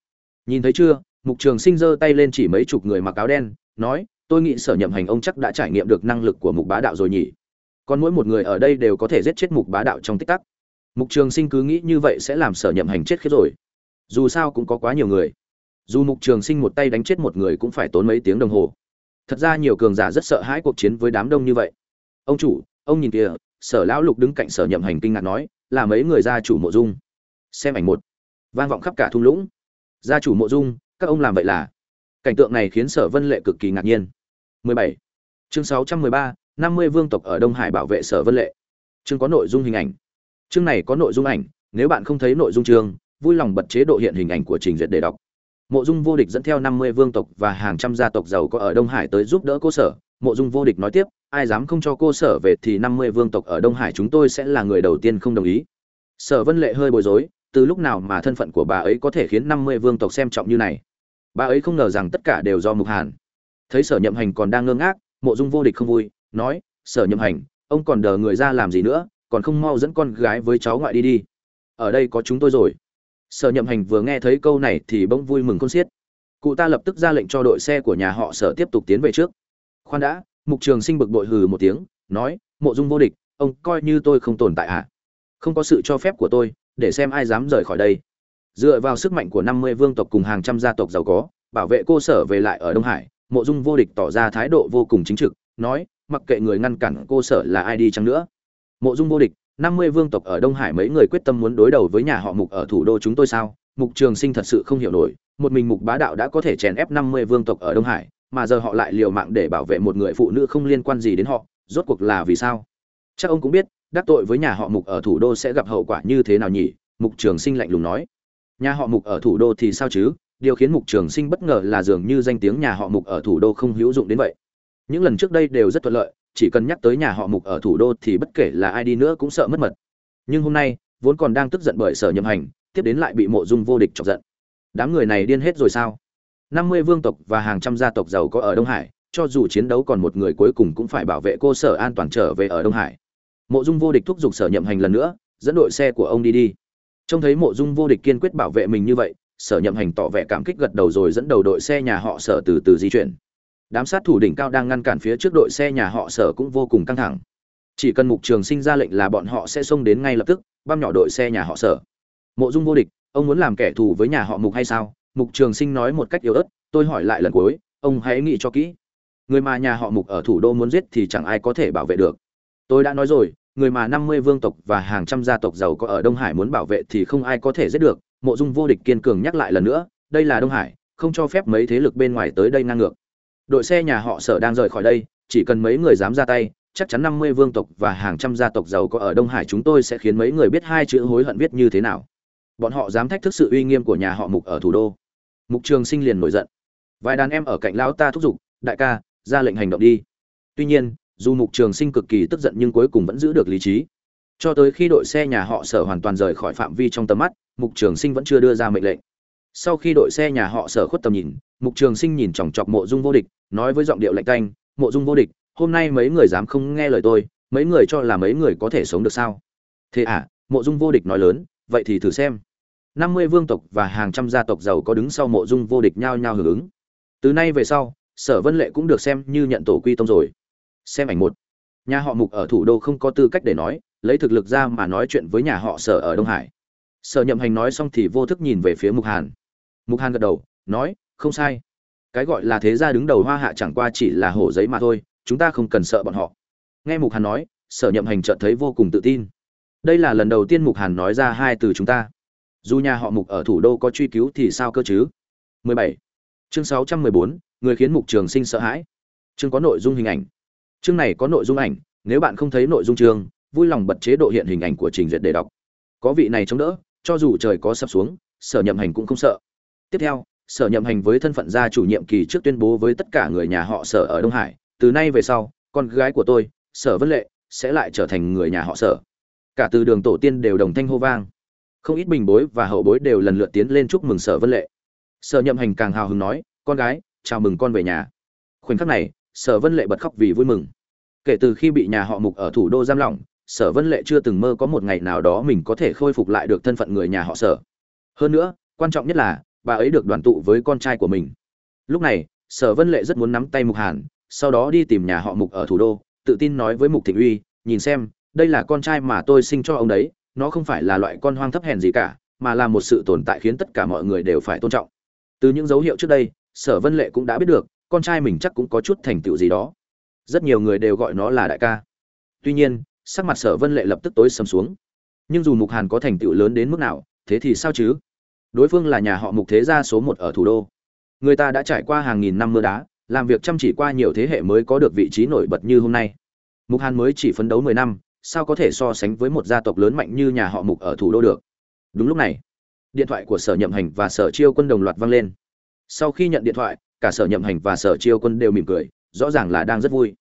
Nhìn thấy chưa? Mục trường sinh giơ tay lên chỉ mấy chục người mặc áo đen, nói, tôi nghĩ sở nhậm hành ông chắc đã trải nghiệm được năng lực của mục bá đạo rồi nhỉ. Còn mỗi một người ở đây đều có thể giết chết mục bá đạo trong tích tắc. Mục trường sinh cứ nghĩ như vậy sẽ làm sở nhậm hành chết khiếp rồi. Dù sao cũng có quá nhiều người. Dù mục trường sinh một tay đánh chết một người cũng phải tốn mấy tiếng đồng hồ. Thật ra nhiều cường giả rất sợ hãi cuộc chiến với đám đông như vậy. Ông chủ, ông nhìn kìa. Sở lão lục đứng cạnh sở nhậm hành kinh ngạc nói, là mấy người gia chủ mộ dung? Xem ảnh một. Vang vọng khắp cả thung lũng. Gia chủ mộ dung các ông làm vậy là. Cảnh tượng này khiến sở vân lệ cực kỳ ngạc nhiên. 17. chương 613, 50 vương tộc ở đông hải bảo vệ sở vân lệ. Chương có nội dung hình ảnh. Chương này có nội dung ảnh nếu bạn không thấy nội dung chương vui lòng bật chế độ hiện hình ảnh của trình duyệt để đọc. Mộ dung vô địch dẫn theo 50 vương tộc và hàng trăm gia tộc giàu có ở đông hải tới giúp đỡ cô sở. Mộ dung vô địch nói tiếp ai dám không cho cô sở về thì 50 vương tộc ở đông hải chúng tôi sẽ là người đầu tiên không đồng ý. Sở vân lệ hơi bối rối từ lúc nào mà thân phận của bà ấy có thể khiến 50 vương tộc xem trọng như này? Bà ấy không ngờ rằng tất cả đều do mục hàn. Thấy sở nhậm hành còn đang ngơ ngác, mộ dung vô địch không vui, nói, sở nhậm hành, ông còn đờ người ra làm gì nữa, còn không mau dẫn con gái với cháu ngoại đi đi. Ở đây có chúng tôi rồi. Sở nhậm hành vừa nghe thấy câu này thì bỗng vui mừng con xiết. Cụ ta lập tức ra lệnh cho đội xe của nhà họ sở tiếp tục tiến về trước. Khoan đã. Mục trường sinh bực bội hừ một tiếng, nói, mộ dung vô địch, ông coi như tôi không tồn tại à không có sự cho phép của tôi, để xem ai dám rời khỏi đây dựa vào sức mạnh của năm mươi vương tộc cùng hàng trăm gia tộc giàu có, bảo vệ cô sở về lại ở đông hải, mộ dung vô địch tỏ ra thái độ vô cùng chính trực, nói, mặc kệ người ngăn cản cô sở là ai đi chăng nữa. Mộ dung vô địch, năm mươi vương tộc ở đông hải mấy người quyết tâm muốn đối đầu với nhà họ mục ở thủ đô chúng tôi sao? Mục trường sinh thật sự không hiểu nổi, một mình mục bá đạo đã có thể chèn ép năm mươi vương tộc ở đông hải, mà giờ họ lại liều mạng để bảo vệ một người phụ nữ không liên quan gì đến họ, rốt cuộc là vì sao? Chắc ông cũng biết, đắc tội với nhà họ mục ở thủ đô sẽ gặp hậu quả như thế nào nhỉ? Mục trường sinh lạnh lùng nói nhà họ mục ở thủ đô thì sao chứ? Điều khiến mục trường sinh bất ngờ là dường như danh tiếng nhà họ mục ở thủ đô không hữu dụng đến vậy. Những lần trước đây đều rất thuận lợi, chỉ cần nhắc tới nhà họ mục ở thủ đô thì bất kể là ai đi nữa cũng sợ mất mật. Nhưng hôm nay, vốn còn đang tức giận bởi sở nhậm hành, tiếp đến lại bị mộ dung vô địch chọc giận. Đám người này điên hết rồi sao? Năm mươi vương tộc và hàng trăm gia tộc giàu có ở đông hải, cho dù chiến đấu còn một người cuối cùng cũng phải bảo vệ cô sở an toàn trở về ở đông hải. Mộ dung vô địch thúc giục sở nhậm hành lần nữa, dẫn đội xe của ông đi đi trông thấy mộ dung vô địch kiên quyết bảo vệ mình như vậy, sở nhậm hành tỏ vẻ cảm kích gật đầu rồi dẫn đầu đội xe nhà họ sở từ từ di chuyển. Đám sát thủ đỉnh cao đang ngăn cản phía trước đội xe nhà họ sở cũng vô cùng căng thẳng. Chỉ cần mục trường sinh ra lệnh là bọn họ sẽ xông đến ngay lập tức, băm nhỏ đội xe nhà họ sở. Mộ dung vô địch, ông muốn làm kẻ thù với nhà họ mục hay sao? Mục trường sinh nói một cách yếu ớt, tôi hỏi lại lần cuối, ông hãy nghĩ cho kỹ. Người mà nhà họ mục ở thủ đô muốn giết thì chẳng ai có thể bảo vệ được. Tôi đã nói rồi người mà năm mươi vương tộc và hàng trăm gia tộc giàu có ở đông hải muốn bảo vệ thì không ai có thể giết được. Mộ dung vô địch kiên cường nhắc lại lần nữa, đây là đông hải, không cho phép mấy thế lực bên ngoài tới đây ngang ngược. Đội xe nhà họ sở đang rời khỏi đây, chỉ cần mấy người dám ra tay, chắc chắn năm mươi vương tộc và hàng trăm gia tộc giàu có ở đông hải chúng tôi sẽ khiến mấy người biết hai chữ hối hận viết như thế nào. Bọn họ dám thách thức sự uy nghiêm của nhà họ mục ở thủ đô. Mục trường sinh liền nổi giận. Vài đàn em ở cạnh lão ta thúc giục, đại ca, ra lệnh hành động đi. Tuy nhiên dù mục trường sinh cực kỳ tức giận nhưng cuối cùng vẫn giữ được lý trí. Cho tới khi đội xe nhà họ sở hoàn toàn rời khỏi phạm vi trong tầm mắt, mục trường sinh vẫn chưa đưa ra mệnh lệnh. Sau khi đội xe nhà họ sở khuất tầm nhìn, mục trường sinh nhìn chòng chọc mộ dung vô địch, nói với giọng điệu lạnh canh mộ dung vô địch, hôm nay mấy người dám không nghe lời tôi, mấy người cho là mấy người có thể sống được sao? Thế à? Mộ dung vô địch nói lớn, vậy thì thử xem. Năm mươi vương tộc và hàng trăm gia tộc giàu có đứng sau mộ dung vô địch nhao nhao hưởng ứng. Từ nay về sau, sở vân lệ cũng được xem như nhận tổ quy tông rồi xem ảnh một. Nhà họ mục ở thủ đô không có tư cách để nói lấy thực lực ra mà nói chuyện với nhà họ sở ở đông hải. Sở nhậm hành nói xong thì vô thức nhìn về phía mục hàn. Mục hàn gật đầu nói không sai. Cái gọi là thế gia đứng đầu hoa hạ chẳng qua chỉ là hổ giấy mà thôi chúng ta không cần sợ bọn họ. Nghe mục hàn nói sở nhậm hành chợt thấy vô cùng tự tin. Đây là lần đầu tiên mục hàn nói ra hai từ chúng ta. Dù nhà họ mục ở thủ đô có truy cứu thì sao cơ chứ? 17. chương 614, người khiến mục trường sinh sợ hãi. Chương có nội dung hình ảnh chương này có nội dung ảnh, nếu bạn không thấy nội dung chương, vui lòng bật chế độ hiện hình ảnh của trình duyệt để đọc. Có vị này chống đỡ, cho dù trời có sập xuống, sở nhậm hành cũng không sợ. Tiếp theo, sở nhậm hành với thân phận gia chủ nhiệm kỳ trước tuyên bố với tất cả người nhà họ sở ở đông hải. Từ nay về sau, con gái của tôi, sở vân lệ, sẽ lại trở thành người nhà họ sở. Cả từ đường tổ tiên đều đồng thanh hô vang. Không ít bình bối và hậu bối đều lần lượt tiến lên chúc mừng sở vân lệ. Sở nhậm hành càng hào hứng nói, con gái, chào mừng con về nhà. Khoảnh khắc này sở vân lệ bật khóc vì vui mừng. Kể từ khi bị nhà họ mục ở thủ đô giam lỏng, sở vân lệ chưa từng mơ có một ngày nào đó mình có thể khôi phục lại được thân phận người nhà họ sở. Hơn nữa, quan trọng nhất là, bà ấy được đoàn tụ với con trai của mình. Lúc này, sở vân lệ rất muốn nắm tay mục hàn, sau đó đi tìm nhà họ mục ở thủ đô, tự tin nói với mục thịnh uy, nhìn xem, đây là con trai mà tôi sinh cho ông đấy, nó không phải là loại con hoang thấp hèn gì cả, mà là một sự tồn tại khiến tất cả mọi người đều phải tôn trọng. Từ những dấu hiệu trước đây, sở vân lệ cũng đã biết được con trai mình chắc cũng có chút thành tựu gì đó. Rất nhiều người đều gọi nó là đại ca. Tuy nhiên, sắc mặt sở vân lệ lập tức tối sầm xuống. Nhưng dù mục hàn có thành tựu lớn đến mức nào, thế thì sao chứ? Đối phương là nhà họ mục thế gia số một ở thủ đô. Người ta đã trải qua hàng nghìn năm mưa đá, làm việc chăm chỉ qua nhiều thế hệ mới có được vị trí nổi bật như hôm nay. Mục hàn mới chỉ phấn đấu mười năm, sao có thể so sánh với một gia tộc lớn mạnh như nhà họ mục ở thủ đô được? Đúng lúc này, điện thoại của sở nhậm hành và sở chiêu quân đồng loạt vang lên. Sau khi nhận điện thoại cả sở nhậm hành và sở chiêu quân đều mỉm cười, rõ ràng là đang rất vui.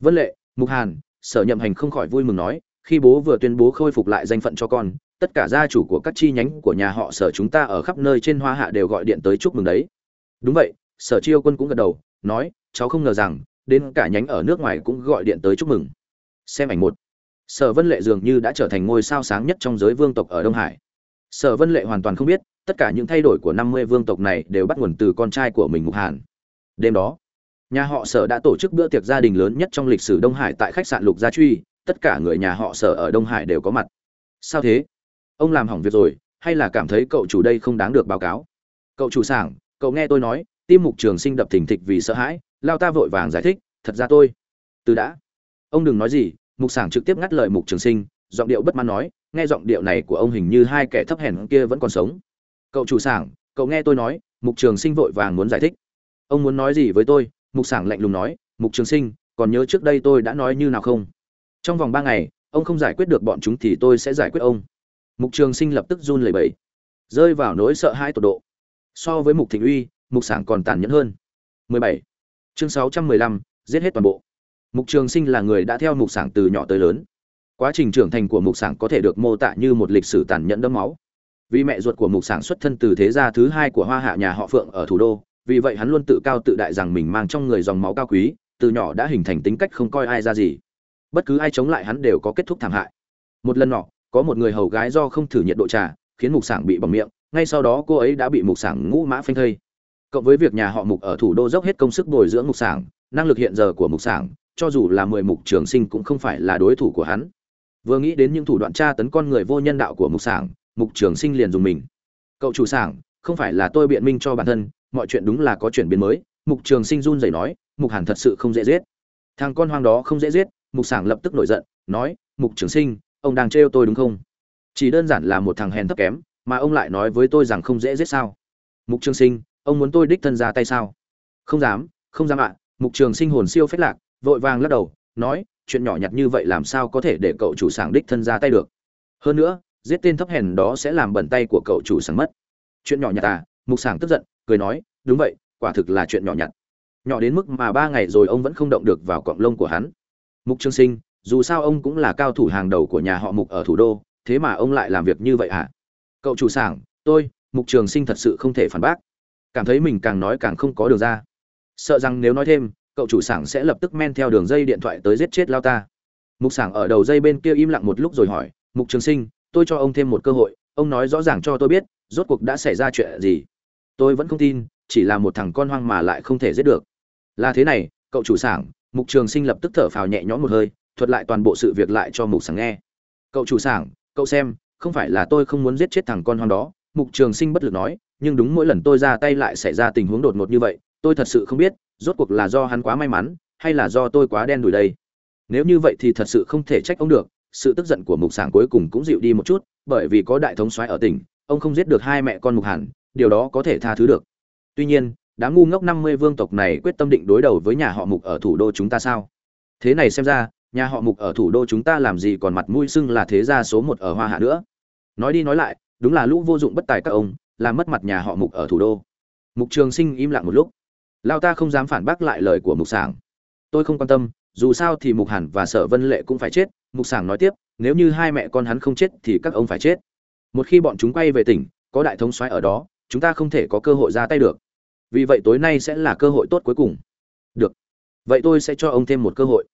Vân lệ, mục hàn, sở nhậm hành không khỏi vui mừng nói, khi bố vừa tuyên bố khôi phục lại danh phận cho con, tất cả gia chủ của các chi nhánh của nhà họ sở chúng ta ở khắp nơi trên hoa hạ đều gọi điện tới chúc mừng đấy. Đúng vậy, sở chiêu quân cũng gật đầu, nói, cháu không ngờ rằng, đến cả nhánh ở nước ngoài cũng gọi điện tới chúc mừng. Xem ảnh một. Sở vân lệ dường như đã trở thành ngôi sao sáng nhất trong giới vương tộc ở đông hải. Sở vân lệ hoàn toàn không biết tất cả những thay đổi của năm mươi vương tộc này đều bắt nguồn từ con trai của mình mục hàn. Đêm đó, nhà họ sở đã tổ chức bữa tiệc gia đình lớn nhất trong lịch sử đông hải tại khách sạn lục gia truy, tất cả người nhà họ sở ở đông hải đều có mặt. Sao thế? Ông làm hỏng việc rồi, hay là cảm thấy cậu chủ đây không đáng được báo cáo? Cậu chủ sảng, cậu nghe tôi nói, tim mục trường sinh đập thình thịch vì sợ hãi, lao ta vội vàng giải thích, thật ra tôi, từ đã. Ông đừng nói gì, mục sảng trực tiếp ngắt lời mục trường sinh, giọng điệu bất mãn nói, nghe giọng điệu này của ông hình như hai kẻ thấp hèn kia vẫn còn sống cậu chủ sảng cậu nghe tôi nói mục trường sinh vội vàng muốn giải thích. Ông muốn nói gì với tôi? Mục sảng lạnh lùng nói mục trường sinh còn nhớ trước đây tôi đã nói như nào không? Trong vòng ba ngày ông không giải quyết được bọn chúng thì tôi sẽ giải quyết ông. Mục trường sinh lập tức run lẩy bẩy rơi vào nỗi sợ hãi tột độ. So với mục thịnh uy mục sảng còn tàn nhẫn hơn. 17. chương 615, giết hết toàn bộ. Mục trường sinh là người đã theo mục sảng từ nhỏ tới lớn. Quá trình trưởng thành của mục sảng có thể được mô tả như một lịch sử tàn nhẫn đẫm máu vì mẹ ruột của mục sảng xuất thân từ thế gia thứ hai của hoa hạ nhà họ phượng ở thủ đô, vì vậy hắn luôn tự cao tự đại rằng mình mang trong người dòng máu cao quý, từ nhỏ đã hình thành tính cách không coi ai ra gì. Bất cứ ai chống lại hắn đều có kết thúc thảm hại. Một lần nọ, có một người hầu gái do không thử nhiệt độ trà, khiến mục sảng bị bỏng miệng, ngay sau đó cô ấy đã bị mục sảng ngũ mã phanh thây. Cộng với việc nhà họ mục ở thủ đô dốc hết công sức bồi dưỡng mục sảng năng lực hiện giờ của mục sảng cho dù là mười mục trường sinh cũng không phải là đối thủ của hắn. Vừa nghĩ đến những thủ đoạn tra tấn con người vô nhân đạo của mục sảng mục trường sinh liền dùng mình. Cậu chủ sảng, không phải là tôi biện minh cho bản thân, mọi chuyện đúng là có chuyển biến mới, mục trường sinh run rẩy nói, mục hàn thật sự không dễ giết. Thằng con hoang đó không dễ giết, mục sảng lập tức nổi giận, nói, mục trường sinh, ông đang trêu tôi đúng không? Chỉ đơn giản là một thằng hèn thấp kém, mà ông lại nói với tôi rằng không dễ giết sao? Mục trường sinh, ông muốn tôi đích thân ra tay sao? Không dám không dám ạ. Mục trường sinh hồn siêu phách lạc, vội vàng lắc đầu, nói, chuyện nhỏ nhặt như vậy làm sao có thể để cậu chủ sảng đích thân ra tay được? Hơn nữa giết tên thấp hèn đó sẽ làm bẩn tay của cậu chủ sảng mất. Chuyện nhỏ nhặt à mục sảng tức giận, cười nói, đúng vậy, quả thực là chuyện nhỏ nhặt. Nhỏ đến mức mà ba ngày rồi ông vẫn không động được vào cọng lông của hắn. Mục trương sinh, dù sao ông cũng là cao thủ hàng đầu của nhà họ mục ở thủ đô, thế mà ông lại làm việc như vậy à? Cậu chủ sảng, tôi, mục trường sinh thật sự không thể phản bác. Cảm thấy mình càng nói càng không có đường ra. Sợ rằng nếu nói thêm, cậu chủ sảng sẽ lập tức men theo đường dây điện thoại tới giết chết lao ta. Mục sảng ở đầu dây bên kia im lặng một lúc rồi hỏi, mục trường sinh tôi cho ông thêm một cơ hội, ông nói rõ ràng cho tôi biết, rốt cuộc đã xảy ra chuyện gì. Tôi vẫn không tin, chỉ là một thằng con hoang mà lại không thể giết được. Là thế này, cậu chủ sảng, mục trường sinh lập tức thở phào nhẹ nhõm một hơi, thuật lại toàn bộ sự việc lại cho mục sảng nghe. Cậu chủ sảng, cậu xem, không phải là tôi không muốn giết chết thằng con hoang đó, mục trường sinh bất lực nói, nhưng đúng mỗi lần tôi ra tay lại xảy ra tình huống đột ngột như vậy, tôi thật sự không biết, rốt cuộc là do hắn quá may mắn, hay là do tôi quá đen đủi đây. Nếu như vậy thì thật sự không thể trách ông được sự tức giận của mục sảng cuối cùng cũng dịu đi một chút, bởi vì có đại thống soái ở tỉnh, ông không giết được hai mẹ con mục hàn, điều đó có thể tha thứ được. Tuy nhiên, đám ngu ngốc năm mươi vương tộc này quyết tâm định đối đầu với nhà họ mục ở thủ đô chúng ta sao? Thế này xem ra, nhà họ mục ở thủ đô chúng ta làm gì còn mặt mũi xưng là thế gia số một ở hoa hạ nữa? Nói đi nói lại, đúng là lũ vô dụng bất tài các ông, làm mất mặt nhà họ mục ở thủ đô. Mục trường sinh im lặng một lúc. Lao ta không dám phản bác lại lời của mục sảng. Tôi không quan tâm, dù sao thì mục hàn và sở vân lệ cũng phải chết mục sảng nói tiếp, nếu như hai mẹ con hắn không chết thì các ông phải chết. Một khi bọn chúng quay về tỉnh, có đại thống soái ở đó, chúng ta không thể có cơ hội ra tay được. Vì vậy tối nay sẽ là cơ hội tốt cuối cùng. Được. Vậy tôi sẽ cho ông thêm một cơ hội.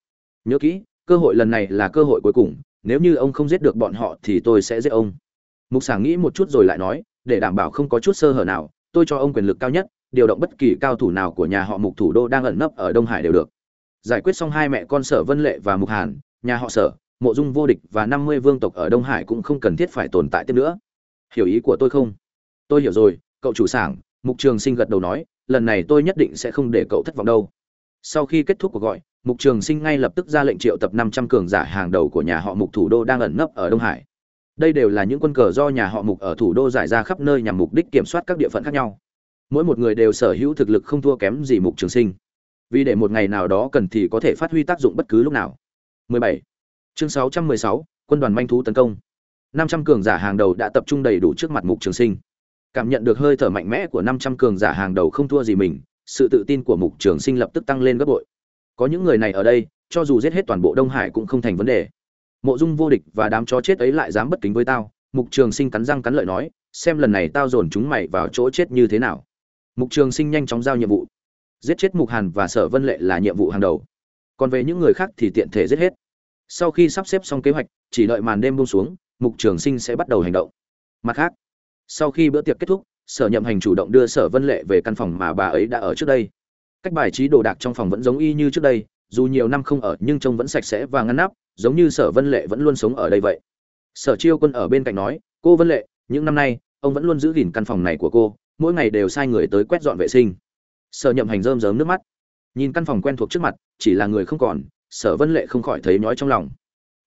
Nhớ kỹ, cơ hội lần này là cơ hội cuối cùng, nếu như ông không giết được bọn họ thì tôi sẽ giết ông. Mục sảng nghĩ một chút rồi lại nói, để đảm bảo không có chút sơ hở nào, tôi cho ông quyền lực cao nhất, điều động bất kỳ cao thủ nào của nhà họ mục thủ đô đang ẩn nấp ở đông hải đều được. Giải quyết xong hai mẹ con sở vân lệ và mục hàn, nhà họ sở mộ dung vô địch và năm mươi vương tộc ở đông hải cũng không cần thiết phải tồn tại tiếp nữa. Hiểu ý của tôi không? Tôi hiểu rồi, cậu chủ sảng, mục trường sinh gật đầu nói, lần này tôi nhất định sẽ không để cậu thất vọng đâu. Sau khi kết thúc cuộc gọi, mục trường sinh ngay lập tức ra lệnh triệu tập năm trăm cường giả hàng đầu của nhà họ mục thủ đô đang ẩn nấp ở đông hải. Đây đều là những quân cờ do nhà họ mục ở thủ đô giải ra khắp nơi nhằm mục đích kiểm soát các địa phận khác nhau. Mỗi một người đều sở hữu thực lực không thua kém gì mục trường sinh. Vì để một ngày nào đó cần thì có thể phát huy tác dụng bất cứ lúc nào. 17 chương 616, quân đoàn manh thú tấn công. 500 cường giả hàng đầu đã tập trung đầy đủ trước mặt mục trường sinh. Cảm nhận được hơi thở mạnh mẽ của 500 cường giả hàng đầu không thua gì mình sự tự tin của mục trường sinh lập tức tăng lên gấp bội. Có những người này ở đây cho dù giết hết toàn bộ đông hải cũng không thành vấn đề. Mộ dung vô địch và đám chó chết ấy lại dám bất kính với tao mục trường sinh cắn răng cắn lợi nói xem lần này tao dồn chúng mày vào chỗ chết như thế nào. Mục trường sinh nhanh chóng giao nhiệm vụ. Giết chết mục hàn và sở vân lệ là nhiệm vụ hàng đầu. Còn về những người khác thì tiện thể giết hết sau khi sắp xếp xong kế hoạch, chỉ đợi màn đêm buông xuống, mục trường sinh sẽ bắt đầu hành động. Mặt khác, sau khi bữa tiệc kết thúc, sở nhậm hành chủ động đưa sở vân lệ về căn phòng mà bà ấy đã ở trước đây. Cách bài trí đồ đạc trong phòng vẫn giống y như trước đây, dù nhiều năm không ở nhưng trông vẫn sạch sẽ và ngăn nắp, giống như sở vân lệ vẫn luôn sống ở đây vậy. Sở chiêu quân ở bên cạnh nói, cô vân lệ, những năm nay, ông vẫn luôn giữ gìn căn phòng này của cô, mỗi ngày đều sai người tới quét dọn vệ sinh. Sở nhậm hành rơm rớm nước mắt. Nhìn căn phòng quen thuộc trước mặt, chỉ là người không còn sở vân lệ không khỏi thấy nhói trong lòng.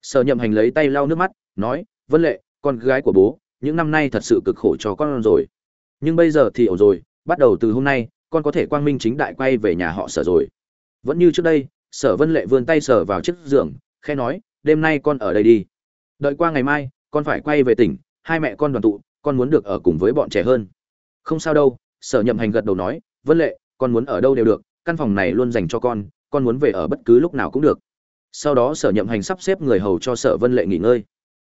Sở nhậm hành lấy tay lau nước mắt, nói, vân lệ, con gái của bố, những năm nay thật sự cực khổ cho con rồi. Nhưng bây giờ thì ổn rồi, bắt đầu từ hôm nay, con có thể quang minh chính đại quay về nhà họ sở rồi. Vẫn như trước đây, sở vân lệ vươn tay sở vào chiếc giường khe nói, đêm nay con ở đây đi. Đợi qua ngày mai, con phải quay về tỉnh, hai mẹ con đoàn tụ, con muốn được ở cùng với bọn trẻ hơn. Không sao đâu. Sở nhậm hành gật đầu nói, vân lệ, con muốn ở đâu đều được, căn phòng này luôn dành cho con con muốn về ở bất cứ lúc nào cũng được. Sau đó sở nhậm hành sắp xếp người hầu cho sở vân lệ nghỉ ngơi.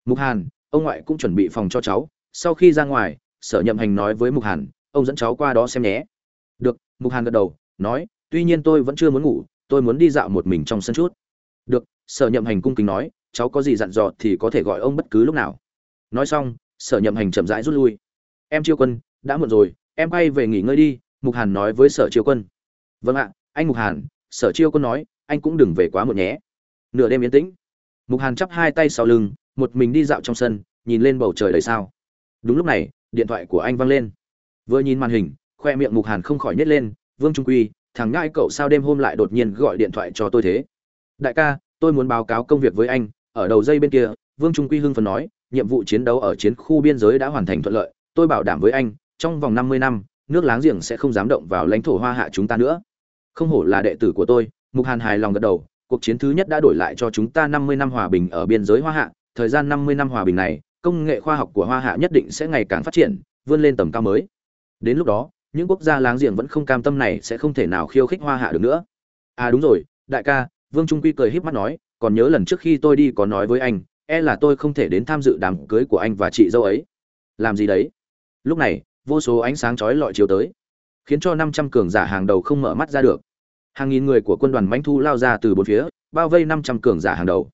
Mục hàn, ông ngoại cũng chuẩn bị phòng cho cháu. Sau khi ra ngoài, sở nhậm hành nói với mục hàn, ông dẫn cháu qua đó xem nhé. Được. Mục hàn gật đầu, nói, tuy nhiên tôi vẫn chưa muốn ngủ, tôi muốn đi dạo một mình trong sân chút. Được. Sở nhậm hành cung kính nói, cháu có gì dặn dò thì có thể gọi ông bất cứ lúc nào. Nói xong, sở nhậm hành chậm rãi rút lui. Em chiêu quân, đã muộn rồi, em bay về nghỉ ngơi đi. Mục hàn nói với sở chiêu quân. Vâng ạ, anh mục hàn sở chiêu quân nói, anh cũng đừng về quá muộn nhé. Nửa đêm yên tĩnh. Mục hàn chắp hai tay sau lưng, một mình đi dạo trong sân, nhìn lên bầu trời đầy sao. Đúng lúc này, điện thoại của anh văng lên. Vừa nhìn màn hình, khoe miệng mục hàn không khỏi nhét lên, vương trung quy, thằng ngãi cậu sao đêm hôm lại đột nhiên gọi điện thoại cho tôi thế? Đại ca, tôi muốn báo cáo công việc với anh, ở đầu dây bên kia. Vương trung quy hưng phần nói, nhiệm vụ chiến đấu ở chiến khu biên giới đã hoàn thành thuận lợi, tôi bảo đảm với anh, trong vòng năm mươi năm, nước láng giềng sẽ không dám động vào lãnh thổ hoa hạ chúng ta nữa không hổ là đệ tử của tôi, mục hàn hài lòng gật đầu, cuộc chiến thứ nhất đã đổi lại cho chúng ta năm mươi năm hòa bình ở biên giới hoa hạ, thời gian năm mươi năm hòa bình này, công nghệ khoa học của hoa hạ nhất định sẽ ngày càng phát triển, vươn lên tầm cao mới. Đến lúc đó, những quốc gia láng giềng vẫn không cam tâm này sẽ không thể nào khiêu khích hoa hạ được nữa. À đúng rồi, đại ca, vương trung quy cười híp mắt nói, còn nhớ lần trước khi tôi đi có nói với anh e là tôi không thể đến tham dự đám cưới của anh và chị dâu ấy. Làm gì đấy? Lúc này, vô số ánh sáng chói lọi chiếu tới khiến cho năm trăm cường giả hàng đầu không mở mắt ra được. Hàng nghìn người của quân đoàn mãnh thu lao ra từ bốn phía bao vây năm trăm cường giả hàng đầu.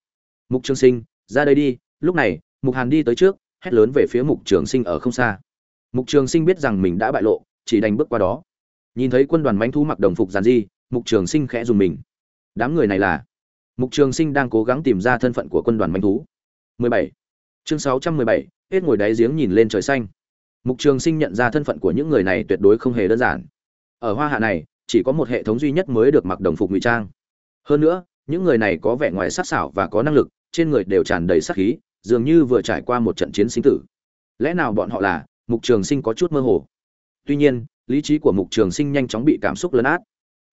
Mục trường sinh ra đây đi lúc này mục hàn đi tới trước hét lớn về phía mục trường sinh ở không xa. Mục trường sinh biết rằng mình đã bại lộ chỉ đành bước qua đó. Nhìn thấy quân đoàn mãnh thu mặc đồng phục giản dị, mục trường sinh khẽ dùng mình. Đám người này là? Mục trường sinh đang cố gắng tìm ra thân phận của quân đoàn mãnh thú. 17. chương 617, hết ngồi đáy giếng nhìn lên trời xanh mục trường sinh nhận ra thân phận của những người này tuyệt đối không hề đơn giản. Ở hoa hạ này, chỉ có một hệ thống duy nhất mới được mặc đồng phục ngụy trang. Hơn nữa, những người này có vẻ ngoài sắc sảo và có năng lực, trên người đều tràn đầy sắc khí, dường như vừa trải qua một trận chiến sinh tử. Lẽ nào bọn họ là, mục trường sinh có chút mơ hồ. Tuy nhiên, lý trí của mục trường sinh nhanh chóng bị cảm xúc lấn át.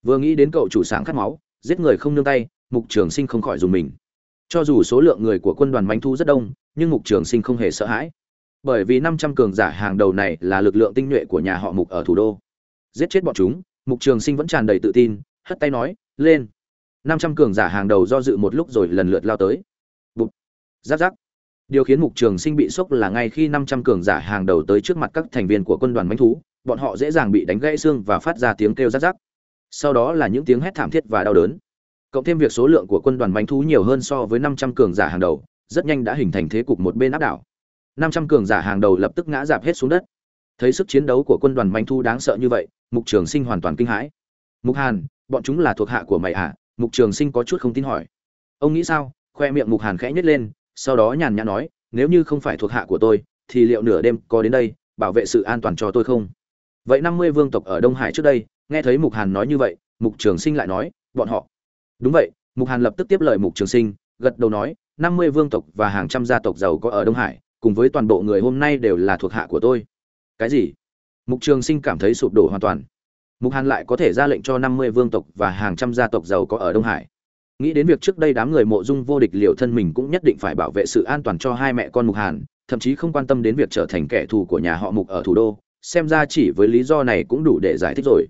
Vừa nghĩ đến cậu chủ sáng khát máu, giết người không nương tay, mục trường sinh không khỏi dùng mình. Cho dù số lượng người của quân đoàn manh thu rất đông, nhưng mục trường sinh không hề sợ hãi bởi vì năm trăm cường giả hàng đầu này là lực lượng tinh nhuệ của nhà họ mục ở thủ đô. Giết chết bọn chúng, mục trường sinh vẫn tràn đầy tự tin, hất tay nói, lên. năm trăm cường giả hàng đầu do dự một lúc rồi lần lượt lao tới. Bụp. Giáp giáp. Điều khiến mục trường sinh bị sốc là ngay khi năm trăm cường giả hàng đầu tới trước mặt các thành viên của quân đoàn bánh thú, bọn họ dễ dàng bị đánh gãy xương và phát ra tiếng kêu rát rác sau đó là những tiếng hét thảm thiết và đau đớn. Cộng thêm việc số lượng của quân đoàn bánh thú nhiều hơn so với năm trăm cường giả hàng đầu, rất nhanh đã hình thành thế cục một bên áp đảo năm trăm cường giả hàng đầu lập tức ngã dạp hết xuống đất. Thấy sức chiến đấu của quân đoàn manh thu đáng sợ như vậy, mục trường sinh hoàn toàn kinh hãi. Mục hàn, bọn chúng là thuộc hạ của mày à? Mục trường sinh có chút không tin hỏi. Ông nghĩ sao? Khoe miệng mục hàn khẽ nhếch lên, sau đó nhàn nhã nói, nếu như không phải thuộc hạ của tôi, thì liệu nửa đêm có đến đây, bảo vệ sự an toàn cho tôi không? Vậy năm mươi vương tộc ở đông hải trước đây, nghe thấy mục hàn nói như vậy, mục trường sinh lại nói, bọn họ. Đúng vậy, mục hàn lập tức tiếp lời mục trường sinh, gật đầu nói, năm mươi vương tộc và hàng trăm gia tộc giàu có ở đông hải cùng với toàn bộ người hôm nay đều là thuộc hạ của tôi. Cái gì? Mục trường sinh cảm thấy sụp đổ hoàn toàn. Mục hàn lại có thể ra lệnh cho năm mươi vương tộc và hàng trăm gia tộc giàu có ở đông hải. Nghĩ đến việc trước đây đám người mộ dung vô địch liệu thân mình cũng nhất định phải bảo vệ sự an toàn cho hai mẹ con mục hàn, thậm chí không quan tâm đến việc trở thành kẻ thù của nhà họ mục ở thủ đô, xem ra chỉ với lý do này cũng đủ để giải thích rồi.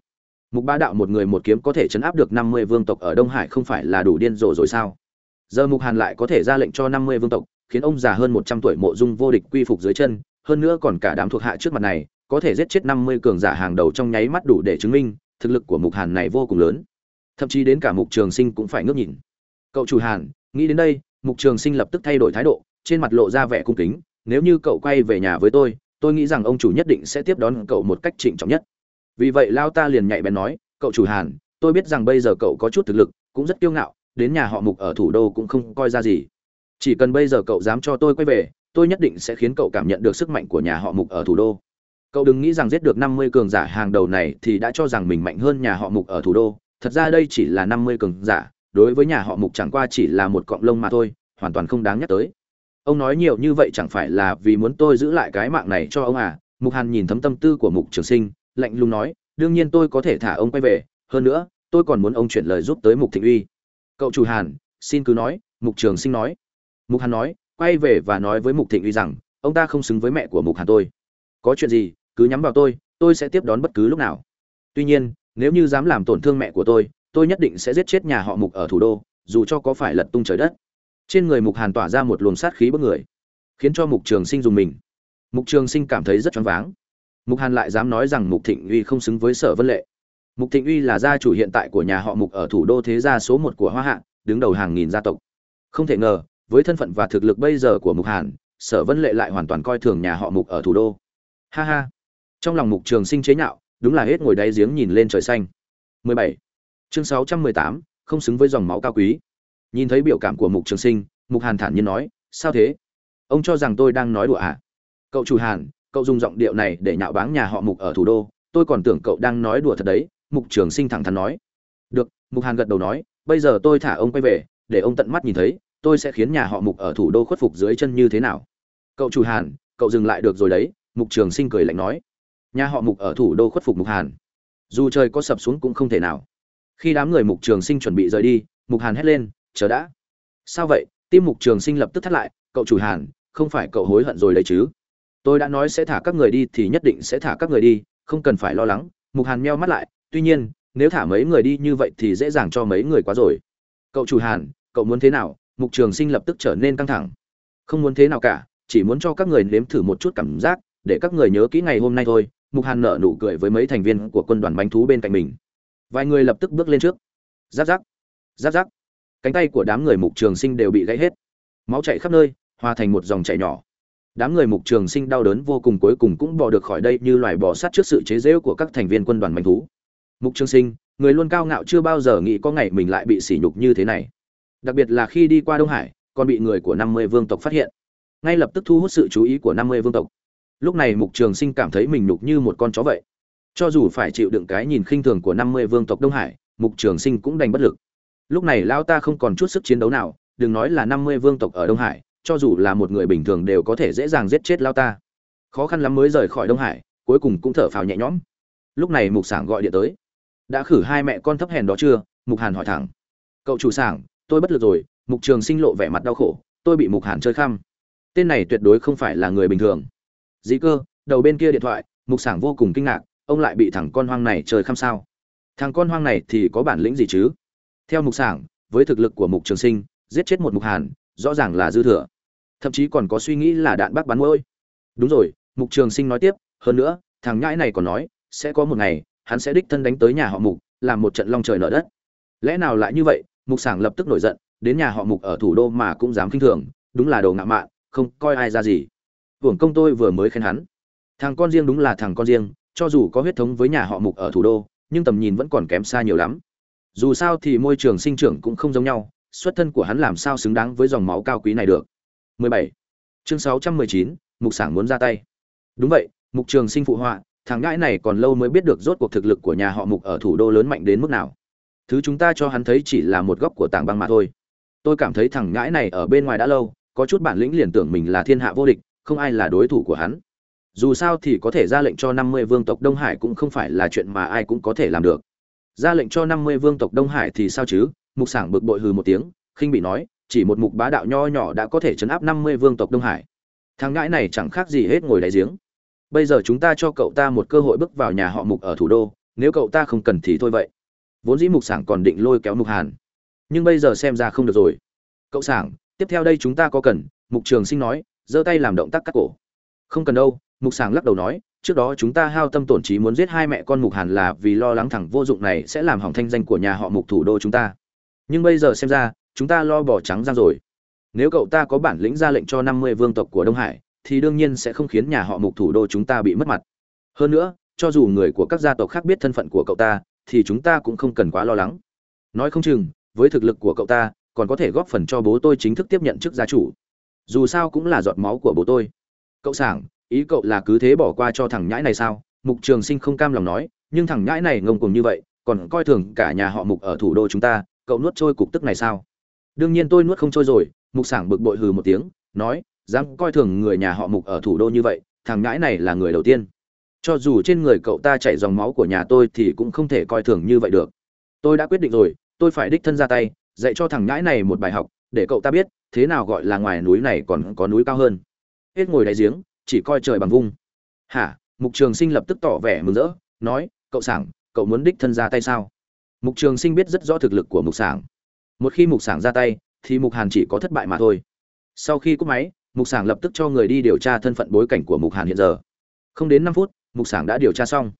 Mục ba đạo một người một kiếm có thể chấn áp được năm mươi vương tộc ở đông hải không phải là đủ điên rồ rồi sao? Giờ mục hàn lại có thể ra lệnh cho năm mươi vương tộc khiến ông già hơn một trăm tuổi mộ dung vô địch quy phục dưới chân, hơn nữa còn cả đám thuộc hạ trước mặt này, có thể giết chết năm mươi cường giả hàng đầu trong nháy mắt đủ để chứng minh, thực lực của mục hàn này vô cùng lớn. Thậm chí đến cả mục trường sinh cũng phải ngước nhìn. Cậu chủ hàn, nghĩ đến đây, mục trường sinh lập tức thay đổi thái độ, trên mặt lộ ra vẻ cung kính, nếu như cậu quay về nhà với tôi tôi nghĩ rằng ông chủ nhất định sẽ tiếp đón cậu một cách trịnh trọng nhất. Vì vậy lao ta liền nhạy bén nói, cậu chủ hàn, tôi biết rằng bây giờ cậu có chút thực lực, cũng rất kiêu ngạo, đến nhà họ mục ở thủ đô cũng không coi ra gì chỉ cần bây giờ cậu dám cho tôi quay về, tôi nhất định sẽ khiến cậu cảm nhận được sức mạnh của nhà họ mục ở thủ đô. Cậu đừng nghĩ rằng giết được năm mươi cường giả hàng đầu này thì đã cho rằng mình mạnh hơn nhà họ mục ở thủ đô. Thật ra đây chỉ là năm mươi cường giả, đối với nhà họ mục chẳng qua chỉ là một cọng lông mà thôi, hoàn toàn không đáng nhắc tới. Ông nói nhiều như vậy chẳng phải là vì muốn tôi giữ lại cái mạng này cho ông à? Mục hàn nhìn thấm tâm tư của mục trường sinh, lạnh lùng nói, đương nhiên tôi có thể thả ông quay về, hơn nữa, tôi còn muốn ông chuyển lời giúp tới mục thịnh uy. Cậu chủ hàn, xin cứ nói, mục trường sinh nói mục hàn nói, quay về và nói với mục thịnh uy rằng, ông ta không xứng với mẹ của mục hàn tôi. Có chuyện gì, cứ nhắm vào tôi tôi sẽ tiếp đón bất cứ lúc nào. Tuy nhiên, nếu như dám làm tổn thương mẹ của tôi tôi nhất định sẽ giết chết nhà họ mục ở thủ đô, dù cho có phải lật tung trời đất. Trên người mục hàn tỏa ra một luồng sát khí bất người, khiến cho mục trường sinh dùng mình. Mục trường sinh cảm thấy rất choáng váng. Mục hàn lại dám nói rằng mục thịnh uy không xứng với sở vân lệ. Mục thịnh uy là gia chủ hiện tại của nhà họ mục ở thủ đô thế gia số một của hoa hạ, đứng đầu hàng nghìn gia tộc. Không thể ngờ với thân phận và thực lực bây giờ của mục hàn sở vân lệ lại hoàn toàn coi thường nhà họ mục ở thủ đô. Ha ha. Trong lòng mục trường sinh chế nhạo đúng là hết ngồi đáy giếng nhìn lên trời xanh. 17. chương 618, không xứng với dòng máu cao quý. Nhìn thấy biểu cảm của mục trường sinh mục hàn thản nhiên nói sao thế? Ông cho rằng tôi đang nói đùa à? Cậu chủ hàn cậu dùng giọng điệu này để nhạo báng nhà họ mục ở thủ đô tôi còn tưởng cậu đang nói đùa thật đấy mục trường sinh thẳng thắn nói. Được mục hàn gật đầu nói bây giờ tôi thả ông quay về để ông tận mắt nhìn thấy tôi sẽ khiến nhà họ mục ở thủ đô khuất phục dưới chân như thế nào? Cậu chủ hàn, cậu dừng lại được rồi đấy, mục trường sinh cười lạnh nói. Nhà họ mục ở thủ đô khuất phục mục hàn. Dù trời có sập xuống cũng không thể nào. Khi đám người mục trường sinh chuẩn bị rời đi, mục hàn hét lên, chờ đã. Sao vậy? Tim mục trường sinh lập tức thắt lại, cậu chủ hàn, không phải cậu hối hận rồi đấy chứ? Tôi đã nói sẽ thả các người đi thì nhất định sẽ thả các người đi, không cần phải lo lắng. Mục hàn meo mắt lại, tuy nhiên, nếu thả mấy người đi như vậy thì dễ dàng cho mấy người quá rồi. Cậu chủ hàn, cậu muốn thế nào? Mục trường sinh lập tức trở nên căng thẳng. Không muốn thế nào cả, chỉ muốn cho các người nếm thử một chút cảm giác, để các người nhớ kỹ ngày hôm nay thôi. Mục hàn nở nụ cười với mấy thành viên của quân đoàn bánh thú bên cạnh mình. Vài người lập tức bước lên trước. Giáp giáp giáp giáp. Cánh tay của đám người mục trường sinh đều bị gãy hết. Máu chạy khắp nơi hòa thành một dòng chảy nhỏ. Đám người mục trường sinh đau đớn vô cùng cuối cùng cũng bỏ được khỏi đây như loài bò sát trước sự chế giễu của các thành viên quân đoàn bánh thú. Mục trường sinh, người luôn cao ngạo chưa bao giờ nghĩ có ngày mình lại bị sỉ nhục như thế này đặc biệt là khi đi qua đông hải, còn bị người của năm mươi vương tộc phát hiện. Ngay lập tức thu hút sự chú ý của năm mươi vương tộc. Lúc này mục trường sinh cảm thấy mình nhục như một con chó vậy. Cho dù phải chịu đựng cái nhìn khinh thường của năm mươi vương tộc đông hải, mục trường sinh cũng đành bất lực. Lúc này lao ta không còn chút sức chiến đấu nào, đừng nói là năm mươi vương tộc ở đông hải, cho dù là một người bình thường đều có thể dễ dàng giết chết lao ta. Khó khăn lắm mới rời khỏi đông hải, cuối cùng cũng thở phào nhẹ nhõm. Lúc này mục sảng gọi điện tới. Đã khử hai mẹ con thấp hèn đó chưa? Mục hàn hỏi thẳng. Cậu chủ sảng tôi bất lực rồi, mục trường sinh lộ vẻ mặt đau khổ, tôi bị mục hàn chơi khăm. Tên này tuyệt đối không phải là người bình thường. Dĩ cơ, đầu bên kia điện thoại, mục sảng vô cùng kinh ngạc, ông lại bị thằng con hoang này chơi khăm sao? Thằng con hoang này thì có bản lĩnh gì chứ? Theo mục sảng, với thực lực của mục trường sinh, giết chết một mục hàn, rõ ràng là dư thừa. Thậm chí còn có suy nghĩ là đạn bác bắn mũi đúng rồi, mục trường sinh nói tiếp, hơn nữa, thằng nhãi này còn nói, sẽ có một ngày, hắn sẽ đích thân đánh tới nhà họ mục, làm một trận long trời nở đất. Lẽ nào lại như vậy? Mục sảng lập tức nổi giận đến nhà họ mục ở thủ đô mà cũng dám khinh thường đúng là đồ ngạo mạn không coi ai ra gì. Hưởng công tôi vừa mới khen hắn. Thằng con riêng đúng là thằng con riêng cho dù có huyết thống với nhà họ mục ở thủ đô nhưng tầm nhìn vẫn còn kém xa nhiều lắm. Dù sao thì môi trường sinh trưởng cũng không giống nhau xuất thân của hắn làm sao xứng đáng với dòng máu cao quý này được. 17. chương 619, mục sảng muốn ra tay. Đúng vậy mục trường sinh phụ họa thằng ngãi này còn lâu mới biết được rốt cuộc thực lực của nhà họ mục ở thủ đô lớn mạnh đến mức nào thứ chúng ta cho hắn thấy chỉ là một góc của tảng băng mà thôi. Tôi cảm thấy thằng ngãi này ở bên ngoài đã lâu, có chút bản lĩnh liền tưởng mình là thiên hạ vô địch, không ai là đối thủ của hắn. Dù sao thì có thể ra lệnh cho năm mươi vương tộc đông hải cũng không phải là chuyện mà ai cũng có thể làm được. Ra lệnh cho năm mươi vương tộc đông hải thì sao chứ? Mục sảng bực bội hừ một tiếng, khinh bị nói, chỉ một mục bá đạo nho nhỏ đã có thể chấn áp năm mươi vương tộc đông hải. Thằng ngãi này chẳng khác gì hết ngồi đáy giếng. Bây giờ chúng ta cho cậu ta một cơ hội bước vào nhà họ mục ở thủ đô, nếu cậu ta không cần thì thôi vậy vốn dĩ mục sảng còn định lôi kéo mục hàn. Nhưng bây giờ xem ra không được rồi. Cậu sảng, tiếp theo đây chúng ta có cần, mục trường sinh nói, giơ tay làm động tác cắt cổ. Không cần đâu, mục sảng lắc đầu nói, trước đó chúng ta hao tâm tổn trí muốn giết hai mẹ con mục hàn là vì lo lắng thẳng vô dụng này sẽ làm hỏng thanh danh của nhà họ mục thủ đô chúng ta. Nhưng bây giờ xem ra, chúng ta lo bỏ trắng ra rồi. Nếu cậu ta có bản lĩnh ra lệnh cho năm mươi vương tộc của đông hải, thì đương nhiên sẽ không khiến nhà họ mục thủ đô chúng ta bị mất mặt. Hơn nữa, cho dù người của các gia tộc khác biết thân phận của cậu ta thì chúng ta cũng không cần quá lo lắng. Nói không chừng, với thực lực của cậu ta, còn có thể góp phần cho bố tôi chính thức tiếp nhận chức gia chủ. Dù sao cũng là giọt máu của bố tôi. Cậu sảng, ý cậu là cứ thế bỏ qua cho thằng nhãi này sao? Mục trường sinh không cam lòng nói, nhưng thằng nhãi này ngông cuồng như vậy, còn coi thường cả nhà họ mục ở thủ đô chúng ta, cậu nuốt trôi cục tức này sao? Đương nhiên tôi nuốt không trôi rồi, mục sảng bực bội hừ một tiếng, nói, dám coi thường người nhà họ mục ở thủ đô như vậy, thằng nhãi này là người đầu tiên cho dù trên người cậu ta chảy dòng máu của nhà tôi thì cũng không thể coi thường như vậy được. Tôi đã quyết định rồi, tôi phải đích thân ra tay, dạy cho thằng nhãi này một bài học, để cậu ta biết thế nào gọi là ngoài núi này còn có núi cao hơn. Hết ngồi đáy giếng, chỉ coi trời bằng vung. Hả? Mục trường sinh lập tức tỏ vẻ mừng rỡ, nói, cậu sảng, cậu muốn đích thân ra tay sao? Mục trường sinh biết rất rõ thực lực của mục sảng. Một khi mục sảng ra tay, thì mục hàn chỉ có thất bại mà thôi. Sau khi cúp máy, mục sảng lập tức cho người đi điều tra thân phận bối cảnh của mục hàn hiện giờ. Không đến năm phút mục sảng đã điều tra xong.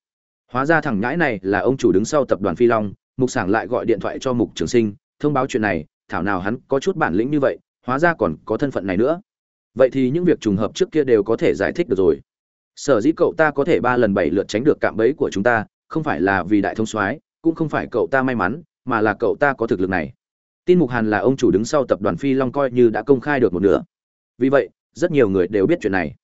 Hóa ra thằng nhãi này là ông chủ đứng sau tập đoàn phi long, mục sảng lại gọi điện thoại cho mục trường sinh, thông báo chuyện này, thảo nào hắn có chút bản lĩnh như vậy, hóa ra còn có thân phận này nữa. Vậy thì những việc trùng hợp trước kia đều có thể giải thích được rồi. Sở dĩ cậu ta có thể ba lần bảy lượt tránh được cạm bẫy của chúng ta, không phải là vì đại thông soái, cũng không phải cậu ta may mắn, mà là cậu ta có thực lực này. Tin mục hàn là ông chủ đứng sau tập đoàn phi long coi như đã công khai được một nửa. Vì vậy, rất nhiều người đều biết chuyện này.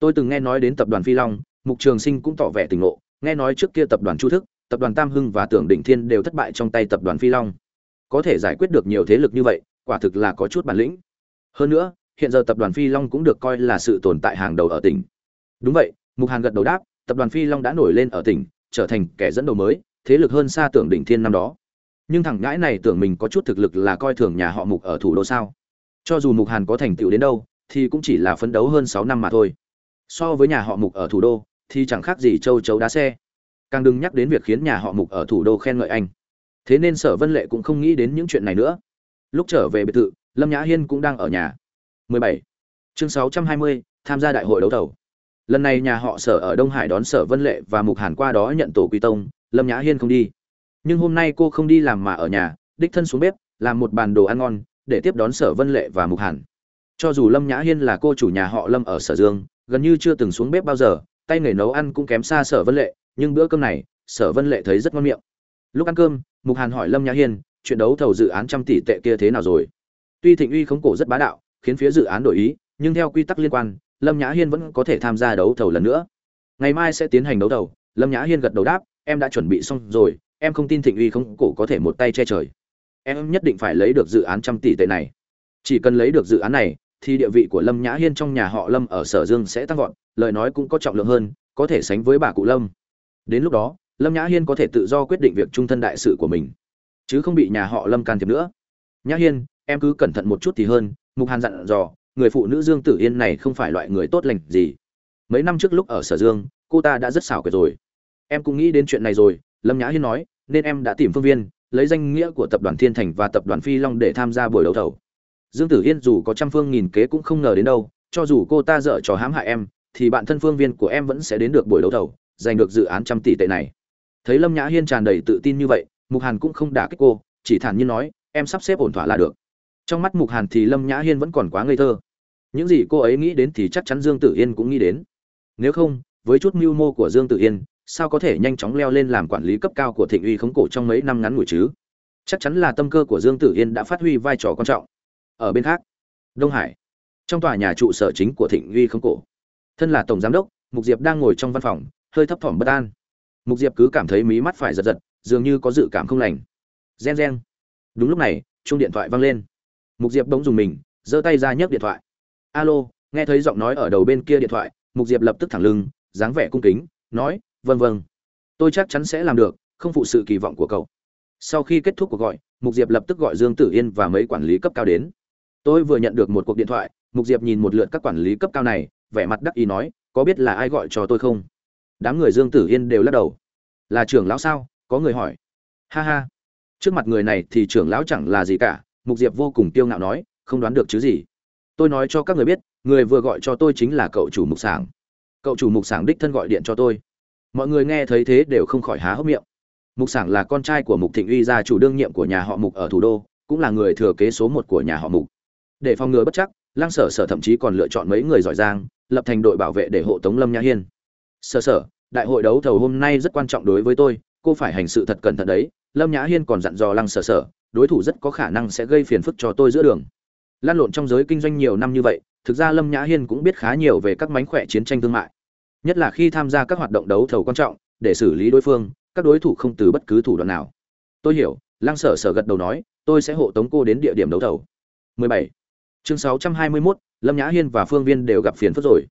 Tôi từng nghe nói đến tập đoàn phi long mục trường sinh cũng tỏ vẻ tỉnh ngộ, nghe nói trước kia tập đoàn chu thức, tập đoàn tam hưng và tưởng định thiên đều thất bại trong tay tập đoàn phi long. Có thể giải quyết được nhiều thế lực như vậy, quả thực là có chút bản lĩnh. Hơn nữa, hiện giờ tập đoàn phi long cũng được coi là sự tồn tại hàng đầu ở tỉnh. Đúng vậy, mục hàn gật đầu đáp, tập đoàn phi long đã nổi lên ở tỉnh, trở thành kẻ dẫn đầu mới, thế lực hơn xa tưởng đỉnh thiên năm đó. Nhưng thằng ngãi này tưởng mình có chút thực lực là coi thường nhà họ mục ở thủ đô sao? Cho dù mục hàn có thành tựu đến đâu, thì cũng chỉ là phấn đấu hơn sáu năm mà thôi. So với nhà họ mục ở thủ đô thì chẳng khác gì châu chấu đá xe. Càng đừng nhắc đến việc khiến nhà họ mục ở thủ đô khen ngợi anh. Thế nên sở vân lệ cũng không nghĩ đến những chuyện này nữa. Lúc trở về biệt thự lâm nhã hiên cũng đang ở nhà. 17. chương 620, tham gia đại hội đấu thầu. Lần này nhà họ sở ở đông hải đón sở vân lệ và mục hàn qua đó nhận tổ quy tông lâm nhã hiên không đi. Nhưng hôm nay cô không đi làm mà ở nhà đích thân xuống bếp làm một bàn đồ ăn ngon để tiếp đón sở vân lệ và mục hàn. Cho dù lâm nhã hiên là cô chủ nhà họ lâm ở sở dương gần như chưa từng xuống bếp bao giờ tay nghề nấu ăn cũng kém xa sở vân lệ, nhưng bữa cơm này, sở vân lệ thấy rất ngon miệng. Lúc ăn cơm, mục hàn hỏi lâm nhã hiên, chuyện đấu thầu dự án trăm tỷ tệ kia thế nào rồi? Tuy thịnh uy khống cổ rất bá đạo, khiến phía dự án đổi ý, nhưng theo quy tắc liên quan, lâm nhã hiên vẫn có thể tham gia đấu thầu lần nữa. Ngày mai sẽ tiến hành đấu thầu, lâm nhã hiên gật đầu đáp, em đã chuẩn bị xong rồi, em không tin thịnh uy khống cổ có thể một tay che trời. Em nhất định phải lấy được dự án trăm tỷ tệ này. Chỉ cần lấy được dự án này thì địa vị của lâm nhã hiên trong nhà họ lâm ở sở dương sẽ tăng vọt, lời nói cũng có trọng lượng hơn, có thể sánh với bà cụ lâm. Đến lúc đó, lâm nhã hiên có thể tự do quyết định việc trung thân đại sự của mình, chứ không bị nhà họ lâm can thiệp nữa. Nhã hiên, em cứ cẩn thận một chút thì hơn, mục hàn dặn dò, người phụ nữ dương tử yên này không phải loại người tốt lành gì. Mấy năm trước lúc ở sở dương, cô ta đã rất xảo quyệt rồi. Em cũng nghĩ đến chuyện này rồi, lâm nhã hiên nói, nên em đã tìm phương viên, lấy danh nghĩa của tập đoàn thiên thành và tập đoàn phi long để tham gia buổi đấu thầu dương tử yên dù có trăm phương nghìn kế cũng không ngờ đến đâu, cho dù cô ta dở trò hãm hại em, thì bạn thân phương viên của em vẫn sẽ đến được buổi đấu thầu, giành được dự án trăm tỷ tệ này. Thấy lâm nhã hiên tràn đầy tự tin như vậy, mục hàn cũng không đả kích cô, chỉ thản nhiên nói, em sắp xếp ổn thỏa là được. Trong mắt mục hàn thì lâm nhã hiên vẫn còn quá ngây thơ. Những gì cô ấy nghĩ đến thì chắc chắn dương tử yên cũng nghĩ đến. Nếu không, với chút mưu mô của dương tử yên, sao có thể nhanh chóng leo lên làm quản lý cấp cao của thịnh uy khống cổ trong mấy năm ngắn ngủi chứ? Chắc chắn là tâm cơ của dương tử yên đã phát huy vai trò quan trọng ở bên khác. Đông hải. Trong tòa nhà trụ sở chính của thịnh uy không cổ. Thân là tổng giám đốc, mục diệp đang ngồi trong văn phòng, hơi thấp thỏm bất an. Mục diệp cứ cảm thấy mí mắt phải giật giật, dường như có dự cảm không lành. Gen gen. Đúng lúc này, chuông điện thoại vang lên. Mục diệp bỗng dùng mình, giơ tay ra nhấc điện thoại. Alo, nghe thấy giọng nói ở đầu bên kia điện thoại, mục diệp lập tức thẳng lưng, dáng vẻ cung kính, nói vâng vâng. Tôi chắc chắn sẽ làm được, không phụ sự kỳ vọng của cậu. Sau khi kết thúc cuộc gọi, mục diệp lập tức gọi dương tử yên và mấy quản lý cấp cao đến tôi vừa nhận được một cuộc điện thoại, mục diệp nhìn một lượt các quản lý cấp cao này, vẻ mặt đắc ý nói, có biết là ai gọi cho tôi không? Đám người dương tử yên đều lắc đầu. Là trưởng lão sao? Có người hỏi. Ha ha. Trước mặt người này thì trưởng lão chẳng là gì cả, mục diệp vô cùng kiêu ngạo nói, không đoán được chứ gì. Tôi nói cho các người biết, người vừa gọi cho tôi chính là cậu chủ mục sảng. Cậu chủ mục sảng đích thân gọi điện cho tôi. Mọi người nghe thấy thế đều không khỏi há hốc miệng. Mục sảng là con trai của mục thịnh uy, gia chủ đương nhiệm của nhà họ mục ở thủ đô, cũng là người thừa kế số một của nhà họ mục để phòng ngừa bất chắc, lăng sở sở thậm chí còn lựa chọn mấy người giỏi giang, lập thành đội bảo vệ để hộ tống lâm nhã hiên. Sở sở, đại hội đấu thầu hôm nay rất quan trọng đối với tôi, cô phải hành sự thật cẩn thận đấy, lâm nhã hiên còn dặn dò lăng sở sở, đối thủ rất có khả năng sẽ gây phiền phức cho tôi giữa đường. Lan lộn trong giới kinh doanh nhiều năm như vậy, thực ra lâm nhã hiên cũng biết khá nhiều về các mánh khỏe chiến tranh thương mại. Nhất là khi tham gia các hoạt động đấu thầu quan trọng, để xử lý đối phương, các đối thủ không từ bất cứ thủ đoạn nào. Tôi hiểu, lăng sở sở gật đầu nói, tôi sẽ hộ tống cô đến địa điểm đấu thầu. 17 chương 621, lâm nhã hiên và phương viên đều gặp phiền phức rồi.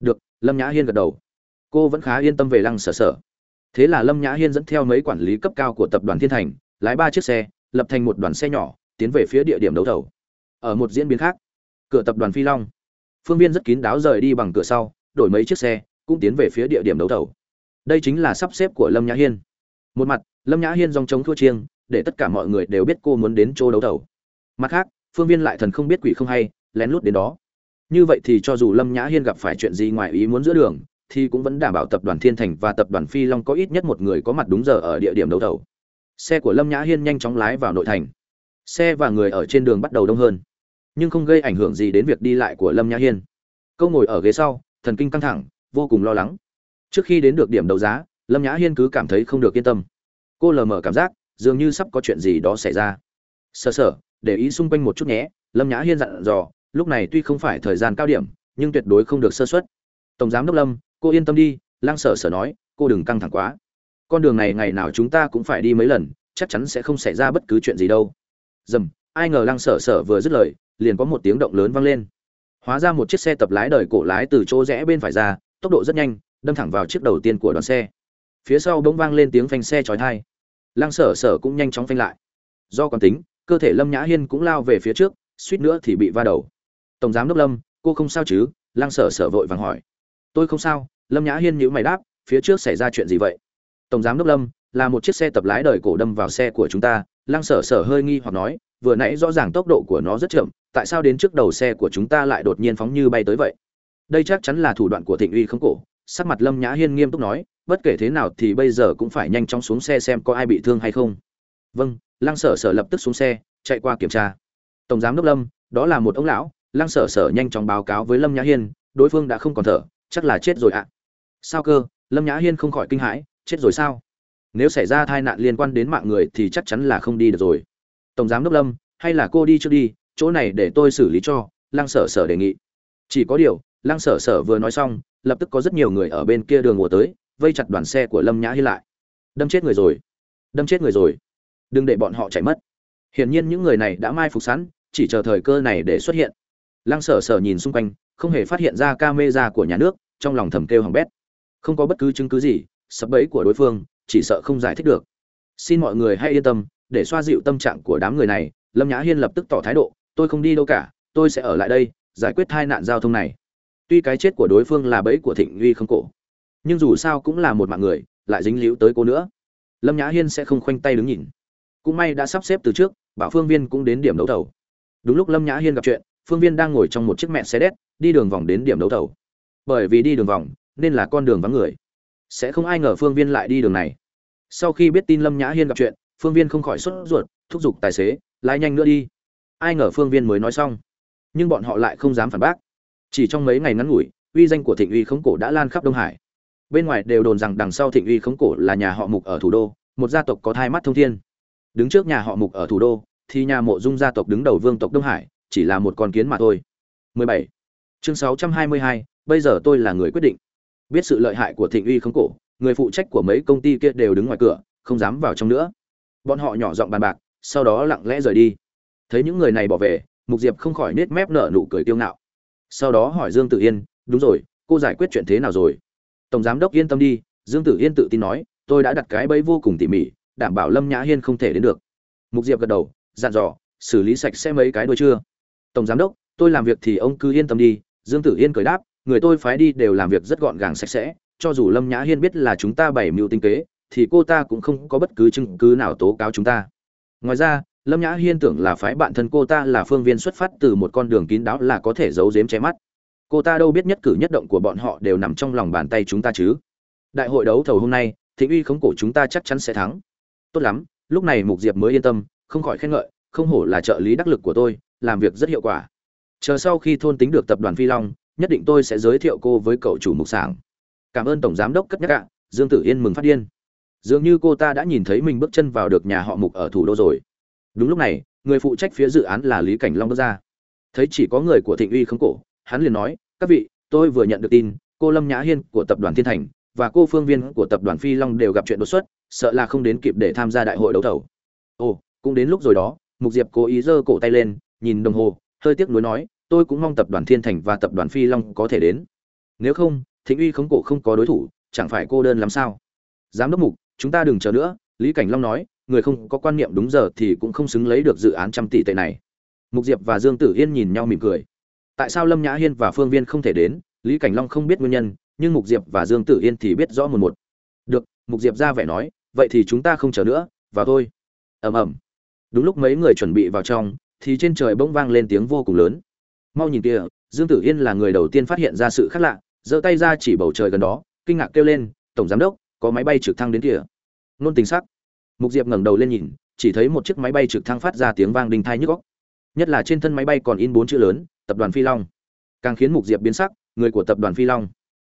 Được lâm nhã hiên gật đầu. Cô vẫn khá yên tâm về lăng sở sở. Thế là lâm nhã hiên dẫn theo mấy quản lý cấp cao của tập đoàn thiên thành lái ba chiếc xe lập thành một đoàn xe nhỏ tiến về phía địa điểm đấu thầu. Ở một diễn biến khác cửa tập đoàn phi long. Phương viên rất kín đáo rời đi bằng cửa sau đổi mấy chiếc xe cũng tiến về phía địa điểm đấu thầu. Đây chính là sắp xếp của lâm nhã hiên. Một mặt lâm nhã hiên dòng chống thua chiêng để tất cả mọi người đều biết cô muốn đến chỗ đấu thầu. Mặt khác phương viên lại thần không biết quỷ không hay, lén lút đến đó. Như vậy thì cho dù lâm nhã hiên gặp phải chuyện gì ngoài ý muốn giữa đường, thì cũng vẫn đảm bảo tập đoàn thiên thành và tập đoàn phi long có ít nhất một người có mặt đúng giờ ở địa điểm đấu thầu. Xe của lâm nhã hiên nhanh chóng lái vào nội thành. Xe và người ở trên đường bắt đầu đông hơn. Nhưng không gây ảnh hưởng gì đến việc đi lại của lâm nhã hiên. Câu ngồi ở ghế sau, thần kinh căng thẳng, vô cùng lo lắng. Trước khi đến được điểm đấu giá, lâm nhã hiên cứ cảm thấy không được yên tâm. Cô lờ mờ cảm giác, dường như sắp có chuyện gì đó xảy ra. Sợ sờ để ý xung quanh một chút nhé, lâm nhã hiên dặn dò, lúc này tuy không phải thời gian cao điểm, nhưng tuyệt đối không được sơ xuất tổng giám đốc lâm, cô yên tâm đi, lăng sở sở nói, cô đừng căng thẳng quá. Con đường này ngày nào chúng ta cũng phải đi mấy lần, chắc chắn sẽ không xảy ra bất cứ chuyện gì đâu. Dầm, ai ngờ lăng sở sở vừa dứt lời, liền có một tiếng động lớn vang lên. Hóa ra một chiếc xe tập lái đời cổ lái từ chỗ rẽ bên phải ra, tốc độ rất nhanh, đâm thẳng vào chiếc đầu tiên của đoàn xe. Phía sau bỗng vang lên tiếng phanh xe chói tai. Lăng sở sở cũng nhanh chóng phanh lại. Do còn tính cơ thể lâm nhã hiên cũng lao về phía trước, suýt nữa thì bị va đầu. Tổng giám đốc lâm, cô không sao chứ? Lăng sở sở vội vàng hỏi. Tôi không sao, lâm nhã hiên nhữ mày đáp, phía trước xảy ra chuyện gì vậy? Tổng giám đốc lâm, là một chiếc xe tập lái đời cổ đâm vào xe của chúng ta. Lăng sở sở hơi nghi hoặc nói, vừa nãy rõ ràng tốc độ của nó rất chậm, tại sao đến trước đầu xe của chúng ta lại đột nhiên phóng như bay tới vậy? Đây chắc chắn là thủ đoạn của thịnh uy không cổ. Sắc mặt lâm nhã hiên nghiêm túc nói, bất kể thế nào thì bây giờ cũng phải nhanh chóng xuống xe xem có ai bị thương hay không. Vâng lăng sở sở lập tức xuống xe, chạy qua kiểm tra. Tổng giám đốc lâm, đó là một ông lão, lăng sở sở nhanh chóng báo cáo với lâm nhã hiên, đối phương đã không còn thở, chắc là chết rồi ạ. Sao cơ? Lâm nhã hiên không khỏi kinh hãi, chết rồi sao? Nếu xảy ra tai nạn liên quan đến mạng người thì chắc chắn là không đi được rồi. Tổng giám đốc lâm, hay là cô đi trước đi, chỗ này để tôi xử lý cho, lăng sở sở đề nghị. Chỉ có điều, lăng sở sở vừa nói xong, lập tức có rất nhiều người ở bên kia đường ùa tới, vây chặt đoàn xe của lâm nhã hiên lại. Đâm chết người rồi. Đâm chết người rồi đừng để bọn họ chạy mất. Hiển nhiên những người này đã mai phục sẵn, chỉ chờ thời cơ này để xuất hiện. Lăng sở sở nhìn xung quanh, không hề phát hiện ra ca mê ra của nhà nước, trong lòng thầm kêu hằng bét. Không có bất cứ chứng cứ gì, sập bẫy của đối phương, chỉ sợ không giải thích được. Xin mọi người hãy yên tâm, để xoa dịu tâm trạng của đám người này, lâm nhã hiên lập tức tỏ thái độ, tôi không đi đâu cả, tôi sẽ ở lại đây, giải quyết tai nạn giao thông này. Tuy cái chết của đối phương là bẫy của thịnh uy không cổ, nhưng dù sao cũng là một mạng người, lại dính líu tới cô nữa. Lâm nhã hiên sẽ không khoanh tay đứng nhìn cũng may đã sắp xếp từ trước, bảo phương viên cũng đến điểm đấu thầu. Đúng lúc lâm nhã hiên gặp chuyện, phương viên đang ngồi trong một chiếc mẹ xe đét, đi đường vòng đến điểm đấu thầu. Bởi vì đi đường vòng, nên là con đường vắng người. Sẽ không ai ngờ phương viên lại đi đường này. Sau khi biết tin lâm nhã hiên gặp chuyện, phương viên không khỏi sốt ruột, thúc giục tài xế, lái nhanh nữa đi. Ai ngờ phương viên mới nói xong. Nhưng bọn họ lại không dám phản bác. Chỉ trong mấy ngày ngắn ngủi, uy danh của thịnh uy khống cổ đã lan khắp đông hải. Bên ngoài đều đồn rằng đằng sau thịnh uy khống cổ là nhà họ mục ở thủ đô, một gia tộc có thai mắt thông thiên đứng trước nhà họ mục ở thủ đô thì nhà mộ dung gia tộc đứng đầu vương tộc đông hải chỉ là một con kiến mà thôi. 17. chương 622, bây giờ tôi là người quyết định. Biết sự lợi hại của thịnh uy khống cổ người phụ trách của mấy công ty kia đều đứng ngoài cửa không dám vào trong nữa. Bọn họ nhỏ giọng bàn bạc sau đó lặng lẽ rời đi. Thấy những người này bỏ về mục diệp không khỏi nết mép nở nụ cười tiêu ngạo. Sau đó hỏi dương Tử yên đúng rồi cô giải quyết chuyện thế nào rồi? Tổng giám đốc yên tâm đi. Dương tử yên tự tin nói tôi đã đặt cái bẫy vô cùng tỉ mỉ đảm bảo lâm nhã hiên không thể đến được. Mục diệp gật đầu, dặn dò, xử lý sạch sẽ mấy cái đôi chưa? Tổng giám đốc, tôi làm việc thì ông cứ yên tâm đi. Dương tử yên cười đáp, người tôi phái đi đều làm việc rất gọn gàng sạch sẽ, cho dù lâm nhã hiên biết là chúng ta bày mưu tinh kế, thì cô ta cũng không có bất cứ chứng cứ nào tố cáo chúng ta. Ngoài ra, lâm nhã hiên tưởng là phái bạn thân cô ta là phương viên xuất phát từ một con đường kín đáo là có thể giấu giếm che mắt. Cô ta đâu biết nhất cử nhất động của bọn họ đều nằm trong lòng bàn tay chúng ta chứ? Đại hội đấu thầu hôm nay thịnh uy khống cổ chúng ta chắc chắn sẽ thắng tốt lắm, lúc này mục diệp mới yên tâm, không khỏi khen ngợi, không hổ là trợ lý đắc lực của tôi, làm việc rất hiệu quả. Chờ sau khi thôn tính được tập đoàn phi long, nhất định tôi sẽ giới thiệu cô với cậu chủ mục sảng. Cảm ơn tổng giám đốc cất nhắc ạ, dương tử yên mừng phát điên. Dường như cô ta đã nhìn thấy mình bước chân vào được nhà họ mục ở thủ đô rồi. Đúng lúc này, người phụ trách phía dự án là lý cảnh long bước ra. Thấy chỉ có người của thịnh uy không cổ, hắn liền nói, các vị, tôi vừa nhận được tin, cô lâm nhã hiên của tập đoàn thiên thành và cô phương viên của tập đoàn phi long đều gặp chuyện đột xuất sợ là không đến kịp để tham gia đại hội đấu thầu. Ồ, cũng đến lúc rồi đó, mục diệp cố ý giơ cổ tay lên, nhìn đồng hồ, hơi tiếc nuối nói, tôi cũng mong tập đoàn thiên thành và tập đoàn phi long có thể đến. Nếu không, thịnh uy khống cổ không có đối thủ, chẳng phải cô đơn làm sao? Giám đốc mục, chúng ta đừng chờ nữa. Lý cảnh long nói, người không có quan niệm đúng giờ thì cũng không xứng lấy được dự án trăm tỷ tệ này. Mục diệp và dương tử yên nhìn nhau mỉm cười. Tại sao lâm nhã hiên và phương viên không thể đến? Lý cảnh long không biết nguyên nhân, nhưng mục diệp và dương tử yên thì biết rõ một một. Được mục diệp ra vẻ nói, vậy thì chúng ta không chờ nữa, vào thôi. Ầm ầm. Đúng lúc mấy người chuẩn bị vào trong, thì trên trời bỗng vang lên tiếng vô cùng lớn. Mau nhìn kia dương tử yên là người đầu tiên phát hiện ra sự khác lạ, giơ tay ra chỉ bầu trời gần đó, kinh ngạc kêu lên, tổng giám đốc, có máy bay trực thăng đến kìa. Nôn tình sắc. Mục diệp ngẩng đầu lên nhìn, chỉ thấy một chiếc máy bay trực thăng phát ra tiếng vang đinh thai nhức góc nhất là trên thân máy bay còn in bốn chữ lớn, tập đoàn phi long. Càng khiến mục diệp biến sắc, người của tập đoàn phi long.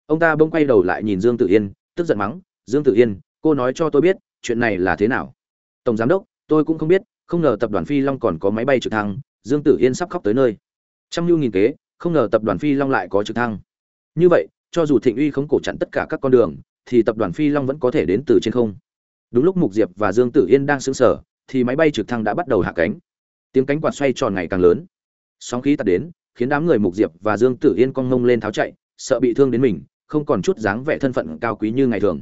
Ông ta bỗng quay đầu lại nhìn dương tử yên, tức giận mắng dương tử yên, cô nói cho tôi biết, chuyện này là thế nào? Tổng giám đốc, tôi cũng không biết, không ngờ tập đoàn phi long còn có máy bay trực thăng, dương tử yên sắp khóc tới nơi. Trăm lưu nghìn kế, không ngờ tập đoàn phi long lại có trực thăng. Như vậy, cho dù thịnh uy không cổ chặn tất cả các con đường, thì tập đoàn phi long vẫn có thể đến từ trên không. Đúng lúc mục diệp và dương tử yên đang xứng sở thì máy bay trực thăng đã bắt đầu hạ cánh. Tiếng cánh quạt xoay tròn ngày càng lớn. Sóng khí tạt đến, khiến đám người mục diệp và dương tử yên cong ngông lên tháo chạy, sợ bị thương đến mình, không còn chút dáng vẻ thân phận cao quý như ngày thường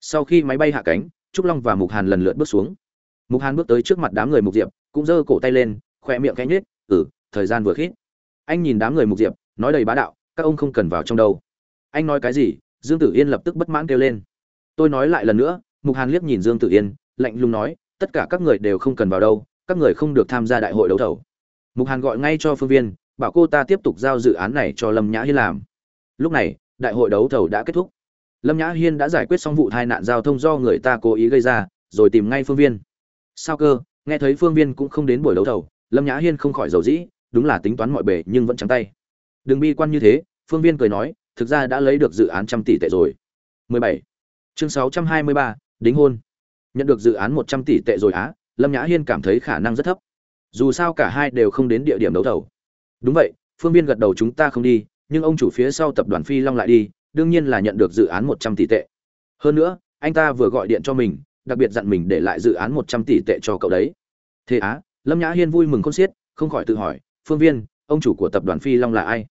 sau khi máy bay hạ cánh, trúc long và mục hàn lần lượt bước xuống. Mục hàn bước tới trước mặt đám người mục diệp, cũng giơ cổ tay lên khoe miệng cánh nhếch ừ thời gian vừa khít. Anh nhìn đám người mục diệp, nói đầy bá đạo, các ông không cần vào trong đâu. Anh nói cái gì? Dương tử yên lập tức bất mãn kêu lên. Tôi nói lại lần nữa, mục hàn liếc nhìn dương tử yên, lạnh lùng nói, tất cả các người đều không cần vào đâu, các người không được tham gia đại hội đấu thầu. Mục hàn gọi ngay cho phương viên, bảo cô ta tiếp tục giao dự án này cho lâm nhã hiên làm. Lúc này, đại hội đấu thầu đã kết thúc lâm nhã hiên đã giải quyết xong vụ tai nạn giao thông do người ta cố ý gây ra rồi tìm ngay phương viên. Sao cơ? Nghe thấy phương viên cũng không đến buổi đấu thầu lâm nhã hiên không khỏi dầu dĩ đúng là tính toán mọi bề nhưng vẫn trắng tay. Đừng bi quan như thế phương viên cười nói thực ra đã lấy được dự án trăm tỷ tệ rồi. 17. chương 623, đính hôn. Nhận được dự án 100 tỷ tệ rồi á lâm nhã hiên cảm thấy khả năng rất thấp. Dù sao cả hai đều không đến địa điểm đấu thầu. Đúng vậy phương viên gật đầu chúng ta không đi nhưng ông chủ phía sau tập đoàn phi long lại đi đương nhiên là nhận được dự án 100 tỷ tệ. Hơn nữa, anh ta vừa gọi điện cho mình, đặc biệt dặn mình để lại dự án 100 tỷ tệ cho cậu đấy. Thế á, lâm nhã hiên vui mừng không xiết, không khỏi tự hỏi, phương viên, ông chủ của tập đoàn phi long là ai?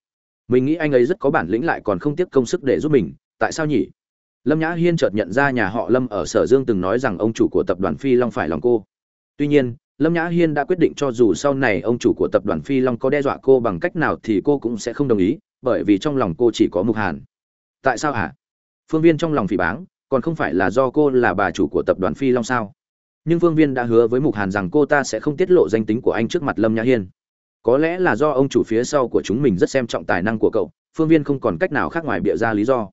Mình nghĩ anh ấy rất có bản lĩnh lại còn không tiếc công sức để giúp mình, tại sao nhỉ? Lâm nhã hiên chợt nhận ra nhà họ lâm ở sở dương từng nói rằng ông chủ của tập đoàn phi long phải lòng cô. Tuy nhiên, lâm nhã hiên đã quyết định cho dù sau này ông chủ của tập đoàn phi long có đe dọa cô bằng cách nào thì cô cũng sẽ không đồng ý, bởi vì trong lòng cô chỉ có mục hàn tại sao hả? Phương viên trong lòng phỉ báng, còn không phải là do cô là bà chủ của tập đoàn phi long sao? Nhưng phương viên đã hứa với mục hàn rằng cô ta sẽ không tiết lộ danh tính của anh trước mặt lâm nhã hiên. Có lẽ là do ông chủ phía sau của chúng mình rất xem trọng tài năng của cậu, phương viên không còn cách nào khác ngoài bịa ra lý do.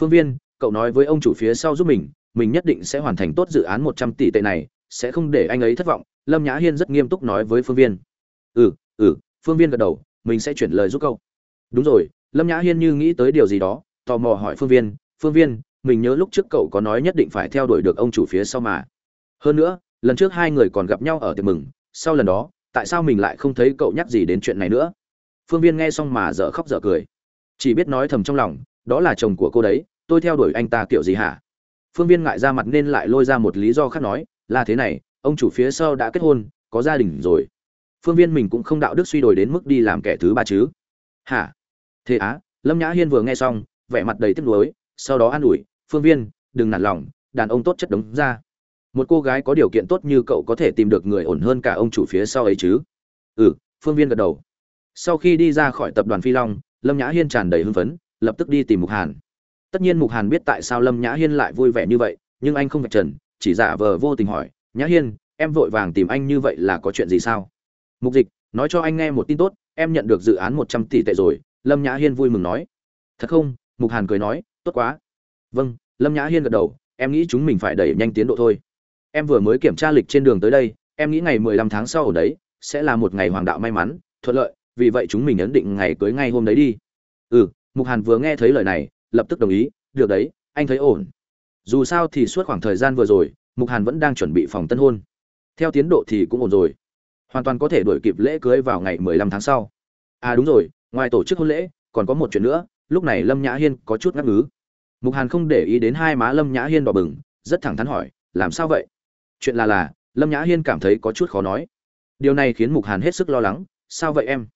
Phương viên, cậu nói với ông chủ phía sau giúp mình mình nhất định sẽ hoàn thành tốt dự án một trăm tỷ tệ này, sẽ không để anh ấy thất vọng, lâm nhã hiên rất nghiêm túc nói với phương viên. Ừ ừ phương viên gật đầu, mình sẽ chuyển lời giúp cậu. Đúng rồi, lâm nhã hiên như nghĩ tới điều gì đó tò mò hỏi phương viên phương viên, mình nhớ lúc trước cậu có nói nhất định phải theo đuổi được ông chủ phía sau mà. Hơn nữa, lần trước hai người còn gặp nhau ở tiệc mừng, sau lần đó, tại sao mình lại không thấy cậu nhắc gì đến chuyện này nữa? Phương viên nghe xong mà dở khóc dở cười. Chỉ biết nói thầm trong lòng, đó là chồng của cô đấy, tôi theo đuổi anh ta kiểu gì hả? Phương viên ngại ra mặt nên lại lôi ra một lý do khác nói, là thế này, ông chủ phía sau đã kết hôn, có gia đình rồi. Phương viên mình cũng không đạo đức suy đổi đến mức đi làm kẻ thứ ba chứ. Hả? Thế á? Lâm nhã hiên vừa nghe xong vẻ mặt đầy tiếc nuối, sau đó an ủi, phương viên, đừng nản lòng, đàn ông tốt chất đống ra. Một cô gái có điều kiện tốt như cậu có thể tìm được người ổn hơn cả ông chủ phía sau ấy chứ. Ừ phương viên gật đầu. Sau khi đi ra khỏi tập đoàn phi long, lâm nhã hiên tràn đầy hưng phấn, lập tức đi tìm mục hàn. Tất nhiên mục hàn biết tại sao lâm nhã hiên lại vui vẻ như vậy, nhưng anh không vạch trần, chỉ giả vờ vô tình hỏi, nhã hiên, em vội vàng tìm anh như vậy là có chuyện gì sao? Mục dịch, nói cho anh nghe một tin tốt, em nhận được dự án một trăm tỷ tệ rồi. Lâm nhã hiên vui mừng nói, thật không? Mục hàn cười nói, tốt quá. Vâng. Lâm nhã hiên gật đầu, em nghĩ chúng mình phải đẩy nhanh tiến độ thôi. Em vừa mới kiểm tra lịch trên đường tới đây, em nghĩ ngày mười lăm tháng sau ở đấy sẽ là một ngày hoàng đạo may mắn, thuận lợi, vì vậy chúng mình ấn định ngày cưới ngay hôm đấy đi. Ừ mục hàn vừa nghe thấy lời này, lập tức đồng ý, được đấy, anh thấy ổn. Dù sao thì suốt khoảng thời gian vừa rồi, mục hàn vẫn đang chuẩn bị phòng tân hôn. Theo tiến độ thì cũng ổn rồi. Hoàn toàn có thể đổi kịp lễ cưới vào ngày mười lăm tháng sau. À đúng rồi, ngoài tổ chức hôn lễ, còn có một chuyện nữa lúc này lâm nhã hiên có chút ngắc ngứ. Mục hàn không để ý đến hai má lâm nhã hiên đỏ bừng, rất thẳng thắn hỏi, làm sao vậy? Chuyện là là, lâm nhã hiên cảm thấy có chút khó nói. Điều này khiến mục hàn hết sức lo lắng, sao vậy em?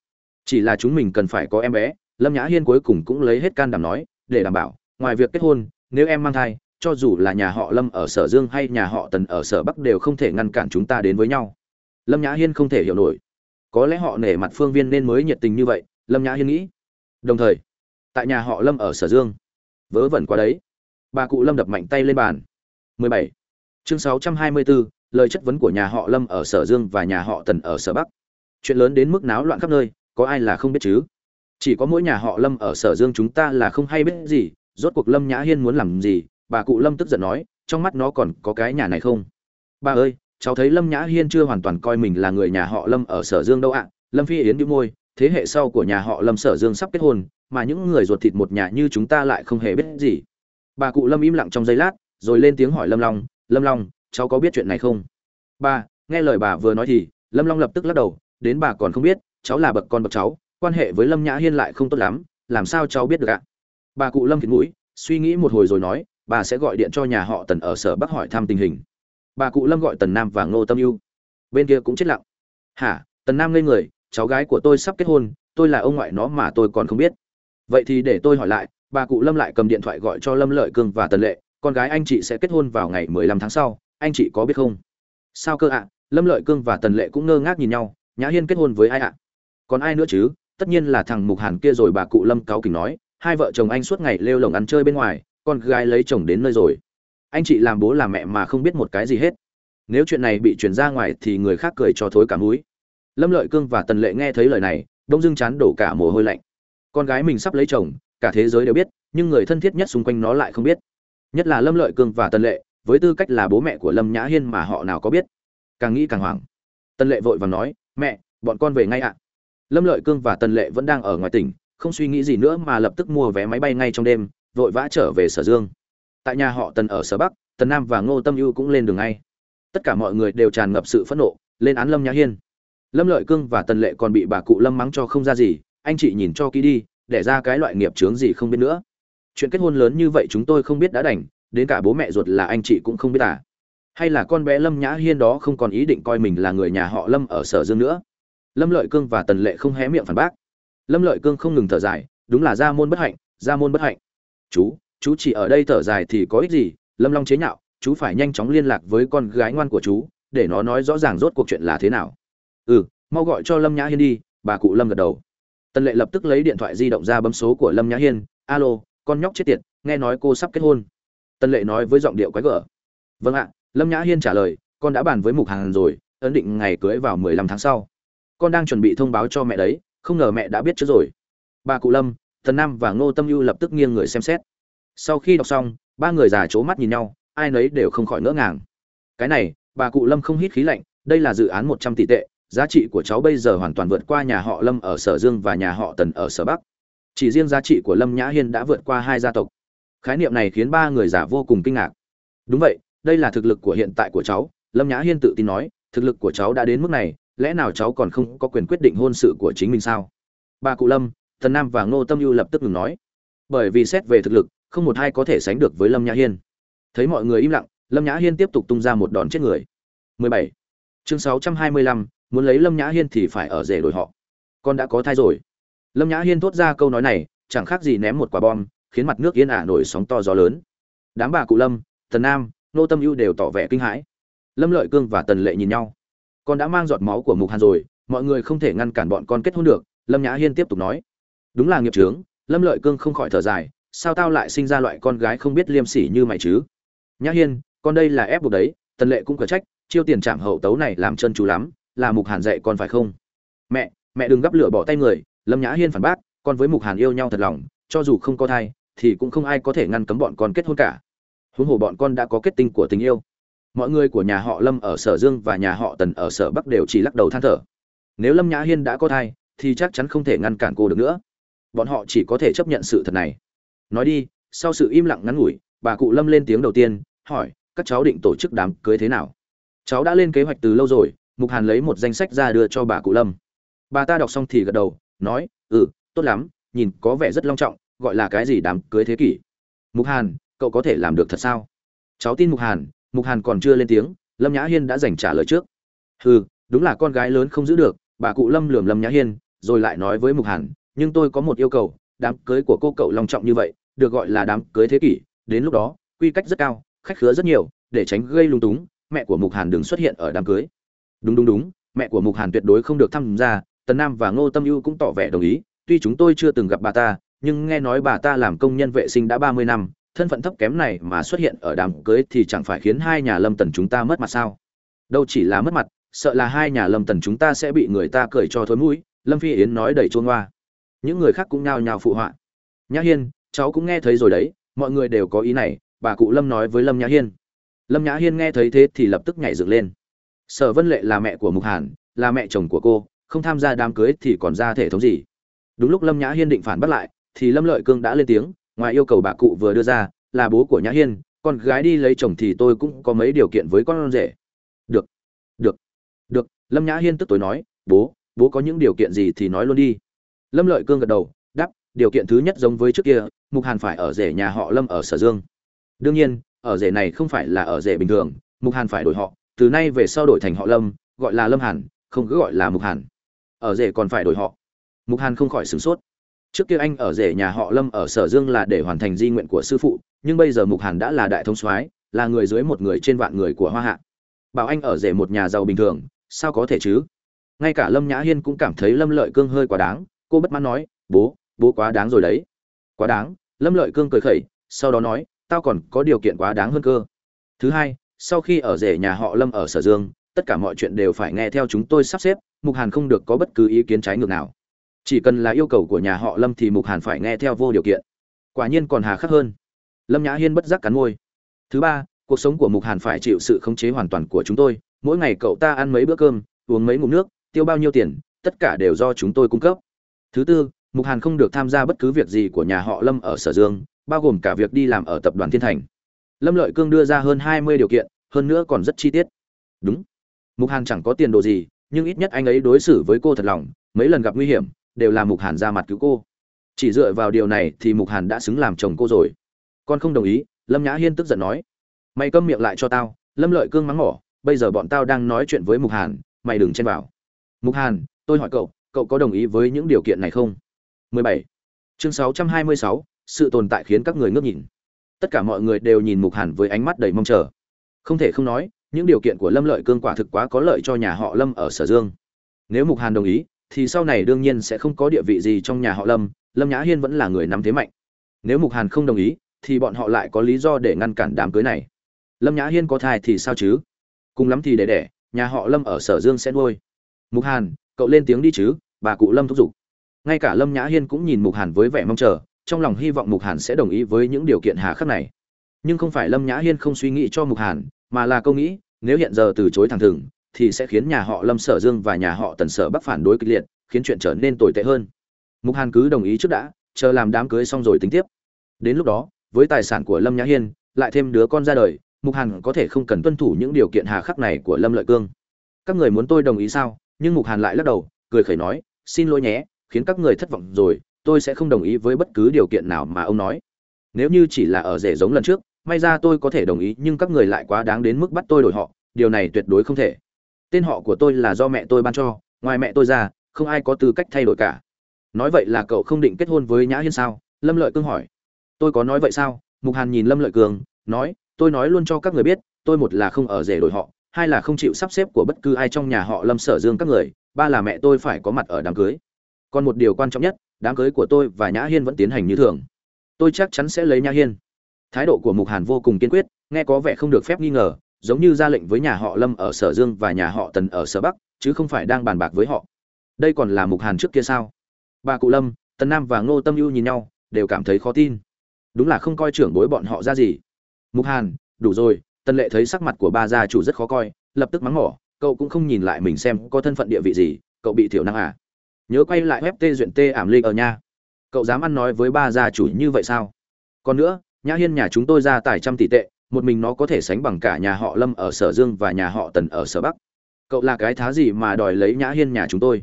Chỉ là chúng mình cần phải có em bé. Lâm nhã hiên cuối cùng cũng lấy hết can đảm nói, để đảm bảo, ngoài việc kết hôn, nếu em mang thai, cho dù là nhà họ lâm ở sở dương hay nhà họ tần ở sở bắc đều không thể ngăn cản chúng ta đến với nhau. Lâm nhã hiên không thể hiểu nổi. Có lẽ họ nể mặt phương viên nên mới nhiệt tình như vậy, lâm nhã hiên nghĩ. Đồng thời tại nhà họ lâm ở sở dương. Vớ vẩn qua đấy. Bà cụ lâm đập mạnh tay lên bàn. 17. chương 624, lời chất vấn của nhà họ lâm ở sở dương và nhà họ tần ở sở bắc. Chuyện lớn đến mức náo loạn khắp nơi có ai là không biết chứ? Chỉ có mỗi nhà họ lâm ở sở dương chúng ta là không hay biết gì rốt cuộc lâm nhã hiên muốn làm gì bà cụ lâm tức giận nói trong mắt nó còn có cái nhà này không? Bà ơi cháu thấy lâm nhã hiên chưa hoàn toàn coi mình là người nhà họ lâm ở sở dương đâu ạ. Lâm phi yến đĩu môi thế hệ sau của nhà họ lâm sở dương sắp kết hôn mà những người ruột thịt một nhà như chúng ta lại không hề biết gì. Bà cụ lâm im lặng trong giây lát, rồi lên tiếng hỏi lâm long lâm long, cháu có biết chuyện này không? Ba nghe lời bà vừa nói thì, lâm long lập tức lắc đầu, đến bà còn không biết, cháu là bậc con bậc cháu, quan hệ với lâm nhã hiên lại không tốt lắm, làm sao cháu biết được ạ? Bà cụ lâm khịt mũi, suy nghĩ một hồi rồi nói, bà sẽ gọi điện cho nhà họ tần ở sở bắc hỏi thăm tình hình. Bà cụ lâm gọi tần nam và ngô tâm ưu. Bên kia cũng chết lặng. Hả, tần nam ngây người, cháu gái của tôi sắp kết hôn, tôi là ông ngoại nó mà tôi còn không biết vậy thì để tôi hỏi lại, bà cụ lâm lại cầm điện thoại gọi cho lâm lợi cương và tần lệ, con gái anh chị sẽ kết hôn vào ngày mười lăm tháng sau, anh chị có biết không? Sao cơ ạ? Lâm lợi cương và tần lệ cũng ngơ ngác nhìn nhau, nhã hiên kết hôn với ai ạ? Còn ai nữa chứ? Tất nhiên là thằng mục hàn kia rồi, bà cụ lâm cáu kỉnh nói, hai vợ chồng anh suốt ngày lêu lồng ăn chơi bên ngoài, con gái lấy chồng đến nơi rồi. Anh chị làm bố làm mẹ mà không biết một cái gì hết. Nếu chuyện này bị chuyển ra ngoài thì người khác cười cho thối cả mũi. Lâm lợi cương và tần lệ nghe thấy lời này đông dưng chán đổ cả mồ hôi lạnh con gái mình sắp lấy chồng, cả thế giới đều biết, nhưng người thân thiết nhất xung quanh nó lại không biết. Nhất là lâm lợi cương và tần lệ, với tư cách là bố mẹ của lâm nhã hiên mà họ nào có biết? Càng nghĩ càng hoảng. Tần lệ vội vàng nói, mẹ, bọn con về ngay ạ. Lâm lợi cương và tần lệ vẫn đang ở ngoài tỉnh, không suy nghĩ gì nữa mà lập tức mua vé máy bay ngay trong đêm, vội vã trở về sở dương. Tại nhà họ tần ở sở bắc, tần nam và ngô tâm ưu cũng lên đường ngay. Tất cả mọi người đều tràn ngập sự phẫn nộ, lên án lâm nhã hiên. Lâm lợi cương và tần lệ còn bị bà cụ lâm mắng cho không ra gì anh chị nhìn cho kỹ đi, để ra cái loại nghiệp chướng gì không biết nữa. Chuyện kết hôn lớn như vậy chúng tôi không biết đã đành, đến cả bố mẹ ruột là anh chị cũng không biết à. Hay là con bé lâm nhã hiên đó không còn ý định coi mình là người nhà họ lâm ở sở dương nữa. Lâm lợi cương và tần lệ không hé miệng phản bác. Lâm lợi cương không ngừng thở dài, đúng là gia môn bất hạnh, gia môn bất hạnh. Chú chú chỉ ở đây thở dài thì có ích gì? Lâm long chế nhạo, chú phải nhanh chóng liên lạc với con gái ngoan của chú, để nó nói rõ ràng rốt cuộc chuyện là thế nào. Ừ mau gọi cho lâm nhã hiên đi, bà cụ lâm gật đầu tần lệ lập tức lấy điện thoại di động ra bấm số của lâm nhã hiên. Alo, con nhóc chết tiệt, nghe nói cô sắp kết hôn. Tần lệ nói với giọng điệu quái gở. Vâng ạ. Lâm nhã hiên trả lời. Con đã bàn với mục hàng rồi, ấn định ngày cưới vào mười lăm tháng sau. Con đang chuẩn bị thông báo cho mẹ đấy, không ngờ mẹ đã biết trước rồi. Bà cụ lâm thần nam và ngô tâm ưu lập tức nghiêng người xem xét. Sau khi đọc xong, ba người già c h ố mắt nhìn nhau, ai nấy đều không khỏi ngỡ ngàng. Cái này, bà cụ lâm không hít khí lạnh, đây là dự án một trăm tỷ tệ giá trị của cháu bây giờ hoàn toàn vượt qua nhà họ lâm ở sở dương và nhà họ tần ở sở bắc. Chỉ riêng giá trị của lâm nhã hiên đã vượt qua hai gia tộc. Khái niệm này khiến ba người già vô cùng kinh ngạc. Đúng vậy đây là thực lực của hiện tại của cháu lâm nhã hiên tự tin nói thực lực của cháu đã đến mức này lẽ nào cháu còn không có quyền quyết định hôn sự của chính mình sao? Bà cụ lâm thần nam và ngô tâm ưu lập tức ngừng nói. Bởi vì xét về thực lực không một ai có thể sánh được với lâm nhã hiên. Thấy mọi người im lặng lâm nhã hiên tiếp tục tung ra một đòn chết người. 17. chương 625, muốn lấy lâm nhã hiên thì phải ở rể đổi họ. Con đã có thai rồi. Lâm nhã hiên thốt ra câu nói này, chẳng khác gì ném một quả bom, khiến mặt nước yên ả nổi sóng to gió lớn. Đám bà cụ lâm, tần nam, nô tâm ưu đều tỏ vẻ kinh hãi. Lâm lợi cương và tần lệ nhìn nhau. Con đã mang giọt máu của mục hàn rồi, mọi người không thể ngăn cản bọn con kết hôn được, lâm nhã hiên tiếp tục nói. Đúng là nghiệp trướng lâm lợi cương không khỏi thở dài, sao tao lại sinh ra loại con gái không biết liêm sỉ như mày chứ? Nhã hiên, con đây là ép buộc đấy, tần lệ cũng có trách, chiêu tiền trảm hậu tấu này làm chân chú lắm là mục hàn dạy con phải không? Mẹ mẹ đừng gắp lửa bỏ tay người, lâm nhã hiên phản bác, con với mục hàn yêu nhau thật lòng, cho dù không có thai, thì cũng không ai có thể ngăn cấm bọn con kết hôn cả. Huống hồ bọn con đã có kết tinh của tình yêu. Mọi người của nhà họ lâm ở sở dương và nhà họ tần ở sở bắc đều chỉ lắc đầu than thở. Nếu lâm nhã hiên đã có thai, thì chắc chắn không thể ngăn cản cô được nữa. Bọn họ chỉ có thể chấp nhận sự thật này. Nói đi, sau sự im lặng ngắn ngủi, bà cụ lâm lên tiếng đầu tiên, hỏi, các cháu định tổ chức đám cưới thế nào? Cháu đã lên kế hoạch từ lâu rồi mục hàn lấy một danh sách ra đưa cho bà cụ lâm. Bà ta đọc xong thì gật đầu, nói ừ tốt lắm, nhìn có vẻ rất long trọng, gọi là cái gì đám cưới thế kỷ. Mục hàn, cậu có thể làm được thật sao? Cháu tin mục hàn. Mục hàn còn chưa lên tiếng, lâm nhã hiên đã dành trả lời trước. Ừ đúng là con gái lớn không giữ được, bà cụ lâm lườm lâm nhã hiên, rồi lại nói với mục hàn, nhưng tôi có một yêu cầu, đám cưới của cô cậu long trọng như vậy, được gọi là đám cưới thế kỷ, đến lúc đó, quy cách rất cao, khách khứa rất nhiều, để tránh gây lung túng, mẹ của mục hàn đừng xuất hiện ở đám cưới đúng đúng đúng, mẹ của mục hàn tuyệt đối không được tham gia, tần nam và ngô tâm ưu cũng tỏ vẻ đồng ý. Tuy chúng tôi chưa từng gặp bà ta, nhưng nghe nói bà ta làm công nhân vệ sinh đã ba mươi năm, thân phận thấp kém này mà xuất hiện ở đám cưới thì chẳng phải khiến hai nhà lâm tần chúng ta mất mặt sao? Đâu chỉ là mất mặt, sợ là hai nhà lâm tần chúng ta sẽ bị người ta cười cho thối mũi, lâm phi yến nói đầy chôn hoa những người khác cũng nhao nhao phụ họa. Nhã hiên, cháu cũng nghe thấy rồi đấy, mọi người đều có ý này, bà cụ lâm nói với lâm nhã hiên. Lâm nhã hiên nghe thấy thế thì lập tức nhảy dựng lên sở vân lệ là mẹ của mục hàn, là mẹ chồng của cô, không tham gia đám cưới thì còn ra thể thống gì. Đúng lúc lâm nhã hiên định phản bắt lại, thì lâm lợi cương đã lên tiếng, ngoài yêu cầu bà cụ vừa đưa ra, là bố của nhã hiên, con gái đi lấy chồng thì tôi cũng có mấy điều kiện với con rể. Được được được, lâm nhã hiên tức tối nói, bố bố có những điều kiện gì thì nói luôn đi. Lâm lợi cương gật đầu, đáp, điều kiện thứ nhất giống với trước kia, mục hàn phải ở rể nhà họ lâm ở sở dương. Đương nhiên, ở rể này không phải là ở rể bình thường, mục hàn phải đổi họ từ nay về sau đổi thành họ lâm, gọi là lâm hàn, không cứ gọi là mục hàn. Ở rể còn phải đổi họ. Mục hàn không khỏi sửng sốt. Trước kia anh ở rể nhà họ lâm ở sở dương là để hoàn thành di nguyện của sư phụ, nhưng bây giờ mục hàn đã là đại thông soái, là người dưới một người trên vạn người của hoa hạ. Bảo anh ở rể một nhà giàu bình thường, sao có thể chứ? Ngay cả lâm nhã hiên cũng cảm thấy lâm lợi cương hơi quá đáng, cô bất mãn nói, bố bố quá đáng rồi đấy. Quá đáng? Lâm lợi cương cười khẩy, sau đó nói, tao còn có điều kiện quá đáng hơn cơ. Thứ hai sau khi ở rể nhà họ lâm ở sở dương, tất cả mọi chuyện đều phải nghe theo chúng tôi sắp xếp, mục hàn không được có bất cứ ý kiến trái ngược nào. Chỉ cần là yêu cầu của nhà họ lâm thì mục hàn phải nghe theo vô điều kiện. Quả nhiên còn hà khắc hơn. Lâm nhã hiên bất giác cắn môi. Thứ ba, cuộc sống của mục hàn phải chịu sự khống chế hoàn toàn của chúng tôi. Mỗi ngày cậu ta ăn mấy bữa cơm, uống mấy ngụm nước, tiêu bao nhiêu tiền, tất cả đều do chúng tôi cung cấp. Thứ tư, mục hàn không được tham gia bất cứ việc gì của nhà họ lâm ở sở dương, bao gồm cả việc đi làm ở tập đoàn thiên thành. Lâm lợi cương đưa ra hơn hai mươi điều kiện hơn nữa còn rất chi tiết. Đúng. Mục hàn chẳng có tiền đồ gì nhưng ít nhất anh ấy đối xử với cô thật lòng mấy lần gặp nguy hiểm đều là mục hàn ra mặt cứu cô. Chỉ dựa vào điều này thì mục hàn đã xứng làm chồng cô rồi. Con không đồng ý lâm nhã hiên tức giận nói. Mày câm miệng lại cho tao lâm lợi cương mắng mỏ bây giờ bọn tao đang nói chuyện với mục hàn mày đừng chen vào. Mục hàn tôi hỏi cậu cậu có đồng ý với những điều kiện này không? 17. chương 626, sự tồn tại khiến các người ngước nhìn. Tất cả mọi người đều nhìn mục hàn với ánh mắt đầy mong chờ không thể không nói, những điều kiện của lâm lợi cương quả thực quá có lợi cho nhà họ lâm ở sở dương. Nếu mục hàn đồng ý, thì sau này đương nhiên sẽ không có địa vị gì trong nhà họ lâm lâm nhã hiên vẫn là người nắm thế mạnh. Nếu mục hàn không đồng ý, thì bọn họ lại có lý do để ngăn cản đám cưới này. Lâm nhã hiên có thai thì sao chứ? Cùng lắm thì để đẻ, nhà họ lâm ở sở dương sẽ nuôi. Mục hàn, cậu lên tiếng đi chứ, bà cụ lâm thúc giục. Ngay cả lâm nhã hiên cũng nhìn mục hàn với vẻ mong chờ, trong lòng hy vọng mục hàn sẽ đồng ý với những điều kiện hà khắc này nhưng không phải lâm nhã hiên không suy nghĩ cho mục hàn, mà là câu nghĩ, nếu hiện giờ từ chối thẳng thừng, thì sẽ khiến nhà họ lâm sở dương và nhà họ tần sở bắc phản đối kịch liệt, khiến chuyện trở nên tồi tệ hơn. Mục hàn cứ đồng ý trước đã, chờ làm đám cưới xong rồi tính tiếp. Đến lúc đó, với tài sản của lâm nhã hiên, lại thêm đứa con ra đời, mục hàn có thể không cần tuân thủ những điều kiện hà khắc này của lâm lợi cương. Các người muốn tôi đồng ý sao? Nhưng mục hàn lại lắc đầu, cười khẩy nói, xin lỗi nhé, khiến các người thất vọng rồi, tôi sẽ không đồng ý với bất cứ điều kiện nào mà ông nói. Nếu như chỉ là ở rể giống lần trước may ra tôi có thể đồng ý, nhưng các người lại quá đáng đến mức bắt tôi đổi họ, điều này tuyệt đối không thể. Tên họ của tôi là do mẹ tôi ban cho, ngoài mẹ tôi ra, không ai có tư cách thay đổi cả. Nói vậy là cậu không định kết hôn với nhã hiên sao? Lâm lợi cương hỏi. Tôi có nói vậy sao? Mục hàn nhìn lâm lợi cường, nói, tôi nói luôn cho các người biết, tôi một là không ở rể đổi họ, hai là không chịu sắp xếp của bất cứ ai trong nhà họ lâm sở dương các người, ba là mẹ tôi phải có mặt ở đám cưới. Còn một điều quan trọng nhất, đám cưới của tôi và nhã hiên vẫn tiến hành như thường. Tôi chắc chắn sẽ lấy nhã hiên thái độ của mục hàn vô cùng kiên quyết, nghe có vẻ không được phép nghi ngờ, giống như ra lệnh với nhà họ lâm ở sở dương và nhà họ tần ở sở bắc, chứ không phải đang bàn bạc với họ. Đây còn là mục hàn trước kia sao? Bà cụ lâm, tần nam và ngô tâm ưu nhìn nhau, đều cảm thấy khó tin. Đúng là không coi trưởng bối bọn họ ra gì. Mục hàn, đủ rồi, tần lệ thấy sắc mặt của ba gia chủ rất khó coi, lập tức mắng mỏ, cậu cũng không nhìn lại mình xem có thân phận địa vị gì, cậu bị thiểu năng à? Nhớ quay lại web tê duyện tê ảm ly ở nha. Cậu dám ăn nói với ba gia chủ như vậy sao? Còn nữa nhã hiên nhà chúng tôi ra tài trăm tỷ tệ, một mình nó có thể sánh bằng cả nhà họ lâm ở sở dương và nhà họ tần ở sở bắc. Cậu là cái thá gì mà đòi lấy nhã hiên nhà chúng tôi?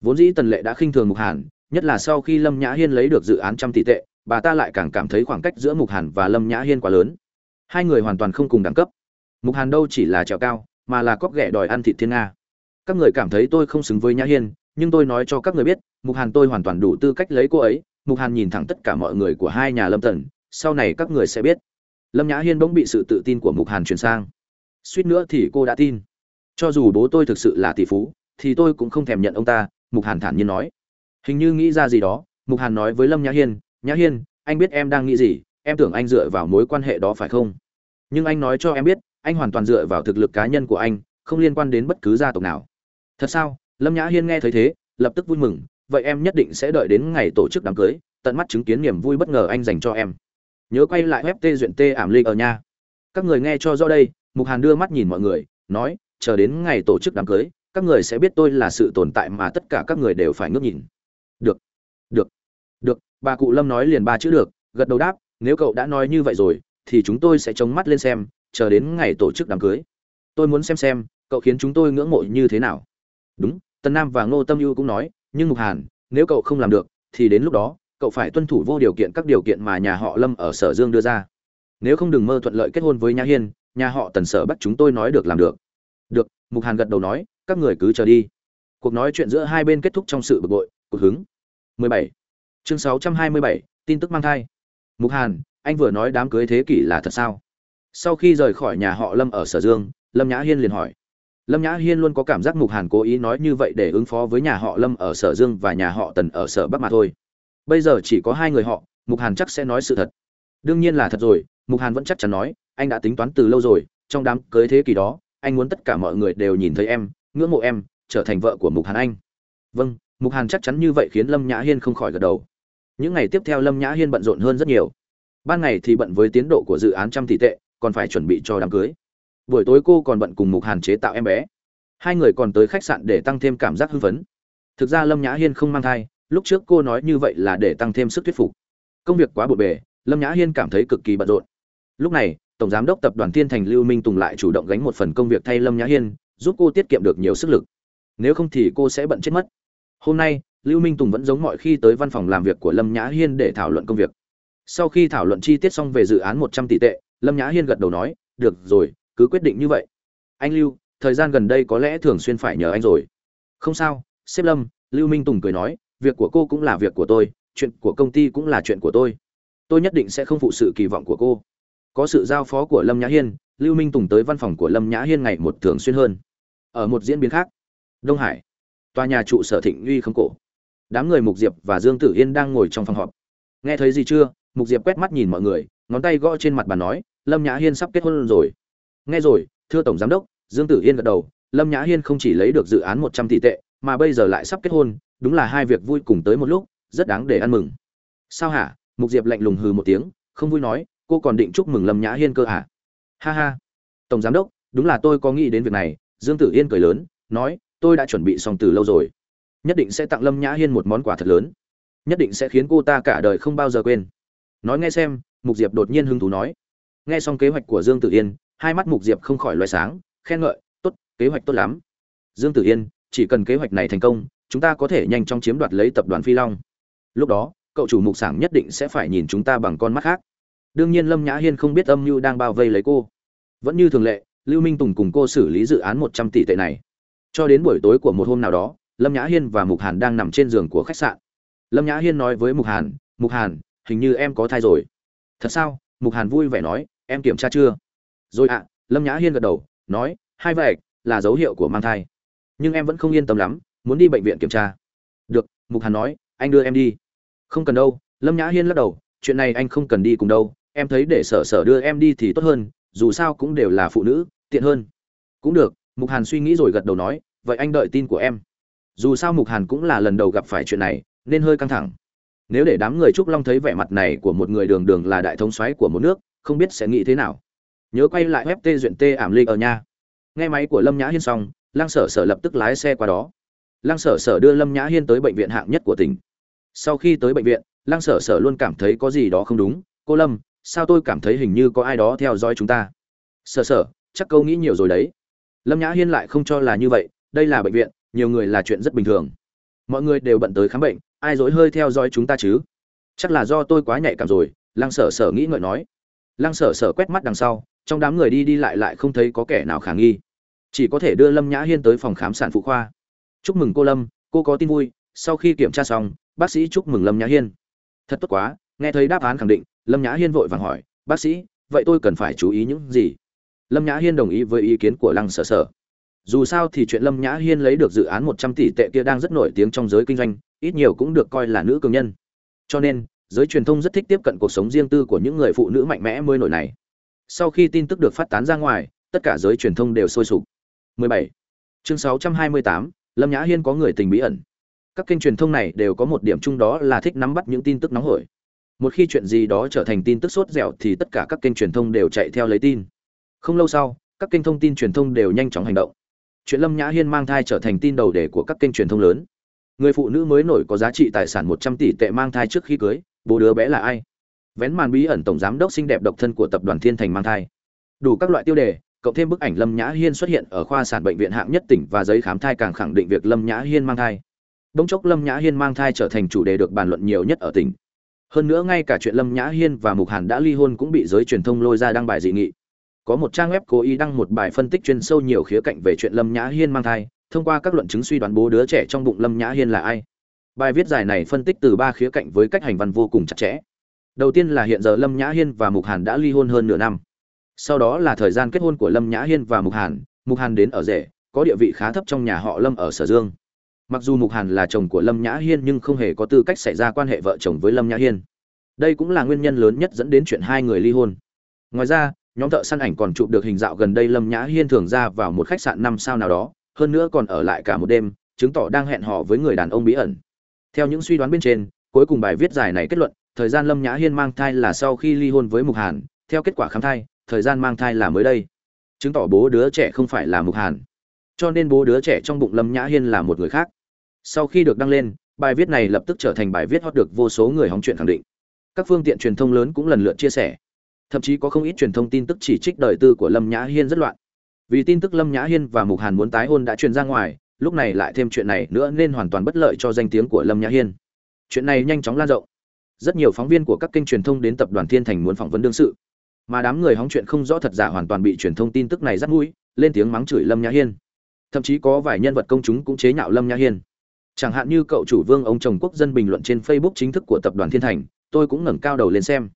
Vốn dĩ tần lệ đã khinh thường mục hàn, nhất là sau khi lâm nhã hiên lấy được dự án trăm tỷ tệ, bà ta lại càng cảm thấy khoảng cách giữa mục hàn và lâm nhã hiên quá lớn. Hai người hoàn toàn không cùng đẳng cấp. Mục hàn đâu chỉ là trèo cao, mà là cóc ghẻ đòi ăn thịt thiên nga. Các người cảm thấy tôi không xứng với nhã hiên, nhưng tôi nói cho các người biết, mục hàn tôi hoàn toàn đủ tư cách lấy cô ấy. Mục hàn nhìn thẳng tất cả mọi người của hai nhà lâm tần sau này các người sẽ biết. Lâm nhã hiên bỗng bị sự tự tin của mục hàn truyền sang. Suýt nữa thì cô đã tin. Cho dù bố tôi thực sự là tỷ phú, thì tôi cũng không thèm nhận ông ta, mục hàn thản nhiên nói. Hình như nghĩ ra gì đó, mục hàn nói với lâm nhã hiên nhã hiên, anh biết em đang nghĩ gì, em tưởng anh dựa vào mối quan hệ đó phải không? Nhưng anh nói cho em biết, anh hoàn toàn dựa vào thực lực cá nhân của anh, không liên quan đến bất cứ gia tộc nào. Thật sao? Lâm nhã hiên nghe thấy thế, lập tức vui mừng, vậy em nhất định sẽ đợi đến ngày tổ chức đám cưới, tận mắt chứng kiến niềm vui bất ngờ anh dành cho em nhớ quay lại web tê duyện tê ảm ly ở nhà. các người nghe cho rõ đây, mục hàn đưa mắt nhìn mọi người, nói, chờ đến ngày tổ chức đám cưới, các người sẽ biết tôi là sự tồn tại mà tất cả các người đều phải ngước nhìn. Được được được, bà cụ lâm nói liền ba chữ được, gật đầu đáp, nếu cậu đã nói như vậy rồi, thì chúng tôi sẽ chống mắt lên xem, chờ đến ngày tổ chức đám cưới. Tôi muốn xem xem, cậu khiến chúng tôi ngưỡng mộ như thế nào. Đúng, tân nam và ngô tâm ưu cũng nói, nhưng mục hàn, nếu cậu không làm được, thì đến lúc đó cậu phải tuân thủ vô điều kiện các điều kiện mà nhà họ lâm ở sở dương đưa ra. Nếu không đừng mơ thuận lợi kết hôn với nhã hiên nhà họ tần sở bắt chúng tôi nói được làm được. Được mục hàn gật đầu nói các người cứ chờ đi. Cuộc nói chuyện giữa hai bên kết thúc trong sự bực bội cuộc hứng. 17. chương 627, tin tức mang thai. Mục hàn anh vừa nói đám cưới thế kỷ là thật sao? Sau khi rời khỏi nhà họ lâm ở sở dương lâm nhã hiên liền hỏi. Lâm nhã hiên luôn có cảm giác mục hàn cố ý nói như vậy để ứng phó với nhà họ lâm ở sở dương và nhà họ tần ở sở bắc mà thôi bây giờ chỉ có hai người họ, mục hàn chắc sẽ nói sự thật. Đương nhiên là thật rồi, mục hàn vẫn chắc chắn nói, anh đã tính toán từ lâu rồi, trong đám cưới thế kỷ đó, anh muốn tất cả mọi người đều nhìn thấy em, ngưỡng mộ em, trở thành vợ của mục hàn anh. Vâng mục hàn chắc chắn như vậy khiến lâm nhã hiên không khỏi gật đầu. Những ngày tiếp theo lâm nhã hiên bận rộn hơn rất nhiều. Ban ngày thì bận với tiến độ của dự án trăm tỷ tệ, còn phải chuẩn bị cho đám cưới. Buổi tối cô còn bận cùng mục hàn chế tạo em bé. Hai người còn tới khách sạn để tăng thêm cảm giác hưng phấn. Thực ra lâm nhã hiên không mang thai lúc trước cô nói như vậy là để tăng thêm sức thuyết phục. Công việc quá bộn bề, lâm nhã hiên cảm thấy cực kỳ bận rộn. Lúc này, tổng giám đốc tập đoàn thiên thành lưu minh tùng lại chủ động gánh một phần công việc thay lâm nhã hiên, giúp cô tiết kiệm được nhiều sức lực. Nếu không thì cô sẽ bận chết mất. Hôm nay, lưu minh tùng vẫn giống mọi khi tới văn phòng làm việc của lâm nhã hiên để thảo luận công việc. Sau khi thảo luận chi tiết xong về dự án một trăm tỷ tệ, lâm nhã hiên gật đầu nói, được rồi, cứ quyết định như vậy. Anh lưu, thời gian gần đây có lẽ thường xuyên phải nhờ anh rồi. Không sao. Sếp lâm, lưu minh tùng cười nói việc của cô cũng là việc của tôi, chuyện của công ty cũng là chuyện của tôi. Tôi nhất định sẽ không phụ sự kỳ vọng của cô. Có sự giao phó của lâm nhã hiên, lưu minh tùng tới văn phòng của lâm nhã hiên ngày một thường xuyên hơn. Ở một diễn biến khác, đông hải, tòa nhà trụ sở thịnh uy không cổ. Đám người mục diệp và dương tử yên đang ngồi trong phòng họp. Nghe thấy gì chưa? Mục diệp quét mắt nhìn mọi người, ngón tay gõ trên mặt bàn nói, lâm nhã hiên sắp kết hôn rồi. Nghe rồi, thưa tổng giám đốc. Dương tử yên gật đầu, lâm nhã hiên không chỉ lấy được dự án một trăm tỷ tệ mà bây giờ lại sắp kết hôn, đúng là hai việc vui cùng tới một lúc, rất đáng để ăn mừng. Sao hả? Mục diệp lạnh lùng hừ một tiếng, không vui nói, cô còn định chúc mừng lâm nhã hiên cơ hả? Ha ha. Tổng giám đốc, đúng là tôi có nghĩ đến việc này, dương tử yên cười lớn, nói, tôi đã chuẩn bị xong từ lâu rồi. Nhất định sẽ tặng lâm nhã hiên một món quà thật lớn. Nhất định sẽ khiến cô ta cả đời không bao giờ quên. Nói nghe xem, mục diệp đột nhiên hứng thú nói. Nghe xong kế hoạch của dương tử yên, hai mắt mục diệp không khỏi loay sáng, khen ngợi, tốt, kế hoạch tốt lắm. Dương tử yên chỉ cần kế hoạch này thành công, chúng ta có thể nhanh chóng chiếm đoạt lấy tập đoàn phi long. Lúc đó, cậu chủ mục sảng nhất định sẽ phải nhìn chúng ta bằng con mắt khác. Đương nhiên lâm nhã hiên không biết âm mưu đang bao vây lấy cô. Vẫn như thường lệ, lưu minh tùng cùng cô xử lý dự án một trăm tỷ tệ này. Cho đến buổi tối của một hôm nào đó, lâm nhã hiên và mục hàn đang nằm trên giường của khách sạn. Lâm nhã hiên nói với mục hàn mục hàn, hình như em có thai rồi. Thật sao? Mục hàn vui vẻ nói, em kiểm tra chưa? Rồi ạ. Lâm nhã hiên gật đầu, nói, hai vậy là dấu hiệu của mang thai nhưng em vẫn không yên tâm lắm, muốn đi bệnh viện kiểm tra. Được, mục hàn nói, anh đưa em đi. Không cần đâu, lâm nhã hiên lắc đầu, chuyện này anh không cần đi cùng đâu, em thấy để sở sở đưa em đi thì tốt hơn, dù sao cũng đều là phụ nữ, tiện hơn. Cũng được, mục hàn suy nghĩ rồi gật đầu nói, vậy anh đợi tin của em. Dù sao mục hàn cũng là lần đầu gặp phải chuyện này, nên hơi căng thẳng. Nếu để đám người trúc long thấy vẻ mặt này của một người đường đường là đại thống xoáy của một nước, không biết sẽ nghĩ thế nào. Nhớ quay lại web tê duyện tê ảm ly ở nhà nghe máy của lâm nhã hiên xong lăng sở sở lập tức lái xe qua đó. Lăng sở sở đưa lâm nhã hiên tới bệnh viện hạng nhất của tỉnh. Sau khi tới bệnh viện, lăng sở sở luôn cảm thấy có gì đó không đúng. Cô lâm, sao tôi cảm thấy hình như có ai đó theo dõi chúng ta? Sở sở, chắc câu nghĩ nhiều rồi đấy. Lâm nhã hiên lại không cho là như vậy. Đây là bệnh viện, nhiều người là chuyện rất bình thường. Mọi người đều bận tới khám bệnh, ai dối hơi theo dõi chúng ta chứ? Chắc là do tôi quá nhạy cảm rồi, lăng sở sở nghĩ ngợi nói. Lăng sở sở quét mắt đằng sau, trong đám người đi đi lại lại không thấy có kẻ nào khả nghi chỉ có thể đưa lâm nhã hiên tới phòng khám sản phụ khoa. Chúc mừng cô lâm, cô có tin vui, sau khi kiểm tra xong, bác sĩ chúc mừng lâm nhã hiên. Thật tốt quá, nghe thấy đáp án khẳng định, lâm nhã hiên vội vàng hỏi, bác sĩ, vậy tôi cần phải chú ý những gì? Lâm nhã hiên đồng ý với ý kiến của lăng sở sở. Dù sao thì chuyện lâm nhã hiên lấy được dự án một trăm tỷ tệ kia đang rất nổi tiếng trong giới kinh doanh, ít nhiều cũng được coi là nữ cường nhân. Cho nên, giới truyền thông rất thích tiếp cận cuộc sống riêng tư của những người phụ nữ mạnh mẽ mới nổi này. Sau khi tin tức được phát tán ra ngoài, tất cả giới truyền thông đều sôi sục. 17. chương 628, lâm nhã hiên có người tình bí ẩn. Các kênh truyền thông này đều có một điểm chung đó là thích nắm bắt những tin tức nóng hổi. Một khi chuyện gì đó trở thành tin tức sốt dẻo thì tất cả các kênh truyền thông đều chạy theo lấy tin. Không lâu sau các kênh thông tin truyền thông đều nhanh chóng hành động. Chuyện lâm nhã hiên mang thai trở thành tin đầu đề của các kênh truyền thông lớn. Người phụ nữ mới nổi có giá trị tài sản một trăm tỷ tệ mang thai trước khi cưới bố đứa bé là ai? Vén màn bí ẩn tổng giám đốc xinh đẹp độc thân của tập đoàn thiên thành mang thai. Đủ các loại tiêu đề cộng thêm bức ảnh lâm nhã hiên xuất hiện ở khoa sản bệnh viện hạng nhất tỉnh và giấy khám thai càng khẳng định việc lâm nhã hiên mang thai. Bỗng chốc lâm nhã hiên mang thai trở thành chủ đề được bàn luận nhiều nhất ở tỉnh. Hơn nữa ngay cả chuyện lâm nhã hiên và mục hàn đã ly hôn cũng bị giới truyền thông lôi ra đăng bài dị nghị. Có một trang web cố ý đăng một bài phân tích chuyên sâu nhiều khía cạnh về chuyện lâm nhã hiên mang thai, thông qua các luận chứng suy đoán bố đứa trẻ trong bụng lâm nhã hiên là ai. Bài viết dài này phân tích từ ba khía cạnh với cách hành văn vô cùng chặt chẽ. Đầu tiên là hiện giờ lâm nhã hiên và mục hàn đã ly hôn hơn nửa năm sau đó là thời gian kết hôn của lâm nhã hiên và mục hàn. Mục hàn đến ở rể, có địa vị khá thấp trong nhà họ lâm ở sở dương. Mặc dù mục hàn là chồng của lâm nhã hiên nhưng không hề có tư cách xảy ra quan hệ vợ chồng với lâm nhã hiên. Đây cũng là nguyên nhân lớn nhất dẫn đến chuyện hai người ly hôn. Ngoài ra, nhóm thợ săn ảnh còn chụp được hình dạo gần đây lâm nhã hiên thường ra vào một khách sạn năm sao nào đó, hơn nữa còn ở lại cả một đêm, chứng tỏ đang hẹn hò với người đàn ông bí ẩn. Theo những suy đoán bên trên, cuối cùng bài viết dài này kết luận, thời gian lâm nhã hiên mang thai là sau khi ly hôn với mục hàn. Theo kết quả khám thai thời gian mang thai là mới đây. Chứng tỏ bố đứa trẻ không phải là mục hàn. Cho nên bố đứa trẻ trong bụng lâm nhã hiên là một người khác. Sau khi được đăng lên, bài viết này lập tức trở thành bài viết hot được vô số người hóng chuyện khẳng định. Các phương tiện truyền thông lớn cũng lần lượt chia sẻ. Thậm chí có không ít truyền thông tin tức chỉ trích đời tư của lâm nhã hiên rất loạn. Vì tin tức lâm nhã hiên và mục hàn muốn tái hôn đã truyền ra ngoài, lúc này lại thêm chuyện này nữa nên hoàn toàn bất lợi cho danh tiếng của lâm nhã hiên. Chuyện này nhanh chóng lan rộng. Rất nhiều phóng viên của các kênh truyền thông đến tập đoàn thiên thành muốn phỏng vấn đương sự mà đám người hóng chuyện không rõ thật giả hoàn toàn bị truyền thông tin tức này dắt mũi, lên tiếng mắng chửi lâm nhã hiên. Thậm chí có vài nhân vật công chúng cũng chế nhạo lâm nhã hiên. Chẳng hạn như cậu chủ vương ông chồng quốc dân bình luận trên facebook chính thức của tập đoàn thiên thành, tôi cũng ngẩng cao đầu lên xem.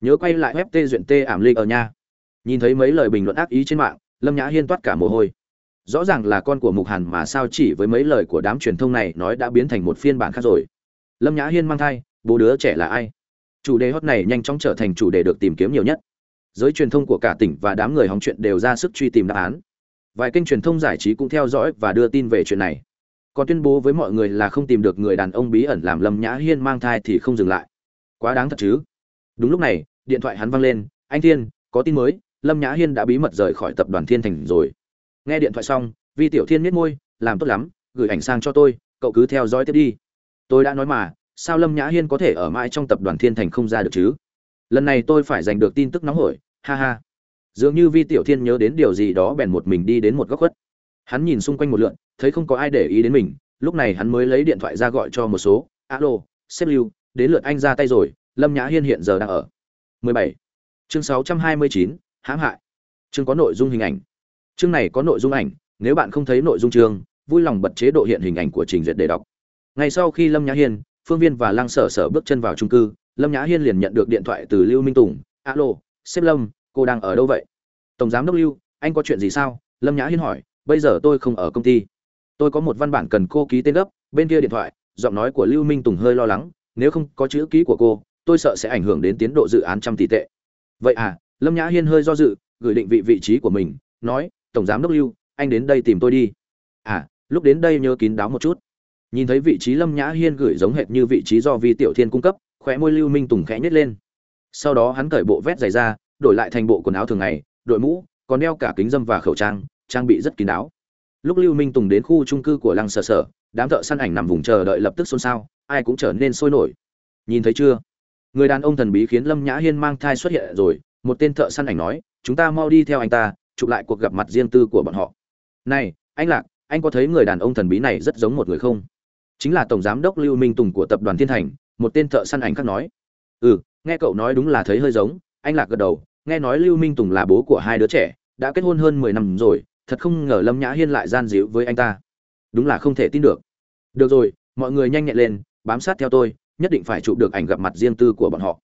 Nhớ quay lại web tê duyện tê ảm lịch ở nhà. Nhìn thấy mấy lời bình luận ác ý trên mạng, lâm nhã hiên toát cả mồ hôi. Rõ ràng là con của mục hàn mà sao chỉ với mấy lời của đám truyền thông này nói đã biến thành một phiên bản khác rồi. Lâm nhã hiên mang thai, bố đứa trẻ là ai? Chủ đề hot này nhanh chóng trở thành chủ đề được tìm kiếm nhiều nhất giới truyền thông của cả tỉnh và đám người hóng chuyện đều ra sức truy tìm đáp án. Vài kênh truyền thông giải trí cũng theo dõi và đưa tin về chuyện này. Còn tuyên bố với mọi người là không tìm được người đàn ông bí ẩn làm lâm nhã hiên mang thai thì không dừng lại. Quá đáng thật chứ? Đúng lúc này, điện thoại hắn văng lên, anh thiên, có tin mới, lâm nhã hiên đã bí mật rời khỏi tập đoàn thiên thành rồi. Nghe điện thoại xong, vi tiểu thiên miết môi, làm tốt lắm, gửi ảnh sang cho tôi, cậu cứ theo dõi tiếp đi. Tôi đã nói mà, sao lâm nhã hiên có thể ở mãi trong tập đoàn thiên thành không ra được chứ? Lần này tôi phải giành được tin tức nóng hổi ha ha. Dường như vi tiểu thiên nhớ đến điều gì đó bèn một mình đi đến một góc khuất. Hắn nhìn xung quanh một lượn thấy không có ai để ý đến mình lúc này hắn mới lấy điện thoại ra gọi cho một số alo sếp lưu đến lượt anh ra tay rồi lâm nhã hiên hiện giờ đang ở. 17. chương 629, hãm hại. Chương có nội dung hình ảnh. Chương này có nội dung ảnh nếu bạn không thấy nội dung chương vui lòng bật chế độ hiện hình ảnh của trình duyệt để đọc. Ngay sau khi lâm nhã hiên phương viên và lăng sở sở bước chân vào trung cư lâm nhã hiên liền nhận được điện thoại từ lưu minh tùng. Alo, sếp lâm, cô đang ở đâu vậy? Tổng giám đốc lưu, anh có chuyện gì sao? Lâm nhã hiên hỏi. Bây giờ tôi không ở công ty. Tôi có một văn bản cần cô ký tên gấp, bên kia điện thoại, giọng nói của lưu minh tùng hơi lo lắng. Nếu không có chữ ký của cô, tôi sợ sẽ ảnh hưởng đến tiến độ dự án trăm tỷ tệ. Vậy à? Lâm nhã hiên hơi do dự, gửi định vị vị trí của mình, nói, tổng giám đốc lưu, anh đến đây tìm tôi đi. À lúc đến đây nhớ kín đáo một chút. Nhìn thấy vị trí lâm nhã hiên gửi giống hệt như vị trí do vi tiểu thiên cung cấp khóe môi lưu minh tùng khẽ nhếch lên. Sau đó hắn cởi bộ vest dày ra, đổi lại thành bộ quần áo thường ngày, đội mũ, còn đeo cả kính dâm và khẩu trang trang bị rất kín đáo. Lúc lưu minh tùng đến khu trung cư của lăng sở sở, đám thợ săn ảnh nằm vùng chờ đợi lập tức xôn xao, ai cũng trở nên sôi nổi. Nhìn thấy chưa? Người đàn ông thần bí khiến lâm nhã hiên mang thai xuất hiện rồi, một tên thợ săn ảnh nói, chúng ta mau đi theo anh ta, chụp lại cuộc gặp mặt riêng tư của bọn họ. Này, anh lạc, anh có thấy người đàn ông thần bí này rất giống một người không? Chính là tổng giám đốc lưu minh tùng của tập đoàn thiên thành một tên thợ săn ảnh khác nói. Ừ nghe cậu nói đúng là thấy hơi giống, anh lạc gật đầu, nghe nói lưu minh tùng là bố của hai đứa trẻ, đã kết hôn hơn mười năm rồi, thật không ngờ lâm nhã hiên lại gian díu với anh ta. Đúng là không thể tin được. Được rồi, mọi người nhanh nhẹn lên, bám sát theo tôi, nhất định phải chụp được ảnh gặp mặt riêng tư của bọn họ.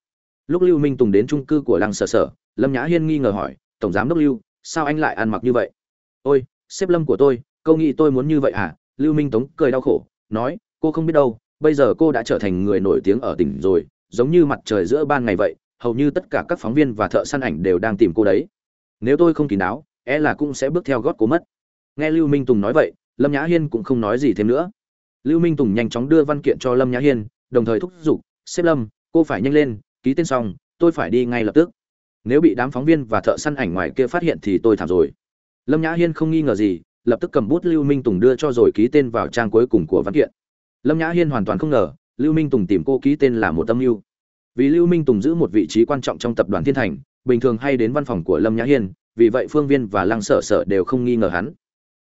Lúc lưu minh tùng đến trung cư của lăng sở sở, lâm nhã hiên nghi ngờ hỏi, tổng giám đốc lưu, sao anh lại ăn mặc như vậy? Ôi, sếp lâm của tôi, câu nghĩ tôi muốn như vậy à? Lưu minh tống cười đau khổ, nói, cô không biết đâu bây giờ cô đã trở thành người nổi tiếng ở tỉnh rồi, giống như mặt trời giữa ban ngày vậy, hầu như tất cả các phóng viên và thợ săn ảnh đều đang tìm cô đấy. Nếu tôi không kín đáo e là cũng sẽ bước theo gót cố mất. Nghe lưu minh tùng nói vậy, lâm nhã hiên cũng không nói gì thêm nữa. Lưu minh tùng nhanh chóng đưa văn kiện cho lâm nhã hiên, đồng thời thúc giục xếp lâm, cô phải nhanh lên, ký tên xong, tôi phải đi ngay lập tức. Nếu bị đám phóng viên và thợ săn ảnh ngoài kia phát hiện thì tôi thảm rồi. Lâm nhã hiên không nghi ngờ gì, lập tức cầm bút lưu minh tùng đưa cho rồi ký tên vào trang cuối cùng của văn kiện lâm nhã hiên hoàn toàn không ngờ, lưu minh tùng tìm cô ký tên là một tâm mưu. Vì lưu minh tùng giữ một vị trí quan trọng trong tập đoàn thiên thành, bình thường hay đến văn phòng của lâm nhã hiên, vì vậy phương viên và lăng sở sở đều không nghi ngờ hắn.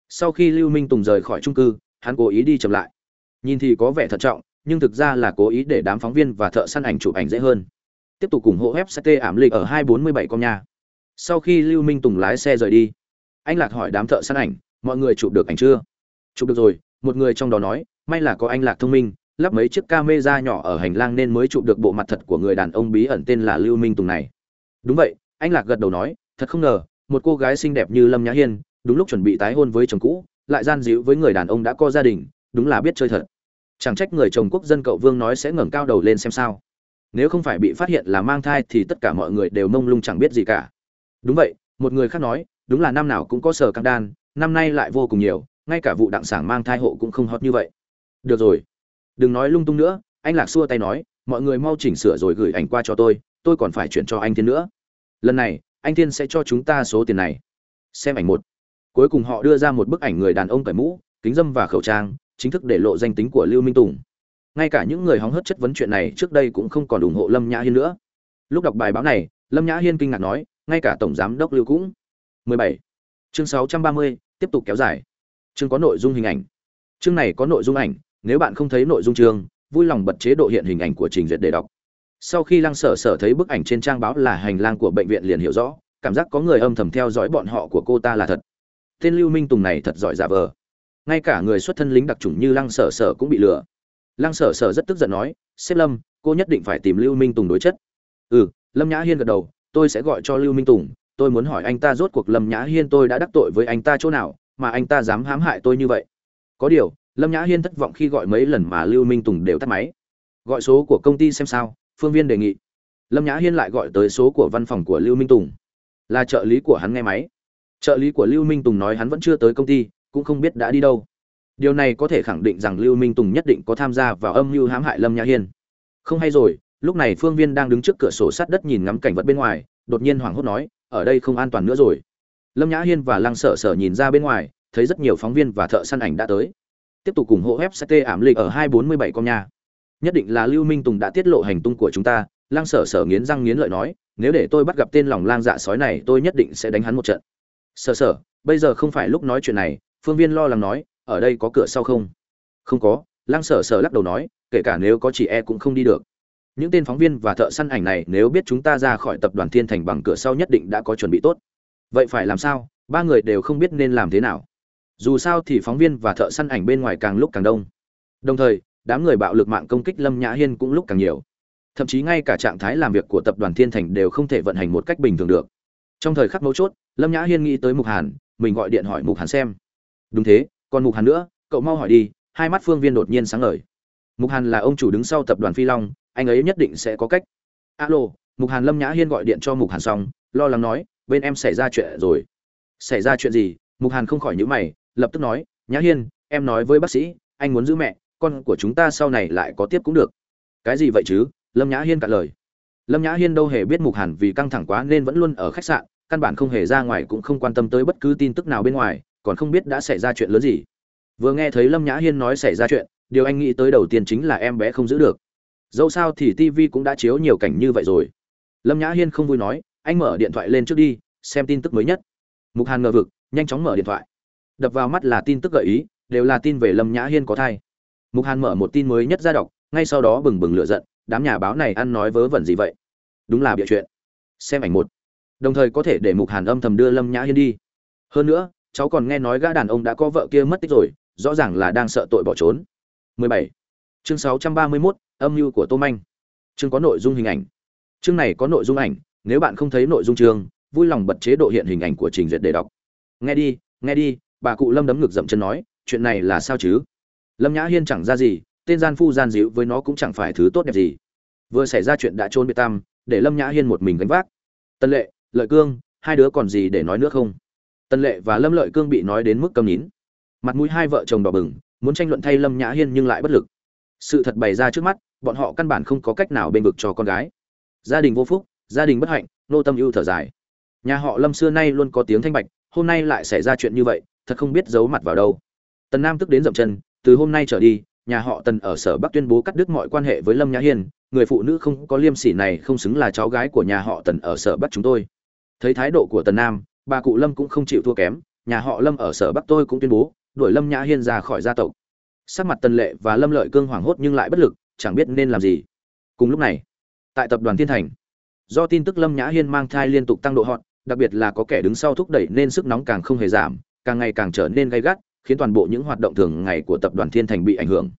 Sau khi lưu minh tùng rời khỏi trung cư, hắn cố ý đi chậm lại. Nhìn thì có vẻ thận trọng, nhưng thực ra là cố ý để đám phóng viên và thợ săn ảnh chụp ảnh dễ hơn. Tiếp tục ủng hộ website ảm lịch ở 247 con nha. Sau khi lưu minh tùng lái xe rời đi, anh lạc hỏi đám thợ săn ảnh, mọi người chụp được ảnh chưa? Chụp được rồi, một người trong đó nói may là có anh lạc thông minh, lắp mấy chiếc camera nhỏ ở hành lang nên mới chụp được bộ mặt thật của người đàn ông bí ẩn tên là lưu minh tùng này. Đúng vậy, anh lạc gật đầu nói, thật không ngờ, một cô gái xinh đẹp như lâm nhã hiên, đúng lúc chuẩn bị tái hôn với chồng cũ, lại gian díu với người đàn ông đã có gia đình, đúng là biết chơi thật. Chẳng trách người chồng quốc dân cậu vương nói sẽ ngẩng cao đầu lên xem sao. Nếu không phải bị phát hiện là mang thai thì tất cả mọi người đều mông lung chẳng biết gì cả. Đúng vậy, một người khác nói, đúng là năm nào cũng có sở căng đan, năm nay lại vô cùng nhiều, ngay cả vụ đặng sản mang thai hộ cũng không hot như vậy được rồi. Đừng nói lung tung nữa anh lạc xua tay nói mọi người mau chỉnh sửa rồi gửi ảnh qua cho tôi tôi còn phải chuyển cho anh thiên nữa. Lần này anh thiên sẽ cho chúng ta số tiền này. Xem ảnh một. Cuối cùng họ đưa ra một bức ảnh người đàn ông cởi mũ kính dâm và khẩu trang chính thức để lộ danh tính của lưu minh tùng. Ngay cả những người hóng hớt chất vấn chuyện này trước đây cũng không còn ủng hộ lâm nhã hiên nữa. Lúc đọc bài báo này lâm nhã hiên kinh ngạc nói ngay cả tổng giám đốc lưu cũng. 17. chương 630, tiếp tục kéo dài. Chương có nội dung hình ảnh. Chương này có nội dung ảnh nếu bạn không thấy nội dung chương, vui lòng bật chế độ hiện hình ảnh của trình duyệt để đọc. Sau khi lăng sở sở thấy bức ảnh trên trang báo là hành lang của bệnh viện liền hiểu rõ, cảm giác có người âm thầm theo dõi bọn họ của cô ta là thật. Tên lưu minh tùng này thật giỏi giả vờ. Ngay cả người xuất thân lính đặc trùng như lăng sở sở cũng bị lừa. Lăng sở sở rất tức giận nói, sếp lâm, cô nhất định phải tìm lưu minh tùng đối chất. Ừ lâm nhã hiên gật đầu, tôi sẽ gọi cho lưu minh tùng, tôi muốn hỏi anh ta rốt cuộc lâm nhã hiên tôi đã đắc tội với anh ta chỗ nào, mà anh ta dám hãm hại tôi như vậy. Có điều lâm nhã hiên thất vọng khi gọi mấy lần mà lưu minh tùng đều tắt máy. Gọi số của công ty xem sao, phương viên đề nghị. Lâm nhã hiên lại gọi tới số của văn phòng của lưu minh tùng. Là trợ lý của hắn nghe máy. Trợ lý của lưu minh tùng nói hắn vẫn chưa tới công ty, cũng không biết đã đi đâu. Điều này có thể khẳng định rằng lưu minh tùng nhất định có tham gia vào âm mưu hãm hại lâm nhã hiên. Không hay rồi, lúc này phương viên đang đứng trước cửa sổ sát đất nhìn ngắm cảnh vật bên ngoài, đột nhiên hoảng hốt nói, ở đây không an toàn nữa rồi. Lâm nhã hiên và lăng sở sở nhìn ra bên ngoài, thấy rất nhiều phóng viên và thợ săn ảnh đã tới tiếp tục cùng hộ fct ảm lịch ở 247 con nha. Nhất định là lưu minh tùng đã tiết lộ hành tung của chúng ta Lang sở sở nghiến răng nghiến lợi nói, nếu để tôi bắt gặp tên lòng lang dạ sói này, tôi nhất định sẽ đánh hắn một trận. Sở sở, bây giờ không phải lúc nói chuyện này, phương viên lo lắng nói, ở đây có cửa sau không? Không có Lang sở sở lắc đầu nói, kể cả nếu có chị e cũng không đi được. Những tên phóng viên và thợ săn ảnh này nếu biết chúng ta ra khỏi tập đoàn thiên thành bằng cửa sau nhất định đã có chuẩn bị tốt. Vậy phải làm sao? Ba người đều không biết nên làm thế nào dù sao thì phóng viên và thợ săn ảnh bên ngoài càng lúc càng đông. Đồng thời, đám người bạo lực mạng công kích lâm nhã hiên cũng lúc càng nhiều. Thậm chí ngay cả trạng thái làm việc của tập đoàn thiên thành đều không thể vận hành một cách bình thường được. Trong thời khắc mấu chốt, lâm nhã hiên nghĩ tới mục hàn, mình gọi điện hỏi mục hàn xem. Đúng thế, còn mục hàn nữa, cậu mau hỏi đi, hai mắt phương viên đột nhiên sáng ngời. Mục hàn là ông chủ đứng sau tập đoàn phi long, anh ấy nhất định sẽ có cách. Alo, mục hàn lâm nhã hiên gọi điện cho mục hàn xong, lo lắng nói, bên em xảy ra chuyện rồi. Xảy ra chuyện gì? Mục hàn không khỏi nhữ mày lập tức nói, nhã hiên, em nói với bác sĩ, anh muốn giữ mẹ, con của chúng ta sau này lại có tiếp cũng được. Cái gì vậy chứ? Lâm nhã hiên cạn lời. Lâm nhã hiên đâu hề biết mục hàn vì căng thẳng quá nên vẫn luôn ở khách sạn, căn bản không hề ra ngoài cũng không quan tâm tới bất cứ tin tức nào bên ngoài, còn không biết đã xảy ra chuyện lớn gì. Vừa nghe thấy lâm nhã hiên nói xảy ra chuyện, điều anh nghĩ tới đầu tiên chính là em bé không giữ được. Dẫu sao thì tv cũng đã chiếu nhiều cảnh như vậy rồi. Lâm nhã hiên không vui nói, anh mở điện thoại lên trước đi, xem tin tức mới nhất. Mục hàn ngờ vực, nhanh chóng mở điện thoại đập vào mắt là tin tức gợi ý đều là tin về lâm nhã hiên có thai. Mục hàn mở một tin mới nhất ra đọc ngay sau đó bừng bừng lựa giận đám nhà báo này ăn nói vớ vẩn gì vậy? Đúng là bịa chuyện. Xem ảnh một. Đồng thời có thể để mục hàn âm thầm đưa lâm nhã hiên đi. Hơn nữa cháu còn nghe nói gã đàn ông đã có vợ kia mất tích rồi rõ ràng là đang sợ tội bỏ trốn. 17. chương 631, âm mưu của tô manh. Chương có nội dung hình ảnh. Chương này có nội dung ảnh nếu bạn không thấy nội dung chương vui lòng bật chế độ hiện hình ảnh của trình duyệt để đọc. Nghe đi nghe đi bà cụ lâm đấm ngực dậm chân nói, chuyện này là sao chứ? Lâm nhã hiên chẳng ra gì, tên gian phu gian dịu với nó cũng chẳng phải thứ tốt đẹp gì. Vừa xảy ra chuyện đã trốn biệt tam để lâm nhã hiên một mình gánh vác. Tân lệ, lợi cương, hai đứa còn gì để nói nữa không? Tân lệ và lâm lợi cương bị nói đến mức cầm nín. Mặt mũi hai vợ chồng đỏ bừng, muốn tranh luận thay lâm nhã hiên nhưng lại bất lực. Sự thật bày ra trước mắt, bọn họ căn bản không có cách nào bên vực cho con gái. Gia đình vô phúc, gia đình bất hạnh, nô tâm ưu thở dài. Nhà họ lâm xưa nay luôn có tiếng thanh bạch, hôm nay lại xảy ra chuyện như vậy thật không biết giấu mặt vào đâu. Tần nam tức đến dậm chân, từ hôm nay trở đi, nhà họ tần ở sở bắc tuyên bố cắt đứt mọi quan hệ với lâm nhã hiên, người phụ nữ không có liêm sỉ này không xứng là cháu gái của nhà họ tần ở sở bắc chúng tôi. Thấy thái độ của tần nam, bà cụ lâm cũng không chịu thua kém, nhà họ lâm ở sở bắc tôi cũng tuyên bố, đuổi lâm nhã hiên ra khỏi gia tộc. Sắc mặt tần lệ và lâm lợi cương hoảng hốt nhưng lại bất lực, chẳng biết nên làm gì. Cùng lúc này, tại tập đoàn thiên thành, do tin tức lâm nhã hiên mang thai liên tục tăng độ hot, đặc biệt là có kẻ đứng sau thúc đẩy nên sức nóng càng không hề giảm càng ngày càng trở nên gay gắt, khiến toàn bộ những hoạt động thường ngày của tập đoàn thiên thành bị ảnh hưởng.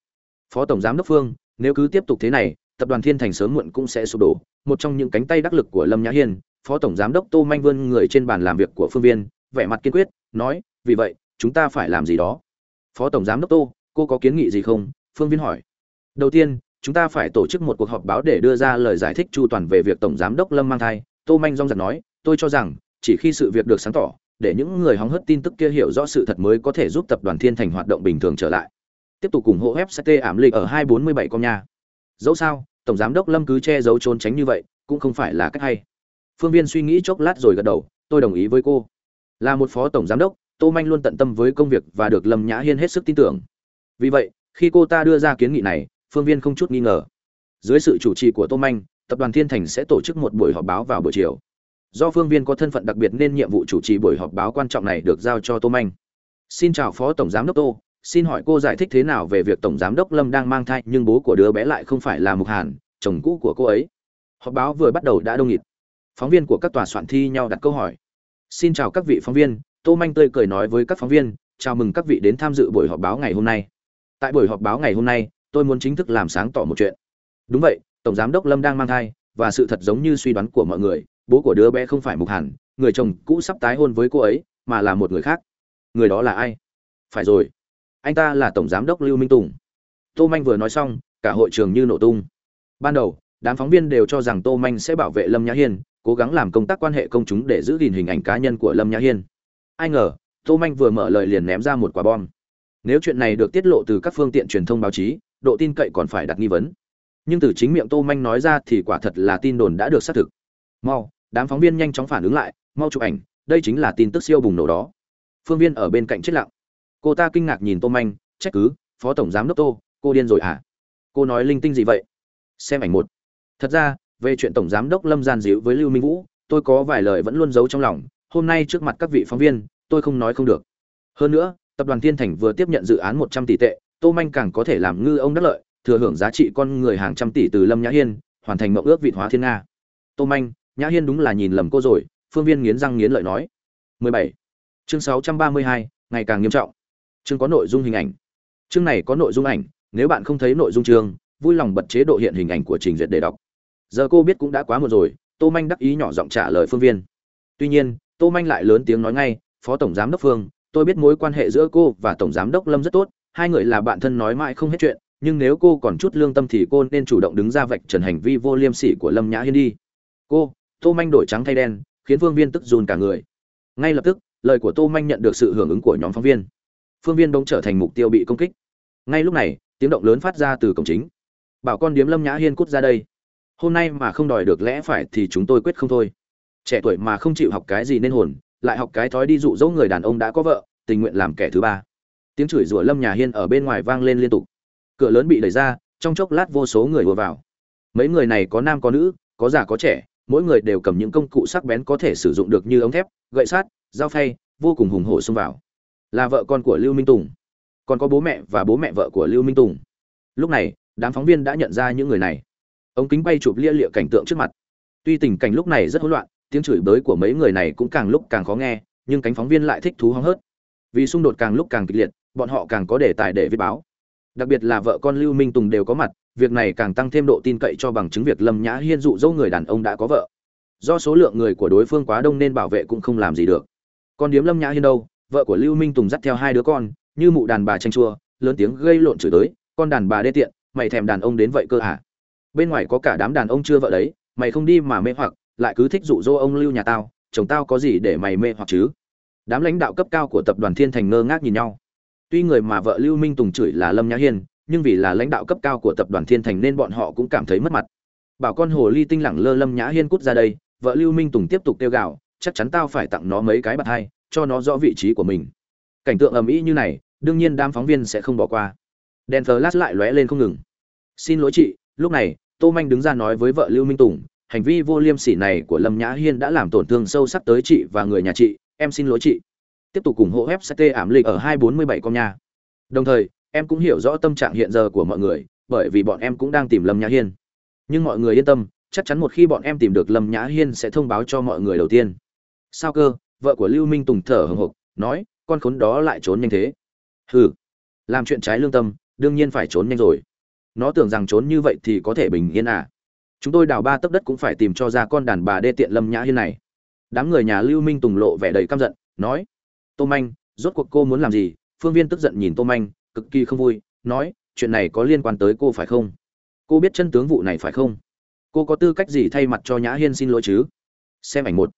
Phó tổng giám đốc phương, nếu cứ tiếp tục thế này, tập đoàn thiên thành sớm muộn cũng sẽ sụp đổ. Một trong những cánh tay đắc lực của lâm nhã hiên, phó tổng giám đốc tô manh vươn người trên bàn làm việc của phương viên, vẻ mặt kiên quyết, nói, vì vậy, chúng ta phải làm gì đó? Phó tổng giám đốc tô, cô có kiến nghị gì không? Phương viên hỏi. Đầu tiên, chúng ta phải tổ chức một cuộc họp báo để đưa ra lời giải thích chu toàn về việc tổng giám đốc lâm mang thai. Tô manh rong giật nói, tôi cho rằng, chỉ khi sự việc được sáng tỏ để những người hóng hớt tin tức kia hiểu rõ sự thật mới có thể giúp tập đoàn thiên thành hoạt động bình thường trở lại. Tiếp tục ủng hộ website ảm lịch ở 247 con nha. Dẫu sao, tổng giám đốc lâm cứ che giấu trốn tránh như vậy, cũng không phải là cách hay. Phương viên suy nghĩ chốc lát rồi gật đầu, tôi đồng ý với cô. Là một phó tổng giám đốc, tô manh luôn tận tâm với công việc và được lâm nhã hiên hết sức tin tưởng. Vì vậy, khi cô ta đưa ra kiến nghị này, phương viên không chút nghi ngờ. Dưới sự chủ trì của tô manh, tập đoàn thiên thành sẽ tổ chức một buổi họp báo vào buổi chiều do phương viên có thân phận đặc biệt nên nhiệm vụ chủ trì buổi họp báo quan trọng này được giao cho tô manh. Xin chào phó tổng giám đốc tô, xin hỏi cô giải thích thế nào về việc tổng giám đốc lâm đang mang thai nhưng bố của đứa bé lại không phải là mục hàn, chồng cũ của cô ấy. Họp báo vừa bắt đầu đã đông nghịt. Phóng viên của các tòa soạn thi nhau đặt câu hỏi. Xin chào các vị phóng viên, tô manh tươi cười nói với các phóng viên, chào mừng các vị đến tham dự buổi họp báo ngày hôm nay. Tại buổi họp báo ngày hôm nay, tôi muốn chính thức làm sáng tỏ một chuyện. Đúng vậy, tổng giám đốc lâm đang mang thai, và sự thật giống như suy đoán của mọi người bố của đứa bé không phải mục hàn, người chồng cũ sắp tái hôn với cô ấy, mà là một người khác. Người đó là ai? Phải rồi. Anh ta là tổng giám đốc lưu minh tùng. Tô manh vừa nói xong, cả hội trường như nổ tung. Ban đầu, đám phóng viên đều cho rằng tô manh sẽ bảo vệ lâm nhã hiên, cố gắng làm công tác quan hệ công chúng để giữ gìn hình ảnh cá nhân của lâm nhã hiên. Ai ngờ, tô manh vừa mở lời liền ném ra một quả bom. Nếu chuyện này được tiết lộ từ các phương tiện truyền thông báo chí, độ tin cậy còn phải đặt nghi vấn. Nhưng từ chính miệng tô manh nói ra thì quả thật là tin đồn đã được xác thực. Mau đám phóng viên nhanh chóng phản ứng lại, mau chụp ảnh, đây chính là tin tức siêu bùng nổ đó. Phương viên ở bên cạnh chết lặng. Cô ta kinh ngạc nhìn tô manh, trách cứ, phó tổng giám đốc tô, cô điên rồi à cô nói linh tinh gì vậy? Xem ảnh một. Thật ra, về chuyện tổng giám đốc lâm gian dịu với lưu minh vũ, tôi có vài lời vẫn luôn giấu trong lòng, hôm nay trước mặt các vị phóng viên, tôi không nói không được. Hơn nữa, tập đoàn thiên thành vừa tiếp nhận dự án một trăm tỷ tệ, tô manh càng có thể làm ngư ông đắc lợi, thừa hưởng giá trị con người hàng trăm tỷ từ lâm nhã hiên, hoàn thành mậu ước vị hóa thiên nga. Tô manh nhã hiên đúng là nhìn lầm cô rồi phương viên nghiến răng nghiến lợi nói. 17. chương 632, ngày càng nghiêm trọng. Chương có nội dung hình ảnh. Chương này có nội dung ảnh nếu bạn không thấy nội dung chương vui lòng bật chế độ hiện hình ảnh của trình duyệt để đọc. Giờ cô biết cũng đã quá muộn rồi tô manh đắc ý nhỏ giọng trả lời phương viên. Tuy nhiên tô manh lại lớn tiếng nói ngay phó tổng giám đốc phương tôi biết mối quan hệ giữa cô và tổng giám đốc lâm rất tốt hai người là bạn thân nói mãi không hết chuyện nhưng nếu cô còn chút lương tâm thì cô nên chủ động đứng ra vạch trần hành vi vô liêm sỉ của lâm nhã hiên đi. Cô tô manh đổi trắng thay đen, khiến phương viên tức dùn cả người. Ngay lập tức, lời của tô manh nhận được sự hưởng ứng của nhóm phóng viên. Phương viên đông trở thành mục tiêu bị công kích. Ngay lúc này, tiếng động lớn phát ra từ cổng chính. Bảo con điếm lâm nhã hiên cút ra đây. Hôm nay mà không đòi được lẽ phải thì chúng tôi quyết không thôi. Trẻ tuổi mà không chịu học cái gì nên hồn, lại học cái thói đi dụ dỗ người đàn ông đã có vợ, tình nguyện làm kẻ thứ ba. Tiếng chửi rủa lâm nhà hiên ở bên ngoài vang lên liên tục. Cửa lớn bị đẩy ra, trong chốc lát vô số người ùa vào. Mấy người này có nam có nữ, có già có trẻ mỗi người đều cầm những công cụ sắc bén có thể sử dụng được như ống thép, gậy sát dao phay, vô cùng hùng hổ xông vào. Là vợ con của lưu minh tùng. Còn có bố mẹ và bố mẹ vợ của lưu minh tùng. Lúc này, đám phóng viên đã nhận ra những người này. Ống kính bay chụp lia lịa cảnh tượng trước mặt. Tuy tình cảnh lúc này rất hỗn loạn, tiếng chửi bới của mấy người này cũng càng lúc càng khó nghe, nhưng cánh phóng viên lại thích thú hóng hớt. Vì xung đột càng lúc càng kịch liệt, bọn họ càng có đề tài để viết báo. Đặc biệt là vợ con lưu minh tùng đều có mặt việc này càng tăng thêm độ tin cậy cho bằng chứng việc lâm nhã hiên dụ dỗ người đàn ông đã có vợ. Do số lượng người của đối phương quá đông nên bảo vệ cũng không làm gì được. Còn điếm lâm nhã hiên đâu? Vợ của lưu minh tùng dắt theo hai đứa con, như mụ đàn bà tranh chua, lớn tiếng gây lộn chửi tới, con đàn bà đê tiện, mày thèm đàn ông đến vậy cơ à? Bên ngoài có cả đám đàn ông chưa vợ đấy, mày không đi mà mê hoặc, lại cứ thích dụ dỗ ông lưu nhà tao, chồng tao có gì để mày mê hoặc chứ? Đám lãnh đạo cấp cao của tập đoàn thiên thành ngơ ngác nhìn nhau. Tuy người mà vợ lưu minh tùng chửi là lâm nhã hiên nhưng vì là lãnh đạo cấp cao của tập đoàn thiên thành nên bọn họ cũng cảm thấy mất mặt. Bảo con hồ ly tinh lẳng lơ lâm nhã hiên cút ra đây, vợ lưu minh tùng tiếp tục kêu gào, chắc chắn tao phải tặng nó mấy cái bạt hai, cho nó rõ vị trí của mình. Cảnh tượng ầm ĩ như này, đương nhiên đám phóng viên sẽ không bỏ qua. Đèn flash lại lóe lên không ngừng. Xin lỗi chị, lúc này, tô manh đứng ra nói với vợ lưu minh tùng, hành vi vô liêm sỉ này của lâm nhã hiên đã làm tổn thương sâu sắc tới chị và người nhà chị, em xin lỗi chị. Tiếp tục ủng hộ FCT ảm lịch ở 247 con Nhà. đồng thời em cũng hiểu rõ tâm trạng hiện giờ của mọi người, bởi vì bọn em cũng đang tìm lâm nhã hiên. Nhưng mọi người yên tâm, chắc chắn một khi bọn em tìm được lâm nhã hiên sẽ thông báo cho mọi người đầu tiên. Sao cơ? Vợ của lưu minh tùng thở hồng hộc, nói, con khốn đó lại trốn nhanh thế. Hừ, làm chuyện trái lương tâm, đương nhiên phải trốn nhanh rồi. Nó tưởng rằng trốn như vậy thì có thể bình yên à. Chúng tôi đào ba tấc đất cũng phải tìm cho ra con đàn bà đê tiện lâm nhã hiên này. Đám người nhà lưu minh tùng lộ vẻ đầy căm giận, nói, tô manh, rốt cuộc cô muốn làm gì? Phương viên tức giận nhìn tô manh cực kỳ không vui, nói, chuyện này có liên quan tới cô phải không? Cô biết chân tướng vụ này phải không? Cô có tư cách gì thay mặt cho nhã hiên xin lỗi chứ? Xem ảnh một.